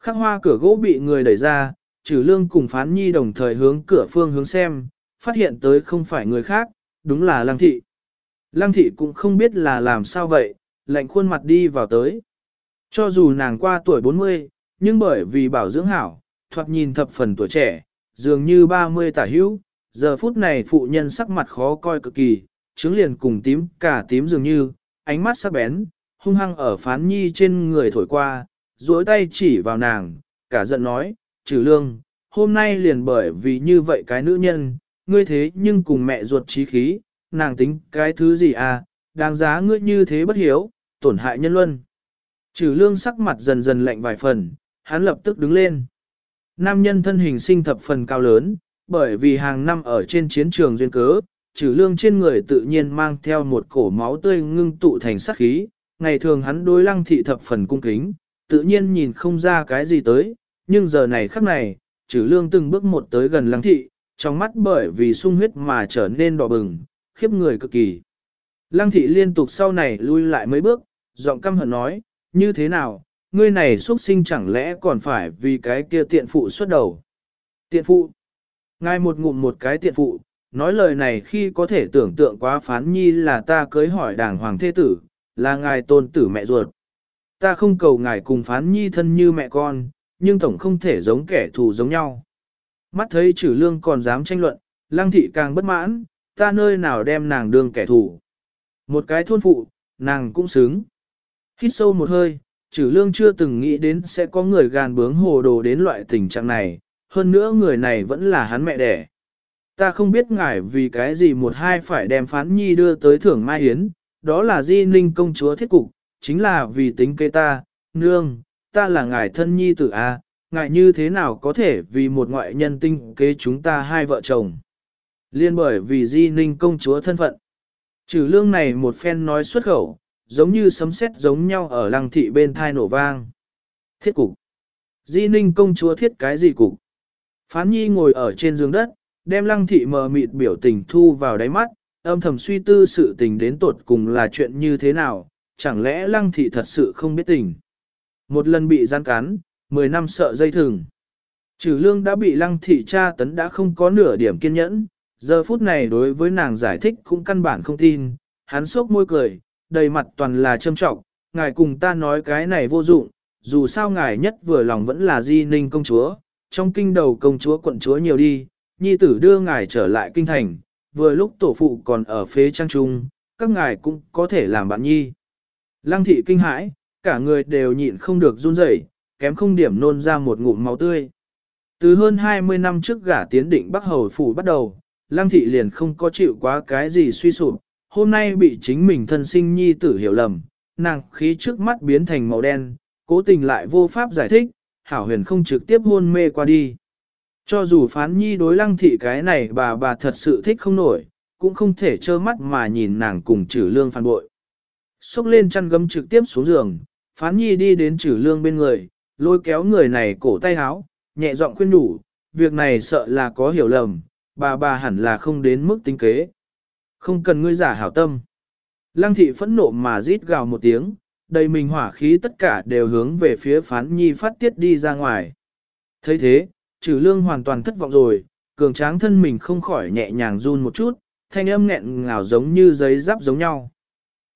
Khắc hoa cửa gỗ bị người đẩy ra, trừ lương cùng phán nhi đồng thời hướng cửa phương hướng xem, phát hiện tới không phải người khác, đúng là lăng thị. Lăng thị cũng không biết là làm sao vậy, lạnh khuôn mặt đi vào tới. Cho dù nàng qua tuổi 40, nhưng bởi vì bảo dưỡng hảo, thoạt nhìn thập phần tuổi trẻ, dường như 30 tả hữu, giờ phút này phụ nhân sắc mặt khó coi cực kỳ, trứng liền cùng tím cả tím dường như, ánh mắt sắc bén, hung hăng ở phán nhi trên người thổi qua, duỗi tay chỉ vào nàng, cả giận nói, trừ lương, hôm nay liền bởi vì như vậy cái nữ nhân, ngươi thế nhưng cùng mẹ ruột trí khí, nàng tính cái thứ gì à, đáng giá ngươi như thế bất hiếu, tổn hại nhân luân. Trừ lương sắc mặt dần dần lạnh vài phần, hắn lập tức đứng lên. Nam nhân thân hình sinh thập phần cao lớn, bởi vì hàng năm ở trên chiến trường duyên cớ, trừ lương trên người tự nhiên mang theo một cổ máu tươi ngưng tụ thành sắc khí, ngày thường hắn đối lăng thị thập phần cung kính, tự nhiên nhìn không ra cái gì tới, nhưng giờ này khắc này, trừ lương từng bước một tới gần lăng thị, trong mắt bởi vì sung huyết mà trở nên đỏ bừng, khiếp người cực kỳ. Lăng thị liên tục sau này lui lại mấy bước, giọng căm hận nói, như thế nào, ngươi này xuất sinh chẳng lẽ còn phải vì cái kia tiện phụ xuất đầu. Tiện phụ. Ngài một ngụm một cái tiện phụ, nói lời này khi có thể tưởng tượng quá phán nhi là ta cưới hỏi đảng hoàng thế tử, là ngài tôn tử mẹ ruột. Ta không cầu ngài cùng phán nhi thân như mẹ con, nhưng tổng không thể giống kẻ thù giống nhau. Mắt thấy trừ lương còn dám tranh luận, lăng thị càng bất mãn, ta nơi nào đem nàng đương kẻ thù. Một cái thôn phụ, nàng cũng xứng. Hít sâu một hơi, trừ lương chưa từng nghĩ đến sẽ có người gàn bướng hồ đồ đến loại tình trạng này, hơn nữa người này vẫn là hắn mẹ đẻ. Ta không biết ngài vì cái gì một hai phải đem phán nhi đưa tới thưởng Mai yến đó là di ninh công chúa thiết cục, chính là vì tính kế ta, nương, ta là ngài thân nhi tử A, ngài như thế nào có thể vì một ngoại nhân tinh kế chúng ta hai vợ chồng. Liên bởi vì di ninh công chúa thân phận. Trừ lương này một phen nói xuất khẩu, giống như sấm sét giống nhau ở lăng thị bên thai nổ vang. Thiết cục. Di ninh công chúa thiết cái gì cục? Phán nhi ngồi ở trên giường đất, đem lăng thị mờ mịt biểu tình thu vào đáy mắt, âm thầm suy tư sự tình đến tột cùng là chuyện như thế nào, chẳng lẽ lăng thị thật sự không biết tình. Một lần bị gian cắn, 10 năm sợ dây thừng. Trừ lương đã bị lăng thị tra tấn đã không có nửa điểm kiên nhẫn, giờ phút này đối với nàng giải thích cũng căn bản không tin, hắn sốc môi cười, đầy mặt toàn là châm trọng, ngài cùng ta nói cái này vô dụng, dù sao ngài nhất vừa lòng vẫn là di ninh công chúa, trong kinh đầu công chúa quận chúa nhiều đi, nhi tử đưa ngài trở lại kinh thành, vừa lúc tổ phụ còn ở phế trang trung, các ngài cũng có thể làm bạn nhi. Lăng thị kinh hãi, cả người đều nhịn không được run rẩy, kém không điểm nôn ra một ngụm máu tươi. Từ hơn 20 năm trước gả tiến định Bắc Hầu Phủ bắt đầu, Lăng thị liền không có chịu quá cái gì suy sụp, hôm nay bị chính mình thân sinh nhi tử hiểu lầm, nàng khí trước mắt biến thành màu đen, cố tình lại vô pháp giải thích, hảo huyền không trực tiếp hôn mê qua đi. Cho dù phán nhi đối lăng thị cái này bà bà thật sự thích không nổi, cũng không thể trơ mắt mà nhìn nàng cùng trừ lương phản bội. Xúc lên chăn gấm trực tiếp xuống giường, phán nhi đi đến trừ lương bên người, lôi kéo người này cổ tay háo, nhẹ giọng khuyên đủ, việc này sợ là có hiểu lầm, bà bà hẳn là không đến mức tính kế. Không cần ngươi giả hảo tâm. Lăng thị phẫn nộ mà rít gào một tiếng, đầy mình hỏa khí tất cả đều hướng về phía phán nhi phát tiết đi ra ngoài. thấy thế, trừ lương hoàn toàn thất vọng rồi, cường tráng thân mình không khỏi nhẹ nhàng run một chút, thanh âm nghẹn ngào giống như giấy giáp giống nhau.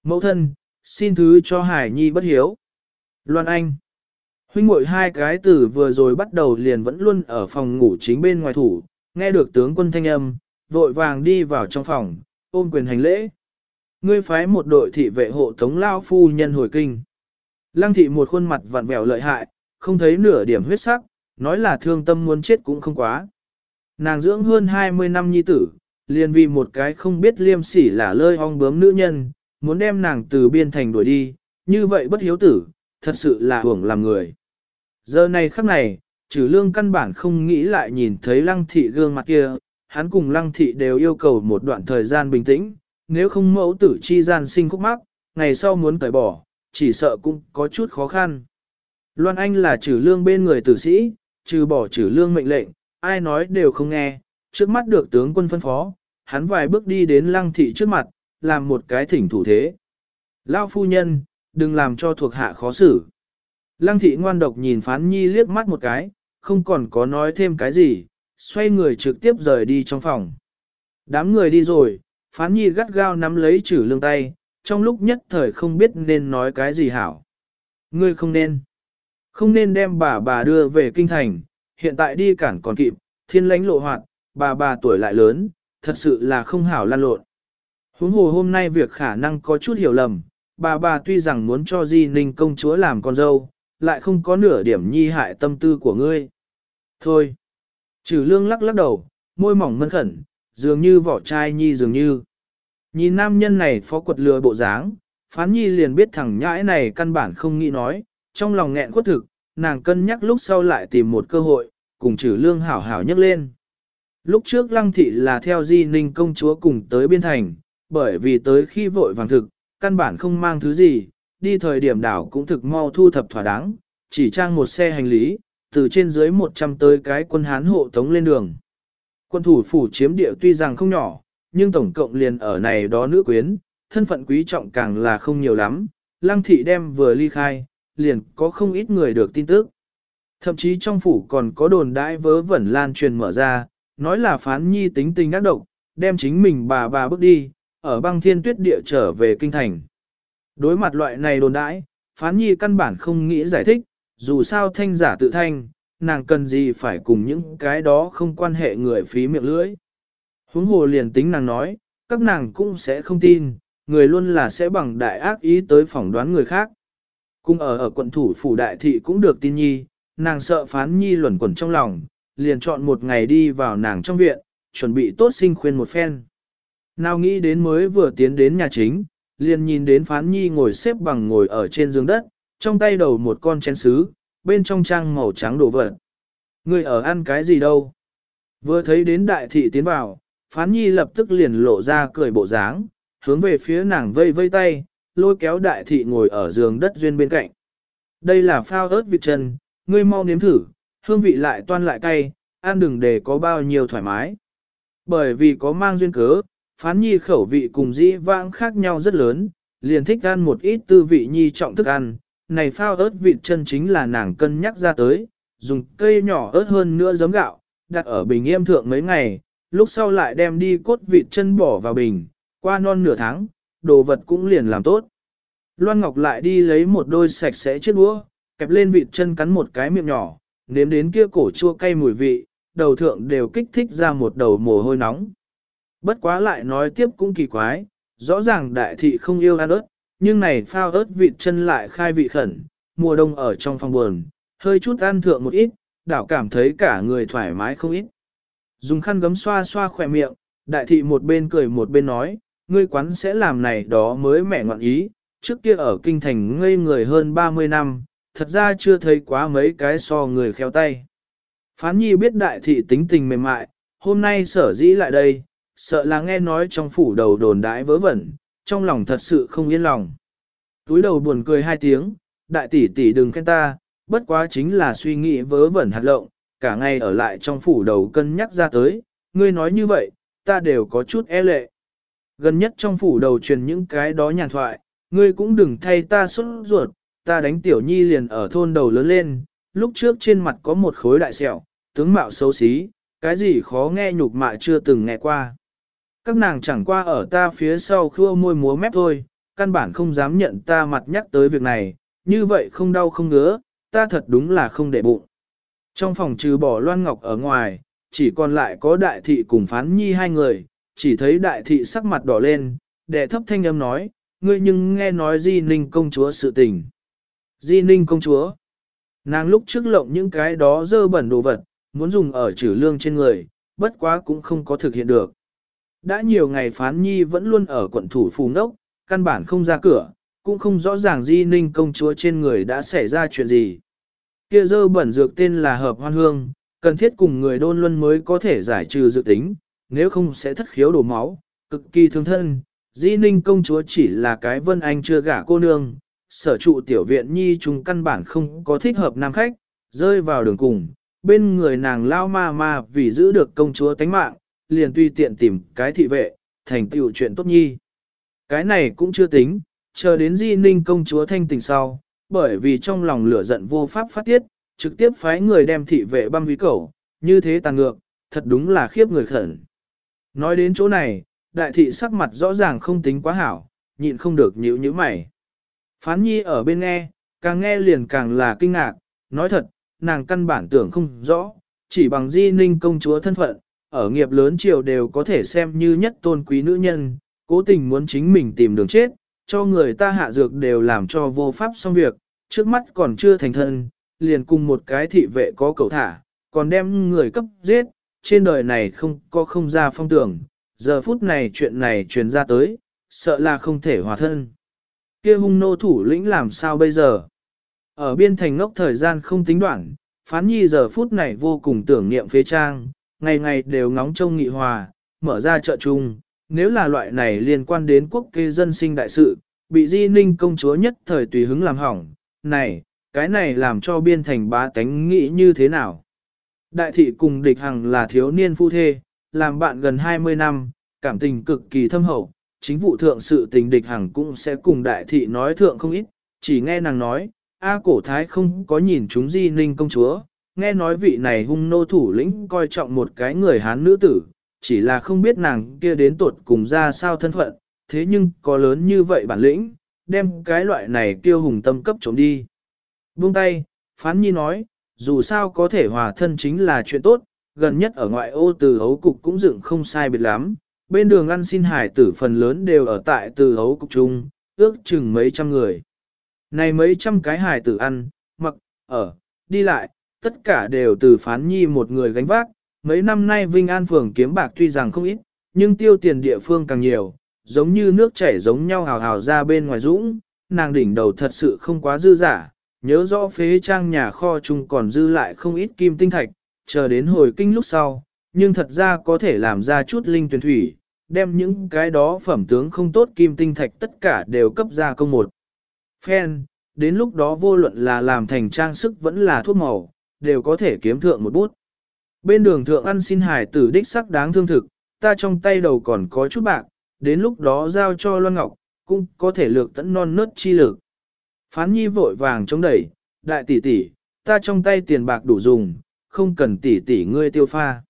Mẫu thân, xin thứ cho Hải Nhi bất hiếu. Loan Anh. Huynh muội hai cái tử vừa rồi bắt đầu liền vẫn luôn ở phòng ngủ chính bên ngoài thủ, nghe được tướng quân thanh âm, vội vàng đi vào trong phòng, ôm quyền hành lễ. Ngươi phái một đội thị vệ hộ tống lao phu nhân hồi kinh. Lăng thị một khuôn mặt vặn vẹo lợi hại, không thấy nửa điểm huyết sắc, nói là thương tâm muốn chết cũng không quá. Nàng dưỡng hơn 20 năm nhi tử, liền vì một cái không biết liêm sỉ là lơi ong bướm nữ nhân, muốn đem nàng từ biên thành đuổi đi, như vậy bất hiếu tử, thật sự là hưởng làm người. Giờ này khắc này, trừ lương căn bản không nghĩ lại nhìn thấy lăng thị gương mặt kia, hắn cùng lăng thị đều yêu cầu một đoạn thời gian bình tĩnh, nếu không mẫu tử chi gian sinh khúc mắc, ngày sau muốn cởi bỏ, chỉ sợ cũng có chút khó khăn. Loan Anh là trừ lương bên người tử sĩ, trừ bỏ trừ lương mệnh lệnh, ai nói đều không nghe, trước mắt được tướng quân phân phó, hắn vài bước đi đến lăng thị trước mặt, làm một cái thỉnh thủ thế. Lao phu nhân, đừng làm cho thuộc hạ khó xử. Lăng thị ngoan độc nhìn phán nhi liếc mắt một cái, không còn có nói thêm cái gì, xoay người trực tiếp rời đi trong phòng. Đám người đi rồi, phán nhi gắt gao nắm lấy chữ lương tay, trong lúc nhất thời không biết nên nói cái gì hảo. Ngươi không nên. Không nên đem bà bà đưa về kinh thành, hiện tại đi cản còn kịp, thiên lãnh lộ hoạt, bà bà tuổi lại lớn, thật sự là không hảo lan lộn. Huống hồ hôm nay việc khả năng có chút hiểu lầm, bà bà tuy rằng muốn cho Di Ninh công chúa làm con dâu, lại không có nửa điểm nhi hại tâm tư của ngươi. Thôi. Trừ lương lắc lắc đầu, môi mỏng mân khẩn, dường như vỏ chai nhi dường như. Nhìn nam nhân này phó quật lừa bộ dáng, phán nhi liền biết thằng nhãi này căn bản không nghĩ nói, trong lòng nghẹn khuất thực, nàng cân nhắc lúc sau lại tìm một cơ hội, cùng trừ lương hảo hảo nhấc lên. Lúc trước lăng thị là theo di ninh công chúa cùng tới biên thành, bởi vì tới khi vội vàng thực, căn bản không mang thứ gì, đi thời điểm đảo cũng thực mau thu thập thỏa đáng, chỉ trang một xe hành lý, từ trên dưới 100 tới cái quân hán hộ tống lên đường. Quân thủ phủ chiếm địa tuy rằng không nhỏ, nhưng tổng cộng liền ở này đó nữ quyến, thân phận quý trọng càng là không nhiều lắm, lăng thị đem vừa ly khai, liền có không ít người được tin tức. Thậm chí trong phủ còn có đồn đãi vớ vẩn lan truyền mở ra, nói là phán nhi tính tình ác độc, đem chính mình bà bà bước đi, ở băng thiên tuyết địa trở về kinh thành. Đối mặt loại này đồn đãi, phán nhi căn bản không nghĩ giải thích, dù sao thanh giả tự thanh, nàng cần gì phải cùng những cái đó không quan hệ người phí miệng lưỡi. Huống hồ liền tính nàng nói, các nàng cũng sẽ không tin, người luôn là sẽ bằng đại ác ý tới phỏng đoán người khác. Cung ở ở quận thủ phủ đại thị cũng được tin nhi, nàng sợ phán nhi luẩn quẩn trong lòng, liền chọn một ngày đi vào nàng trong viện, chuẩn bị tốt sinh khuyên một phen. Nào nghĩ đến mới vừa tiến đến nhà chính, liền nhìn đến phán nhi ngồi xếp bằng ngồi ở trên giường đất, trong tay đầu một con chén sứ, bên trong trang màu trắng đổ vật. Người ở ăn cái gì đâu? Vừa thấy đến đại thị tiến vào, phán nhi lập tức liền lộ ra cười bộ dáng, hướng về phía nàng vây vây tay, lôi kéo đại thị ngồi ở giường đất duyên bên cạnh. Đây là phao ớt vịt chân, ngươi mau nếm thử, hương vị lại toan lại cay, ăn đừng để có bao nhiêu thoải mái. Bởi vì có mang duyên cớ, phán nhi khẩu vị cùng dĩ vãng khác nhau rất lớn, liền thích ăn một ít tư vị nhi trọng thức ăn, này phao ớt vịt chân chính là nàng cân nhắc ra tới, dùng cây nhỏ ớt hơn nữa giấm gạo, đặt ở bình yêm thượng mấy ngày, lúc sau lại đem đi cốt vịt chân bỏ vào bình, qua non nửa tháng, đồ vật cũng liền làm tốt. Loan Ngọc lại đi lấy một đôi sạch sẽ chiếc đũa, kẹp lên vịt chân cắn một cái miệng nhỏ, nếm đến kia cổ chua cay mùi vị, đầu thượng đều kích thích ra một đầu mồ hôi nóng. Bất quá lại nói tiếp cũng kỳ quái, rõ ràng đại thị không yêu ăn ớt, nhưng này phao ớt vịt chân lại khai vị khẩn, mùa đông ở trong phòng buồn, hơi chút ăn thượng một ít, đảo cảm thấy cả người thoải mái không ít. Dùng khăn gấm xoa xoa khỏe miệng, đại thị một bên cười một bên nói, ngươi quán sẽ làm này đó mới mẹ ngoạn ý, trước kia ở kinh thành ngây người hơn 30 năm, thật ra chưa thấy quá mấy cái so người khéo tay. Phán nhi biết đại thị tính tình mềm mại, hôm nay sở dĩ lại đây, sợ là nghe nói trong phủ đầu đồn đãi vớ vẩn, trong lòng thật sự không yên lòng. Túi đầu buồn cười hai tiếng, đại tỷ tỷ đừng khen ta, bất quá chính là suy nghĩ vớ vẩn hạt lộng, cả ngày ở lại trong phủ đầu cân nhắc ra tới, ngươi nói như vậy, ta đều có chút e lệ. Gần nhất trong phủ đầu truyền những cái đó nhàn thoại, ngươi cũng đừng thay ta xuất ruột, ta đánh tiểu nhi liền ở thôn đầu lớn lên, lúc trước trên mặt có một khối đại sẹo, tướng mạo xấu xí, cái gì khó nghe nhục mạ chưa từng nghe qua. Các nàng chẳng qua ở ta phía sau khua môi múa mép thôi, căn bản không dám nhận ta mặt nhắc tới việc này, như vậy không đau không ngứa, ta thật đúng là không để bụng. Trong phòng trừ bỏ Loan Ngọc ở ngoài, chỉ còn lại có đại thị cùng phán nhi hai người, chỉ thấy đại thị sắc mặt đỏ lên, đệ thấp thanh âm nói, ngươi nhưng nghe nói di ninh công chúa sự tình. Di ninh công chúa, nàng lúc trước lộng những cái đó dơ bẩn đồ vật, muốn dùng ở trừ lương trên người, bất quá cũng không có thực hiện được. Đã nhiều ngày phán nhi vẫn luôn ở quận thủ phù nốc, căn bản không ra cửa, cũng không rõ ràng di ninh công chúa trên người đã xảy ra chuyện gì. Kia dơ bẩn dược tên là hợp hoan hương, cần thiết cùng người đôn luân mới có thể giải trừ dự tính, nếu không sẽ thất khiếu đổ máu, cực kỳ thương thân. Di ninh công chúa chỉ là cái vân anh chưa gả cô nương, sở trụ tiểu viện nhi chúng căn bản không có thích hợp nam khách, rơi vào đường cùng, bên người nàng lao ma ma vì giữ được công chúa tánh mạng, liền tùy tiện tìm cái thị vệ, thành tựu chuyện tốt nhi. Cái này cũng chưa tính, chờ đến di ninh công chúa thanh tình sau, bởi vì trong lòng lửa giận vô pháp phát tiết, trực tiếp phái người đem thị vệ băm hủy cẩu, như thế tàn ngược, thật đúng là khiếp người khẩn. Nói đến chỗ này, đại thị sắc mặt rõ ràng không tính quá hảo, nhịn không được nhíu nhíu mày. Phán nhi ở bên nghe, càng nghe liền càng là kinh ngạc, nói thật, nàng căn bản tưởng không rõ, chỉ bằng di ninh công chúa thân phận, ở nghiệp lớn triều đều có thể xem như nhất tôn quý nữ nhân, cố tình muốn chính mình tìm đường chết, cho người ta hạ dược đều làm cho vô pháp xong việc, trước mắt còn chưa thành thân, liền cùng một cái thị vệ có cầu thả, còn đem người cấp giết, trên đời này không có không ra phong tưởng, giờ phút này chuyện này truyền ra tới, sợ là không thể hòa thân. kia hung nô thủ lĩnh làm sao bây giờ? Ở biên thành ngốc thời gian không tính đoạn, phán nhi giờ phút này vô cùng tưởng niệm phế trang, ngày ngày đều ngóng trông nghị hòa, mở ra chợ chung, nếu là loại này liên quan đến quốc kê dân sinh đại sự, bị di ninh công chúa nhất thời tùy hứng làm hỏng, này, cái này làm cho biên thành bá tánh nghĩ như thế nào? Đại thị cùng địch hằng là thiếu niên phu thê, làm bạn gần 20 năm, cảm tình cực kỳ thâm hậu, chính vụ thượng sự tình địch hằng cũng sẽ cùng đại thị nói thượng không ít, chỉ nghe nàng nói, A cổ thái không có nhìn chúng di ninh công chúa, nghe nói vị này hung nô thủ lĩnh coi trọng một cái người Hán nữ tử, chỉ là không biết nàng kia đến tuột cùng ra sao thân phận, thế nhưng có lớn như vậy bản lĩnh, đem cái loại này tiêu hùng tâm cấp trộm đi. Buông tay, phán nhi nói, dù sao có thể hòa thân chính là chuyện tốt, gần nhất ở ngoại ô từ hấu cục cũng dựng không sai biệt lắm, bên đường ăn xin hải tử phần lớn đều ở tại từ hấu cục chung, ước chừng mấy trăm người. Này mấy trăm cái hải tử ăn, mặc, ở, đi lại, tất cả đều từ phán nhi một người gánh vác, mấy năm nay Vinh An Phường kiếm bạc tuy rằng không ít, nhưng tiêu tiền địa phương càng nhiều, giống như nước chảy giống nhau hào hào ra bên ngoài dũng, nàng đỉnh đầu thật sự không quá dư giả, nhớ rõ phế trang nhà kho chung còn dư lại không ít kim tinh thạch, chờ đến hồi kinh lúc sau, nhưng thật ra có thể làm ra chút linh tuyển thủy, đem những cái đó phẩm tướng không tốt kim tinh thạch tất cả đều cấp ra công một. Phen, đến lúc đó vô luận là làm thành trang sức vẫn là thuốc màu, đều có thể kiếm thượng một bút. Bên đường thượng ăn xin hải tử đích sắc đáng thương thực, ta trong tay đầu còn có chút bạc, đến lúc đó giao cho Loan Ngọc, cũng có thể lược tận non nớt chi lực. Phán nhi vội vàng chống đẩy, đại tỷ tỷ, ta trong tay tiền bạc đủ dùng, không cần tỷ tỷ ngươi tiêu pha.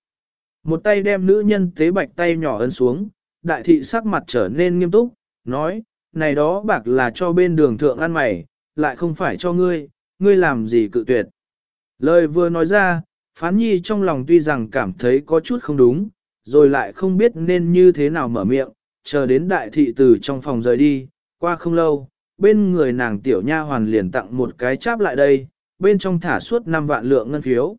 Một tay đem nữ nhân tế bạch tay nhỏ ấn xuống, đại thị sắc mặt trở nên nghiêm túc, nói, này đó bạc là cho bên đường thượng ăn mày, lại không phải cho ngươi, ngươi làm gì cự tuyệt. Lời vừa nói ra, phán nhi trong lòng tuy rằng cảm thấy có chút không đúng, rồi lại không biết nên như thế nào mở miệng, chờ đến đại thị từ trong phòng rời đi, qua không lâu, bên người nàng tiểu nha hoàn liền tặng một cái cháp lại đây, bên trong thả suốt 5 vạn lượng ngân phiếu.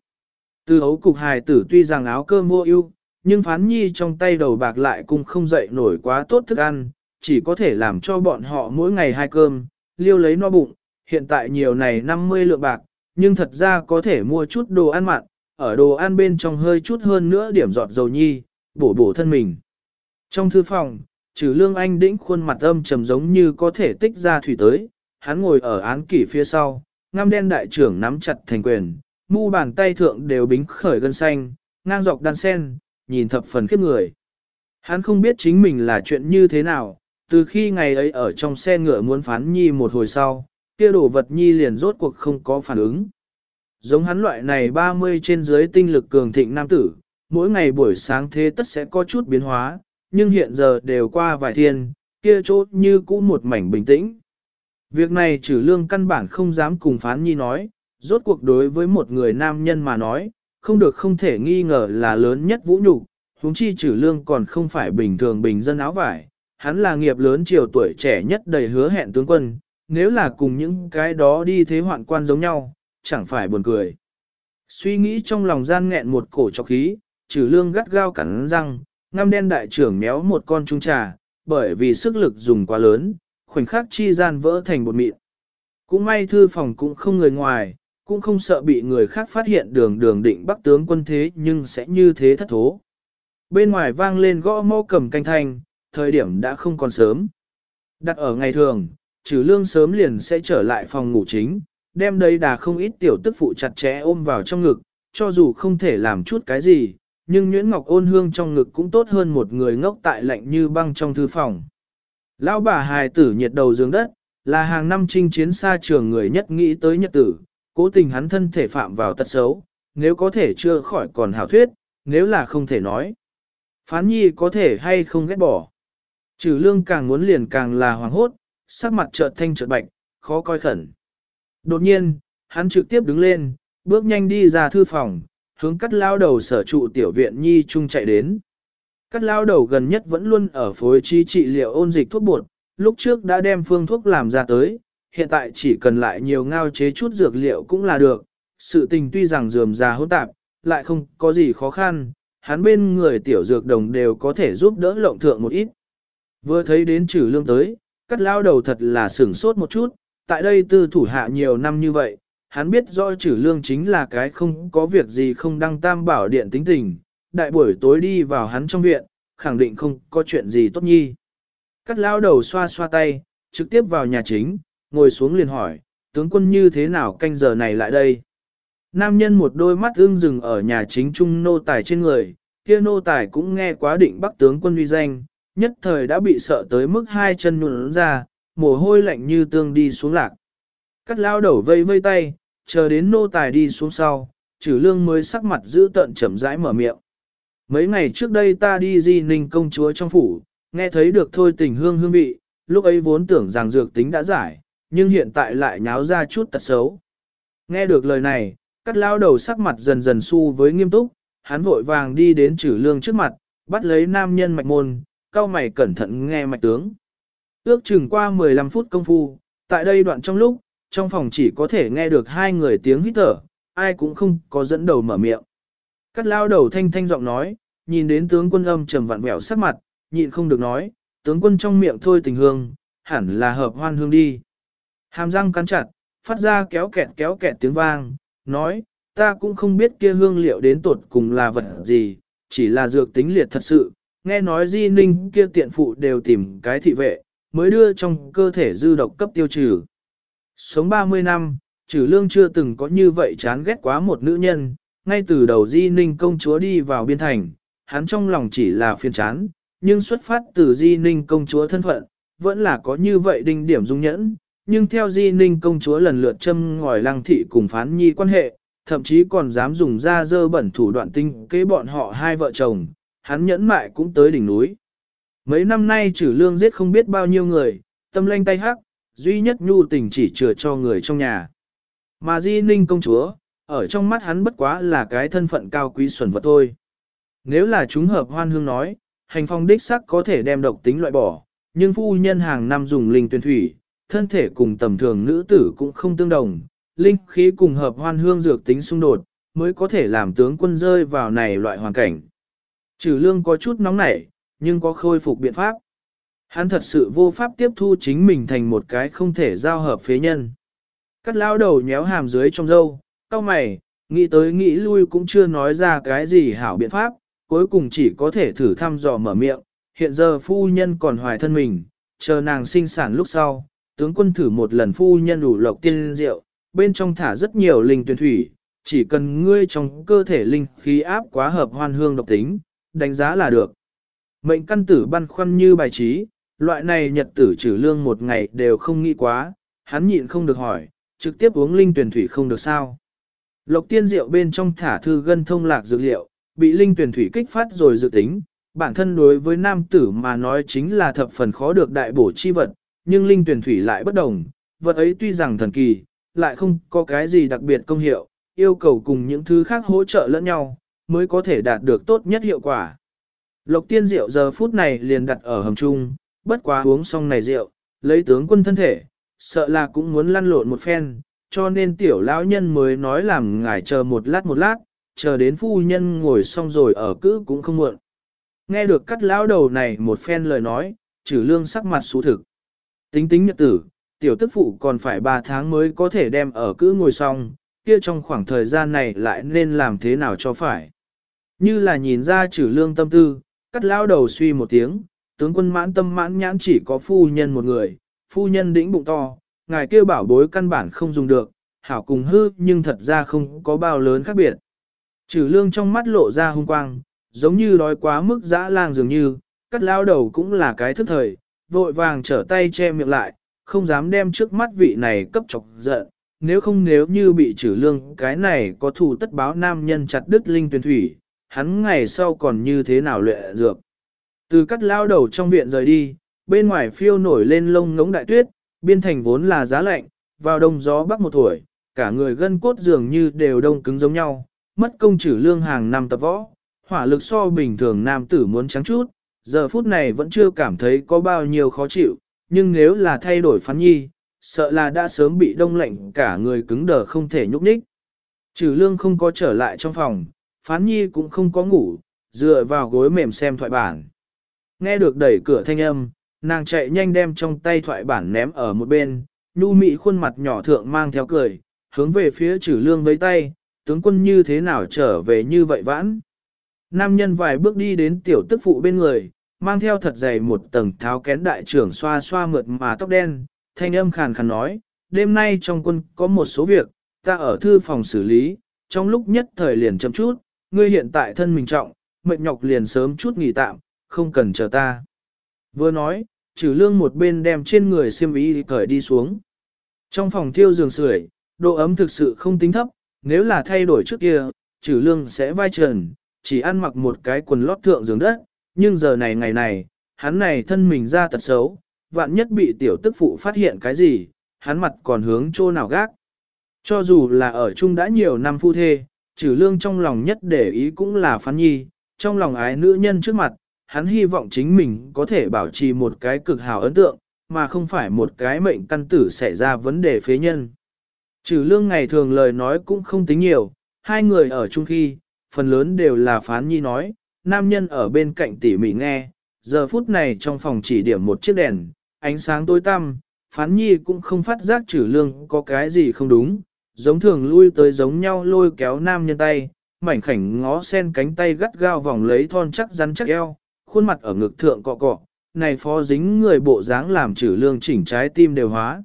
Từ hấu cục hài tử tuy rằng áo cơm mua ưu, nhưng phán nhi trong tay đầu bạc lại cũng không dậy nổi quá tốt thức ăn, chỉ có thể làm cho bọn họ mỗi ngày hai cơm, liêu lấy no bụng, hiện tại nhiều này 50 lượng bạc, nhưng thật ra có thể mua chút đồ ăn mặn, ở đồ ăn bên trong hơi chút hơn nữa điểm giọt dầu nhi, bổ bổ thân mình. Trong thư phòng, trừ lương anh đĩnh khuôn mặt âm trầm giống như có thể tích ra thủy tới, hắn ngồi ở án kỷ phía sau, ngăm đen đại trưởng nắm chặt thành quyền, mu bàn tay thượng đều bính khởi gân xanh, ngang dọc đan sen, nhìn thập phần khiếp người. Hắn không biết chính mình là chuyện như thế nào, từ khi ngày ấy ở trong xe ngựa muốn phán nhi một hồi sau, kia đồ vật nhi liền rốt cuộc không có phản ứng. Giống hắn loại này 30 trên dưới tinh lực cường thịnh nam tử, mỗi ngày buổi sáng thế tất sẽ có chút biến hóa, nhưng hiện giờ đều qua vài thiên, kia chỗ như cũ một mảnh bình tĩnh. Việc này trừ lương căn bản không dám cùng phán nhi nói, rốt cuộc đối với một người nam nhân mà nói, không được không thể nghi ngờ là lớn nhất vũ nhục, huống chi trừ lương còn không phải bình thường bình dân áo vải, hắn là nghiệp lớn chiều tuổi trẻ nhất đầy hứa hẹn tướng quân, nếu là cùng những cái đó đi thế hoạn quan giống nhau, chẳng phải buồn cười. Suy nghĩ trong lòng gian nghẹn một cổ cho khí, trừ lương gắt gao cắn răng, ngăm đen đại trưởng méo một con trung trà, bởi vì sức lực dùng quá lớn, khoảnh khắc chi gian vỡ thành bột mịn. Cũng may thư phòng cũng không người ngoài, cũng không sợ bị người khác phát hiện đường đường định bắc tướng quân thế nhưng sẽ như thế thất thố. Bên ngoài vang lên gõ mô cầm canh thanh, thời điểm đã không còn sớm. Đặt ở ngày thường, trừ lương sớm liền sẽ trở lại phòng ngủ chính, đem đầy đà không ít tiểu tức phụ chặt chẽ ôm vào trong ngực, cho dù không thể làm chút cái gì, nhưng Nguyễn Ngọc ôn hương trong ngực cũng tốt hơn một người ngốc tại lạnh như băng trong thư phòng. Lão bà hài tử nhiệt đầu giường đất, là hàng năm chinh chiến xa trường người nhất nghĩ tới nhật tử, cố tình hắn thân thể phạm vào tật xấu, nếu có thể chưa khỏi còn hảo thuyết, nếu là không thể nói. Phán nhi có thể hay không ghét bỏ. Trừ lương càng muốn liền càng là hoàng hốt, sắc mặt chợt thanh chợt bạch, khó coi khẩn. Đột nhiên, hắn trực tiếp đứng lên, bước nhanh đi ra thư phòng, hướng cắt lao đầu sở trụ tiểu viện nhi trung chạy đến. Cắt lao đầu gần nhất vẫn luôn ở phối trí trị liệu ôn dịch thuốc bột, lúc trước đã đem phương thuốc làm ra tới, hiện tại chỉ cần lại nhiều ngao chế chút dược liệu cũng là được. Sự tình tuy rằng dườm già hỗn tạp, lại không có gì khó khăn, hắn bên người tiểu dược đồng đều có thể giúp đỡ lộng thượng một ít. Vừa thấy đến trừ lương tới, cắt lao đầu thật là sửng sốt một chút, tại đây tư thủ hạ nhiều năm như vậy, hắn biết rõ trừ lương chính là cái không có việc gì không đăng tam bảo điện tính tình, đại buổi tối đi vào hắn trong viện, khẳng định không có chuyện gì tốt nhi. Cắt lao đầu xoa xoa tay, trực tiếp vào nhà chính, ngồi xuống liền hỏi, tướng quân như thế nào canh giờ này lại đây? Nam nhân một đôi mắt ưng rừng ở nhà chính trung nô tài trên người, kia nô tài cũng nghe quá định bắc tướng quân uy danh, nhất thời đã bị sợ tới mức hai chân nhuận ra, mồ hôi lạnh như tương đi xuống lạc. Cắt lao đầu vây vây tay, chờ đến nô tài đi xuống sau, trừ lương mới sắc mặt giữ tận chậm rãi mở miệng. Mấy ngày trước đây ta đi di ninh công chúa trong phủ, nghe thấy được thôi tình hương hương vị, lúc ấy vốn tưởng rằng dược tính đã giải, nhưng hiện tại lại nháo ra chút tật xấu. Nghe được lời này, cắt lao đầu sắc mặt dần dần su với nghiêm túc, hắn vội vàng đi đến trừ lương trước mặt, bắt lấy nam nhân mạch môn, cao mày cẩn thận nghe mạch tướng. Ước chừng qua 15 phút công phu, tại đây đoạn trong lúc, trong phòng chỉ có thể nghe được hai người tiếng hít thở, ai cũng không có dẫn đầu mở miệng. Cắt lao đầu thanh thanh giọng nói, nhìn đến tướng quân âm trầm vặn vẹo sắc mặt, nhịn không được nói, tướng quân trong miệng thôi tình hương, hẳn là hợp hoan hương đi. Hàm răng cắn chặt, phát ra kéo kẹt kéo kẹt tiếng vang, nói, ta cũng không biết kia hương liệu đến tột cùng là vật gì, chỉ là dược tính liệt thật sự, nghe nói di ninh kia tiện phụ đều tìm cái thị vệ, mới đưa trong cơ thể dư độc cấp tiêu trừ. Sống 30 năm, trừ lương chưa từng có như vậy chán ghét quá một nữ nhân, ngay từ đầu di ninh công chúa đi vào biên thành, hắn trong lòng chỉ là phiền chán, nhưng xuất phát từ di ninh công chúa thân phận, vẫn là có như vậy đinh điểm dung nhẫn, nhưng theo di ninh công chúa lần lượt châm ngòi lăng thị cùng phán nhi quan hệ, thậm chí còn dám dùng ra dơ bẩn thủ đoạn tinh kế bọn họ hai vợ chồng, hắn nhẫn mại cũng tới đỉnh núi. Mấy năm nay trừ lương giết không biết bao nhiêu người, tâm lanh tay hắc, duy nhất nhu tình chỉ chừa cho người trong nhà. Mà di ninh công chúa, ở trong mắt hắn bất quá là cái thân phận cao quý xuẩn vật thôi. Nếu là chúng hợp hoan hương nói, hành phong đích sắc có thể đem độc tính loại bỏ, nhưng phu nhân hàng năm dùng linh tuyển thủy, thân thể cùng tầm thường nữ tử cũng không tương đồng, linh khí cùng hợp hoan hương dược tính xung đột, mới có thể làm tướng quân rơi vào này loại hoàn cảnh. Trừ lương có chút nóng nảy, nhưng có khôi phục biện pháp. Hắn thật sự vô pháp tiếp thu chính mình thành một cái không thể giao hợp phế nhân. Cắt lao đầu nhéo hàm dưới trong dâu, cau mày, nghĩ tới nghĩ lui cũng chưa nói ra cái gì hảo biện pháp, cuối cùng chỉ có thể thử thăm dò mở miệng, hiện giờ phu nhân còn hoài thân mình, chờ nàng sinh sản lúc sau, tướng quân thử một lần phu nhân đủ lộc tiên rượu, bên trong thả rất nhiều linh tuyển thủy, chỉ cần ngươi trong cơ thể linh khí áp quá hợp hoan hương độc tính, đánh giá là được. Mệnh căn tử băn khoăn như bài trí, loại này nhật tử trừ lương một ngày đều không nghĩ quá, hắn nhịn không được hỏi, trực tiếp uống linh tuyển thủy không được sao. Lộc tiên rượu bên trong thả thư gân thông lạc dược liệu, bị linh tuyển thủy kích phát rồi dự tính, bản thân đối với nam tử mà nói chính là thập phần khó được đại bổ chi vật, nhưng linh tuyển thủy lại bất đồng, vật ấy tuy rằng thần kỳ, lại không có cái gì đặc biệt công hiệu, yêu cầu cùng những thứ khác hỗ trợ lẫn nhau, mới có thể đạt được tốt nhất hiệu quả. Lộc tiên rượu giờ phút này liền đặt ở hầm chung, bất quá uống xong này rượu, lấy tướng quân thân thể, sợ là cũng muốn lăn lộn một phen, cho nên tiểu lão nhân mới nói làm ngài chờ một lát một lát, chờ đến phu nhân ngồi xong rồi ở cữ cũng không muộn. Nghe được cắt lão đầu này một phen lời nói, trừ lương sắc mặt xú thực. Tính tính nhật tử, tiểu tức phụ còn phải 3 tháng mới có thể đem ở cữ ngồi xong, kia trong khoảng thời gian này lại nên làm thế nào cho phải. Như là nhìn ra trừ lương tâm tư, cắt lão đầu suy một tiếng, tướng quân mãn tâm mãn nhãn chỉ có phu nhân một người, phu nhân đĩnh bụng to, ngài kêu bảo bối căn bản không dùng được, hảo cùng hư nhưng thật ra không có bao lớn khác biệt. Trừ lương trong mắt lộ ra hung quang, giống như đói quá mức dã lang dường như, cắt lao đầu cũng là cái thức thời, vội vàng trở tay che miệng lại, không dám đem trước mắt vị này cấp chọc giận, nếu không nếu như bị trừ lương cái này có thù tất báo nam nhân chặt đứt linh tuyển thủy, hắn ngày sau còn như thế nào lệ dược. Từ cắt lao đầu trong viện rời đi, bên ngoài phiêu nổi lên lông ngống đại tuyết, biên thành vốn là giá lạnh, vào đông gió bắc một tuổi, cả người gân cốt dường như đều đông cứng giống nhau, mất công trừ lương hàng năm tập võ, hỏa lực so bình thường nam tử muốn trắng chút, giờ phút này vẫn chưa cảm thấy có bao nhiêu khó chịu, nhưng nếu là thay đổi phán nhi, sợ là đã sớm bị đông lạnh cả người cứng đờ không thể nhúc nhích. Trừ lương không có trở lại trong phòng, phán nhi cũng không có ngủ, dựa vào gối mềm xem thoại bản. Nghe được đẩy cửa thanh âm, nàng chạy nhanh đem trong tay thoại bản ném ở một bên, nhu mị khuôn mặt nhỏ thượng mang theo cười, hướng về phía trừ lương với tay, tướng quân như thế nào trở về như vậy vãn. Nam nhân vài bước đi đến tiểu tức phụ bên người, mang theo thật dày một tầng tháo kén đại trưởng xoa xoa mượt mà tóc đen, thanh âm khàn khàn nói, đêm nay trong quân có một số việc, ta ở thư phòng xử lý, trong lúc nhất thời liền chậm chút, ngươi hiện tại thân mình trọng, mệt nhọc liền sớm chút nghỉ tạm, không cần chờ ta. Vừa nói, trừ lương một bên đem trên người xiêm y cởi đi xuống. Trong phòng thiêu giường sưởi, độ ấm thực sự không tính thấp, nếu là thay đổi trước kia, trừ lương sẽ vai trần, chỉ ăn mặc một cái quần lót thượng giường đất, nhưng giờ này ngày này, hắn này thân mình ra tật xấu, vạn nhất bị tiểu tức phụ phát hiện cái gì, hắn mặt còn hướng chỗ nào gác. Cho dù là ở chung đã nhiều năm phu thê, trừ lương trong lòng nhất để ý cũng là phán nhi, trong lòng ái nữ nhân trước mặt, hắn hy vọng chính mình có thể bảo trì một cái cực hào ấn tượng, mà không phải một cái mệnh căn tử xảy ra vấn đề phế nhân. Trừ lương ngày thường lời nói cũng không tính nhiều, hai người ở chung khi, phần lớn đều là phán nhi nói, nam nhân ở bên cạnh tỉ mỉ nghe, giờ phút này trong phòng chỉ điểm một chiếc đèn, ánh sáng tối tăm, phán nhi cũng không phát giác trừ lương có cái gì không đúng, giống thường lui tới giống nhau lôi kéo nam nhân tay, mảnh khảnh ngó sen cánh tay gắt gao vòng lấy thon chắc rắn chắc eo, khuôn mặt ở ngực thượng cọ cọ, này phó dính người bộ dáng làm trừ lương chỉnh trái tim đều hóa.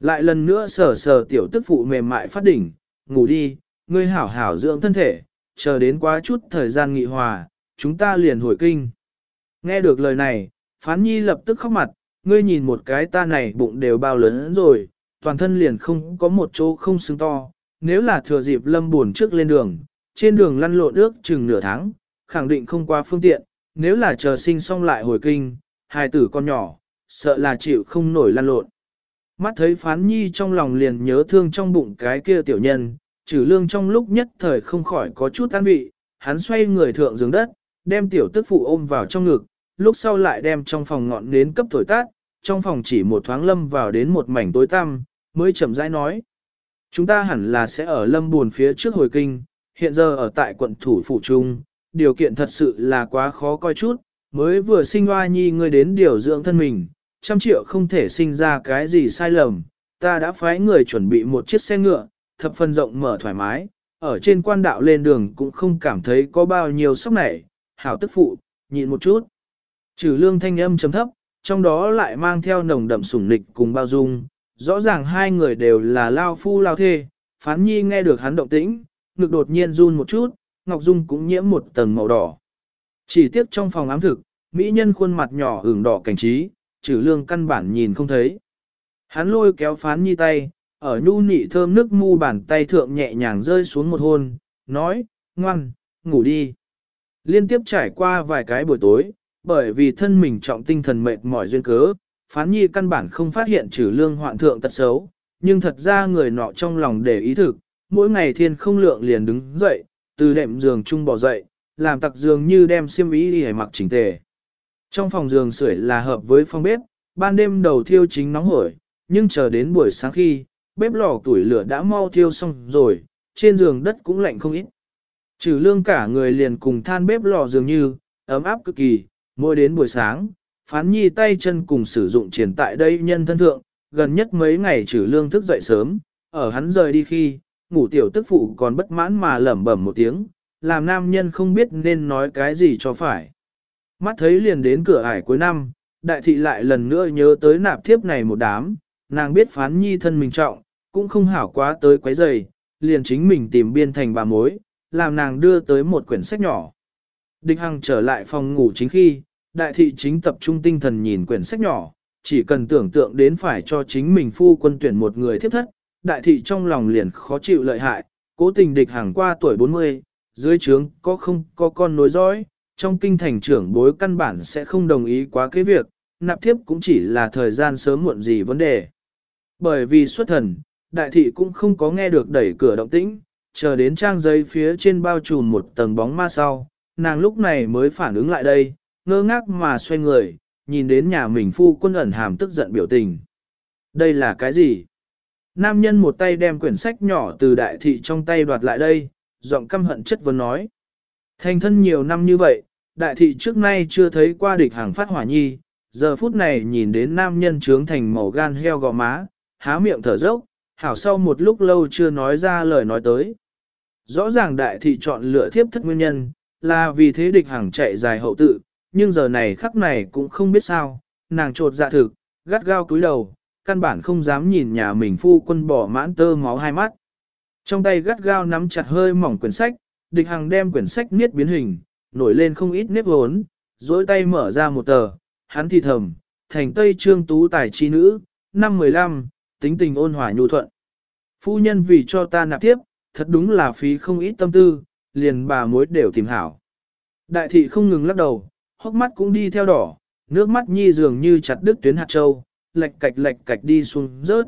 Lại lần nữa sờ sờ tiểu tức phụ mềm mại phát đỉnh, ngủ đi, ngươi hảo hảo dưỡng thân thể, chờ đến quá chút thời gian nghị hòa, chúng ta liền hồi kinh. Nghe được lời này, phán nhi lập tức khóc mặt, ngươi nhìn một cái ta này bụng đều bao lớn rồi, toàn thân liền không có một chỗ không xứng to, nếu là thừa dịp lâm buồn trước lên đường, trên đường lăn lộn ước chừng nửa tháng, khẳng định không qua phương tiện, nếu là chờ sinh xong lại hồi kinh, hài tử con nhỏ, sợ là chịu không nổi lăn lộn. Mắt thấy phán nhi trong lòng liền nhớ thương trong bụng cái kia tiểu nhân, trừ lương trong lúc nhất thời không khỏi có chút an vị, hắn xoay người thượng giường đất, đem tiểu tức phụ ôm vào trong ngực, lúc sau lại đem trong phòng ngọn nến cấp thổi tát, trong phòng chỉ một thoáng lâm vào đến một mảnh tối tăm, mới chậm rãi nói. Chúng ta hẳn là sẽ ở lâm buồn phía trước hồi kinh, hiện giờ ở tại quận thủ phủ trung, điều kiện thật sự là quá khó coi chút, mới vừa sinh hoa nhi ngươi đến điều dưỡng thân mình, trăm triệu không thể sinh ra cái gì sai lầm, ta đã phái người chuẩn bị một chiếc xe ngựa, thập phần rộng mở thoải mái, ở trên quan đạo lên đường cũng không cảm thấy có bao nhiêu sốc nảy, hảo tức phụ, nhịn một chút. Trừ lương thanh âm chấm thấp, trong đó lại mang theo nồng đậm sủng nịch cùng bao dung, rõ ràng hai người đều là lao phu lao thê, phán nhi nghe được hắn động tĩnh, ngực đột nhiên run một chút, Ngọc Dung cũng nhiễm một tầng màu đỏ. Chỉ tiếc trong phòng ám thực, mỹ nhân khuôn mặt nhỏ ửng đỏ cảnh trí, trừ lương căn bản nhìn không thấy. Hắn lôi kéo phán nhi tay, ở nhu nị thơm nước mu bàn tay thượng nhẹ nhàng rơi xuống một hôn, nói, ngoan, ngủ đi. Liên tiếp trải qua vài cái buổi tối, bởi vì thân mình trọng tinh thần mệt mỏi duyên cớ, phán nhi căn bản không phát hiện trừ lương hoạn thượng tật xấu, nhưng thật ra người nọ trong lòng để ý thực, mỗi ngày thiên không lượng liền đứng dậy, từ đệm giường chung bỏ dậy, làm tặc giường như đem xiêm ý đi mặc chỉnh tề. Trong phòng giường sưởi là hợp với phòng bếp, ban đêm đầu thiêu chính nóng hổi, nhưng chờ đến buổi sáng khi, bếp lò tuổi lửa đã mau thiêu xong rồi, trên giường đất cũng lạnh không ít. Trừ lương cả người liền cùng than bếp lò dường như, ấm áp cực kỳ, mỗi đến buổi sáng, phán nhi tay chân cùng sử dụng triển tại đây nhân thân thượng, gần nhất mấy ngày trừ lương thức dậy sớm, ở hắn rời đi khi, ngủ tiểu tức phụ còn bất mãn mà lẩm bẩm một tiếng, làm nam nhân không biết nên nói cái gì cho phải. Mắt thấy liền đến cửa ải cuối năm, đại thị lại lần nữa nhớ tới nạp thiếp này một đám, nàng biết phán nhi thân mình trọng, cũng không hảo quá tới quấy giày, liền chính mình tìm biên thành bà mối, làm nàng đưa tới một quyển sách nhỏ. Địch Hằng trở lại phòng ngủ chính khi, đại thị chính tập trung tinh thần nhìn quyển sách nhỏ, chỉ cần tưởng tượng đến phải cho chính mình phu quân tuyển một người thiếp thất, đại thị trong lòng liền khó chịu lợi hại, cố tình địch hàng qua tuổi 40, dưới trướng có không có con nối dõi, trong kinh thành trưởng bối căn bản sẽ không đồng ý quá cái việc, nạp thiếp cũng chỉ là thời gian sớm muộn gì vấn đề. Bởi vì xuất thần, đại thị cũng không có nghe được đẩy cửa động tĩnh, chờ đến trang giấy phía trên bao trùm một tầng bóng ma sau, nàng lúc này mới phản ứng lại đây, ngơ ngác mà xoay người, nhìn đến nhà mình phu quân ẩn hàm tức giận biểu tình. Đây là cái gì? Nam nhân một tay đem quyển sách nhỏ từ đại thị trong tay đoạt lại đây, giọng căm hận chất vấn nói. Thành thân nhiều năm như vậy, đại thị trước nay chưa thấy qua địch hàng phát hỏa nhi, giờ phút này nhìn đến nam nhân trướng thành màu gan heo gò má, há miệng thở dốc, hảo sau một lúc lâu chưa nói ra lời nói tới. Rõ ràng đại thị chọn lựa thiếp thất nguyên nhân, là vì thế địch hàng chạy dài hậu tự, nhưng giờ này khắc này cũng không biết sao, nàng trột dạ thực, gắt gao cúi đầu, căn bản không dám nhìn nhà mình phu quân bỏ mãn tơ máu hai mắt. Trong tay gắt gao nắm chặt hơi mỏng quyển sách, địch hằng đem quyển sách niết biến hình, nổi lên không ít nếp hốn, dối tay mở ra một tờ, hắn thì thầm, thành tây trương tú tài chi nữ, năm 15, tính tình ôn hòa nhu thuận. Phu nhân vì cho ta nạp tiếp, thật đúng là phí không ít tâm tư, liền bà mối đều tìm hảo. Đại thị không ngừng lắc đầu, hốc mắt cũng đi theo đỏ, nước mắt nhi dường như chặt đứt tuyến hạt châu, lệch cạch lệch cạch đi xuống rớt.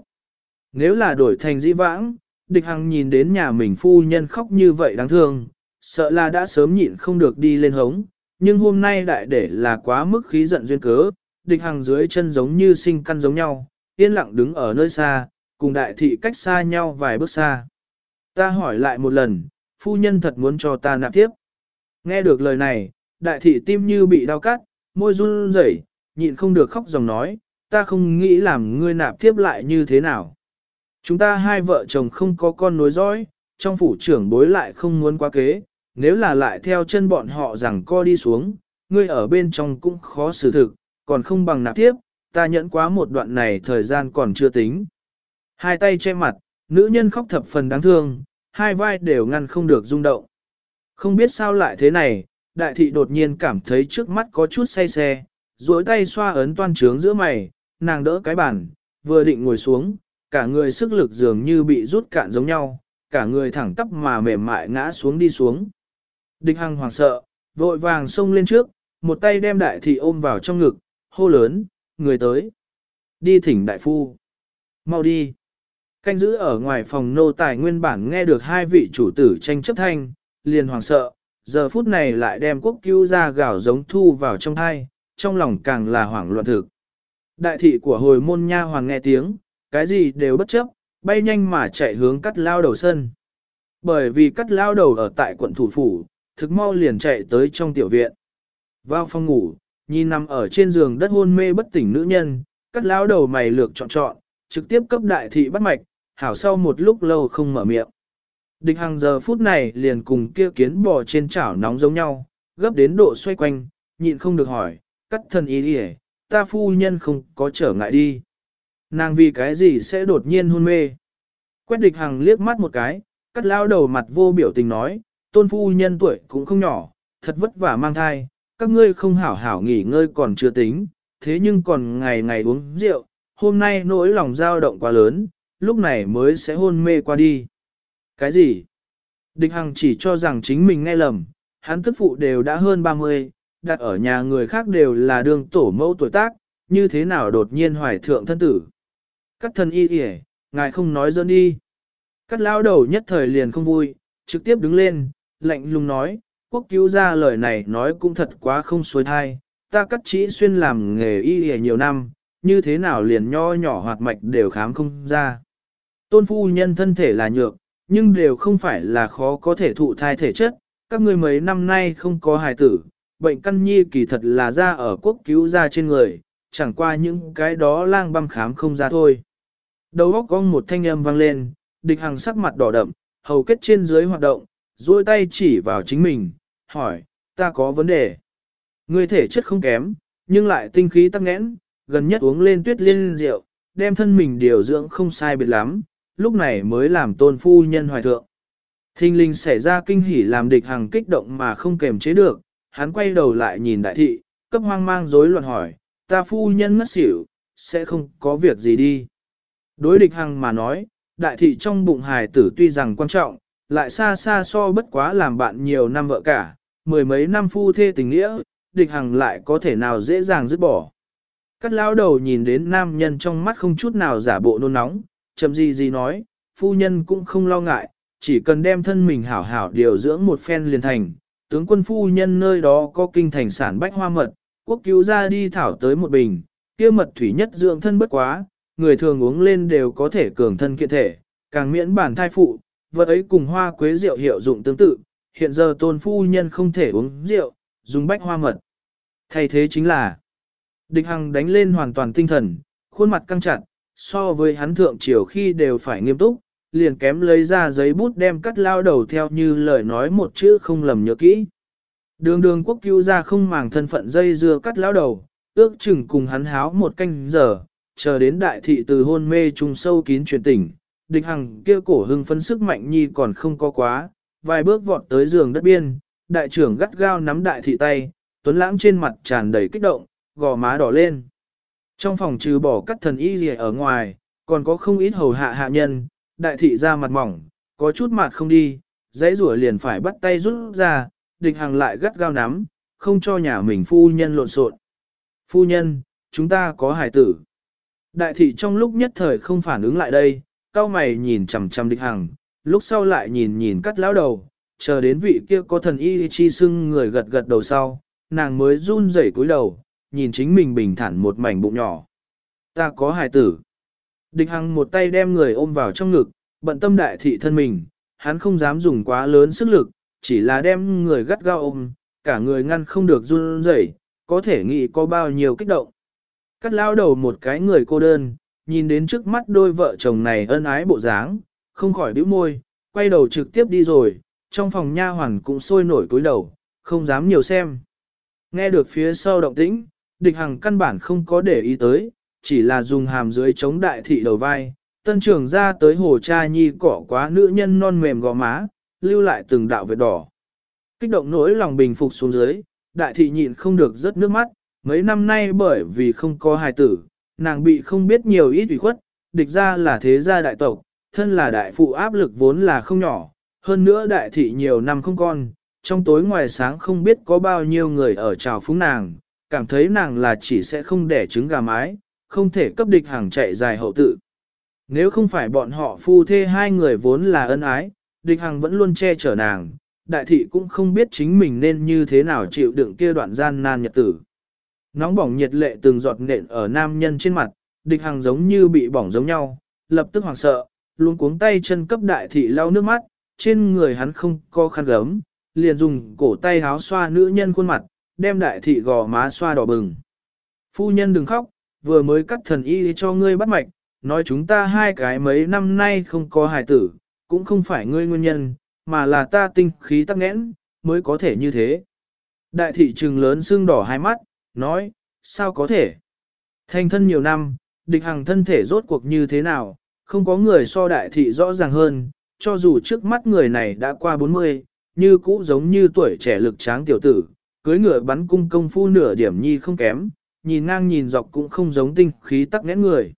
Nếu là đổi thành dĩ vãng, địch hằng nhìn đến nhà mình phu nhân khóc như vậy đáng thương, sợ là đã sớm nhịn không được đi lên hống, nhưng hôm nay đại để là quá mức khí giận duyên cớ, địch hằng dưới chân giống như sinh căn giống nhau, yên lặng đứng ở nơi xa, cùng đại thị cách xa nhau vài bước xa. Ta hỏi lại một lần, phu nhân thật muốn cho ta nạp tiếp. Nghe được lời này, đại thị tim như bị đau cắt, môi run rẩy, nhịn không được khóc dòng nói, ta không nghĩ làm ngươi nạp tiếp lại như thế nào. Chúng ta hai vợ chồng không có con nối dõi, trong phủ trưởng bối lại không muốn quá kế, nếu là lại theo chân bọn họ rằng co đi xuống, ngươi ở bên trong cũng khó xử thực, còn không bằng nạp tiếp, ta nhẫn quá một đoạn này thời gian còn chưa tính. Hai tay che mặt, nữ nhân khóc thập phần đáng thương, hai vai đều ngăn không được rung động. Không biết sao lại thế này, đại thị đột nhiên cảm thấy trước mắt có chút say xe, duỗi tay xoa ấn toan trướng giữa mày, nàng đỡ cái bàn, vừa định ngồi xuống, cả người sức lực dường như bị rút cạn giống nhau, cả người thẳng tắp mà mềm mại ngã xuống đi xuống. Địch hằng hoảng sợ, vội vàng xông lên trước, một tay đem đại thị ôm vào trong ngực, hô lớn, người tới. Đi thỉnh đại phu. Mau đi. Canh giữ ở ngoài phòng nô tài nguyên bản nghe được hai vị chủ tử tranh chấp thanh, liền hoảng sợ, giờ phút này lại đem quốc cứu ra gạo giống thu vào trong thai, trong lòng càng là hoảng loạn thực. Đại thị của hồi môn nha hoàng nghe tiếng, cái gì đều bất chấp, bay nhanh mà chạy hướng cắt lao đầu sân. Bởi vì cắt lao đầu ở tại quận thủ phủ, thực mau liền chạy tới trong tiểu viện. Vào phòng ngủ, nhìn nằm ở trên giường đất hôn mê bất tỉnh nữ nhân, cắt lao đầu mày lược chọn chọn, trực tiếp cấp đại thị bắt mạch, hảo sau một lúc lâu không mở miệng. Địch hàng giờ phút này liền cùng kia kiến bò trên chảo nóng giống nhau, gấp đến độ xoay quanh, nhịn không được hỏi, cắt thần ý đi ta phu nhân không có trở ngại đi. Nàng vì cái gì sẽ đột nhiên hôn mê. Quét địch hàng liếc mắt một cái, cắt lao đầu mặt vô biểu tình nói, tôn phu nhân tuổi cũng không nhỏ, thật vất vả mang thai, các ngươi không hảo hảo nghỉ ngơi còn chưa tính, thế nhưng còn ngày ngày uống rượu, hôm nay nỗi lòng dao động quá lớn, lúc này mới sẽ hôn mê qua đi. Cái gì? Địch Hằng chỉ cho rằng chính mình nghe lầm, hắn tức phụ đều đã hơn 30, đặt ở nhà người khác đều là đường tổ mẫu tuổi tác, như thế nào đột nhiên hoài thượng thân tử. Cắt thân y kìa, ngài không nói dẫn đi. Cắt lao đầu nhất thời liền không vui, trực tiếp đứng lên, lạnh lùng nói, quốc cứu ra lời này nói cũng thật quá không xuôi thai, ta cắt chỉ xuyên làm nghề y kìa nhiều năm, như thế nào liền nho nhỏ hoạt mạch đều khám không ra. Tôn phu nhân thân thể là nhược, nhưng đều không phải là khó có thể thụ thai thể chất, các ngươi mấy năm nay không có hài tử, bệnh căn nhi kỳ thật là ra ở quốc cứu ra trên người, chẳng qua những cái đó lang băm khám không ra thôi. Đầu óc cong một thanh âm vang lên, địch hàng sắc mặt đỏ đậm, hầu kết trên dưới hoạt động, duỗi tay chỉ vào chính mình, hỏi, ta có vấn đề. Người thể chất không kém, nhưng lại tinh khí tắc nghẽn, gần nhất uống lên tuyết liên rượu, đem thân mình điều dưỡng không sai biệt lắm, lúc này mới làm tôn phu nhân hoài thượng. Thinh linh xảy ra kinh hỉ làm địch hằng kích động mà không kềm chế được, hắn quay đầu lại nhìn đại thị, cấp hoang mang rối loạn hỏi, ta phu nhân ngất xỉu, sẽ không có việc gì đi. Đối địch hằng mà nói, đại thị trong bụng hài tử tuy rằng quan trọng, lại xa xa so bất quá làm bạn nhiều năm vợ cả, mười mấy năm phu thê tình nghĩa, địch hằng lại có thể nào dễ dàng dứt bỏ. Cắt lão đầu nhìn đến nam nhân trong mắt không chút nào giả bộ nôn nóng, chậm gì gì nói, phu nhân cũng không lo ngại, chỉ cần đem thân mình hảo hảo điều dưỡng một phen liền thành, tướng quân phu nhân nơi đó có kinh thành sản bách hoa mật, quốc cứu ra đi thảo tới một bình, kia mật thủy nhất dưỡng thân bất quá, người thường uống lên đều có thể cường thân kiện thể, càng miễn bản thai phụ, vật ấy cùng hoa quế rượu hiệu dụng tương tự, hiện giờ tôn phu nhân không thể uống rượu, dùng bách hoa mật. Thay thế chính là, địch hằng đánh lên hoàn toàn tinh thần, khuôn mặt căng chặt, so với hắn thượng triều khi đều phải nghiêm túc, liền kém lấy ra giấy bút đem cắt lao đầu theo như lời nói một chữ không lầm nhớ kỹ. Đường đường quốc cứu ra không màng thân phận dây dưa cắt lao đầu, ước chừng cùng hắn háo một canh giờ, chờ đến đại thị từ hôn mê trùng sâu kín truyền tỉnh, địch hằng kia cổ hưng phấn sức mạnh nhi còn không có quá, vài bước vọt tới giường đất biên, đại trưởng gắt gao nắm đại thị tay, tuấn lãng trên mặt tràn đầy kích động, gò má đỏ lên. Trong phòng trừ bỏ cắt thần y gì ở ngoài, còn có không ít hầu hạ hạ nhân, đại thị ra mặt mỏng, có chút mặt không đi, dãy rủa liền phải bắt tay rút ra, địch hàng lại gắt gao nắm, không cho nhà mình phu nhân lộn xộn. Phu nhân, chúng ta có hải tử. Đại thị trong lúc nhất thời không phản ứng lại đây, cao mày nhìn chằm chằm địch hàng, lúc sau lại nhìn nhìn cắt lão đầu, chờ đến vị kia có thần y chi sưng người gật gật đầu sau, nàng mới run rẩy cúi đầu, nhìn chính mình bình thản một mảnh bụng nhỏ. Ta có hài tử. Địch hằng một tay đem người ôm vào trong ngực, bận tâm đại thị thân mình, hắn không dám dùng quá lớn sức lực, chỉ là đem người gắt gao ôm, cả người ngăn không được run rẩy, có thể nghĩ có bao nhiêu kích động. Cắt lao đầu một cái người cô đơn, nhìn đến trước mắt đôi vợ chồng này ân ái bộ dáng, không khỏi bĩu môi, quay đầu trực tiếp đi rồi, trong phòng nha hoàn cũng sôi nổi cúi đầu, không dám nhiều xem. Nghe được phía sau động tĩnh, địch hằng căn bản không có để ý tới, chỉ là dùng hàm dưới chống đại thị đầu vai, tân trưởng ra tới hồ cha nhi cỏ quá nữ nhân non mềm gò má, lưu lại từng đạo vệt đỏ. Kích động nỗi lòng bình phục xuống dưới, đại thị nhịn không được rớt nước mắt, mấy năm nay bởi vì không có hài tử, nàng bị không biết nhiều ít ủy khuất, địch ra là thế gia đại tộc, thân là đại phụ áp lực vốn là không nhỏ, hơn nữa đại thị nhiều năm không con, trong tối ngoài sáng không biết có bao nhiêu người ở trào phúng nàng, cảm thấy nàng là chỉ sẽ không đẻ trứng gà mái, không thể cấp địch hàng chạy dài hậu tự. Nếu không phải bọn họ phu thê hai người vốn là ân ái, địch hàng vẫn luôn che chở nàng, đại thị cũng không biết chính mình nên như thế nào chịu đựng kia đoạn gian nan nhật tử. Nóng bỏng nhiệt lệ từng giọt nện ở nam nhân trên mặt, địch hàng giống như bị bỏng giống nhau, lập tức hoảng sợ, luôn cuống tay chân cấp đại thị lau nước mắt, trên người hắn không có khăn gấm, liền dùng cổ tay háo xoa nữ nhân khuôn mặt, đem đại thị gò má xoa đỏ bừng. Phu nhân đừng khóc, vừa mới cắt thần y cho ngươi bắt mạch, nói chúng ta hai cái mấy năm nay không có hài tử, cũng không phải ngươi nguyên nhân, mà là ta tinh khí tắc nghẽn, mới có thể như thế. Đại thị trừng lớn xương đỏ hai mắt, nói, sao có thể? Thành thân nhiều năm, địch hàng thân thể rốt cuộc như thế nào, không có người so đại thị rõ ràng hơn, cho dù trước mắt người này đã qua 40, như cũ giống như tuổi trẻ lực tráng tiểu tử, cưới ngựa bắn cung công phu nửa điểm nhi không kém, nhìn ngang nhìn dọc cũng không giống tinh khí tắc nghẽn người.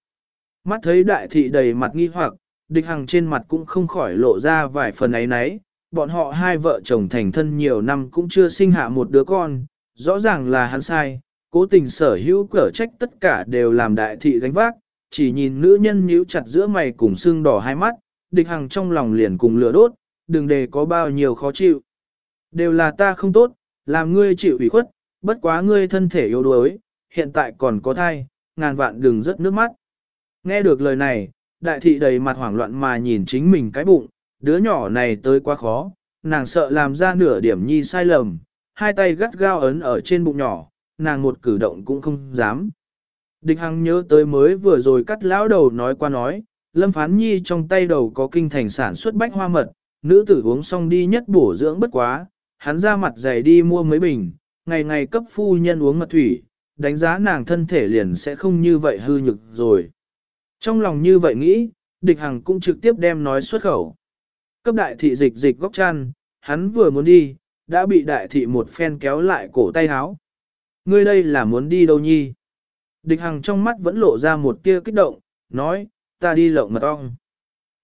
Mắt thấy đại thị đầy mặt nghi hoặc, địch hằng trên mặt cũng không khỏi lộ ra vài phần ấy nấy, bọn họ hai vợ chồng thành thân nhiều năm cũng chưa sinh hạ một đứa con, rõ ràng là hắn sai, cố tình sở hữu cở trách tất cả đều làm đại thị gánh vác, chỉ nhìn nữ nhân nhíu chặt giữa mày cùng xương đỏ hai mắt, địch hằng trong lòng liền cùng lửa đốt, đừng để có bao nhiêu khó chịu. Đều là ta không tốt, làm ngươi chịu ủy khuất, bất quá ngươi thân thể yếu đuối, hiện tại còn có thai, ngàn vạn đừng rớt nước mắt. Nghe được lời này, đại thị đầy mặt hoảng loạn mà nhìn chính mình cái bụng, đứa nhỏ này tới quá khó, nàng sợ làm ra nửa điểm nhi sai lầm, hai tay gắt gao ấn ở trên bụng nhỏ, nàng một cử động cũng không dám. Địch Hằng nhớ tới mới vừa rồi cắt lão đầu nói qua nói, Lâm Phán Nhi trong tay đầu có kinh thành sản xuất bách hoa mật, nữ tử uống xong đi nhất bổ dưỡng bất quá, hắn ra mặt dày đi mua mấy bình, ngày ngày cấp phu nhân uống mật thủy, đánh giá nàng thân thể liền sẽ không như vậy hư nhực rồi. Trong lòng như vậy nghĩ, địch hằng cũng trực tiếp đem nói xuất khẩu. Cấp đại thị dịch dịch góc chăn, hắn vừa muốn đi, đã bị đại thị một phen kéo lại cổ tay háo. Ngươi đây là muốn đi đâu nhi? Địch hằng trong mắt vẫn lộ ra một tia kích động, nói, ta đi lộng mật ong.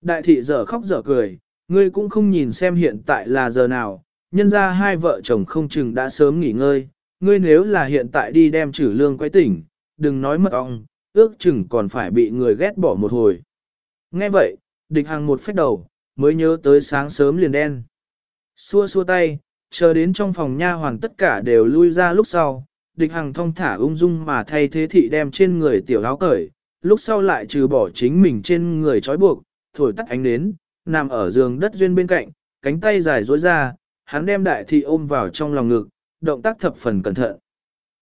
Đại thị dở khóc dở cười, ngươi cũng không nhìn xem hiện tại là giờ nào, nhân ra hai vợ chồng không chừng đã sớm nghỉ ngơi, ngươi nếu là hiện tại đi đem trừ lương quay tỉnh, đừng nói mật ong, ước chừng còn phải bị người ghét bỏ một hồi. Nghe vậy, địch hàng một phép đầu, mới nhớ tới sáng sớm liền đen. Xua xua tay, chờ đến trong phòng nha hoàn tất cả đều lui ra lúc sau, địch hàng thong thả ung dung mà thay thế thị đem trên người tiểu áo cởi, lúc sau lại trừ bỏ chính mình trên người trói buộc, thổi tắt ánh nến, nằm ở giường đất duyên bên cạnh, cánh tay dài dối ra, hắn đem đại thị ôm vào trong lòng ngực, động tác thập phần cẩn thận.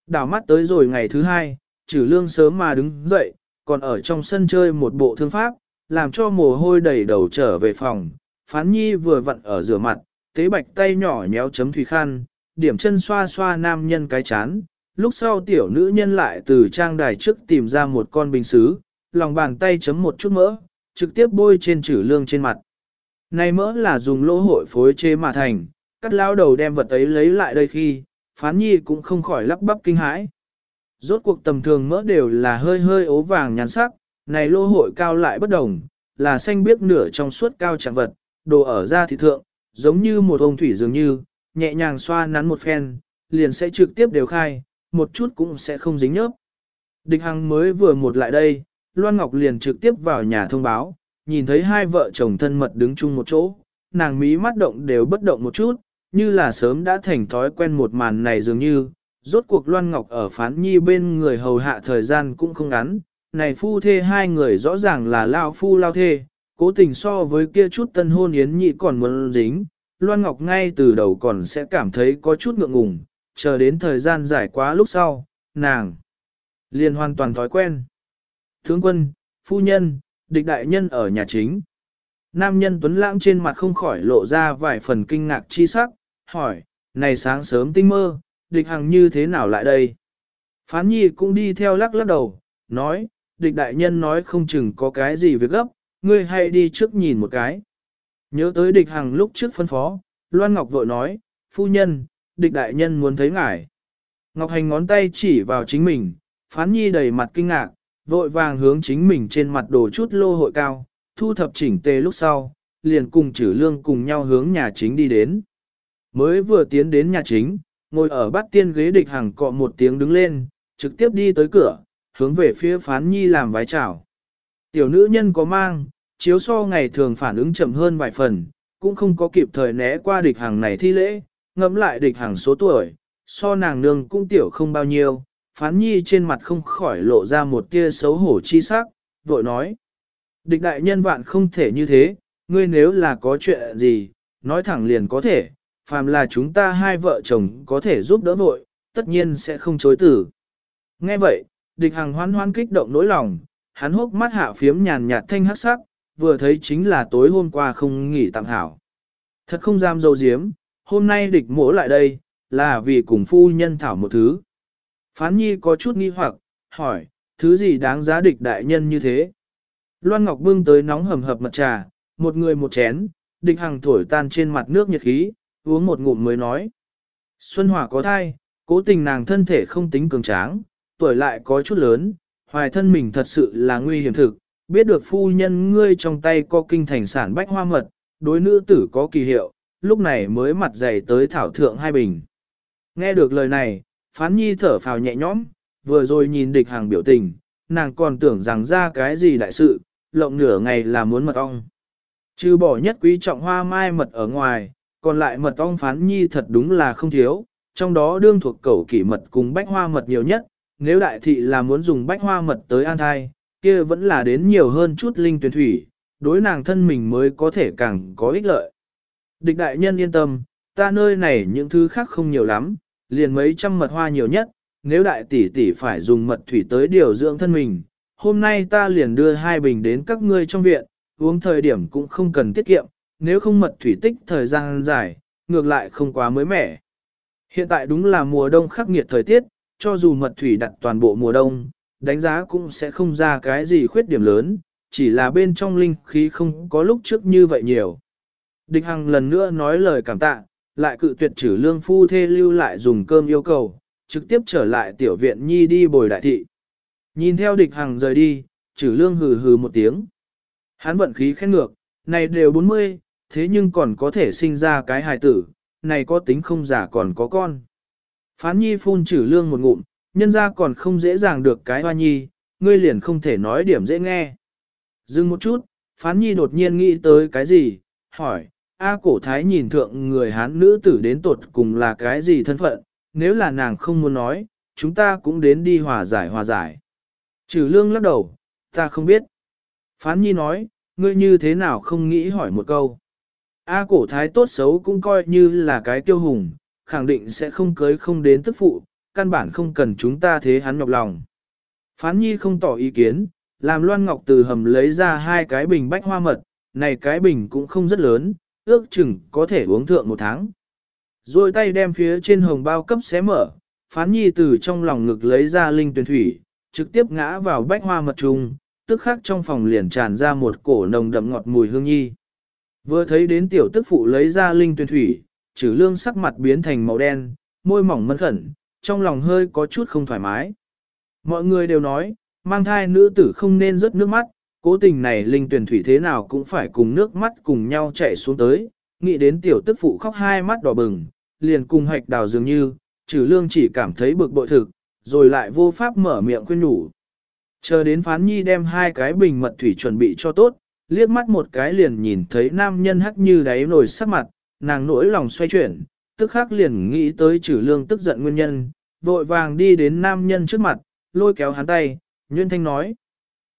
Đảo mắt tới rồi ngày thứ hai, trừ lương sớm mà đứng dậy, còn ở trong sân chơi một bộ thương pháp, làm cho mồ hôi đầy đầu trở về phòng. Phán nhi vừa vặn ở rửa mặt, tế bạch tay nhỏ nhéo chấm thủy khăn, điểm chân xoa xoa nam nhân cái chán. Lúc sau tiểu nữ nhân lại từ trang đài trước tìm ra một con bình xứ, lòng bàn tay chấm một chút mỡ, trực tiếp bôi trên trừ lương trên mặt. Này mỡ là dùng lỗ hội phối chế mà thành, cắt lao đầu đem vật ấy lấy lại đây khi, phán nhi cũng không khỏi lắp bắp kinh hãi. Rốt cuộc tầm thường mỡ đều là hơi hơi ố vàng nhàn sắc, này lô hội cao lại bất đồng, là xanh biếc nửa trong suốt cao chẳng vật, đồ ở da thị thượng, giống như một ông thủy dường như, nhẹ nhàng xoa nắn một phen, liền sẽ trực tiếp đều khai, một chút cũng sẽ không dính nhớp. Địch Hằng mới vừa một lại đây, Loan Ngọc liền trực tiếp vào nhà thông báo, nhìn thấy hai vợ chồng thân mật đứng chung một chỗ, nàng mí mắt động đều bất động một chút, như là sớm đã thành thói quen một màn này dường như, rốt cuộc Loan Ngọc ở phán nhi bên người hầu hạ thời gian cũng không ngắn, này phu thê hai người rõ ràng là lao phu lao thê, cố tình so với kia chút tân hôn yến nhị còn muốn dính, Loan Ngọc ngay từ đầu còn sẽ cảm thấy có chút ngượng ngùng, chờ đến thời gian dài quá lúc sau, nàng liền hoàn toàn thói quen. Tướng quân, phu nhân, địch đại nhân ở nhà chính. Nam nhân tuấn lãng trên mặt không khỏi lộ ra vài phần kinh ngạc chi sắc, hỏi, này sáng sớm tinh mơ, địch hằng như thế nào lại đây? Phán nhi cũng đi theo lắc lắc đầu, nói, địch đại nhân nói không chừng có cái gì việc gấp, ngươi hãy đi trước nhìn một cái. Nhớ tới địch hằng lúc trước phân phó, Loan Ngọc vội nói, phu nhân, địch đại nhân muốn thấy ngài. Ngọc Hành ngón tay chỉ vào chính mình, phán nhi đầy mặt kinh ngạc, vội vàng hướng chính mình trên mặt đồ chút lô hội cao, thu thập chỉnh tề lúc sau, liền cùng chử lương cùng nhau hướng nhà chính đi đến. Mới vừa tiến đến nhà chính, ngồi ở bát tiên ghế địch hàng cọ một tiếng đứng lên, trực tiếp đi tới cửa, hướng về phía phán nhi làm vái chào. Tiểu nữ nhân có mang, chiếu so ngày thường phản ứng chậm hơn vài phần, cũng không có kịp thời né qua địch hàng này thi lễ, ngẫm lại địch hàng số tuổi, so nàng nương cũng tiểu không bao nhiêu, phán nhi trên mặt không khỏi lộ ra một tia xấu hổ chi sắc, vội nói. Địch đại nhân vạn không thể như thế, ngươi nếu là có chuyện gì, nói thẳng liền có thể, phàm là chúng ta hai vợ chồng có thể giúp đỡ vội, tất nhiên sẽ không chối tử. Nghe vậy, địch hàng hoan hoan kích động nỗi lòng, hắn hốc mắt hạ phiếm nhàn nhạt thanh hắc sắc, vừa thấy chính là tối hôm qua không nghỉ tặng hảo. Thật không dám dâu diếm, hôm nay địch mỗ lại đây, là vì cùng phu nhân thảo một thứ. Phán nhi có chút nghi hoặc, hỏi, thứ gì đáng giá địch đại nhân như thế? Loan Ngọc bưng tới nóng hầm hập mật trà, một người một chén, địch hằng thổi tan trên mặt nước nhiệt khí, uống một ngụm mới nói. Xuân Hòa có thai, cố tình nàng thân thể không tính cường tráng, tuổi lại có chút lớn, hoài thân mình thật sự là nguy hiểm thực, biết được phu nhân ngươi trong tay có kinh thành sản bách hoa mật, đối nữ tử có kỳ hiệu, lúc này mới mặt dày tới thảo thượng hai bình. Nghe được lời này, phán nhi thở phào nhẹ nhõm, vừa rồi nhìn địch hàng biểu tình, nàng còn tưởng rằng ra cái gì đại sự, lộng nửa ngày là muốn mật ong. Trừ bỏ nhất quý trọng hoa mai mật ở ngoài, còn lại mật ong phán nhi thật đúng là không thiếu, trong đó đương thuộc cẩu kỷ mật cùng bách hoa mật nhiều nhất, nếu đại thị là muốn dùng bách hoa mật tới an thai, kia vẫn là đến nhiều hơn chút linh tuyển thủy, đối nàng thân mình mới có thể càng có ích lợi. Địch đại nhân yên tâm, ta nơi này những thứ khác không nhiều lắm, liền mấy trăm mật hoa nhiều nhất, nếu đại tỷ tỷ phải dùng mật thủy tới điều dưỡng thân mình, hôm nay ta liền đưa hai bình đến các ngươi trong viện, uống thời điểm cũng không cần tiết kiệm, nếu không mật thủy tích thời gian dài, ngược lại không quá mới mẻ. Hiện tại đúng là mùa đông khắc nghiệt thời tiết, cho dù mật thủy đặt toàn bộ mùa đông, đánh giá cũng sẽ không ra cái gì khuyết điểm lớn, chỉ là bên trong linh khí không có lúc trước như vậy nhiều. Địch Hằng lần nữa nói lời cảm tạ, lại cự tuyệt trừ lương phu thê lưu lại dùng cơm yêu cầu, trực tiếp trở lại tiểu viện nhi đi bồi đại thị. Nhìn theo địch Hằng rời đi, trừ lương hừ hừ một tiếng. Hắn vận khí khen ngược, này đều 40, thế nhưng còn có thể sinh ra cái hài tử, này có tính không giả còn có con. Phán nhi phun trừ lương một ngụm, nhân ra còn không dễ dàng được cái hoa nhi, ngươi liền không thể nói điểm dễ nghe. Dừng một chút, phán nhi đột nhiên nghĩ tới cái gì, hỏi, A cổ thái nhìn thượng người hán nữ tử đến tột cùng là cái gì thân phận, nếu là nàng không muốn nói, chúng ta cũng đến đi hòa giải hòa giải. Trừ lương lắc đầu, ta không biết. Phán nhi nói, ngươi như thế nào không nghĩ hỏi một câu. A cổ thái tốt xấu cũng coi như là cái tiêu hùng, khẳng định sẽ không cưới không đến tức phụ, căn bản không cần chúng ta thế hắn nhọc lòng. Phán nhi không tỏ ý kiến, làm Loan Ngọc từ hầm lấy ra hai cái bình bách hoa mật, này cái bình cũng không rất lớn, ước chừng có thể uống thượng một tháng. Rồi tay đem phía trên hồng bao cấp xé mở, phán nhi từ trong lòng ngực lấy ra linh tuyển thủy, trực tiếp ngã vào bách hoa mật trùng, tức khắc trong phòng liền tràn ra một cổ nồng đậm ngọt mùi hương nhi. Vừa thấy đến tiểu tức phụ lấy ra linh tuyển thủy, trừ lương sắc mặt biến thành màu đen, môi mỏng mân khẩn, trong lòng hơi có chút không thoải mái. Mọi người đều nói, mang thai nữ tử không nên rớt nước mắt, cố tình này linh tuyển thủy thế nào cũng phải cùng nước mắt cùng nhau chạy xuống tới, nghĩ đến tiểu tức phụ khóc hai mắt đỏ bừng, liền cùng hạch đào dường như, trừ lương chỉ cảm thấy bực bội thực, rồi lại vô pháp mở miệng khuyên nhủ. Chờ đến phán nhi đem hai cái bình mật thủy chuẩn bị cho tốt, liếc mắt một cái liền nhìn thấy nam nhân hắc như đáy nổi sắc mặt, nàng nỗi lòng xoay chuyển, tức khắc liền nghĩ tới trừ lương tức giận nguyên nhân, vội vàng đi đến nam nhân trước mặt, lôi kéo hắn tay, Nguyên Thanh nói.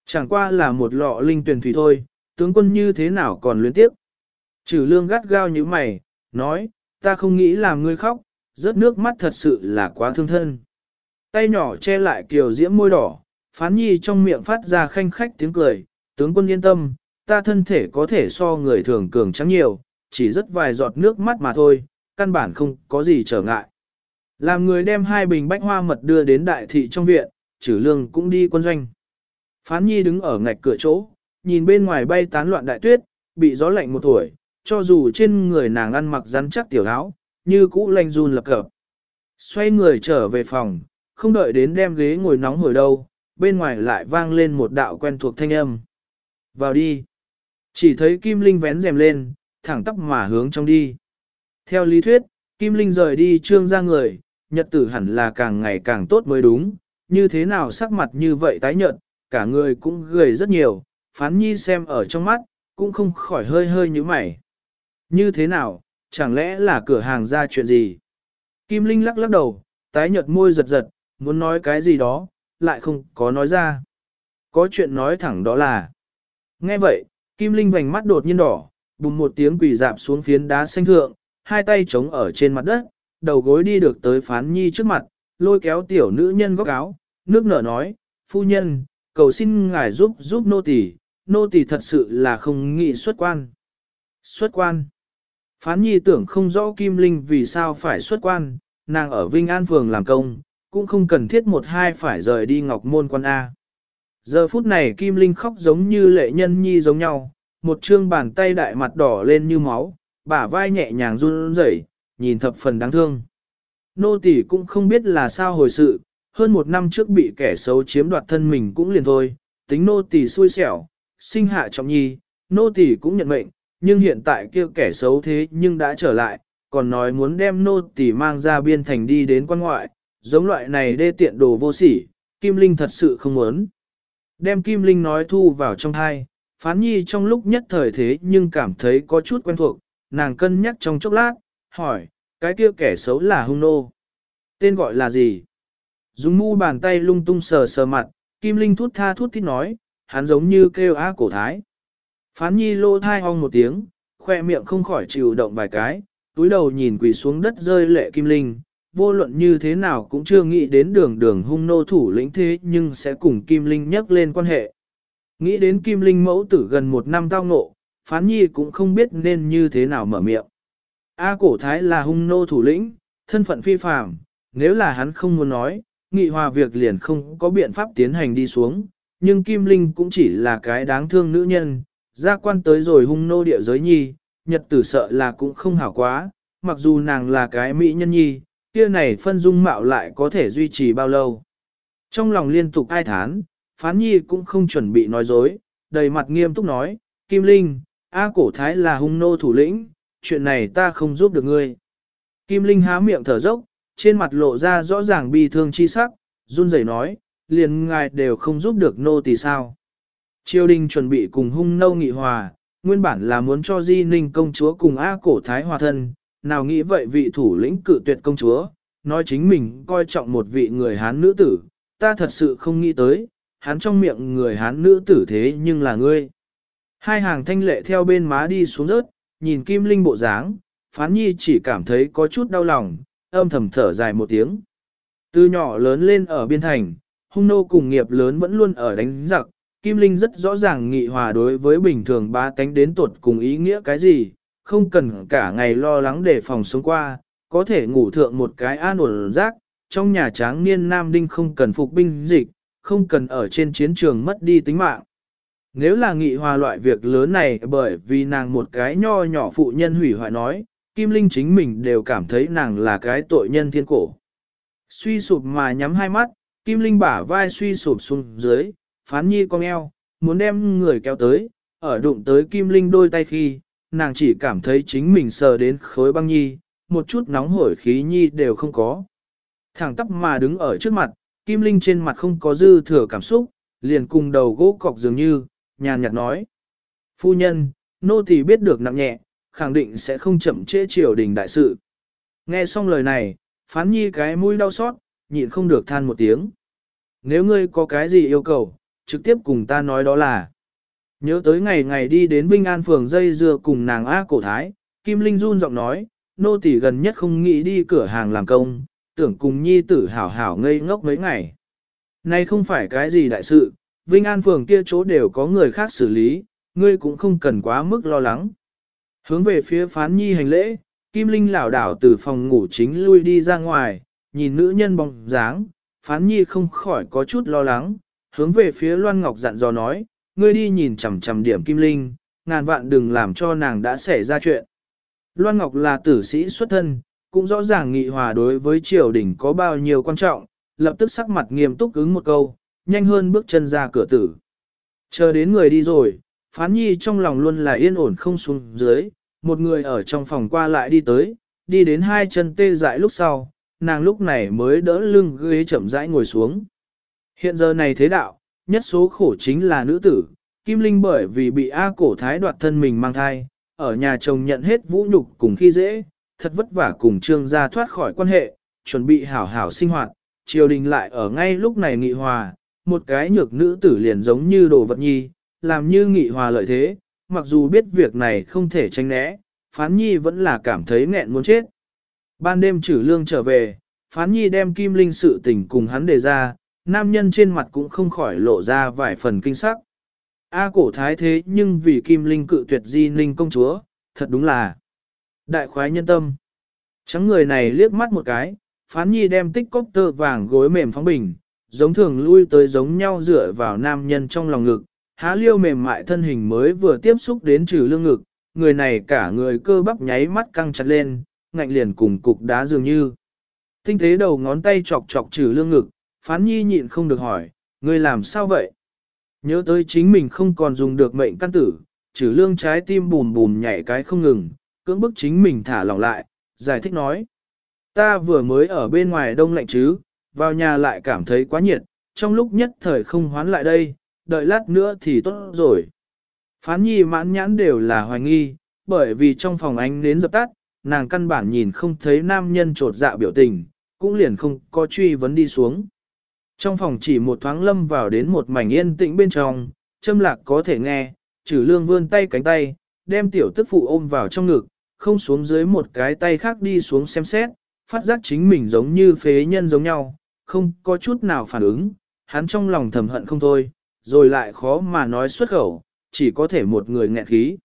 Chẳng qua là một lọ linh tuyển thủy thôi, tướng quân như thế nào còn luyến tiếp. Trừ lương gắt gao như mày, nói, ta không nghĩ làm ngươi khóc, rớt nước mắt thật sự là quá thương thân. Tay nhỏ che lại kiều diễm môi đỏ, phán nhi trong miệng phát ra khanh khách tiếng cười, tướng quân yên tâm, ta thân thể có thể so người thường cường trắng nhiều, chỉ rất vài giọt nước mắt mà thôi, căn bản không có gì trở ngại. Làm người đem hai bình bách hoa mật đưa đến đại thị trong viện, trừ lương cũng đi quân doanh. Phán nhi đứng ở ngạch cửa chỗ, nhìn bên ngoài bay tán loạn đại tuyết, bị gió lạnh một tuổi, cho dù trên người nàng ăn mặc rắn chắc tiểu áo, như cũ lanh run lập cập. Xoay người trở về phòng, không đợi đến đem ghế ngồi nóng hồi đâu, bên ngoài lại vang lên một đạo quen thuộc thanh âm. Vào đi. Chỉ thấy Kim Linh vén rèm lên, thẳng tắp mà hướng trong đi. Theo lý thuyết, Kim Linh rời đi trương ra người, nhật tử hẳn là càng ngày càng tốt mới đúng, như thế nào sắc mặt như vậy tái nhợt, cả người cũng gầy rất nhiều, phán nhi xem ở trong mắt, cũng không khỏi hơi hơi như mày. Như thế nào, chẳng lẽ là cửa hàng ra chuyện gì? Kim Linh lắc lắc đầu, tái nhợt môi giật giật, muốn nói cái gì đó, lại không có nói ra. Có chuyện nói thẳng đó là. Nghe vậy, Kim Linh vành mắt đột nhiên đỏ, bùng một tiếng quỳ dạp xuống phiến đá xanh thượng, hai tay chống ở trên mặt đất, đầu gối đi được tới phán nhi trước mặt, lôi kéo tiểu nữ nhân góc áo, nước nở nói, phu nhân, cầu xin ngài giúp giúp nô tỳ, nô tỳ thật sự là không nghĩ xuất quan. Xuất quan. Phán nhi tưởng không rõ Kim Linh vì sao phải xuất quan, nàng ở Vinh An Phường làm công, cũng không cần thiết một hai phải rời đi Ngọc Môn quan A. Giờ phút này Kim Linh khóc giống như lệ nhân nhi giống nhau, một trương bàn tay đại mặt đỏ lên như máu, bả vai nhẹ nhàng run rẩy, nhìn thập phần đáng thương. Nô tỷ cũng không biết là sao hồi sự, hơn một năm trước bị kẻ xấu chiếm đoạt thân mình cũng liền thôi, tính nô tỷ xui xẻo, sinh hạ trọng nhi, nô tỷ cũng nhận mệnh, nhưng hiện tại kia kẻ xấu thế nhưng đã trở lại, còn nói muốn đem nô tỷ mang ra biên thành đi đến quan ngoại, giống loại này đê tiện đồ vô sỉ, Kim Linh thật sự không muốn. Đem Kim Linh nói thu vào trong thai, phán nhi trong lúc nhất thời thế nhưng cảm thấy có chút quen thuộc, nàng cân nhắc trong chốc lát, hỏi, cái kia kẻ xấu là hung nô. Tên gọi là gì? Dùng mu bàn tay lung tung sờ sờ mặt, Kim Linh thút tha thút thít nói, hắn giống như kêu á cổ thái. Phán nhi lô thai hong một tiếng, khoe miệng không khỏi chịu động vài cái, túi đầu nhìn quỳ xuống đất rơi lệ Kim Linh, vô luận như thế nào cũng chưa nghĩ đến đường đường hung nô thủ lĩnh thế nhưng sẽ cùng Kim Linh nhắc lên quan hệ. Nghĩ đến Kim Linh mẫu tử gần một năm tao ngộ, phán nhi cũng không biết nên như thế nào mở miệng. A cổ thái là hung nô thủ lĩnh, thân phận phi phàm, nếu là hắn không muốn nói, nghị hòa việc liền không có biện pháp tiến hành đi xuống, nhưng Kim Linh cũng chỉ là cái đáng thương nữ nhân, ra quan tới rồi hung nô địa giới nhi, nhật tử sợ là cũng không hảo quá, mặc dù nàng là cái mỹ nhân nhi, kia này phân dung mạo lại có thể duy trì bao lâu. Trong lòng liên tục ai thán, phán nhi cũng không chuẩn bị nói dối, đầy mặt nghiêm túc nói, Kim Linh, A cổ thái là hung nô thủ lĩnh, chuyện này ta không giúp được ngươi. Kim Linh há miệng thở dốc, trên mặt lộ ra rõ ràng bi thương chi sắc, run rẩy nói, liền ngài đều không giúp được nô tỳ sao. Triều đình chuẩn bị cùng hung nô nghị hòa, nguyên bản là muốn cho Di Ninh công chúa cùng A cổ thái hòa thân, nào nghĩ vậy vị thủ lĩnh cự tuyệt công chúa, nói chính mình coi trọng một vị người Hán nữ tử, ta thật sự không nghĩ tới, hắn trong miệng người Hán nữ tử thế nhưng là ngươi. Hai hàng thanh lệ theo bên má đi xuống rớt, nhìn Kim Linh bộ dáng, Phán Nhi chỉ cảm thấy có chút đau lòng, âm thầm thở dài một tiếng. Từ nhỏ lớn lên ở biên thành, hung nô cùng nghiệp lớn vẫn luôn ở đánh giặc, Kim Linh rất rõ ràng nghị hòa đối với bình thường ba tánh đến tuột cùng ý nghĩa cái gì, không cần cả ngày lo lắng để phòng sống qua, có thể ngủ thượng một cái an ổn rác, trong nhà tráng niên nam đinh không cần phục binh dịch, không cần ở trên chiến trường mất đi tính mạng. Nếu là nghị hòa loại việc lớn này bởi vì nàng một cái nho nhỏ phụ nhân hủy hoại nói, Kim Linh chính mình đều cảm thấy nàng là cái tội nhân thiên cổ. Suy sụp mà nhắm hai mắt, Kim Linh bả vai suy sụp xuống dưới, phán nhi cong eo, muốn đem người kéo tới, ở đụng tới Kim Linh đôi tay khi, nàng chỉ cảm thấy chính mình sờ đến khối băng nhi, một chút nóng hổi khí nhi đều không có. Thẳng tắp mà đứng ở trước mặt, Kim Linh trên mặt không có dư thừa cảm xúc, liền cùng đầu gỗ cọc dường như, nhàn nhạt nói. Phu nhân, nô tỳ biết được nặng nhẹ, khẳng định sẽ không chậm trễ triều đình đại sự. Nghe xong lời này, phán nhi cái mũi đau xót, nhịn không được than một tiếng. Nếu ngươi có cái gì yêu cầu, trực tiếp cùng ta nói đó là. Nhớ tới ngày ngày đi đến Vinh An phường dây dưa cùng nàng A cổ thái, Kim Linh run giọng nói, nô tỳ gần nhất không nghĩ đi cửa hàng làm công, tưởng cùng nhi tử hảo hảo ngây ngốc mấy ngày. Nay không phải cái gì đại sự, Vinh An phường kia chỗ đều có người khác xử lý, ngươi cũng không cần quá mức lo lắng. Hướng về phía phán nhi hành lễ, Kim Linh lảo đảo từ phòng ngủ chính lui đi ra ngoài, nhìn nữ nhân bóng dáng, phán nhi không khỏi có chút lo lắng, hướng về phía Loan Ngọc dặn dò nói, ngươi đi nhìn chằm chằm điểm Kim Linh, ngàn vạn đừng làm cho nàng đã xảy ra chuyện. Loan Ngọc là tử sĩ xuất thân, cũng rõ ràng nghị hòa đối với triều đình có bao nhiêu quan trọng, lập tức sắc mặt nghiêm túc ứng một câu, nhanh hơn bước chân ra cửa tử. Chờ đến người đi rồi, phán nhi trong lòng luôn là yên ổn không xuống dưới, một người ở trong phòng qua lại đi tới, đi đến hai chân tê dại lúc sau, nàng lúc này mới đỡ lưng ghế chậm rãi ngồi xuống. Hiện giờ này thế đạo, nhất số khổ chính là nữ tử, Kim Linh bởi vì bị A cổ thái đoạt thân mình mang thai, ở nhà chồng nhận hết vũ nhục cùng khi dễ, thật vất vả cùng trương gia thoát khỏi quan hệ, chuẩn bị hảo hảo sinh hoạt, triều đình lại ở ngay lúc này nghị hòa, một cái nhược nữ tử liền giống như đồ vật nhi, làm như nghị hòa lợi thế, mặc dù biết việc này không thể tránh né, Phán Nhi vẫn là cảm thấy nghẹn muốn chết. Ban đêm trừ lương trở về, Phán Nhi đem Kim Linh sự tình cùng hắn đề ra, nam nhân trên mặt cũng không khỏi lộ ra vài phần kinh sắc. A cổ thái thế nhưng vì Kim Linh cự tuyệt di ninh công chúa, thật đúng là đại khoái nhân tâm. Trắng người này liếc mắt một cái, Phán Nhi đem tích cốc tơ vàng gối mềm phóng bình, giống thường lui tới giống nhau dựa vào nam nhân trong lòng ngực, há liêu mềm mại thân hình mới vừa tiếp xúc đến trừ lương ngực, người này cả người cơ bắp nháy mắt căng chặt lên, ngạnh liền cùng cục đá dường như. Tinh tế đầu ngón tay chọc chọc trừ lương ngực, phán nhi nhịn không được hỏi, người làm sao vậy? Nhớ tới chính mình không còn dùng được mệnh căn tử, trừ lương trái tim bùm bùm nhảy cái không ngừng, cưỡng bức chính mình thả lỏng lại, giải thích nói. Ta vừa mới ở bên ngoài đông lạnh chứ, vào nhà lại cảm thấy quá nhiệt, trong lúc nhất thời không hoán lại đây, đợi lát nữa thì tốt rồi. Phán nhi mãn nhãn đều là hoài nghi, bởi vì trong phòng ánh nến dập tắt, nàng căn bản nhìn không thấy nam nhân trột dạ biểu tình, cũng liền không có truy vấn đi xuống. Trong phòng chỉ một thoáng lâm vào đến một mảnh yên tĩnh bên trong, châm lạc có thể nghe, trừ lương vươn tay cánh tay, đem tiểu tức phụ ôm vào trong ngực, không xuống dưới một cái tay khác đi xuống xem xét, phát giác chính mình giống như phế nhân giống nhau, không có chút nào phản ứng, hắn trong lòng thầm hận không thôi, rồi lại khó mà nói xuất khẩu, chỉ có thể một người nghẹn khí.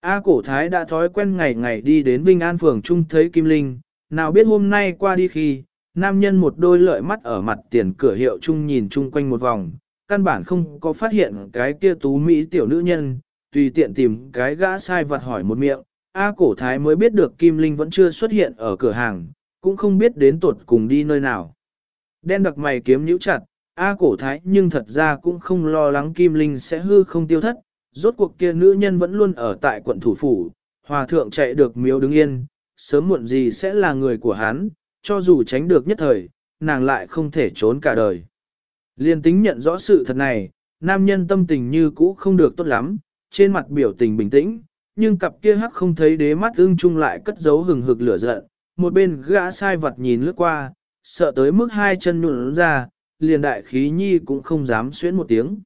A cổ thái đã thói quen ngày ngày đi đến Vinh An phường trung thấy Kim Linh, nào biết hôm nay qua đi khi, nam nhân một đôi lợi mắt ở mặt tiền cửa hiệu chung nhìn chung quanh một vòng, căn bản không có phát hiện cái kia tú Mỹ tiểu nữ nhân, tùy tiện tìm cái gã sai vặt hỏi một miệng, A cổ thái mới biết được Kim Linh vẫn chưa xuất hiện ở cửa hàng, cũng không biết đến tuột cùng đi nơi nào. Đen đặc mày kiếm nhíu chặt, A cổ thái nhưng thật ra cũng không lo lắng Kim Linh sẽ hư không tiêu thất, rốt cuộc kia nữ nhân vẫn luôn ở tại quận thủ phủ, hòa thượng chạy được miếu đứng yên, sớm muộn gì sẽ là người của hắn, cho dù tránh được nhất thời, nàng lại không thể trốn cả đời. Liên tính nhận rõ sự thật này, nam nhân tâm tình như cũ không được tốt lắm, trên mặt biểu tình bình tĩnh, nhưng cặp kia hắc không thấy đế mắt ưng chung lại cất giấu hừng hực lửa giận, một bên gã sai vật nhìn lướt qua, sợ tới mức hai chân nhũn ra, liền đại khí nhi cũng không dám xuyến một tiếng.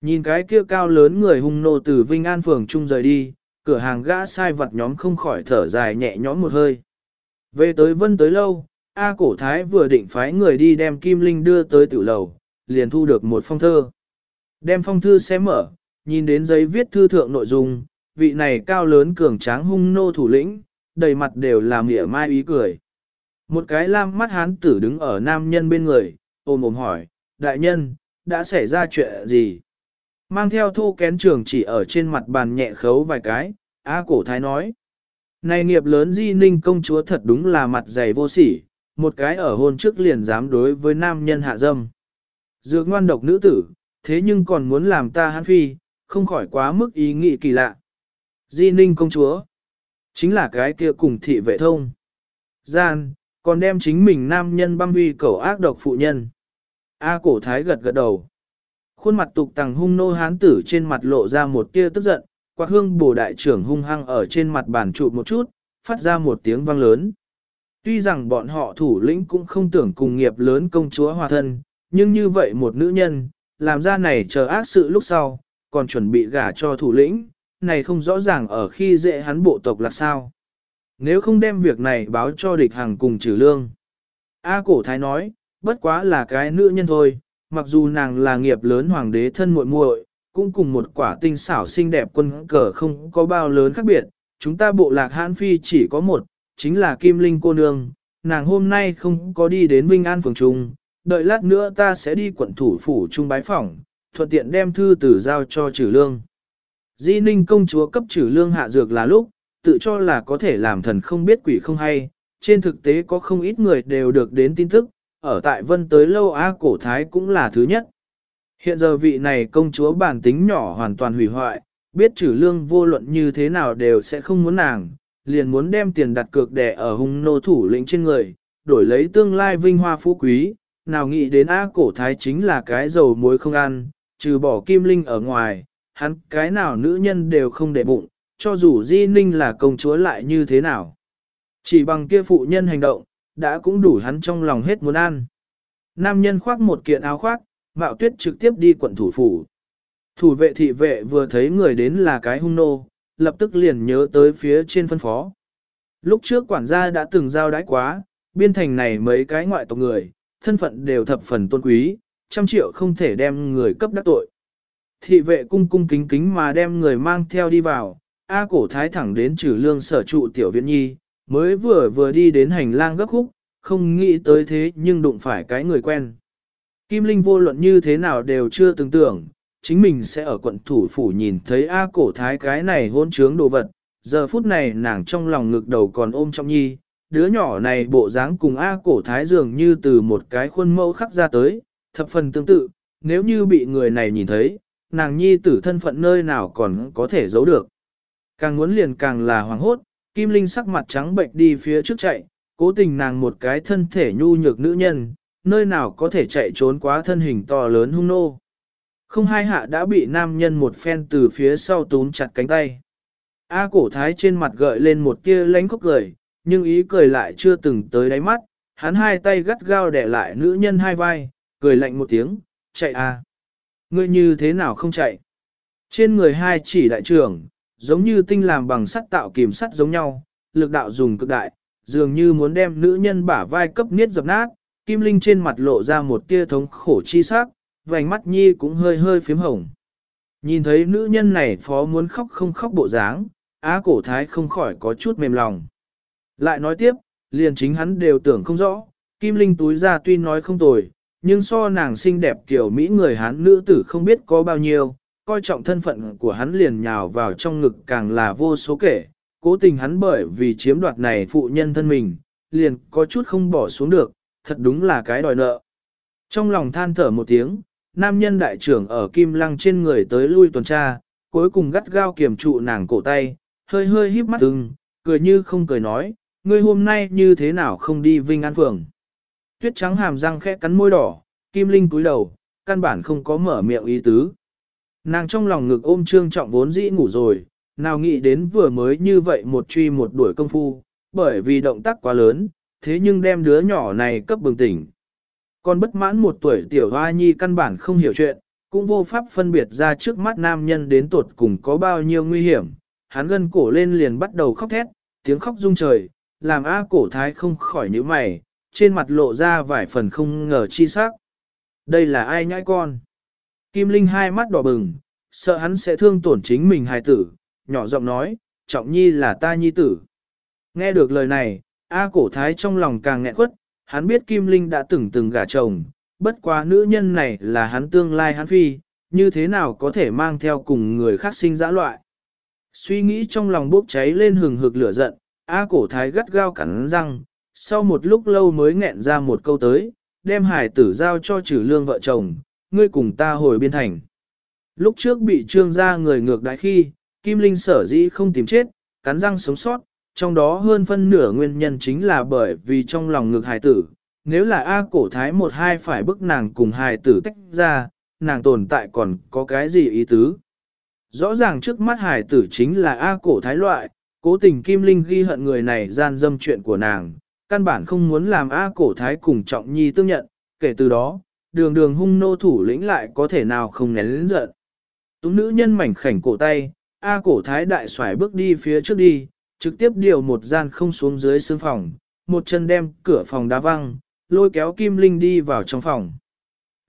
Nhìn cái kia cao lớn người hung nô từ Vinh An phường trung rời đi, cửa hàng gã sai vật nhóm không khỏi thở dài nhẹ nhõm một hơi. Về tới vân tới lâu, A cổ thái vừa định phái người đi đem Kim Linh đưa tới tiểu lầu, liền thu được một phong thơ. Đem phong thư xem mở, nhìn đến giấy viết thư thượng nội dung, vị này cao lớn cường tráng hung nô thủ lĩnh, đầy mặt đều là mỉa mai ý cười. Một cái lam mắt hán tử đứng ở nam nhân bên người, ôm ôm hỏi, đại nhân, đã xảy ra chuyện gì? Mang theo thô kén trường chỉ ở trên mặt bàn nhẹ khấu vài cái, A cổ thái nói. Này nghiệp lớn di ninh công chúa thật đúng là mặt dày vô sỉ, một cái ở hôn trước liền dám đối với nam nhân hạ dâm. Dược ngoan độc nữ tử, thế nhưng còn muốn làm ta hãn phi, không khỏi quá mức ý nghĩ kỳ lạ. Di ninh công chúa, chính là cái kia cùng thị vệ thông. Gian, còn đem chính mình nam nhân băm huy cầu ác độc phụ nhân. A cổ thái gật gật đầu. Khuôn mặt tục tằng hung nô hán tử trên mặt lộ ra một tia tức giận, quạt hương bổ đại trưởng hung hăng ở trên mặt bàn trụ một chút, phát ra một tiếng vang lớn. Tuy rằng bọn họ thủ lĩnh cũng không tưởng cùng nghiệp lớn công chúa hòa thân, nhưng như vậy một nữ nhân, làm ra này chờ ác sự lúc sau, còn chuẩn bị gả cho thủ lĩnh, này không rõ ràng ở khi dễ hắn bộ tộc là sao. Nếu không đem việc này báo cho địch hàng cùng trừ lương. A cổ thái nói, bất quá là cái nữ nhân thôi, mặc dù nàng là nghiệp lớn hoàng đế thân muội muội, cũng cùng một quả tinh xảo xinh đẹp quân cờ không có bao lớn khác biệt, chúng ta bộ lạc hãn phi chỉ có một, chính là Kim Linh cô nương, nàng hôm nay không có đi đến Vinh An phường trung, đợi lát nữa ta sẽ đi quận thủ phủ trung bái phỏng, thuận tiện đem thư tử giao cho trừ lương. Di Ninh công chúa cấp trừ lương hạ dược là lúc, tự cho là có thể làm thần không biết quỷ không hay, trên thực tế có không ít người đều được đến tin tức, ở tại vân tới lâu A cổ thái cũng là thứ nhất. Hiện giờ vị này công chúa bản tính nhỏ hoàn toàn hủy hoại, biết trừ lương vô luận như thế nào đều sẽ không muốn nàng, liền muốn đem tiền đặt cược đẻ ở hung nô thủ lĩnh trên người, đổi lấy tương lai vinh hoa phú quý, nào nghĩ đến A cổ thái chính là cái dầu muối không ăn, trừ bỏ kim linh ở ngoài, hắn cái nào nữ nhân đều không để bụng, cho dù di ninh là công chúa lại như thế nào. Chỉ bằng kia phụ nhân hành động, đã cũng đủ hắn trong lòng hết muốn ăn. Nam nhân khoác một kiện áo khoác, mạo tuyết trực tiếp đi quận thủ phủ. Thủ vệ thị vệ vừa thấy người đến là cái hung nô, lập tức liền nhớ tới phía trên phân phó. Lúc trước quản gia đã từng giao đãi quá, biên thành này mấy cái ngoại tộc người, thân phận đều thập phần tôn quý, trăm triệu không thể đem người cấp đắc tội. Thị vệ cung cung kính kính mà đem người mang theo đi vào, A cổ thái thẳng đến trừ lương sở trụ tiểu viện nhi, mới vừa vừa đi đến hành lang gấp khúc, không nghĩ tới thế nhưng đụng phải cái người quen. Kim Linh vô luận như thế nào đều chưa từng tưởng, chính mình sẽ ở quận thủ phủ nhìn thấy A cổ thái cái này hôn trướng đồ vật. Giờ phút này nàng trong lòng ngực đầu còn ôm trong nhi, đứa nhỏ này bộ dáng cùng A cổ thái dường như từ một cái khuôn mẫu khắc ra tới, thập phần tương tự, nếu như bị người này nhìn thấy, nàng nhi tử thân phận nơi nào còn có thể giấu được. Càng muốn liền càng là hoàng hốt, Kim Linh sắc mặt trắng bệnh đi phía trước chạy, cố tình nàng một cái thân thể nhu nhược nữ nhân, nơi nào có thể chạy trốn quá thân hình to lớn hung nô. Không hai hạ đã bị nam nhân một phen từ phía sau túm chặt cánh tay. A cổ thái trên mặt gợi lên một tia lánh khóc cười, nhưng ý cười lại chưa từng tới đáy mắt, hắn hai tay gắt gao đẻ lại nữ nhân hai vai, cười lạnh một tiếng, chạy a, Ngươi như thế nào không chạy? Trên người hai chỉ đại trưởng, giống như tinh làm bằng sắt tạo kìm sắt giống nhau, lực đạo dùng cực đại, dường như muốn đem nữ nhân bả vai cấp niết dập nát, Kim Linh trên mặt lộ ra một tia thống khổ chi sắc, vành mắt nhi cũng hơi hơi phím hồng. Nhìn thấy nữ nhân này phó muốn khóc không khóc bộ dáng, á cổ thái không khỏi có chút mềm lòng. Lại nói tiếp, liền chính hắn đều tưởng không rõ, Kim Linh túi ra tuy nói không tồi, nhưng so nàng xinh đẹp kiểu Mỹ người Hán nữ tử không biết có bao nhiêu, coi trọng thân phận của hắn liền nhào vào trong ngực càng là vô số kể, cố tình hắn bởi vì chiếm đoạt này phụ nhân thân mình, liền có chút không bỏ xuống được, thật đúng là cái đòi nợ. Trong lòng than thở một tiếng, nam nhân đại trưởng ở kim lăng trên người tới lui tuần tra, cuối cùng gắt gao kiểm trụ nàng cổ tay, hơi hơi híp mắt ưng, cười như không cười nói, ngươi hôm nay như thế nào không đi Vinh An Phường. Tuyết trắng hàm răng khẽ cắn môi đỏ, kim linh cúi đầu, căn bản không có mở miệng ý tứ. Nàng trong lòng ngực ôm trương trọng vốn dĩ ngủ rồi, nào nghĩ đến vừa mới như vậy một truy một đuổi công phu, bởi vì động tác quá lớn, thế nhưng đem đứa nhỏ này cấp bừng tỉnh. Còn bất mãn một tuổi tiểu hoa nhi căn bản không hiểu chuyện, cũng vô pháp phân biệt ra trước mắt nam nhân đến tột cùng có bao nhiêu nguy hiểm. Hắn gân cổ lên liền bắt đầu khóc thét, tiếng khóc rung trời, làm A cổ thái không khỏi nhíu mày, trên mặt lộ ra vài phần không ngờ chi sắc. Đây là ai nhãi con? Kim Linh hai mắt đỏ bừng, sợ hắn sẽ thương tổn chính mình hài tử, nhỏ giọng nói, trọng nhi là ta nhi tử. Nghe được lời này, A cổ thái trong lòng càng nghẹn quất, hắn biết Kim Linh đã từng từng gả chồng, bất quá nữ nhân này là hắn tương lai hắn phi, như thế nào có thể mang theo cùng người khác sinh dã loại. Suy nghĩ trong lòng bốc cháy lên hừng hực lửa giận, A cổ thái gắt gao cắn răng, sau một lúc lâu mới nghẹn ra một câu tới, đem hải tử giao cho trừ lương vợ chồng, ngươi cùng ta hồi biên thành. Lúc trước bị trương gia người ngược đại khi, Kim Linh sở dĩ không tìm chết, cắn răng sống sót, trong đó hơn phân nửa nguyên nhân chính là bởi vì trong lòng ngực hài tử, nếu là A cổ thái một hai phải bức nàng cùng hài tử tách ra, nàng tồn tại còn có cái gì ý tứ. Rõ ràng trước mắt hài tử chính là A cổ thái loại, cố tình Kim Linh ghi hận người này gian dâm chuyện của nàng, căn bản không muốn làm A cổ thái cùng trọng nhi tương nhận, kể từ đó, đường đường hung nô thủ lĩnh lại có thể nào không nén lĩnh giận. tú nữ nhân mảnh khảnh cổ tay, A cổ thái đại xoải bước đi phía trước đi, trực tiếp điều một gian không xuống dưới xương phòng, một chân đem cửa phòng đá văng, lôi kéo Kim Linh đi vào trong phòng.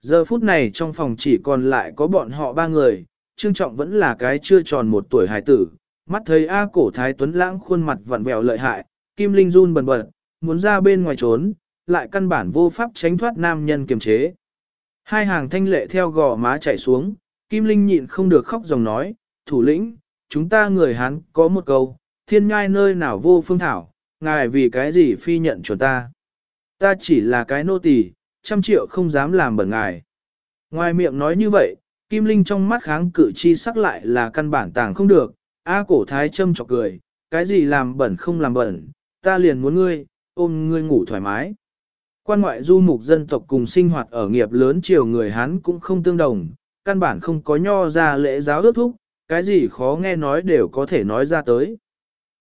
Giờ phút này trong phòng chỉ còn lại có bọn họ ba người, Trương Trọng vẫn là cái chưa tròn một tuổi hài tử, mắt thấy A cổ thái tuấn lãng khuôn mặt vặn vẹo lợi hại, Kim Linh run bần bật, muốn ra bên ngoài trốn, lại căn bản vô pháp tránh thoát nam nhân kiềm chế. Hai hàng thanh lệ theo gò má chảy xuống, Kim Linh nhịn không được khóc dòng nói, thủ lĩnh, chúng ta người Hán có một câu, thiên nhai nơi nào vô phương thảo, ngài vì cái gì phi nhận chuẩn ta. Ta chỉ là cái nô tỳ, trăm triệu không dám làm bẩn ngài. Ngoài miệng nói như vậy, Kim Linh trong mắt kháng cự chi sắc lại là căn bản tàng không được, A cổ thái châm chọc cười, cái gì làm bẩn không làm bẩn, ta liền muốn ngươi, ôm ngươi ngủ thoải mái. Quan ngoại du mục dân tộc cùng sinh hoạt ở nghiệp lớn chiều người Hán cũng không tương đồng, căn bản không có nho ra lễ giáo ước thúc, cái gì khó nghe nói đều có thể nói ra tới.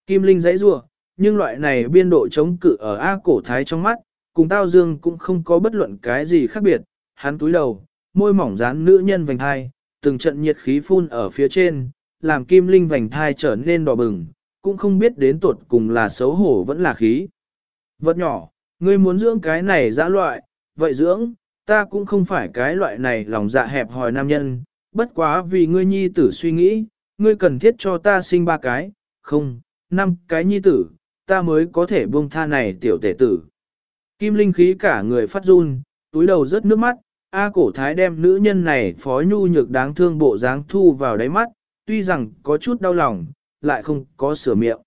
Kim Linh dãy rủa, nhưng loại này biên độ chống cự ở A cổ thái trong mắt, cùng Tao Dương cũng không có bất luận cái gì khác biệt, hắn túi đầu, môi mỏng dán nữ nhân vành thai, từng trận nhiệt khí phun ở phía trên, làm kim linh vành thai trở nên đỏ bừng, cũng không biết đến tuột cùng là xấu hổ vẫn là khí. Vật nhỏ, ngươi muốn dưỡng cái này dã loại, vậy dưỡng, ta cũng không phải cái loại này lòng dạ hẹp hòi nam nhân, bất quá vì ngươi nhi tử suy nghĩ, ngươi cần thiết cho ta sinh ba cái, không, năm cái nhi tử, ta mới có thể buông tha này tiểu tể tử. Kim linh khí cả người phát run, túi đầu rớt nước mắt, A cổ thái đem nữ nhân này phó nhu nhược đáng thương bộ dáng thu vào đáy mắt, tuy rằng có chút đau lòng, lại không có sửa miệng.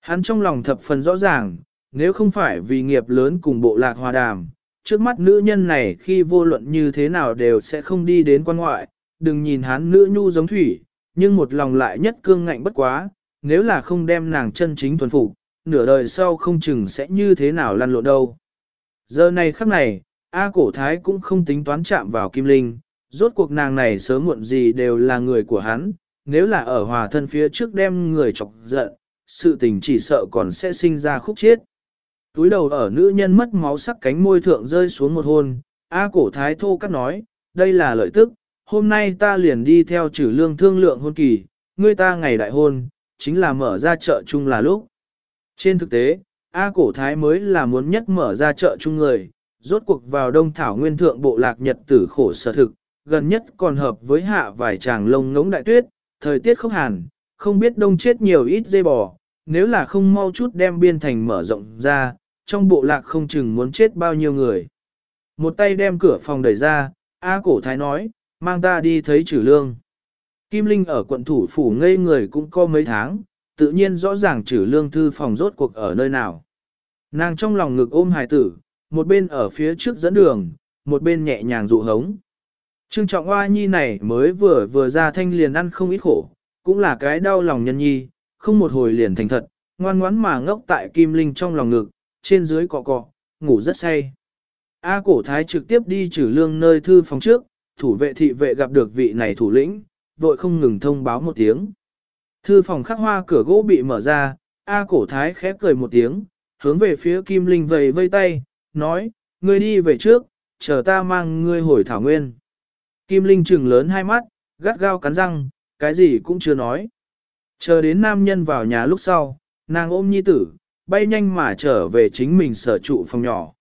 Hắn trong lòng thập phần rõ ràng, nếu không phải vì nghiệp lớn cùng bộ lạc hòa đàm, trước mắt nữ nhân này khi vô luận như thế nào đều sẽ không đi đến quan ngoại, đừng nhìn hắn nữ nhu giống thủy, nhưng một lòng lại nhất cương ngạnh bất quá, nếu là không đem nàng chân chính thuần phục, nửa đời sau không chừng sẽ như thế nào lăn lộn đâu. Giờ này khắc này, A cổ thái cũng không tính toán chạm vào Kim Linh, rốt cuộc nàng này sớm muộn gì đều là người của hắn, nếu là ở hòa thân phía trước đem người chọc giận, sự tình chỉ sợ còn sẽ sinh ra khúc chiết. Túi đầu ở nữ nhân mất máu sắc cánh môi thượng rơi xuống một hôn, A cổ thái thô cắt nói, đây là lợi tức, hôm nay ta liền đi theo trừ lương thương lượng hôn kỳ, ngươi ta ngày đại hôn, chính là mở ra chợ chung là lúc. Trên thực tế, A cổ thái mới là muốn nhất mở ra chợ chung người, rốt cuộc vào đông thảo nguyên thượng bộ lạc nhật tử khổ sở thực, gần nhất còn hợp với hạ vài tràng lông ngống đại tuyết, thời tiết không hàn, không biết đông chết nhiều ít dây bò, nếu là không mau chút đem biên thành mở rộng ra, trong bộ lạc không chừng muốn chết bao nhiêu người. Một tay đem cửa phòng đẩy ra, A cổ thái nói, mang ta đi thấy trừ lương. Kim Linh ở quận thủ phủ ngây người cũng có mấy tháng, tự nhiên rõ ràng trừ lương thư phòng rốt cuộc ở nơi nào. Nàng trong lòng ngực ôm hài tử, một bên ở phía trước dẫn đường, một bên nhẹ nhàng dụ hống. Trương trọng hoa nhi này mới vừa vừa ra thanh liền ăn không ít khổ, cũng là cái đau lòng nhân nhi, không một hồi liền thành thật, ngoan ngoãn mà ngốc tại kim linh trong lòng ngực, trên dưới cọ cọ, ngủ rất say. A cổ thái trực tiếp đi trừ lương nơi thư phòng trước, thủ vệ thị vệ gặp được vị này thủ lĩnh, vội không ngừng thông báo một tiếng. Thư phòng khắc hoa cửa gỗ bị mở ra, A cổ thái khẽ cười một tiếng, hướng về phía kim linh vầy vây tay, nói, ngươi đi về trước, chờ ta mang ngươi hồi thảo nguyên. Kim Linh trừng lớn hai mắt, gắt gao cắn răng, cái gì cũng chưa nói. Chờ đến nam nhân vào nhà lúc sau, nàng ôm nhi tử, bay nhanh mà trở về chính mình sở trụ phòng nhỏ.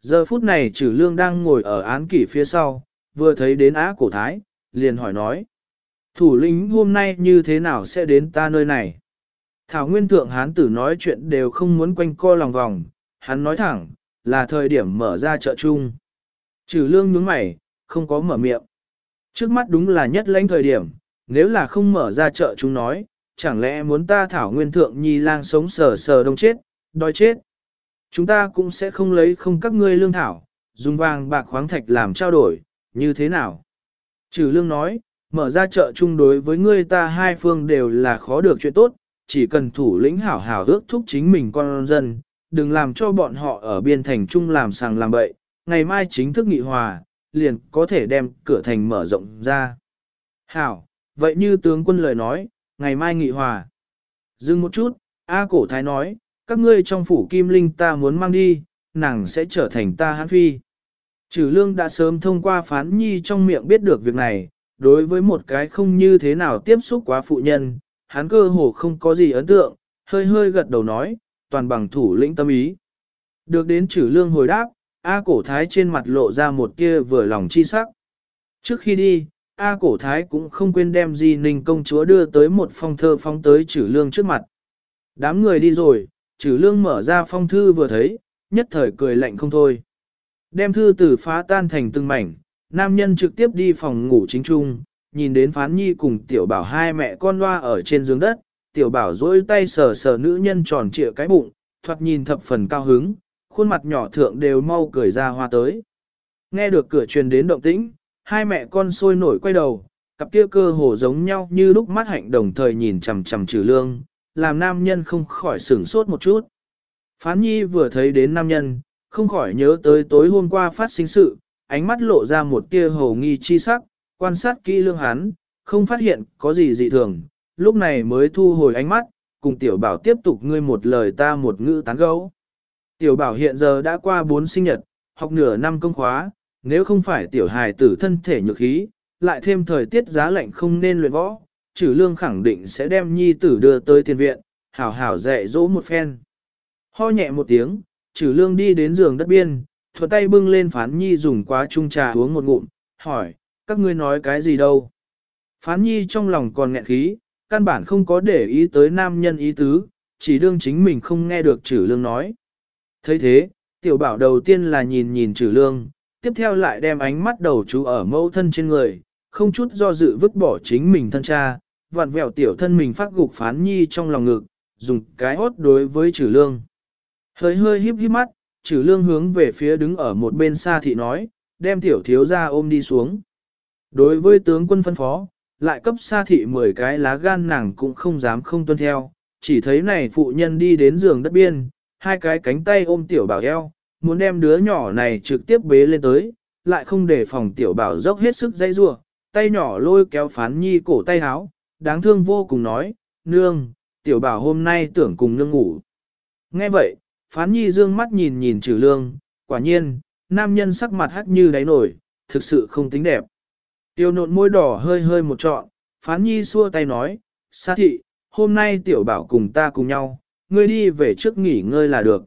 Giờ phút này trừ lương đang ngồi ở án kỷ phía sau, vừa thấy đến á cổ thái, liền hỏi nói. Thủ lĩnh hôm nay như thế nào sẽ đến ta nơi này? Thảo Nguyên Thượng Hán tử nói chuyện đều không muốn quanh co lòng vòng, hắn nói thẳng, là thời điểm mở ra chợ chung. Trừ lương nhướng mày, không có mở miệng. Trước mắt đúng là nhất lãnh thời điểm, nếu là không mở ra chợ chung nói, chẳng lẽ muốn ta thảo nguyên thượng nhi lang sống sờ sờ đông chết, đói chết. Chúng ta cũng sẽ không lấy không các ngươi lương thảo, dùng vàng bạc khoáng thạch làm trao đổi, như thế nào? Trừ lương nói, mở ra chợ chung đối với ngươi ta hai phương đều là khó được chuyện tốt, chỉ cần thủ lĩnh hảo hảo ước thúc chính mình con dân, đừng làm cho bọn họ ở biên thành chung làm sàng làm bậy, ngày mai chính thức nghị hòa, liền có thể đem cửa thành mở rộng ra. Hảo, vậy như tướng quân lời nói, ngày mai nghị hòa. Dừng một chút, A cổ thái nói, các ngươi trong phủ kim linh ta muốn mang đi, nàng sẽ trở thành ta hãn phi. Trừ lương đã sớm thông qua phán nhi trong miệng biết được việc này, đối với một cái không như thế nào tiếp xúc quá phụ nhân, hắn cơ hồ không có gì ấn tượng, hơi hơi gật đầu nói, toàn bằng thủ lĩnh tâm ý. Được đến trừ lương hồi đáp, A cổ thái trên mặt lộ ra một kia vừa lòng chi sắc. Trước khi đi, A cổ thái cũng không quên đem di ninh công chúa đưa tới một phong thơ phong tới trừ lương trước mặt. Đám người đi rồi, trừ lương mở ra phong thư vừa thấy, nhất thời cười lạnh không thôi. Đem thư từ phá tan thành từng mảnh, nam nhân trực tiếp đi phòng ngủ chính trung, nhìn đến phán nhi cùng tiểu bảo hai mẹ con loa ở trên giường đất, tiểu bảo dỗi tay sờ sờ nữ nhân tròn trịa cái bụng, thoạt nhìn thập phần cao hứng, khuôn mặt nhỏ thượng đều mau cười ra hoa tới. Nghe được cửa truyền đến động tĩnh, hai mẹ con sôi nổi quay đầu, cặp kia cơ hồ giống nhau như lúc mắt hạnh đồng thời nhìn chằm chằm trừ lương, làm nam nhân không khỏi sửng sốt một chút. Phán nhi vừa thấy đến nam nhân, không khỏi nhớ tới tối hôm qua phát sinh sự, ánh mắt lộ ra một tia hồ nghi chi sắc, quan sát kỹ lương hắn, không phát hiện có gì dị thường, lúc này mới thu hồi ánh mắt, cùng tiểu bảo tiếp tục ngươi một lời ta một ngữ tán gẫu. Tiểu bảo hiện giờ đã qua bốn sinh nhật, học nửa năm công khóa, nếu không phải tiểu hài tử thân thể nhược khí, lại thêm thời tiết giá lạnh không nên luyện võ, trừ lương khẳng định sẽ đem nhi tử đưa tới tiền viện, hảo hảo dạy dỗ một phen. Ho nhẹ một tiếng, trừ lương đi đến giường đất biên, thuận tay bưng lên phán nhi dùng quá chung trà uống một ngụm, hỏi, các ngươi nói cái gì đâu. Phán nhi trong lòng còn nghẹn khí, căn bản không có để ý tới nam nhân ý tứ, chỉ đương chính mình không nghe được trừ lương nói. thấy thế, tiểu bảo đầu tiên là nhìn nhìn trừ lương, tiếp theo lại đem ánh mắt đầu chú ở mẫu thân trên người, không chút do dự vứt bỏ chính mình thân cha, vặn vẹo tiểu thân mình phát gục phán nhi trong lòng ngực, dùng cái hốt đối với trừ lương. Hơi hơi híp híp mắt, trừ lương hướng về phía đứng ở một bên xa thị nói, đem tiểu thiếu ra ôm đi xuống. Đối với tướng quân phân phó, lại cấp xa thị 10 cái lá gan nàng cũng không dám không tuân theo, chỉ thấy này phụ nhân đi đến giường đất biên, hai cái cánh tay ôm tiểu bảo eo, muốn đem đứa nhỏ này trực tiếp bế lên tới, lại không để phòng tiểu bảo dốc hết sức dây rua, tay nhỏ lôi kéo phán nhi cổ tay háo, đáng thương vô cùng nói, nương, tiểu bảo hôm nay tưởng cùng nương ngủ. Nghe vậy, phán nhi dương mắt nhìn nhìn trừ lương, quả nhiên, nam nhân sắc mặt hắc như đáy nổi, thực sự không tính đẹp. Tiêu nộn môi đỏ hơi hơi một trọn, phán nhi xua tay nói, sa thị, hôm nay tiểu bảo cùng ta cùng nhau, ngươi đi về trước nghỉ ngơi là được.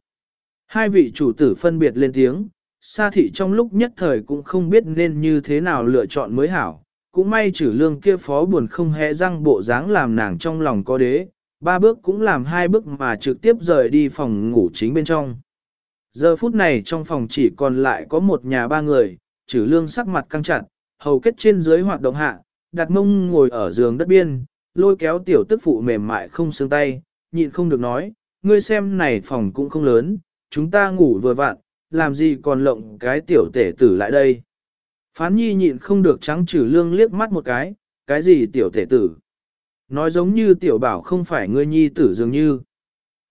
Hai vị chủ tử phân biệt lên tiếng, sa thị trong lúc nhất thời cũng không biết nên như thế nào lựa chọn mới hảo, cũng may trừ lương kia phó buồn không hề răng bộ dáng làm nàng trong lòng có đế, ba bước cũng làm hai bước mà trực tiếp rời đi phòng ngủ chính bên trong. Giờ phút này trong phòng chỉ còn lại có một nhà ba người, trừ lương sắc mặt căng chặt, hầu kết trên dưới hoạt động hạ, đặt mông ngồi ở giường đất biên, lôi kéo tiểu tức phụ mềm mại không xương tay, nhịn không được nói, ngươi xem này phòng cũng không lớn, chúng ta ngủ vừa vặn, làm gì còn lộng cái tiểu tể tử lại đây. Phán nhi nhịn không được trắng trừ lương liếc mắt một cái, cái gì tiểu tể tử. Nói giống như tiểu bảo không phải ngươi nhi tử dường như.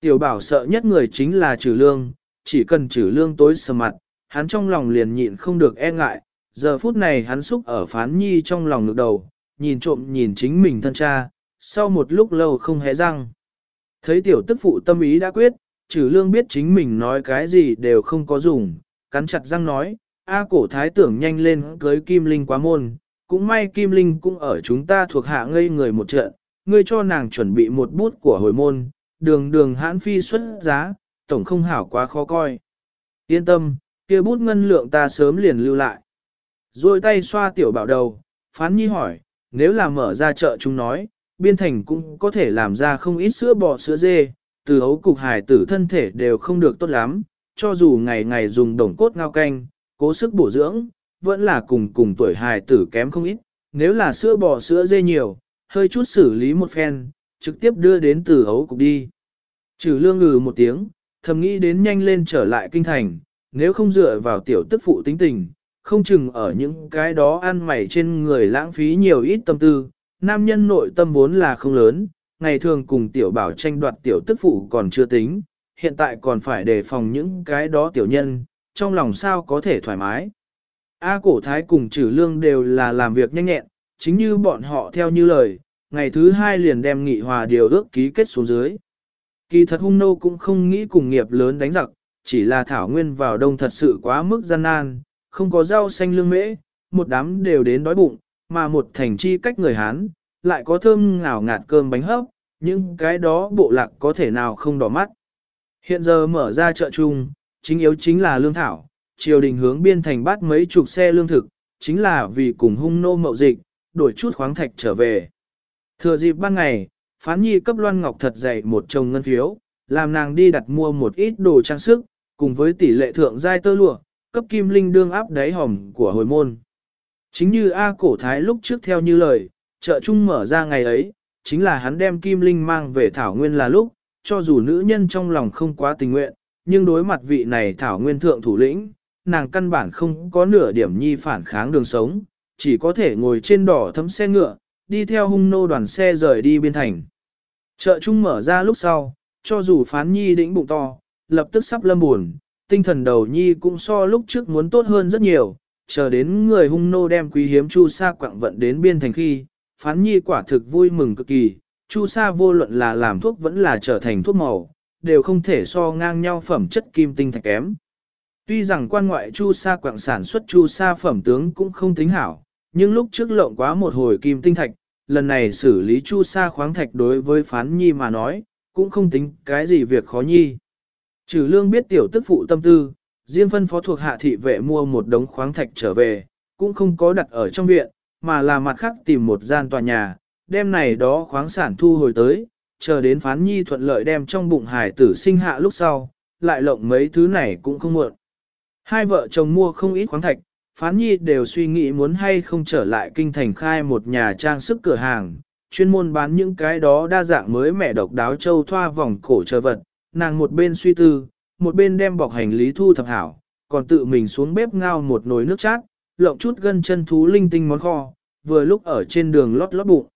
Tiểu bảo sợ nhất người chính là trừ lương, chỉ cần trừ lương tối sầm mặt, hắn trong lòng liền nhịn không được e ngại. Giờ phút này hắn xúc ở phán nhi trong lòng ngược đầu, nhìn trộm nhìn chính mình thân cha, sau một lúc lâu không hé răng. Thấy tiểu tức phụ tâm ý đã quyết, trừ lương biết chính mình nói cái gì đều không có dùng, cắn chặt răng nói, A cổ thái tưởng nhanh lên cưới Kim Linh quá môn, cũng may Kim Linh cũng ở chúng ta thuộc hạ ngây người một trận, ngươi cho nàng chuẩn bị một bút của hồi môn, đường đường hãn phi xuất giá, tổng không hảo quá khó coi. Yên tâm, kia bút ngân lượng ta sớm liền lưu lại. Rồi tay xoa tiểu bảo đầu, phán nhi hỏi, nếu là mở ra chợ chúng nói, biên thành cũng có thể làm ra không ít sữa bò sữa dê, từ hấu cục hài tử thân thể đều không được tốt lắm, cho dù ngày ngày dùng đồng cốt ngao canh, cố sức bổ dưỡng, vẫn là cùng cùng tuổi hài tử kém không ít, nếu là sữa bò sữa dê nhiều, hơi chút xử lý một phen, trực tiếp đưa đến từ hấu cục đi. Trừ lương ngừ một tiếng, thầm nghĩ đến nhanh lên trở lại kinh thành, nếu không dựa vào tiểu tức phụ tính tình, không chừng ở những cái đó ăn mày trên người lãng phí nhiều ít tâm tư, nam nhân nội tâm vốn là không lớn, ngày thường cùng tiểu bảo tranh đoạt tiểu tức phụ còn chưa tính, hiện tại còn phải đề phòng những cái đó tiểu nhân, trong lòng sao có thể thoải mái. A cổ thái cùng trừ lương đều là làm việc nhanh nhẹn, chính như bọn họ theo như lời, ngày thứ hai liền đem nghị hòa điều ước ký kết xuống dưới. Kỳ thật hung nô cũng không nghĩ cùng nghiệp lớn đánh giặc, chỉ là thảo nguyên vào đông thật sự quá mức gian nan, không có rau xanh lương mễ, một đám đều đến đói bụng, mà một thành chi cách người Hán, lại có thơm ngào ngạt cơm bánh hấp, những cái đó bộ lạc có thể nào không đỏ mắt. Hiện giờ mở ra chợ chung, chính yếu chính là lương thảo, triều đình hướng biên thành bắt mấy chục xe lương thực, chính là vì cùng hung nô mậu dịch, đổi chút khoáng thạch trở về. Thừa dịp ban ngày, phán nhi cấp loan ngọc thật dày một chồng ngân phiếu, làm nàng đi đặt mua một ít đồ trang sức, cùng với tỷ lệ thượng giai tơ lụa, cấp kim linh đương áp đáy hòm của hồi môn. Chính như A cổ thái lúc trước theo như lời, chợ chung mở ra ngày ấy, chính là hắn đem kim linh mang về thảo nguyên là lúc, cho dù nữ nhân trong lòng không quá tình nguyện, nhưng đối mặt vị này thảo nguyên thượng thủ lĩnh, nàng căn bản không có nửa điểm nhi phản kháng đường sống, chỉ có thể ngồi trên đỏ thấm xe ngựa, đi theo hung nô đoàn xe rời đi biên thành. Chợ chung mở ra lúc sau, cho dù phán nhi đĩnh bụng to, lập tức sắp lâm buồn, tinh thần đầu nhi cũng so lúc trước muốn tốt hơn rất nhiều, chờ đến người hung nô đem quý hiếm chu sa quặng vận đến biên thành khi, phán nhi quả thực vui mừng cực kỳ, chu sa vô luận là làm thuốc vẫn là trở thành thuốc màu, đều không thể so ngang nhau phẩm chất kim tinh thạch kém. Tuy rằng quan ngoại chu sa quạng sản xuất chu sa phẩm tướng cũng không tính hảo, nhưng lúc trước lộng quá một hồi kim tinh thạch, lần này xử lý chu sa khoáng thạch đối với phán nhi mà nói, cũng không tính cái gì việc khó nhi. Trừ lương biết tiểu tức phụ tâm tư, riêng phân phó thuộc hạ thị vệ mua một đống khoáng thạch trở về, cũng không có đặt ở trong viện, mà là mặt khác tìm một gian tòa nhà, đem này đó khoáng sản thu hồi tới, chờ đến phán nhi thuận lợi đem trong bụng hải tử sinh hạ lúc sau, lại lộng mấy thứ này cũng không muộn. Hai vợ chồng mua không ít khoáng thạch, phán nhi đều suy nghĩ muốn hay không trở lại kinh thành khai một nhà trang sức cửa hàng, chuyên môn bán những cái đó đa dạng mới mẻ độc đáo châu thoa vòng cổ chờ vật, nàng một bên suy tư, một bên đem bọc hành lý thu thập hảo, còn tự mình xuống bếp ngao một nồi nước chát, lộng chút gân chân thú linh tinh món kho, vừa lúc ở trên đường lót lót bụng.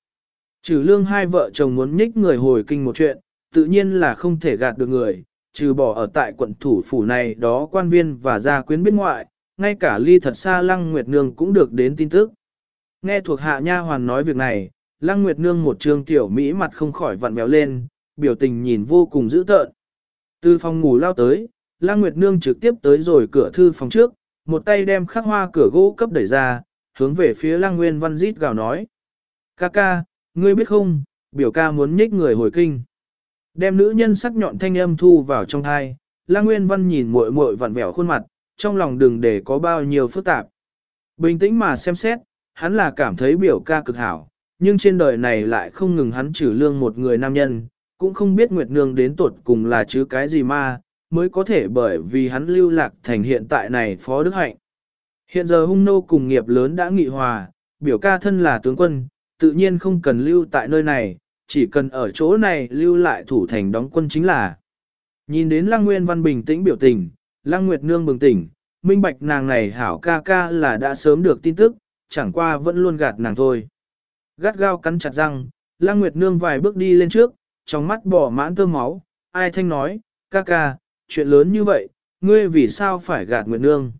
Trừ lương hai vợ chồng muốn nhích người hồi kinh một chuyện, tự nhiên là không thể gạt được người, trừ bỏ ở tại quận thủ phủ này đó quan viên và gia quyến bên ngoại, ngay cả ly thật xa Lăng Nguyệt Nương cũng được đến tin tức. Nghe thuộc hạ nha hoàn nói việc này, Lăng Nguyệt Nương một trương tiểu Mỹ mặt không khỏi vặn béo lên, biểu tình nhìn vô cùng dữ tợn. Từ phòng ngủ lao tới, Lăng Nguyệt Nương trực tiếp tới rồi cửa thư phòng trước, một tay đem khắc hoa cửa gỗ cấp đẩy ra, hướng về phía Lăng Nguyên Văn rít gào nói. Ca ca, ngươi biết không, biểu ca muốn nhích người hồi kinh. Đem nữ nhân sắc nhọn thanh âm thu vào trong thai, Lăng Nguyên Văn nhìn muội muội vặn vẹo khuôn mặt, trong lòng đừng để có bao nhiêu phức tạp. Bình tĩnh mà xem xét, hắn là cảm thấy biểu ca cực hảo, nhưng trên đời này lại không ngừng hắn trừ lương một người nam nhân, cũng không biết Nguyệt Nương đến tuột cùng là chứ cái gì mà, mới có thể bởi vì hắn lưu lạc thành hiện tại này phó đức hạnh. Hiện giờ hung nô cùng nghiệp lớn đã nghị hòa, biểu ca thân là tướng quân, tự nhiên không cần lưu tại nơi này, chỉ cần ở chỗ này lưu lại thủ thành đóng quân chính là. Nhìn đến Lăng Nguyên Văn bình tĩnh biểu tình, Lăng Nguyệt Nương bừng tỉnh, minh bạch nàng này hảo ca ca là đã sớm được tin tức, chẳng qua vẫn luôn gạt nàng thôi. Gắt gao cắn chặt răng, Lăng Nguyệt Nương vài bước đi lên trước, trong mắt bỏ mãn tơ máu, ai thanh nói, ca ca, chuyện lớn như vậy, ngươi vì sao phải gạt Nguyệt Nương?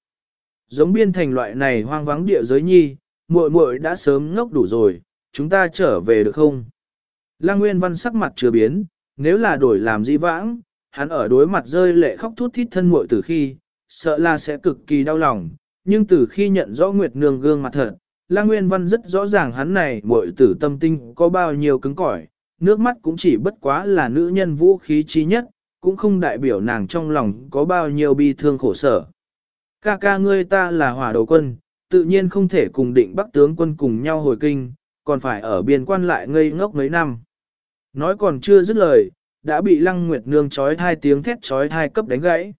Giống biên thành loại này hoang vắng địa giới nhi, muội muội đã sớm ngốc đủ rồi, chúng ta trở về được không? Lăng Nguyên Văn sắc mặt chưa biến, nếu là đổi làm di vãng, hắn ở đối mặt rơi lệ khóc thút thít thân muội từ khi, sợ là sẽ cực kỳ đau lòng, nhưng từ khi nhận rõ Nguyệt Nương gương mặt thật, Lăng Nguyên Văn rất rõ ràng hắn này muội tử tâm tinh có bao nhiêu cứng cỏi, nước mắt cũng chỉ bất quá là nữ nhân vũ khí chí nhất, cũng không đại biểu nàng trong lòng có bao nhiêu bi thương khổ sở. Ca ca ngươi ta là hỏa đầu quân, tự nhiên không thể cùng định bắc tướng quân cùng nhau hồi kinh, còn phải ở biên quan lại ngây ngốc mấy năm. Nói còn chưa dứt lời, đã bị Lăng Nguyệt Nương chói thai tiếng thét chói thai cấp đánh gãy.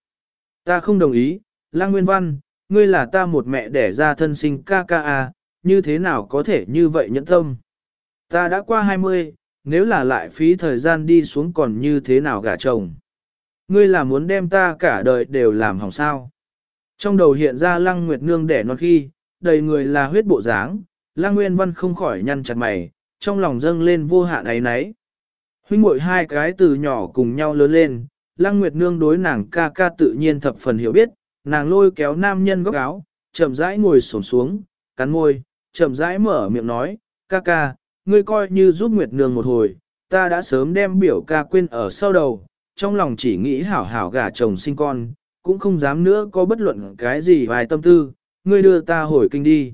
Ta không đồng ý, Lăng Nguyên Văn, ngươi là ta một mẹ đẻ ra thân sinh ca ca à, như thế nào có thể như vậy nhẫn tâm. Ta đã qua 20, nếu là lại phí thời gian đi xuống còn như thế nào gả chồng. Ngươi là muốn đem ta cả đời đều làm hỏng sao. Trong đầu hiện ra Lăng Nguyệt Nương đẻ non khi, đầy người là huyết bộ dáng, Lăng Nguyên Văn không khỏi nhăn chặt mày, trong lòng dâng lên vô hạn ấy nấy. Huynh muội hai cái từ nhỏ cùng nhau lớn lên, Lăng Nguyệt Nương đối nàng ca ca tự nhiên thập phần hiểu biết, nàng lôi kéo nam nhân góc áo, chậm rãi ngồi xổm xuống, cắn môi, chậm rãi mở miệng nói, ca ca, ngươi coi như giúp Nguyệt Nương một hồi, ta đã sớm đem biểu ca quên ở sau đầu, trong lòng chỉ nghĩ hảo hảo gả chồng sinh con, cũng không dám nữa có bất luận cái gì vài tâm tư, ngươi đưa ta hồi kinh đi.